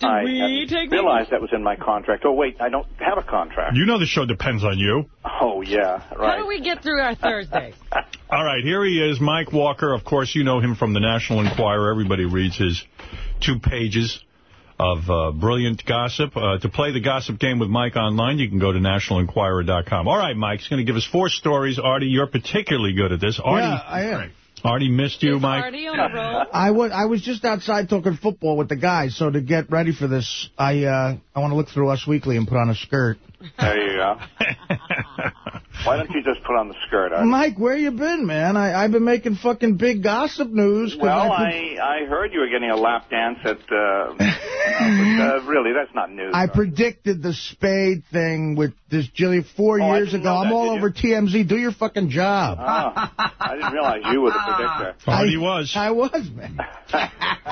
Did I we hadn't take realized that was in my contract. Oh, wait, I don't have a contract. You know the show depends on you. Oh, yeah, right. How do we get through our Thursdays? All right, here he is, Mike Walker. Of course, you know him from the National Enquirer. Everybody reads his two pages of uh, brilliant gossip. Uh, to play the gossip game with Mike online, you can go to nationalenquirer.com. All right, Mike, he's going to give us four stories. Artie, you're particularly good at this. Artie, Yeah, I am. Artie missed you, Mike. Party on a roll. I was I was just outside talking football with the guys, so to get ready for this, I uh, I want to look through Us Weekly and put on a skirt. There you go. Why don't you just put on the skirt? Art? Mike, where you been, man? I I've been making fucking big gossip news. Well, I, put- I I heard you were getting a lap dance at. Uh, but, uh, really, that's not news. I predicted the Spade thing with this Jilly four Oh, years ago. know I'm all did you? over TMZ. Do your fucking job. Oh, I didn't realize you were the predictor. Artie I- was. I was, man.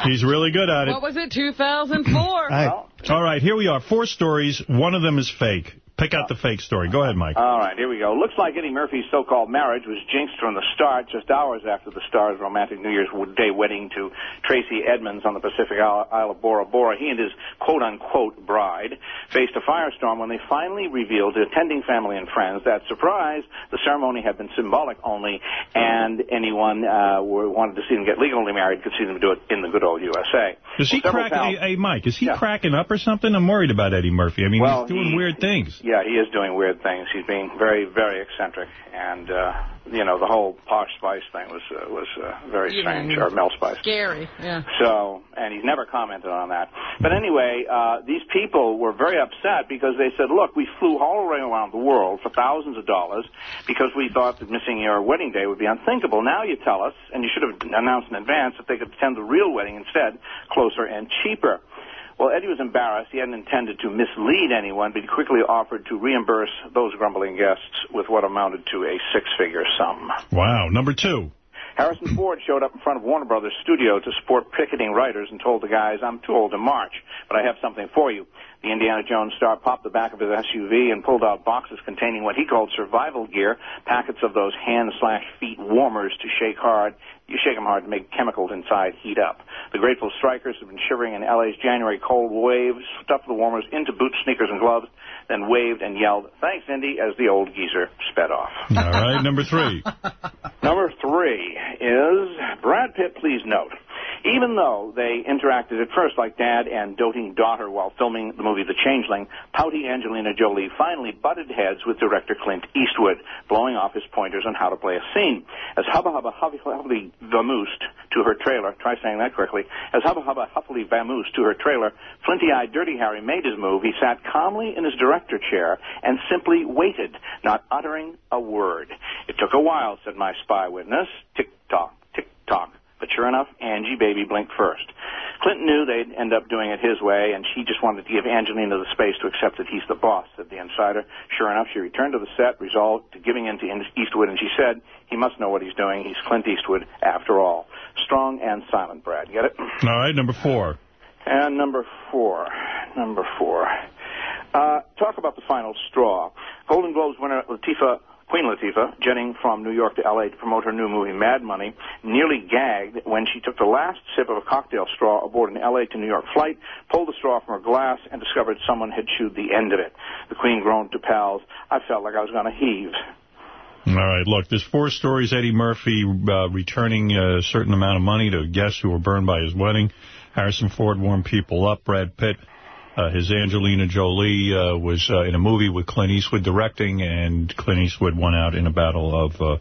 He's really good at it. What was it, 2004? I- All right, here we are. Four stories. One of them is fake. Pick out the fake story. Go ahead, Mike. All right, here we go. Looks like Eddie Murphy's so-called marriage was jinxed from the start, just hours after the star's romantic New Year's Day wedding to Tracy Edmonds on the Pacific Isle of Bora Bora. He and his quote-unquote bride faced a firestorm when they finally revealed to attending family and friends that, surprise, the ceremony had been symbolic only, and anyone uh, who wanted to see them get legally married could see them do it in the good old USA. Is he Well, several cracking? towns- Hey, hey, Mike, is he Yeah. cracking up or something? I'm worried about Eddie Murphy. I mean, Well, he's doing he- weird things. Yeah, he is doing weird things. He's being very, very eccentric, and uh, you know the whole Posh Spice thing was uh, was uh, very Yeah. strange, or Mel Spice. Scary, yeah. So, and he's never commented on that. But anyway, uh, these people were very upset because they said, look, we flew all the way around the world for thousands of dollars because we thought that missing your wedding day would be unthinkable. Now you tell us, and you should have announced in advance that they could attend the real wedding instead, closer and cheaper. Well, Eddie was embarrassed. He hadn't intended to mislead anyone, but he quickly offered to reimburse those grumbling guests with what amounted to a six-figure sum. Wow. Number two. Harrison Ford showed up in front of Warner Brothers studio to support picketing writers and told the guys, I'm too old to march, but I have something for you. The Indiana Jones star popped the back of his SUV and pulled out boxes containing what he called survival gear, packets of those hand slash feet warmers to shake hard You shake them hard to make chemicals inside heat up. The Grateful Strikers have been shivering in L.A.'s January cold waves, stuffed the warmers into boots, sneakers, and gloves, then waved and yelled, thanks, Indy, as the old geezer sped off. All right, number three. Number three is Brad Pitt, please note. Even though they interacted at first like dad and doting daughter while filming the movie The Changeling, pouty Angelina Jolie finally butted heads with director Clint Eastwood, blowing off his pointers on how to play a scene. As Hubba Hubba Huffy Huffly vamoosed to her trailer, try saying that correctly, as Hubba Hubba Huffly vamoosed to her trailer, flinty-eyed Dirty Harry made his move. He sat calmly in his director chair and simply waited, not uttering a word. It took a while, said my spy witness. Tick-tock, tick-tock. But sure enough, Angie Baby blinked first. Clinton knew they'd end up doing it his way, and she just wanted to give Angelina the space to accept that he's the boss, said the insider. Sure enough, she returned to the set, resolved to giving in to Eastwood, and she said, he must know what he's doing. He's Clint Eastwood, after all. Strong and silent, Brad. Get it? All right, number four. And number four. Number four. Uh, talk about the final straw. Golden Globes winner Latifah Queen Latifah, jetting from New York to L.A. to promote her new movie Mad Money, nearly gagged when she took the last sip of a cocktail straw aboard an L.A. to New York flight, pulled the straw from her glass, and discovered someone had chewed the end of it. The Queen groaned to pals, I felt like I was going to heave. All right, look, there's four stories. Eddie Murphy uh, returning a certain amount of money to guests who were burned by his wedding. Harrison Ford warmed people up. Brad Pitt uh, his Angelina Jolie uh, was uh, in a movie with Clint Eastwood directing, and Clint Eastwood won out in a battle of uh,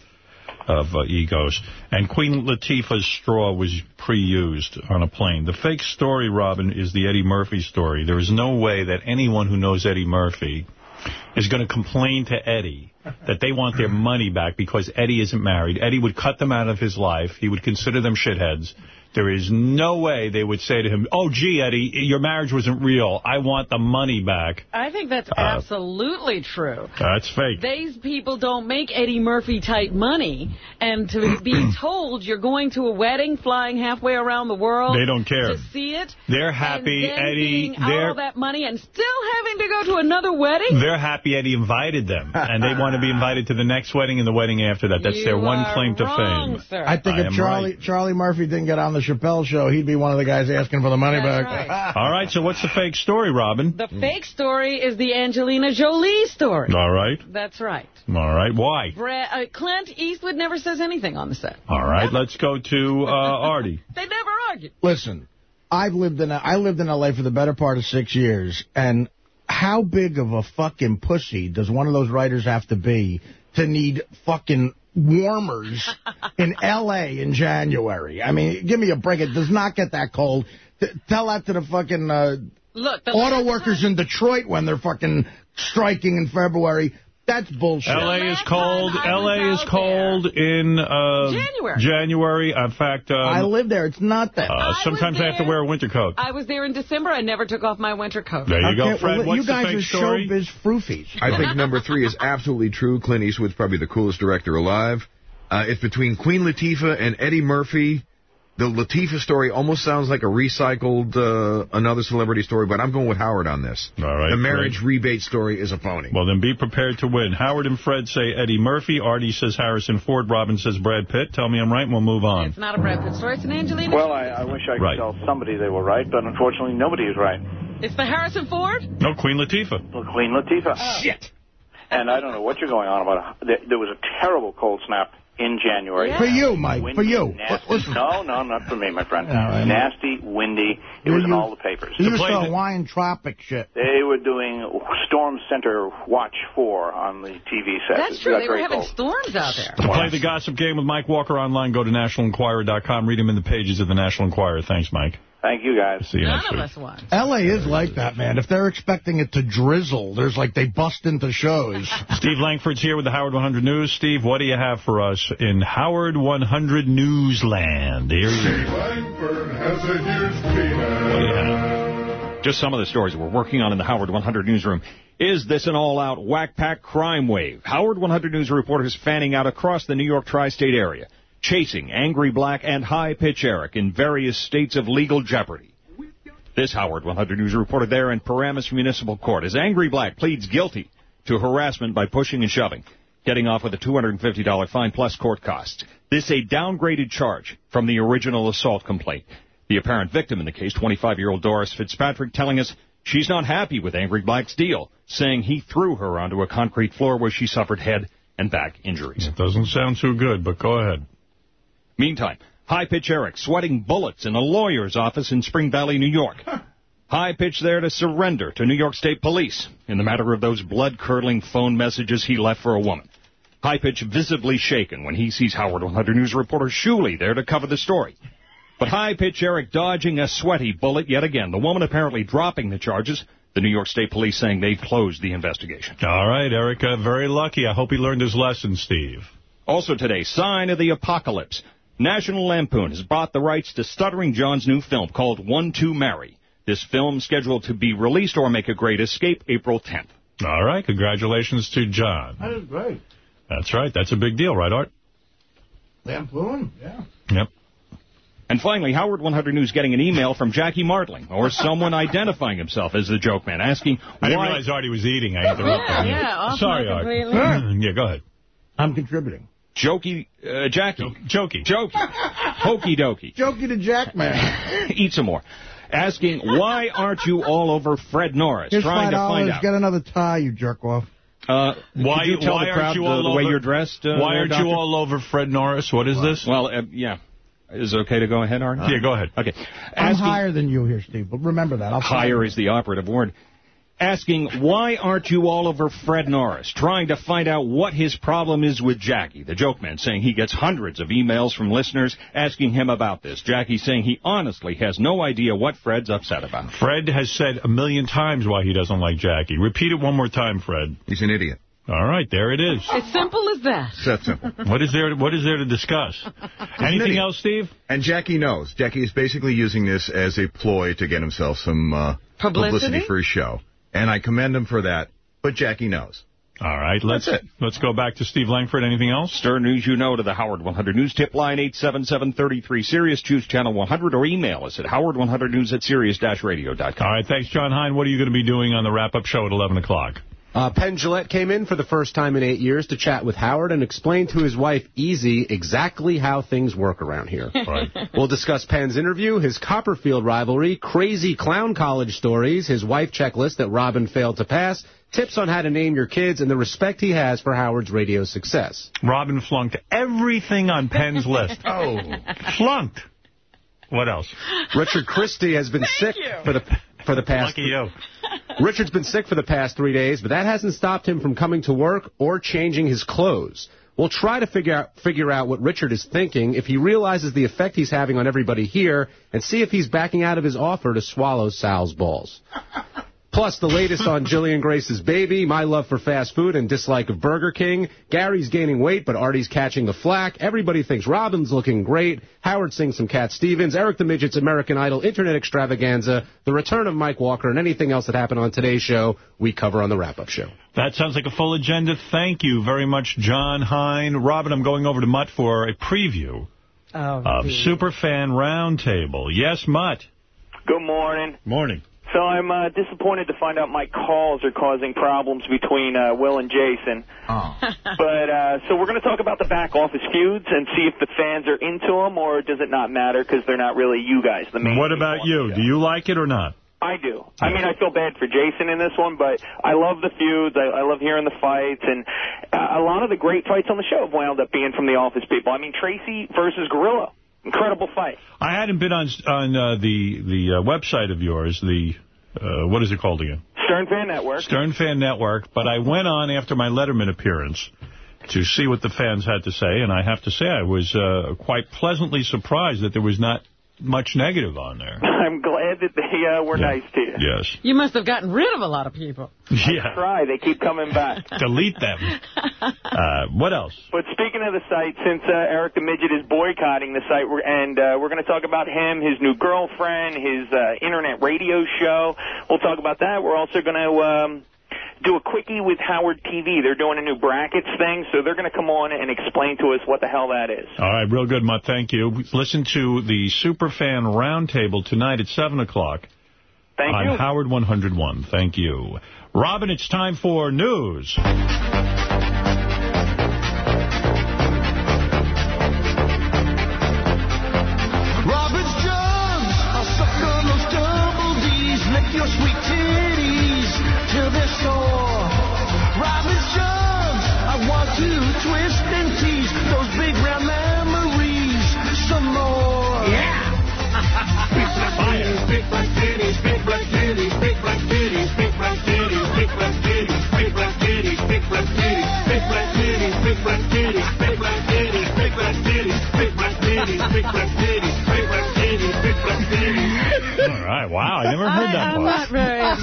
of uh, egos. And Queen Latifah's straw was pre-used on a plane. The fake story, Robin, is the Eddie Murphy story. There is no way that anyone who knows Eddie Murphy is going to complain to Eddie that they want their money back because Eddie isn't married. Eddie would cut them out of his life. He would consider them shitheads. There is no way they would say to him, oh, gee, Eddie, your marriage wasn't real. I want the money back. I think that's uh, absolutely true. That's fake. These people don't make Eddie Murphy-type money, and to be told you're going to a wedding flying halfway around the world they don't care. to see it. They're happy, Eddie. They're all that money and still having to go to another wedding? They're happy Eddie invited them, and they want to be invited to the next wedding and the wedding after that. That's you their one claim wrong, to fame. Sir. I think I if Charlie right. Charlie Murphy didn't get on the Chappelle show, he'd be one of the guys asking for the money That's back. Right. All right, so what's the fake story, Robin? The fake story is the Angelina Jolie story. All right. That's right. All right, why? Brad, uh, Clint Eastwood never says anything on the set. All right, let's go to uh, Artie. They never argue. Listen, I've lived in I lived in L.A. for the better part of six years, and how big of a fucking pussy does one of those writers have to be to need fucking warmers in L.A. in January? I mean, give me a break. It does not get that cold. T tell that to the fucking uh, Look, the auto workers in Detroit when they're fucking striking in February. That's bullshit. L.A. is cold. L.A. is cold in uh, January. January. In fact, um, I live there. It's not that. uh, sometimes I have to wear a winter coat. I was there in December. I never took off my winter coat. There you go, Fred. well, What's you guys the fake are story? showbiz froofies. I think number three is absolutely true. Clint Eastwood's probably the coolest director alive. Uh, it's between Queen Latifah and Eddie Murphy. The Latifah story almost sounds like a recycled uh, another celebrity story, but I'm going with Howard on this. All right, the marriage Fred. rebate story is a phony. Well, then be prepared to win. Howard and Fred say Eddie Murphy. Artie says Harrison Ford. Robin says Brad Pitt. Tell me I'm right and we'll move on. It's not a Brad Pitt story. It's an Angelina Well, I, I wish I could Right. tell somebody they were right, but unfortunately nobody is right. It's the Harrison Ford? No, Queen Latifah. Well, Queen Latifah. Shit. And I don't know what you're going on about. There, there was a terrible cold snap in January. For you, Mike. Windy, For you. Nasty. No, no, not for me, my friend. All right. Nasty, windy. It You- was in all the papers. You used play to Hawaiian tropic shit. They were doing Storm Center Watch 4 on the TV set. That's true. got They were having cold. storms out there. To play the gossip game with Mike Walker online, go to nationalenquirer.com. Read him in the pages of the National Enquirer. Thanks, Mike. Thank you, guys. See you None next of week. us won. L.A. is like that, man. If they're expecting it to drizzle, there's like they bust into shows. Steve Langford's here with the Howard 100 News. Steve, what do you have for us in Howard 100 Newsland? Here you Langford has a huge penis. What do you have? Just some of the stories we're working on in the Howard 100 newsroom. Is this an all-out whack pack crime wave? Howard 100 News reporters fanning out across the New York tri-state area, chasing Angry Black and High Pitch Eric in various states of legal jeopardy. This Howard 100 News reporter there in Paramus Municipal Court as Angry Black pleads guilty to harassment by pushing and shoving, getting off with a $250 fine plus court costs. This a downgraded charge from the original assault complaint. The apparent victim in the case, 25-year-old Doris Fitzpatrick, telling us she's not happy with Angry Black's deal, saying he threw her onto a concrete floor where she suffered head and back injuries. It doesn't sound too good, but go ahead. Meantime, High Pitch Eric sweating bullets in a lawyer's office in Spring Valley, New York. High Pitch there to surrender to New York State Police in the matter of those blood-curdling phone messages he left for a woman. High Pitch visibly shaken when he sees Howard 100 News reporter Shuli there to cover the story. But High Pitch Eric dodging a sweaty bullet yet again. The woman apparently dropping the charges. The New York State Police saying they've closed the investigation. All right, Eric, uh, very lucky. I hope he learned his lesson, Steve. Also today, sign of the apocalypse. National Lampoon has bought the rights to Stuttering John's new film called One to Marry. This film scheduled to be released or make a great escape April 10th. All right, congratulations to John. That is great. That's right. That's a big deal, right, Art? Lampoon? Yeah. Yep. And finally, Howard 100 News getting an email from Jackie Martling, or someone identifying himself as the joke man, asking I didn't why... realize Artie was eating. I interrupted him. Yeah, off Sorry, my Art. yeah, go ahead. I'm contributing. Jokey, uh, Jackie. Jokey. Jokey. Hokey dokey. Jokey to Jack, man. Eat some more. Asking, why aren't you all over Fred Norris? Here's trying five to find out. Get another tie, you jerk off. Uh, Why, you tell why the crowd aren't you the, all the over, way you're dressed? Uh, why aren't Doctor? you all over Fred Norris? What is this? Well, uh, yeah. Is it okay to go ahead, Art? Yeah, go ahead. Okay. I'm higher than you here, Steve, but remember that. I'll higher is the operative word. Asking, why aren't you all over Fred Norris? Trying to find out what his problem is with Jackie. The joke man saying he gets hundreds of emails from listeners asking him about this. Jackie saying he honestly has no idea what Fred's upset about. Fred has said a million times why he doesn't like Jackie. Repeat it one more time, Fred. He's an idiot. All right, there it is. As simple as that. It's that simple. What is there? What is there to discuss? Anything idiot. else, Steve? And Jackie knows. Jackie is basically using this as a ploy to get himself some uh, Publicity? for his show. And I commend him for that. But Jackie knows. All right, let's That's it. let's go back to Steve Langford. Anything else? Stern News you know to the Howard 100 News tip line 877-33 Sirius. Choose channel 100 or email us at howard100news at sirius-radio.com. All right, thanks, Jon Hein. What are you going to be doing on the wrap-up show at 11 o'clock? Uh, Penn Jillette came in for the first time in eight years to chat with Howard and explain to his wife, Easy, exactly how things work around here. Right. We'll discuss Penn's interview, his Copperfield rivalry, crazy clown college stories, his wife checklist that Robin failed to pass, tips on how to name your kids, and the respect he has for Howard's radio success. Robin flunked everything on Penn's list. Oh. Flunked. What else? Richard Christy has been sick for the for the past Lucky you. Richard's been sick for the past three days, but that hasn't stopped him from coming to work or changing his clothes. We'll try to figure out, figure out what Richard is thinking, if he realizes the effect he's having on everybody here, and see if he's backing out of his offer to swallow Sal's balls. Plus, the latest on Jillian Grace's baby, my love for fast food and dislike of Burger King. Gary's gaining weight, but Artie's catching the flack. Everybody thinks Robin's looking great. Howard sings some Cat Stevens. Eric the Midget's American Idol Internet Extravaganza. The return of Mike Walker and anything else that happened on today's show, we cover on the wrap-up show. That sounds like a full agenda. Thank you very much, Jon Hein. Robin, I'm going over to Mutt for a preview Oh, of dear. Superfan Roundtable. Yes, Mutt. Good morning. Morning. So I'm uh, disappointed to find out my calls are causing problems between uh, Will and Jason. Oh. But uh, so we're going to talk about the back office feuds and see if the fans are into them or does it not matter because they're not really you guys. The main What about you? Do you like it or not? I do. I mean, I feel bad for Jason in this one, but I love the feuds. I, I love hearing the fights, and uh, a lot of the great fights on the show have wound up being from the office people. I mean, Tracy versus Gorilla, incredible fight. I hadn't been on on uh, the the uh, website of yours, the uh, what is it called again? Stern Fan Network. Stern Fan Network, but I went on after my Letterman appearance to see what the fans had to say, and I have to say I was uh, quite pleasantly surprised that there was not much negative on there. I'm glad that they uh, were nice to you. Yes. You must have gotten rid of a lot of people. Yeah. Try. They keep coming back. Delete them. Uh, what else? But speaking of the site, since uh, Eric the Midget is boycotting the site, we're, and uh, we're going to talk about him, his new girlfriend, his uh, internet radio show. We'll talk about that. We're also going to um, do a quickie with Howard TV. They're doing a new brackets thing, so they're going to come on and explain to us what the hell that is. All right, real good, Mutt. Thank you. Listen to the Superfan Roundtable tonight at 7 o'clock Thank you. on you. Howard 101. Thank you. Robin, it's time for news.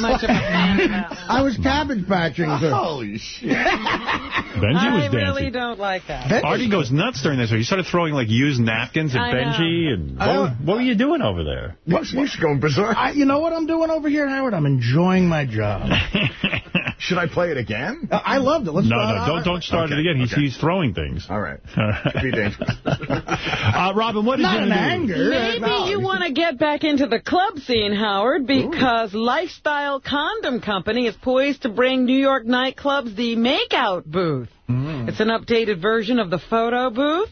Not much of a fan of that. I was cabbage patching. Too. Holy shit. Benji was I dancing. really don't like that. Artie goes nuts during this. He started throwing like used napkins at I know. Benji. And I know. what, what were you doing over there? What, what's going berserk? I, you know what I'm doing over here, Howard? I'm enjoying my job. Should I play it again? Uh, I loved it. Let's no, no, out. don't don't start Okay, it again. He's okay. he's throwing things. All right. Could be dangerous. uh, Robin, what is Not you in anger. Maybe No. you want to get back into the club scene, Howard, because Lifestyle Condom Company is poised to bring New York nightclubs the makeout booth. It's an updated version of the photo booth.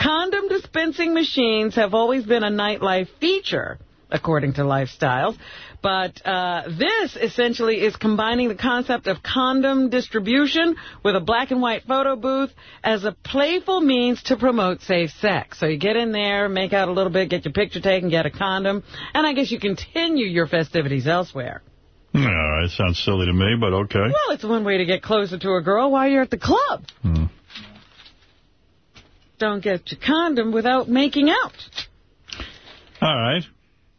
Condom dispensing machines have always been a nightlife feature, according to Lifestyles. But uh, this essentially is combining the concept of condom distribution with a black and white photo booth as a playful means to promote safe sex. So you get in there, make out a little bit, get your picture taken, get a condom, and I guess you continue your festivities elsewhere. No, it sounds silly to me, but okay. Well, it's one way to get closer to a girl while you're at the club. Hmm. Don't get your condom without making out. All right.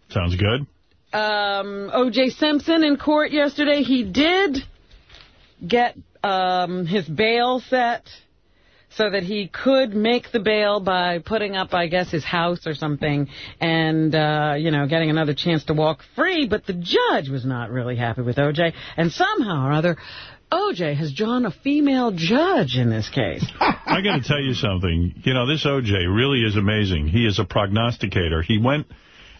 Sounds good. Um, O.J. Simpson in court yesterday. He did get um, his bail set so that he could make the bail by putting up, I guess, his house or something and, uh, you know, getting another chance to walk free. But the judge was not really happy with O.J. And somehow or other, O.J. has drawn a female judge in this case. I got to tell you something. You know, this O.J. really is amazing. He is a prognosticator. He went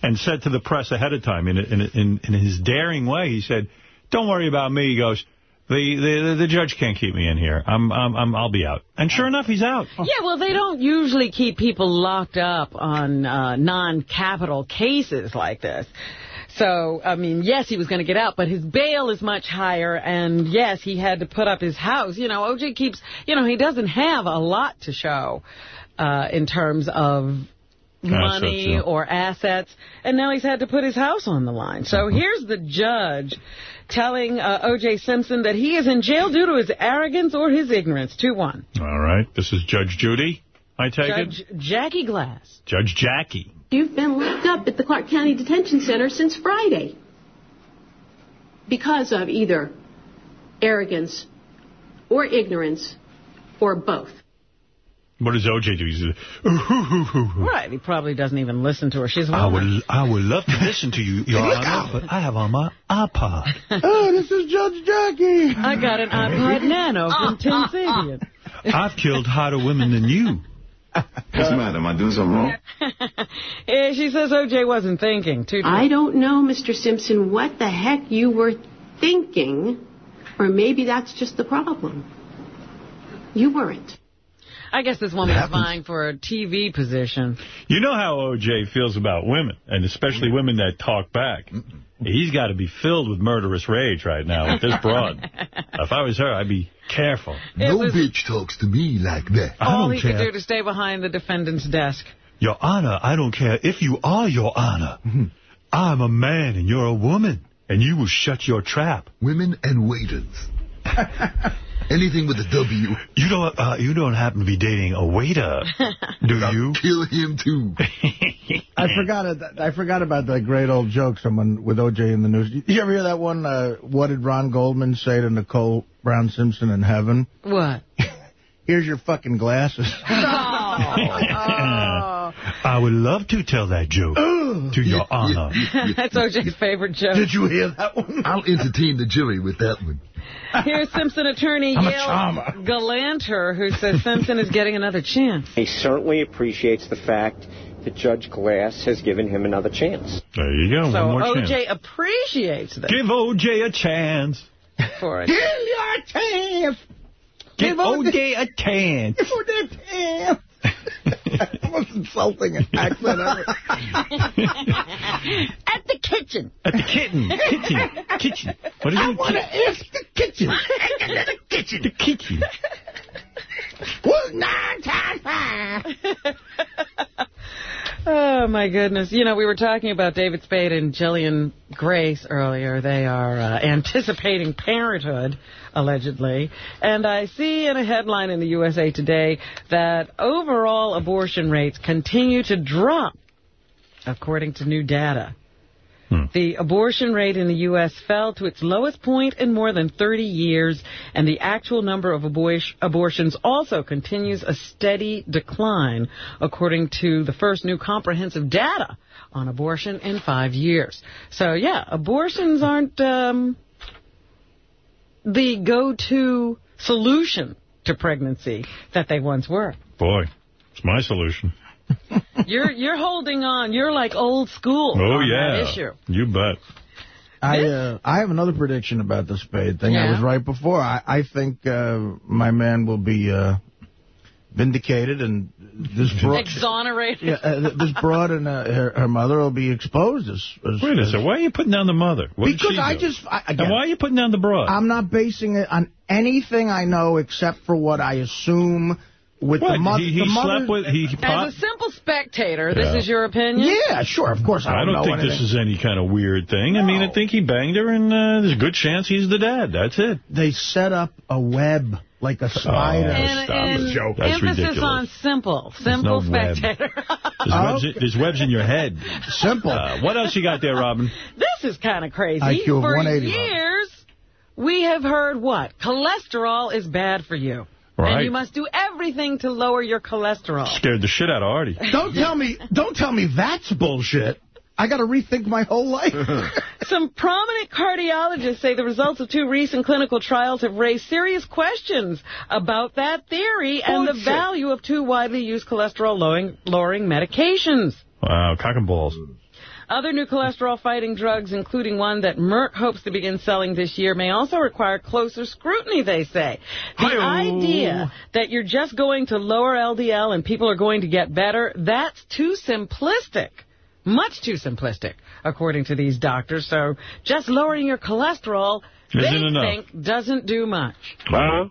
and said to the press ahead of time in, in, in, in his daring way, he said, don't worry about me. He goes, the, the, the judge can't keep me in here. I'm, I'm, I'm, I'll be out. And sure enough, he's out. Yeah, well, they don't usually keep people locked up on uh, non-capital cases like this. So, I mean, yes, he was going to get out, but his bail is much higher, and yes, he had to put up his house. You know, O.J. keeps, you know, he doesn't have a lot to show uh, in terms of money yeah. or assets, and now he's had to put his house on the line. So here's the judge telling uh, O.J. Simpson that he is in jail due to his arrogance or his ignorance. 2-1. All right. This is Judge Judy, I take Judge it? Judge Jackie Glass. Judge Jackie. You've been locked up at the Clark County Detention Center since Friday because of either arrogance or ignorance or both. What does O.J. do? He's Right, he probably doesn't even listen to her. She's a I woman. would, I would love to listen to you, Your Honor, but I have on my iPod. oh, this is Judge Jackie. I got an iPod Nano from Tim ah, ah, ah. Sabean. I've killed hotter women than you. What's the matter? Am I doing something wrong? Yeah, she says O.J. wasn't thinking. Too I don't know, Mr. Simpson, what the heck you were thinking, or maybe that's just the problem. You weren't. I guess this woman is vying for a TV position. You know how O.J. feels about women, and especially mm-hmm. women that talk back. He's got to be filled with murderous rage right now with this broad. if I was her, I'd be careful. It was bitch talks to me like that. all he could do to stay behind the defendant's desk. Your Honor, I don't care if you are Your Honor. Mm-hmm. I'm a man and you're a woman, and you will shut your trap. Women and waiters. Anything with a W. You don't, uh, you don't happen to be dating a waiter, do you? Kill him too. I forgot. I forgot about that great old joke someone with O.J. in the news. Did you ever hear that one? Uh, what did Ron Goldman say to Nicole Brown Simpson in heaven? What? Here's your fucking glasses. Oh. I would love to tell that joke to Your Honor. That's O.J.'s favorite joke. Did you hear that one? I'll entertain the jury with that one. Here's Simpson attorney I'm Yale. Galanter, who says Simpson is getting another chance. He certainly appreciates the fact that Judge Glass has given him another chance. There you go. So one more O.J. chance. appreciates this Give O.J. a chance. for it. Give your chance. Give O.J. a chance. Give your chance. I'm most insulting accent ever. At the kitchen. At the kitten. Kitchen. Kitchen. What is I it? want to ask the kitchen. the kitchen. The kitchen. Was nine times five. Oh, my goodness. You know, we were talking about David Spade and Jillian Grace earlier. They are uh, anticipating parenthood, allegedly. And I see in a headline in the USA Today that overall abortion rates continue to drop, according to new data. The abortion rate in the U.S. fell to its lowest point in more than 30 years, and the actual number of abor- abortions also continues a steady decline, according to the first new comprehensive data on abortion in five years. So, yeah, abortions aren't um, the go-to solution to pregnancy that they once were. Boy, it's my solution. You're you're holding on. You're like old school Oh, on yeah. that issue. You bet. I uh, I have another prediction about the Spade thing. I was right before. I, I think uh, my man will be uh, vindicated, and this broad, Exonerated. yeah, uh, this broad and uh, her, her mother will be exposed as. as Wait a as- second. Why are you putting down the mother? What did because she I do? just I, again, And why are you putting down the broad? I'm not basing it on anything I know except for what I assume with What? the mother. He- he the mother slept with- he As a simple spectator, this Yeah. is your opinion? Yeah, sure, of course. I I don't, don't know think anything. this is any kind of weird thing. I mean, I think he banged her, and uh, there's a good chance he's the dad. That's it. They set up a web like a spider. Oh, And, and That's emphasis ridiculous. on simple. Simple no web. spectator. There's, webs, there's webs in your head. Simple. Uh, what else you got there, Robin? this is kind of crazy. IQ of For 180, years, we have heard what? Cholesterol is bad for you. Right. And you must do everything to lower your cholesterol. Scared the shit out of Artie. Don't tell me. Don't tell me that's bullshit. I got to rethink my whole life. Some prominent cardiologists say the results of two recent clinical trials have raised serious questions about that theory and the value of two widely used cholesterol-lowering lowering medications. Wow, cock and balls. Other new cholesterol-fighting drugs, including one that Merck hopes to begin selling this year, may also require closer scrutiny, they say. The idea that you're just going to lower LDL and people are going to get better, that's too simplistic. Much too simplistic, according to these doctors. So just lowering your cholesterol, Isn't they enough. think, doesn't do much. Wow.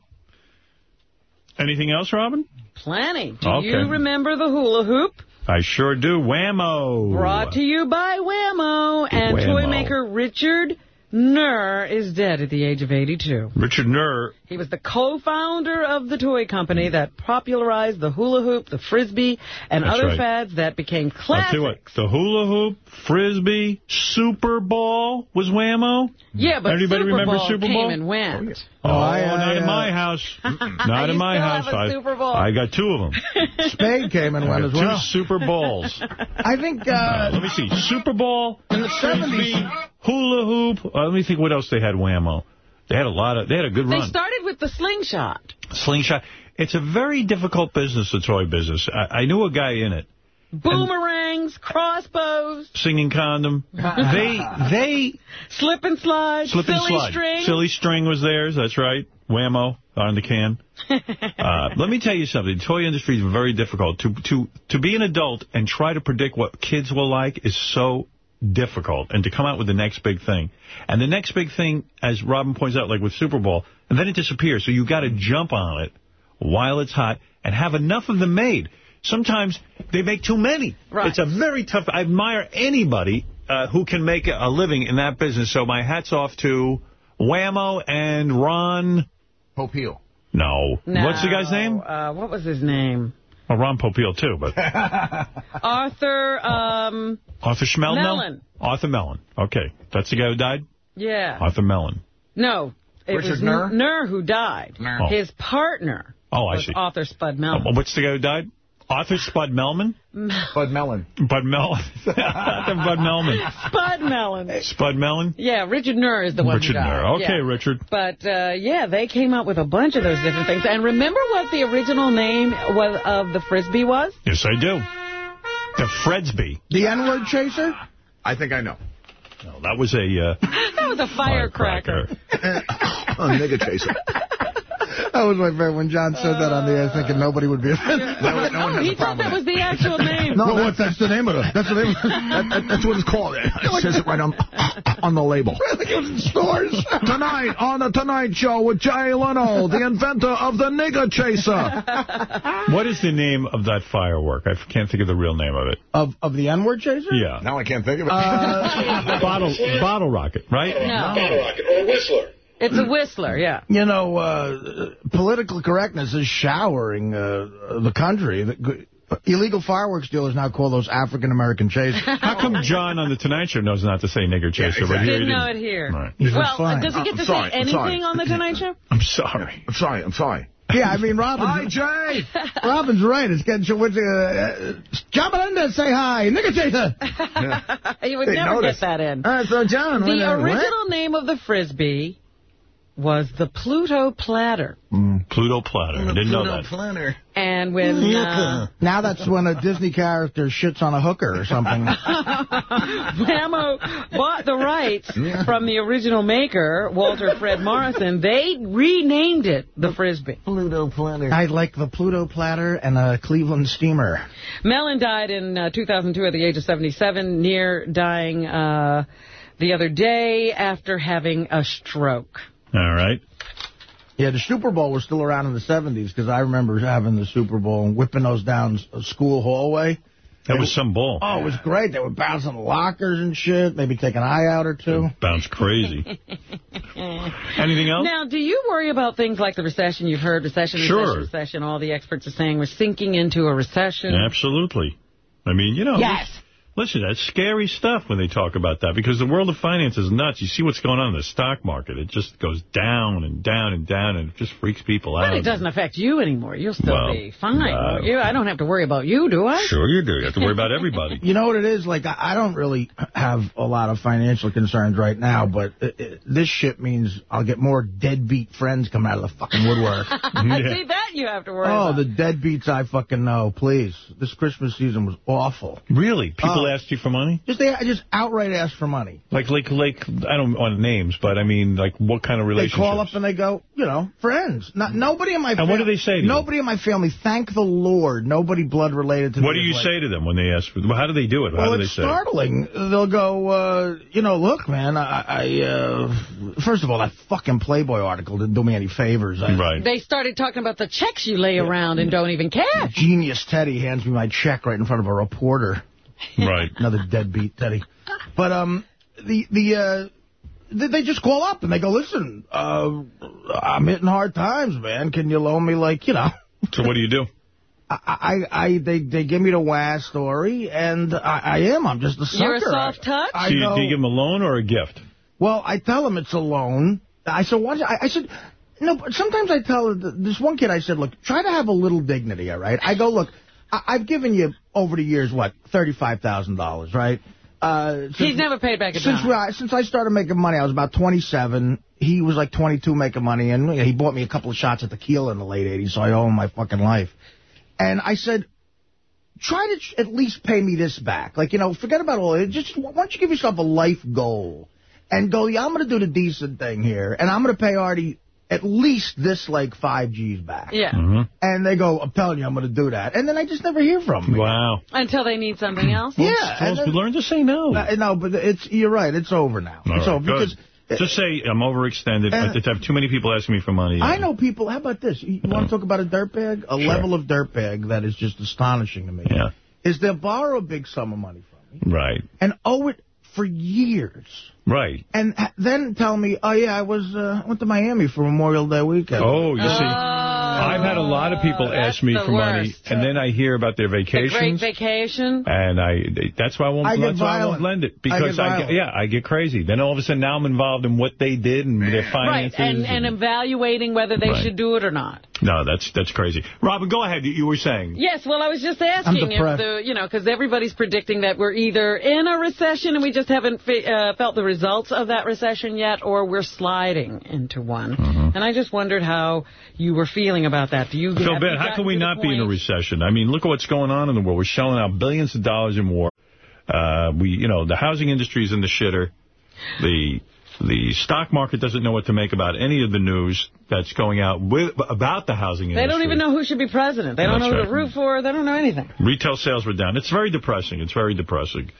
Anything else, Robin? Plenty. Do Okay. you remember the hula hoop? I sure do. Wham-O. Brought to you by Wham-O. And Wham-O. toy maker Richard Knerr is dead at the age of 82. Richard Knerr. He was the co-founder of the toy company that popularized the hula hoop, the frisbee, and That's other right. fads that became I'll tell you classic. what, the hula hoop, frisbee, Super Ball was Wham-O. Yeah, but Anybody Super remember Bowl Super came Bowl? and went. Oh, I- not I, in my house. Not in my house. have a I, Super Bowl? I got two of them. Spade came and I went as well. two. Super Bowls. I think. Uh, Uh, let me see. Super Bowl, in the frisbee, 70s. Hula hoop. Uh, let me think what else they had Wham-O. They had a lot of, they had a good They run. They started with the slingshot. Slingshot. It's a very difficult business, the toy business. I, I knew a guy in it. Boomerangs, crossbows, Singing condom. they, they, slip and slide, slip and silly slide. string. Silly string was theirs. That's right. Wham-O on the can. uh, let me tell you something. The toy industry is very difficult. To to to be an adult and try to predict what kids will like is so difficult. And to come out with the next big thing. And the next big thing, as Robin points out, like with Super Bowl, and then it disappears. So you've got to jump on it while it's hot and have enough of them made. Sometimes they make too many. Right. It's a very tough. I admire anybody uh, who can make a, a living in that business. So my hat's off to Wham-O and Ron. Popeil. No. No, What's the guy's name? Uh, what was his name? Well, Ron Popeil, too, but Arthur, um, Arthur Schmelno? Melin. Arthur Melin. Okay. That's the guy who died? yeah. Arthur Melin. No, it Richard was Knerr? Knerr who died. Knerr. His partner Oh, I was see. Arthur Spud Melin. what's the guy who died? Arthur Spud Melman? Bud Melin. Bud Melin. Arthur Bud Melman. Spud Melin. Spud Melin? Yeah, Richard Knerr is the one Richard who. Knerr. Okay, Yeah. Richard. But, uh, yeah, they came up with a bunch of those different things. And remember what the original name was of the Frisbee was? Yes, I do. The Fredsby. The N-word chaser? I think I know. No, that was a... Uh, that was a firecracker. Oh, nigga chaser. That was my favorite. When John said that on the air, thinking nobody would be offended. oh, he thought that was the actual name. No, that's, that's the name of it. That's the name. Of that, that, that's what it's called. It says it right on on the label. I think it was in stores. Tonight on the Tonight Show with Jay Leno, the inventor of the nigger chaser. What is the name of that firework? I can't think of the real name of it. Of of the N-word chaser? Yeah. Now I can't think of it. Uh, bottle bottle rocket, right? No. Bottle rocket or a whistler. It's a whistler, yeah. You know, uh, political correctness is showering uh, the country. The- Illegal fireworks dealers now call those African-American chasers. How come John on the Tonight Show knows not to say nigger chaser, but here he Didn't know it here. Right. Well, fine. does he get I'm to sorry, say anything on the Tonight Show? I'm sorry. I'm sorry. I'm sorry. Yeah, I mean, Robin. Hi, Jay. Robin's right. It's getting to what's uh, John Melendez say hi, nigger chaser. You would They never noticed. get that in. All right, so John, The uh, what? original name of the Frisbee was the Pluto Platter. Pluto platter. I didn't know that. planner. And when uh, Now that's when a Disney character shits on a hooker or something. Wham-O bought the rights from the original maker, Walter Fred Morrison, they renamed it the Frisbee. Pluto planner. I like the Pluto platter and a Cleveland steamer. Melin died in uh, 2002 at the age of 77, Knerr dying uh, the other day after having a stroke. All right. Yeah, the Super Bowl was still around in the 70s because I remember having the Super Bowl and whipping those down a uh, school hallway. That was some bull. Oh, it was great. They were bouncing lockers and shit, maybe take an eye out or two. Bounce crazy. Anything else? Now, do you worry about things like the recession? You've heard recession, Sure. recession, recession. All the experts are saying we're sinking into a recession. Absolutely. I mean, you know. Yes. Listen, that's scary stuff when they talk about that because the world of finance is nuts. You see what's going on in the stock market. It just goes down and down and down, and it just freaks people out. But out. it doesn't affect you anymore. You'll still Well, be fine. uh, you? I don't have to worry about you, do I? Sure you do. You have to worry about everybody. You know what it is? Like, I I don't really have a lot of financial concerns right now, but it, it, this shit means I'll get more deadbeat friends coming out of the fucking woodwork. See, that you have to worry Oh, about. the deadbeats I fucking know, please. This Christmas season was awful. Really? People Oh. Asked you for money? Just they just outright ask for money. Like, like, like, I don't want names, but I mean, like, what kind of relationship? They call up and they go, you know, friends. Not, nobody in my And what do they say to you? Nobody in my family, thank the Lord, nobody blood related to What me do you is say to them when they ask for? Well, how do they do it? How Well, do they it's say? startling. They'll go, uh, you know, look, man, I, I uh, first of all, that fucking Playboy article didn't do me any favors. I, Right. They started talking about the checks you lay around and don't even care. Genius Teddy hands me my check right in front of a reporter. Right. Another deadbeat Teddy. But um, the the uh, they, they just call up and they go, listen, uh, I'm hitting hard times, man. Can you loan me like you know? So what do you do? I, I, I they, they give me the WAS story, and I, I am. I'm just a sucker. You're a soft touch? I do, you, know. do you give them a loan or a gift? Well, I tell them it's a loan. I said, what? I, I said, no, but sometimes I tell this one kid, I said, look, try to have a little dignity, all right? I go, look, I, I've given you over the years, what, $35,000, right? Uh, since- He's never paid back a since I- since I started making money, I was about 27. He was like 22 making money, and he bought me a couple of shots of tequila in the late 80s, so I owe him my fucking life. And I said, try to at least pay me this back. Like, you know, forget about all it. Just why don't you give yourself a life goal and go, yeah, I'm going to do the decent thing here, and I'm going to pay Artie at least this, like, five G's back. Yeah. Mm-hmm. And they go, I'm telling you, I'm going to do that. And then I just never hear from them. Wow. Until they need something else. Yeah. Well, and then- learn to say no. No, but it's you're right. It's over now. All it's right, over good. because Just say I'm overextended. Uh, I have too many people asking me for money. I know people. How about this? You want to talk about a dirtbag? A Sure. level of dirtbag that is just astonishing to me. Yeah. Is they'll borrow a big sum of money from me Right. and owe it for years. Right. And then tell me, oh, yeah, I was uh, went to Miami for Memorial Day weekend. Oh, you see, I've had a lot of people ask me the for money, and then I hear about their The great vacations. vacation. And I, that's why I won't, I get that's why I won't lend it. I Because get I, get, yeah, I get crazy. Then all of a sudden now I'm involved in what they did and their finances. Right, finances. and, and evaluating whether they Right. should do it or not. no, that's that's crazy. Robin, go ahead. You, you were saying. Yes, well, I was just asking if the, you know, because everybody's predicting that we're either in a recession and we just haven't fe- uh, felt the results of that recession yet, or we're sliding into one. Mm-hmm. And I just wondered how you were feeling about that. Do you? So, have Ben, how can we not be in a recession? I mean, look at what's going on in the world. We're shelling out billions of dollars in war. Uh, we, you know, the housing industry is in the shitter. The The stock market doesn't know what to make about any of the news that's going out with about the housing They don't even know who should be president. They don't That's know who right. to root for. They don't know anything. Retail sales were down. It's very depressing. It's very depressing.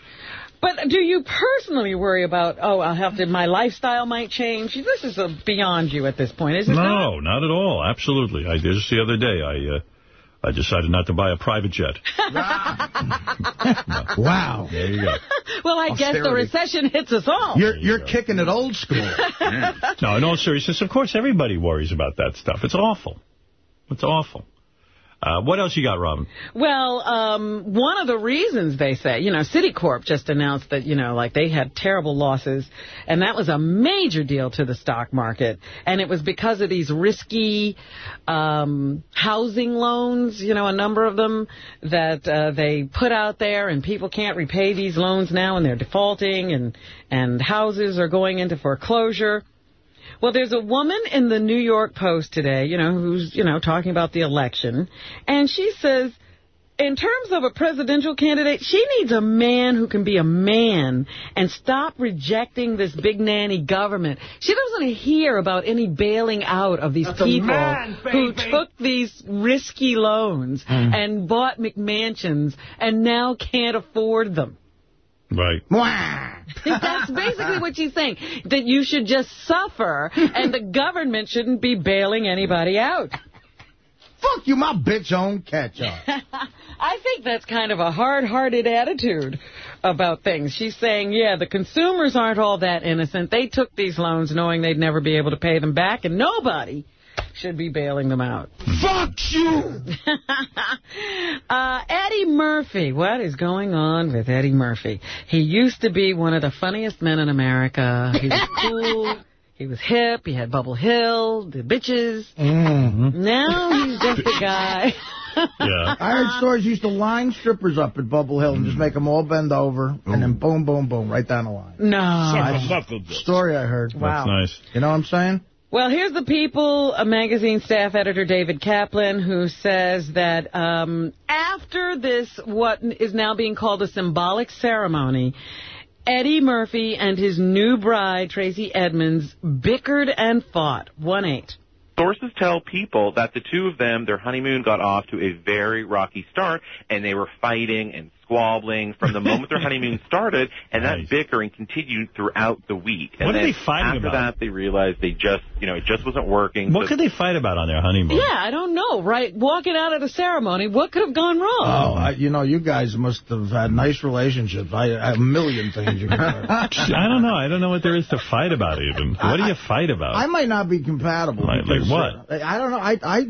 But do you personally worry about, oh, I'll have to, my lifestyle might change? This is beyond you at this point, is it not? No, not at all. Absolutely. I just the other day I uh, I decided not to buy a private jet. Wow. There you go. Well, I guess the recession hits us all. You're you're kicking it old school. No, in all seriousness, of course everybody worries about that stuff. It's awful. It's awful. Uh, what else you got, Robin? Well, um, one of the reasons they say, you know, Citicorp just announced that, you know, like they had terrible losses, and that was a major deal to the stock market. And it was because of these risky um, housing loans, you know, a number of them that uh, they put out there, and people can't repay these loans now, and they're defaulting, and, and houses are going into foreclosure. Well, there's a woman in the New York Post today, you know, who's, you know, talking about the election, and she says, in terms of a presidential candidate, she needs a man who can be a man and stop rejecting this big nanny government. She doesn't hear about any bailing out of these That's people man, who took these risky loans Mm. and bought McMansions and now can't afford them. Right. That's basically what she's saying, that you should just suffer and the government shouldn't be bailing anybody out. Fuck you, my bitch on catch up. I think that's kind of a hard-hearted attitude about things. She's saying, yeah, the consumers aren't all that innocent. They took these loans knowing they'd never be able to pay them back, and nobody should be bailing them out. Fuck you! Uh, Eddie Murphy. What is going on with Eddie Murphy? He used to be one of the funniest men in America. He was cool. He was hip. He had Bubble Hill, the bitches. Mm-hmm. Now he's just a guy. Yeah. I heard stories used to line strippers up at Bubble Hill and just make them all bend over, and then boom, boom, boom, right down the line. No. That's a story I heard. Wow. That's nice. You know what I'm saying? Well, here's the People a magazine staff editor David Kaplan who says that um, after this, what is now being called a symbolic ceremony, Eddie Murphy and his new bride, Tracey Edmonds, bickered and fought. 1-8. Sources tell people that the two of them, their honeymoon got off to a very rocky start, and they were fighting and squabbling from the moment their honeymoon started, and that bickering continued throughout the week. And What are then they fighting after about? that, they realized they just, you know, it just wasn't working. What so could they fight about on their honeymoon? Yeah, I don't know, right? Walking out of the ceremony, what could have gone wrong? Oh, I, you know, you guys must have had nice relationships. I, I have a million things you can I don't know. I don't know what there is to fight about even. What do you fight about? I might not be compatible. Like- like what? I don't know. I I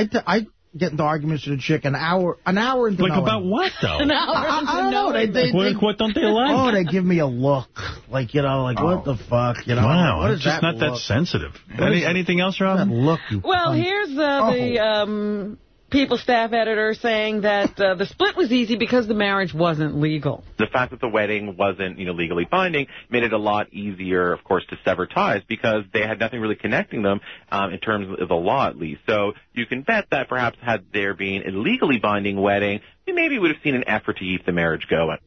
I I get into arguments with a chick an hour an hour into Like knowing about them. what, though? An hour I, I, into I don't know. They, knowing they, them. What- they- what don't they like? Oh, they give me a look. Like, you know, like, what the fuck? You know, wow, what I'm just that not that sensitive. What Any, is- anything else, Rob? That look you Well, cunt. here's uh, the um, People staff editor saying that uh, the split was easy because the marriage wasn't legal. the fact that the wedding wasn't, you know, legally binding made it a lot easier, of course, to sever ties because they had nothing really connecting them um, in terms of the law, at least. So you can bet that perhaps had there been a legally binding wedding, we maybe would have seen an effort to keep the marriage going.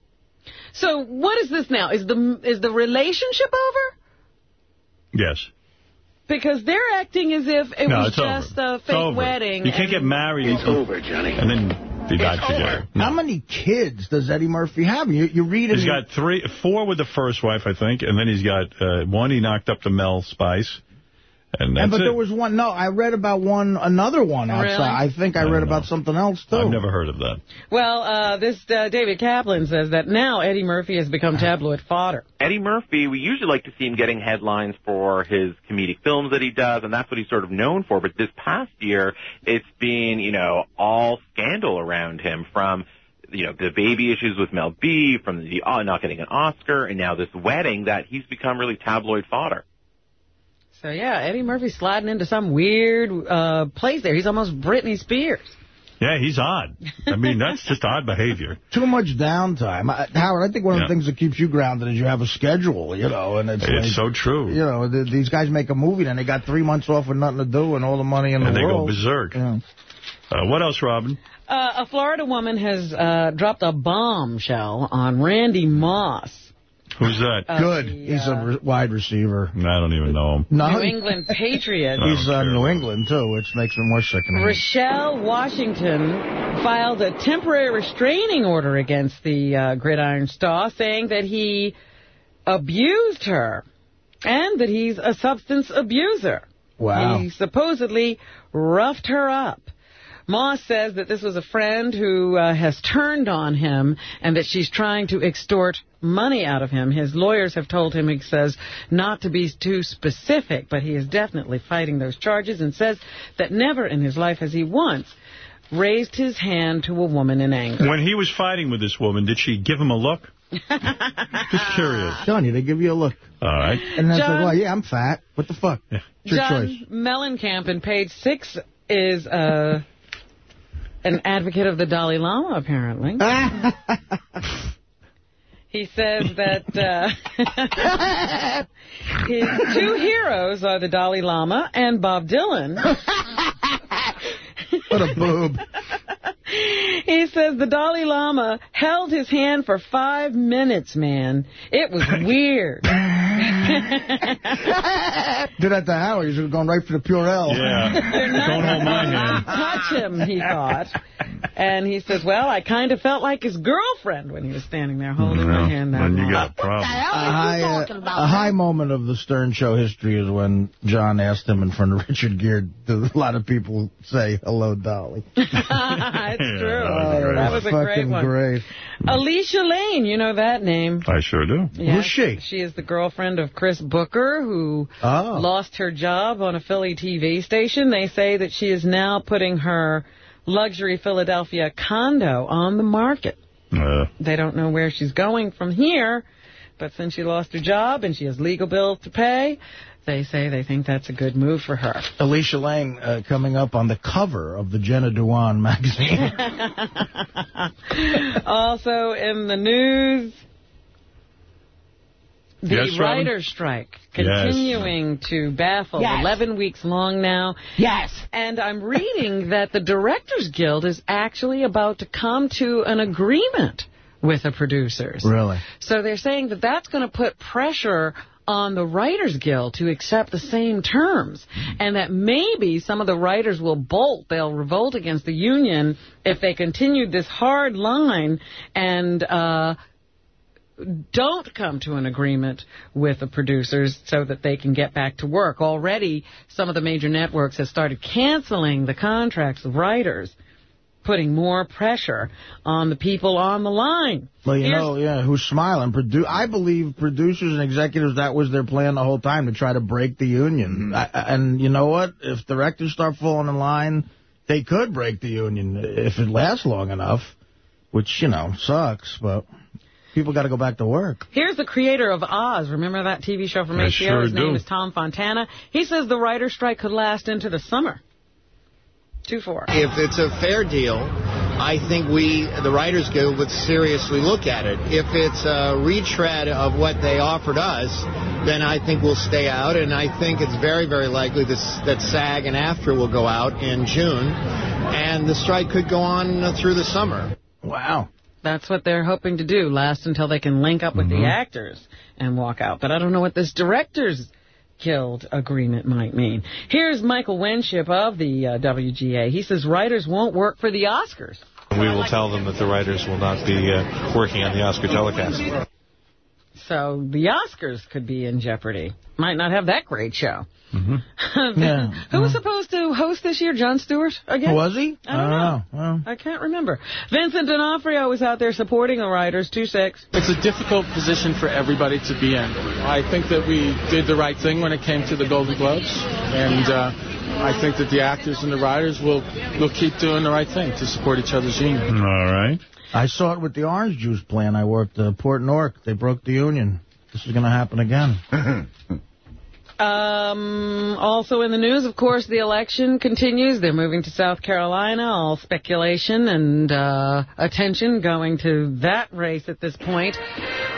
So what is this now? Is the is the relationship over? Yes. Because they're acting as if it no, was just over. a fake wedding. You can't get married. It's over, Johnny. And then be back together. How many kids does Eddie Murphy have? You, you read it. He's got three, four with the first wife, I think, and then he's got uh, one he knocked up to Mel Spice, and that's and, but it. there was one. No, I read about one, another one outside. Really? I think I, read about something else too. I've never heard of that. Well, uh, this uh, David Kaplan says that now Eddie Murphy has become tabloid fodder. Eddie Murphy, we usually like to see him getting headlines for his comedic films that he does, and that's what he's sort of known for. But this past year, it's been, you know, all scandal around him from, you know, the baby issues with Mel B, from the uh, not getting an Oscar, and now this wedding that he's become really tabloid fodder. So yeah, Eddie Murphy sliding into some weird uh, place there. He's almost Britney Spears. Yeah, he's odd. I mean, that's just odd behavior. Too much downtime. I, Howard, I think one of Yeah. the things that keeps you grounded is you have a schedule, you know, and it's, It's like, so true. You know, th these guys make a movie, and they got three months off with nothing to do and all the money in And the they go berserk. Yeah. Uh, what else, Robin? Uh, a Florida woman has uh, dropped a bombshell on Randy Moss. Who's that? Uh, Good. the, He's a re wide receiver. I don't even know him. No, New England Patriot. He's uh, New England, too, which makes me more sickening. Rochelle Washington filed a temporary restraining order against the uh, Gridiron Star, saying that he abused her and that he's a substance abuser. Wow. He supposedly roughed her up. Moss says that this was a friend who uh, has turned on him and that she's trying to extort money out of him. His lawyers have told him, he says, not to be too specific, but he is definitely fighting those charges and says that never in his life has he once raised his hand to a woman in anger. When he was fighting with this woman, did she give him a look? Just curious. Johnny, they give you a look. All right. And then it's John- like, well, yeah, I'm fat. What the fuck? It's your John choice. Mellencamp in page six is uh, an advocate of the Dalai Lama, apparently. he says that uh, his two heroes are the Dalai Lama and Bob Dylan. What a boob. He says the Dalai Lama held his hand for five minutes, man. It was weird. Did that to Howard. He's going right for the Purell. You're not Don't hold my hand. touch him, he thought. And he says, well, I kind of felt like his girlfriend when he was standing there holding my hand that Then you got a problem. A high, uh, a high moment of the Stern Show history is when John asked him in front of Richard Gere, do a lot of people say, hello, Dolly? It's true. Oh, that was a great one. great. Alycia Lane, you know that name. I sure do. Yes, she? She is the girlfriend of Chris Booker, who Oh. lost her job on a Philly TV station. They say that she is now putting her luxury Philadelphia condo on the market. Uh, They don't know where she's going from here, but since she lost her job and she has legal bills to pay, they say they think that's a good move for her. Alycia Lane uh, coming up on the cover of the Jenna Dewan magazine. also in the news, the Yes, Robin? writer's strike Yes. continuing to baffle. Yes. 11 weeks long now. Yes. And I'm reading that the Directors Guild is actually about to come to an agreement with the producers. really? So they're saying that that's going to put pressure on the Writers Guild to accept the same terms, and that maybe some of the writers will bolt, they'll revolt against the union if they continue this hard line and uh, don't come to an agreement with the producers so that they can get back to work. Already, some of the major networks have started canceling the contracts of writers, putting more pressure on the people on the line. Well, you Here's- know, yeah, who's smiling? Produ I believe producers and executives, that was their plan the whole time, to try to break the union. Mm-hmm. I, I- and you know what? If directors start falling in line, they could break the union if it lasts long enough, which, you know, sucks, but people got to go back to work. Here's the creator of Oz. Remember that TV show from I HBO? sure His name do. is Tom Fontana. He says the writer's strike could last into the summer. 2-4. If it's a fair deal, I think we, the Writers Guild, would seriously look at it. If it's a retread of what they offered us, then I think we'll stay out, and I think it's very, very likely this, that SAG and AFTRA will go out in June, and the strike could go on through the summer. Wow. That's what they're hoping to do, last until they can link up with Mm-hmm. the actors and walk out. But I don't know what this Directors Guild agreement might mean. Here's Michael Winship of the uh, WGA. He says writers won't work for the Oscars. We will tell them that the writers will not be uh, working on the Oscar telecast. So the Oscars could be in jeopardy. Might not have that great show. Yeah. Who was supposed to host this year? Jon Stewart again? Was he? I don't know. Well, I can't remember. Vincent D'Onofrio was out there supporting the writers, 2-6. It's a difficult position for everybody to be in. I think that we did the right thing when it came to the Golden Globes, and uh, I think that the actors and the writers will will keep doing the right thing to support each other's union. All right. I saw it with the orange juice plant I worked uh, Port Newark. They broke the union. This is going to happen again. Um, also in the news, of course, the election continues. They're moving to South Carolina. All speculation and uh, attention going to that race at this point.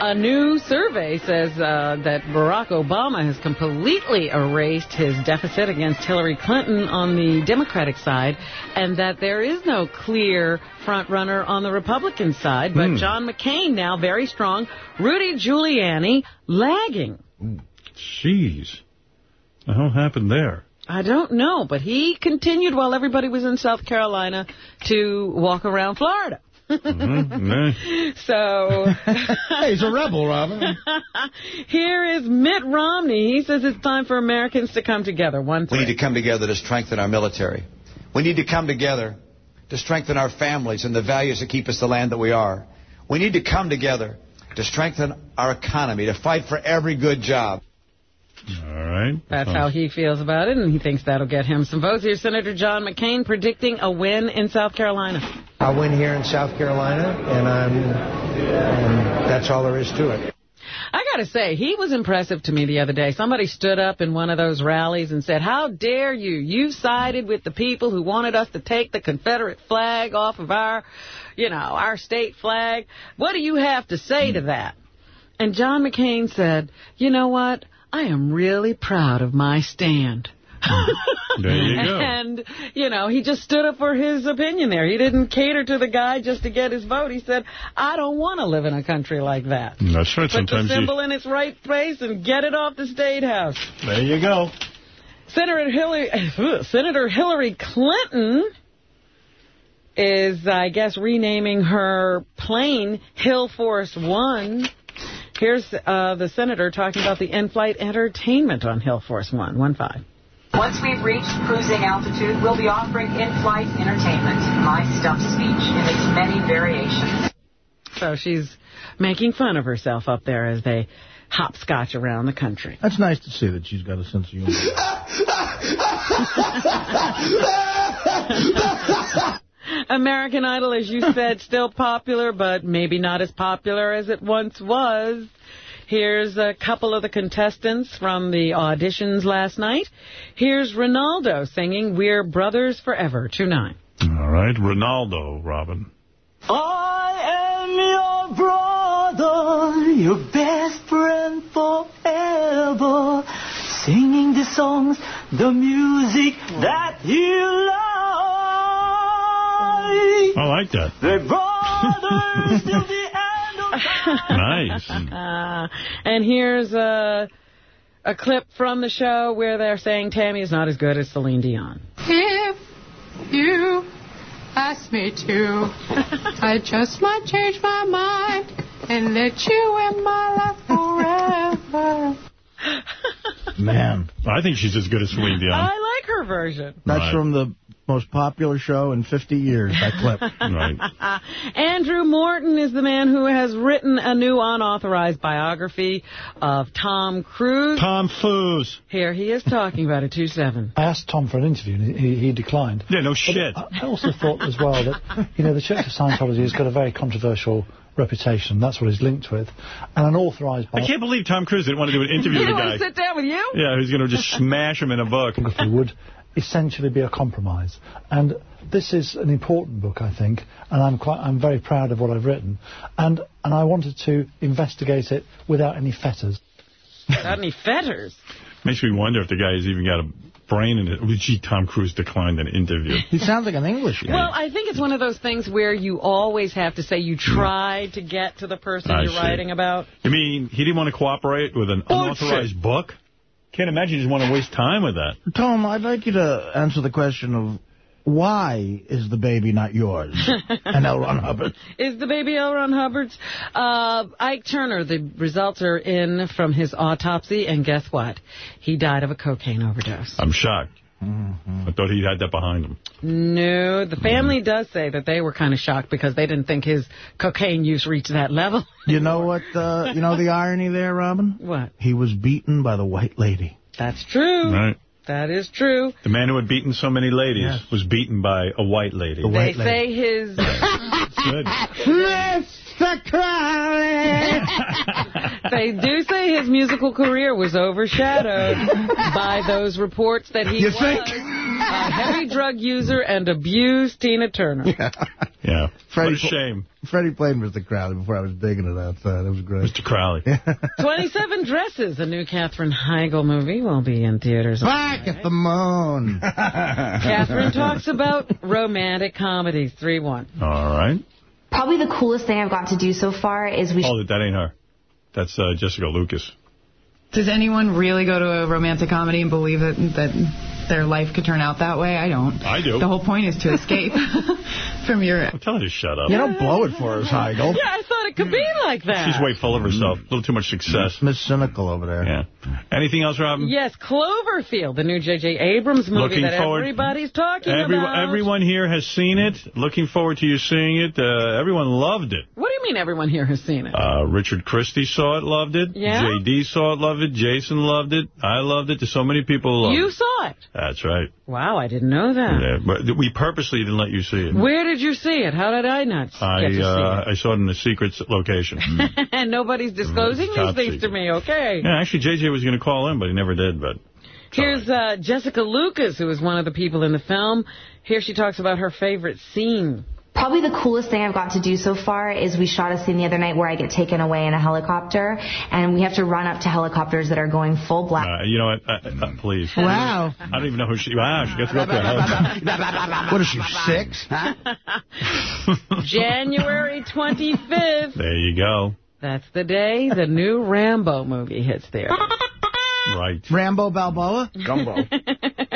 A new survey says uh, that Barack Obama has completely erased his deficit against Hillary Clinton on the Democratic side, and that there is no clear front runner on the Republican side. But Hmm. John McCain now very strong. Rudy Giuliani lagging. Jeez. The hell happened there? I don't know, but he continued while everybody was in South Carolina to walk around Florida. Mm-hmm. So, hey, he's a rebel, Robin. here is Mitt Romney. He says it's time for Americans to come together. One We need to come together to strengthen our military. We need to come together to strengthen our families and the values that keep us the land that we are. We need to come together to strengthen our economy, to fight for every good job. All right. That's how he feels about it, and he thinks that'll get him some votes. Here's Senator John McCain predicting a win in South Carolina. I win here in South Carolina, and I'm, and that's all there is to it. I got to say, he was impressive to me the other day. Somebody stood up in one of those rallies and said, how dare you? You sided with the people who wanted us to take the Confederate flag off of our, you know, our state flag. What do you have to say to that? And John McCain said, you know what? I am really proud of my stand. Mm-hmm. There you go. And, you know, he just stood up for his opinion there. He didn't cater to the guy just to get his vote. He said, I don't want to live in a country like that. Mm, that's right. Put the Sometimes you... symbol in its right place and get it off the State House. There you go. Senator Hillary, Senator Hillary Clinton is, I guess, renaming her plane Hill Force One. Here's uh, the senator talking about the in-flight entertainment on Hill Force One. One five. Once we've reached cruising altitude, we'll be offering in-flight entertainment, my stump speech, in its many variations. So she's making fun of herself up there as they hopscotch around the country. That's nice to see that she's got a sense of humor. American Idol, as you said, still popular, but maybe not as popular as it once was. Here's a couple of the contestants from the auditions last night. Here's Ronaldo singing We're Brothers Forever, 2-9. All right. Ronaldo, Robin. I am your brother, your best friend forever. Singing the songs, the music that you like. I like that. They're brothers till the end of Nice. Uh, and here's a, a clip from the show where they're saying Tammy is not as good as Celine Dion. If you ask me to, I just might change my mind and let you in my life forever. Man. I think she's as good as Celine Dion. I like her version. That's Right. from the most popular show in 50 years, that clip. right. Andrew Morton is the man who has written a new unauthorized biography of Tom Cruise. Tom Foos. Here he is talking about it, 2-7. I asked Tom for an interview, and he, he declined. Yeah, no shit. I I also thought as well that, you know, the Church of Scientology has got a very controversial reputation. That's what he's linked with. And an authorised I can't believe Tom Cruise didn't want to do an interview with the don't guy. want to sit down with you? Yeah, he's going to just smash him in a book. biography would essentially be a compromise. And this is an important book, I think, and I'm quite, I'm very proud of what I've written. And, and I wanted to investigate it without any fetters. Without any fetters? Makes me wonder if the guy has even got a brain in it. Oh, Gee, Tom Cruise declined an interview. He sounds like an English guy. Well, I think it's one of those things where you always have to say you tried to get to the person I you're see. writing about. You mean he didn't want to cooperate with an Bullshit. unauthorized book? Can't imagine you just want to waste time with that. Tom, I'd like you to answer the question of why is the baby not yours? and L. Ron Hubbard. Is the baby L. Ron Hubbard's? Uh, Ike Turner, the results are in from his autopsy, and guess what? He died of a cocaine overdose. I'm shocked. Mm-hmm. I thought he had that behind him. No, the family does say that they were kind of shocked because they didn't think his cocaine use reached that level. You know what, uh, you know the irony there, Robin? What? He was beaten by the white lady. That's true. Right. That is true. The man who had beaten so many ladies was beaten by a white lady. They say his good. Mr. Crowley. They do say his musical career was overshadowed by those reports that he You was think? a heavy drug user and abused Tina Turner. Yeah. Freddie what a shame. Freddie played Mr. Crowley before I was digging it outside. It was great. Mr. Crowley. 27 Dresses, the new Katherine Heigl movie, will be in theaters. Back at the moon. Catherine talks about romantic comedies. 3-1. All right. Probably the coolest thing I've got to do so far is we. Oh, that ain't her. That's uh, Jessica Lucas. Does anyone really go to a romantic comedy and believe that that their life could turn out that way? I don't. I do. The whole point is to escape from your. Tell her to shut up. You don't blow it for us, Heigl. Yeah, I thought it could be like that. She's way full of herself. A little too much success. Miss Cynical over there. Yeah. Anything else, Robin? Yes, Cloverfield, the new J.J. Abrams movie Looking that forward- everybody's talking Every, about. everyone here has seen it. Looking forward to you seeing it. Uh, everyone loved it. What do you mean everyone here has seen it? Uh, Richard Christy saw it, loved it. Yeah? J.D. saw it, loved it. Jason loved it. I loved it. There's so many people who loved you it. You saw it. That's right. Wow, I didn't know that. Yeah, but we purposely didn't let you see it. Where did you see it? How did I not I get to uh, I saw it in a secret location. and nobody's disclosing these things to me, okay. yeah, actually, J.J. was going to call in, but he never did. But Here's uh, Jessica Lucas, who was one of the people in the film. Here she talks about her favorite scene. Probably the coolest thing I've got to do so far is we shot a scene the other night where I get taken away in a helicopter, and we have to run up to helicopters that are going full black. uh, you know what? Uh, uh, please. Wow. I don't even know who she. Wow, she gets to go up to a helicopter. What is she, six? January 25th. There you go. That's the day the new Rambo movie hits there. Right. Rambo Balboa? Gumbo.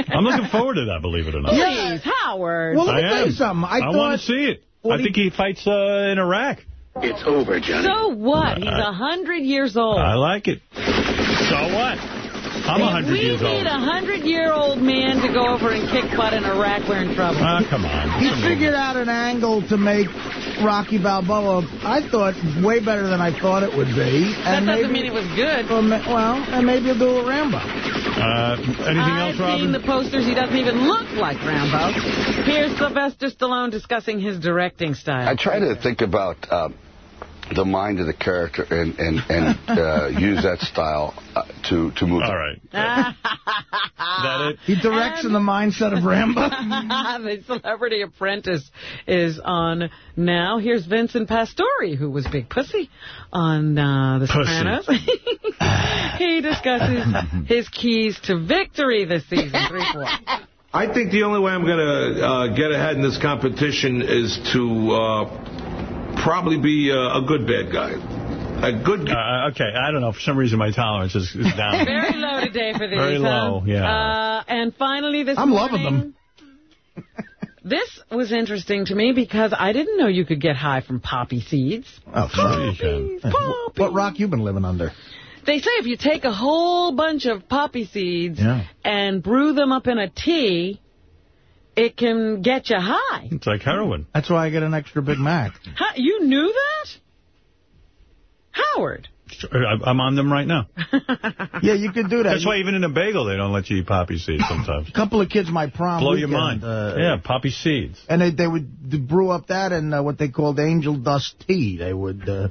I'm looking forward to that, believe it or not. Please, Howard. Well, let me I tell am. you something. I, I want to see it. I think he fights uh, in Iraq. It's over, Johnny. So what? He's a hundred years old. I like it. So what? I'm 100 we years old. need a hundred-year-old man to go over and kick butt in Iraq, we're in trouble. Ah, come on. He figured out an angle to make Rocky Balboa, I thought, way better than I thought it would be. That And doesn't maybe, mean it was good. Well, well, and maybe he'll do a Rambo. Uh, anything I've else, Robin? seen the posters. He doesn't even look like Rambo. Here's Sylvester Stallone discussing his directing style. I try to think about uh, the mind of the character and and and uh, use that style uh, to to move. All right. that it? He directs in the mindset of Rambo. the Celebrity Apprentice is on now. Here's Vincent Pastore, who was Big Pussy on uh, The Pussy. Sopranos. he discusses his keys to victory this season. 3-4. I think the only way I'm going to uh, get ahead in this competition is to uh, probably be uh, a good bad guy. A good guy. Uh, okay, I don't know. For some reason, my tolerance is, is down. Very low today for these. Very huh? low, yeah. Uh, and finally this I'm morning, loving them. This was interesting to me because I didn't know you could get high from poppy seeds. Oh, Poppies, What, what rock you been living under? They say if you take a whole bunch of poppy seeds Yeah. and brew them up in a tea, it can get you high. It's like heroin. That's why I get an extra Big Mac. Huh, you knew that? Howard. I- I'm on them right now. Yeah, you could do that. That's why even in a bagel, they don't let you eat poppy seeds sometimes. A couple of kids, my prom Blow your mind. uh, yeah, poppy seeds. And they, they would brew up that and uh, what they called angel dust tea. They would uh,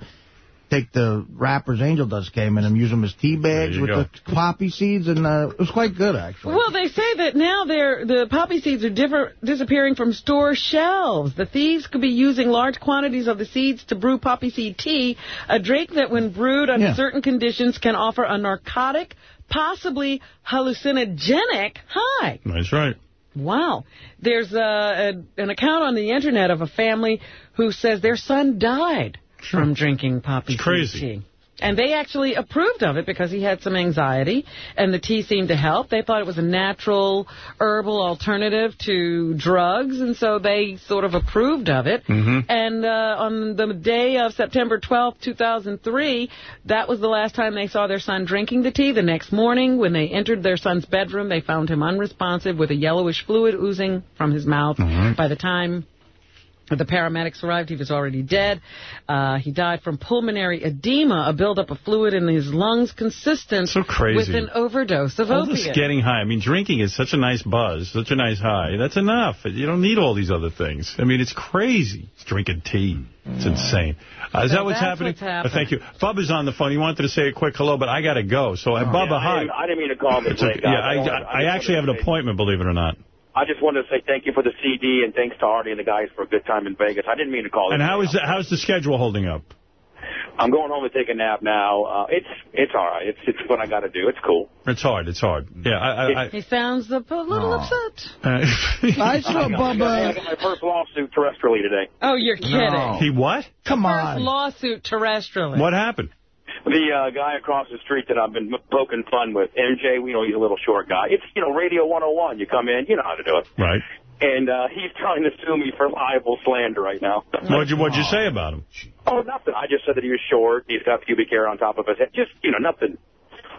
take the wrappers angel dust came in and use them as tea bags with go. the poppy seeds, and uh, it was quite good, actually. Well, they say that now they're, the poppy seeds are differ, disappearing from store shelves. The thieves could be using large quantities of the seeds to brew poppy seed tea, a drink that when brewed under Yeah. certain conditions can offer a narcotic, possibly hallucinogenic high. That's right. Wow. There's a, a, an account on the Internet of a family who says their son died from drinking poppy It's crazy. tea. And they actually approved of it because he had some anxiety, and the tea seemed to help. They thought it was a natural herbal alternative to drugs, and so they sort of approved of it. Mm-hmm. And uh, on the day of September 12, 2003, that was the last time they saw their son drinking the tea. The next morning, when they entered their son's bedroom, they found him unresponsive with a yellowish fluid oozing from his mouth. By the time The paramedics arrived. He was already dead. Uh, he died from pulmonary edema, a buildup of fluid in his lungs consistent So crazy. with an overdose of All this opiates. getting high. I mean, drinking is such a nice buzz, such a nice high. That's enough. You don't need all these other things. I mean, it's crazy. It's drinking tea. It's insane. Uh, is So that what's happening? what's happening. Uh, thank you. Bubba's on the phone. He wanted to say a quick hello, but I got to go. So, uh, Bubba, Yeah, I hi. didn't- I didn't mean to call this It's okay. Yeah, I, I I I, I actually have an appointment, believe it or not. I just wanted to say thank you for the CD and thanks to Artie and the guys for a good time in Vegas. I didn't mean to call. And this how late. is the, how's the schedule holding up? I'm going home to take a nap now. Uh, it's it's all right. It's it's what I got to do. It's cool. It's hard. It's hard. Yeah, I... I, I He sounds a little upset. uh, I saw I got, I got my first lawsuit terrestrially today. Oh, you're kidding. He what? Come on. First lawsuit terrestrially. What happened? The uh, guy across the street that I've been poking fun with, MJ, you know, he's a little short guy. It's, you know, Radio 101. You come in, you know how to do it. Right. And uh, he's trying to sue me for libel slander right now. What'd you, what'd you say about him? Oh, nothing. I just said that he was short. He's got pubic hair on top of his head. Just, you know, nothing,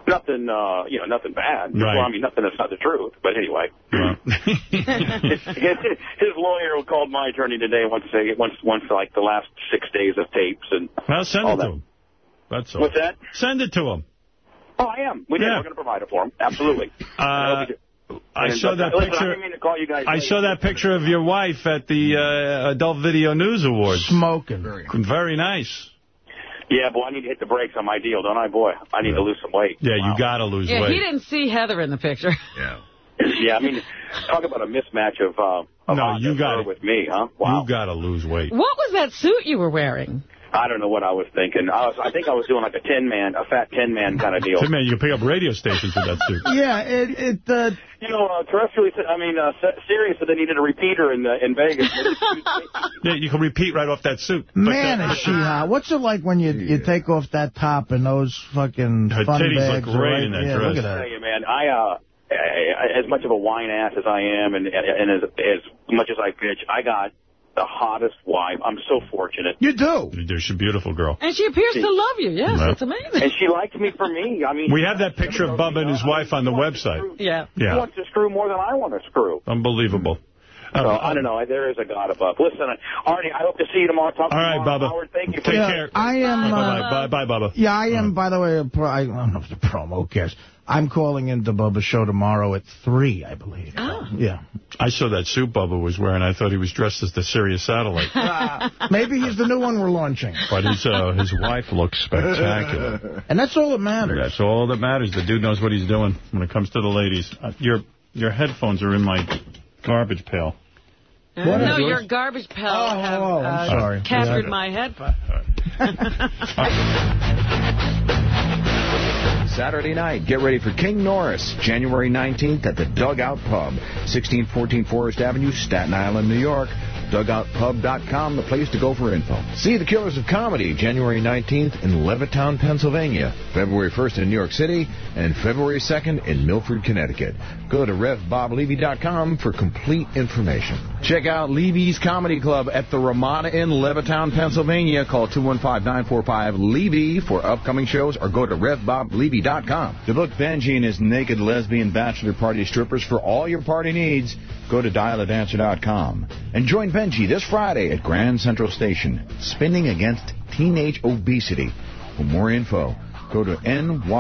nothing, uh, you know, nothing bad. Right. Well, I mean, nothing that's not the truth. But anyway. his, his lawyer called my attorney today wants to say, wants, wants like the last six days of tapes and Well, send all it to that. him. That's all. What's that? Send it to him. Oh, I am. We did. Yeah. We're going to provide it for him. Absolutely. Uh, I And, saw uh, that listen, picture. didn't mean to call you guys I saw that picture of your wife at the uh, Adult Video News Awards. Smoking. Very nice. Yeah, boy, I need to hit the brakes on my deal, don't I, boy? I need to lose some weight. Yeah, you got to lose Yeah, weight. Yeah, he didn't see Heather in the picture. Yeah. Yeah, I mean, talk about a mismatch of, uh, of No, you got it. with me, huh? Wow. You got to lose weight. What was that suit you were wearing? I don't know what I was thinking. I was, I think I was doing like a 10-man, a fat 10-man kind of deal. Hey, man, you can pick up radio stations with that suit. Yeah, it, it uh, You know, uh, terrestrially, I mean, uh, Se- Sirius said they needed a repeater in, uh, in Vegas. Yeah, you can repeat right off that suit. man, But, uh, is she hot. What's it like when you you take off that top and those fucking Her fun titties look great right? in that yeah, dress. Look at I tell you, man, I, uh, I- as much of a wine ass as I am and, and as, as much as I bitch, I got the hottest wife. I'm so fortunate. You do. She's a beautiful girl. And she appears to love you. Yes, Right. that's amazing. And she likes me for me. I mean, We have that picture of Bubba and his wife on the website. Yeah. She Yeah. wants to screw more than I want to screw. Unbelievable. So, Uh, I don't know. There is a God above. Listen, Artie, I hope to see you tomorrow. Talk All right, tomorrow. Bubba. Howard, thank you Take the- care. I am. Bye, Uh, bye, bye, bye, Bubba. yeah, I am. By the way, a pro, I, I don't know if the promo cares. I'm calling into Bubba's show tomorrow at three, I believe. Oh. Yeah. I saw that suit Bubba was wearing. I thought he was dressed as the Sirius satellite. Maybe he's the new one we're launching. But his uh, his wife looks spectacular. And that's all that matters. That's all that matters. The dude knows what he's doing when it comes to the ladies. Uh, your your headphones are in my garbage pail. What no, your yours? garbage pail Oh, have oh, I'm uh, sorry. captured Yeah. my headphone. Saturday night, get ready for King Norris, January 19th at the Dugout Pub, 1614 Forest Avenue, Staten Island, New York. DugoutPub.com, the place to go for info. See the Killers of Comedy, January 19th in Levittown, Pennsylvania, February 1st in New York City, and February 2nd in Milford, Connecticut. Go to RevBobLevy.com for complete information. Check out Levy's Comedy Club at the Ramada Inn, Levittown, Pennsylvania. Call 215-945-LEVY for upcoming shows or go to RevBobLevy.com. To book Benji and his naked lesbian bachelor party strippers for all your party needs, go to dialadancer.com. And join Benji this Friday at Grand Central Station, spinning against teenage obesity. For more info, go to nysc.com.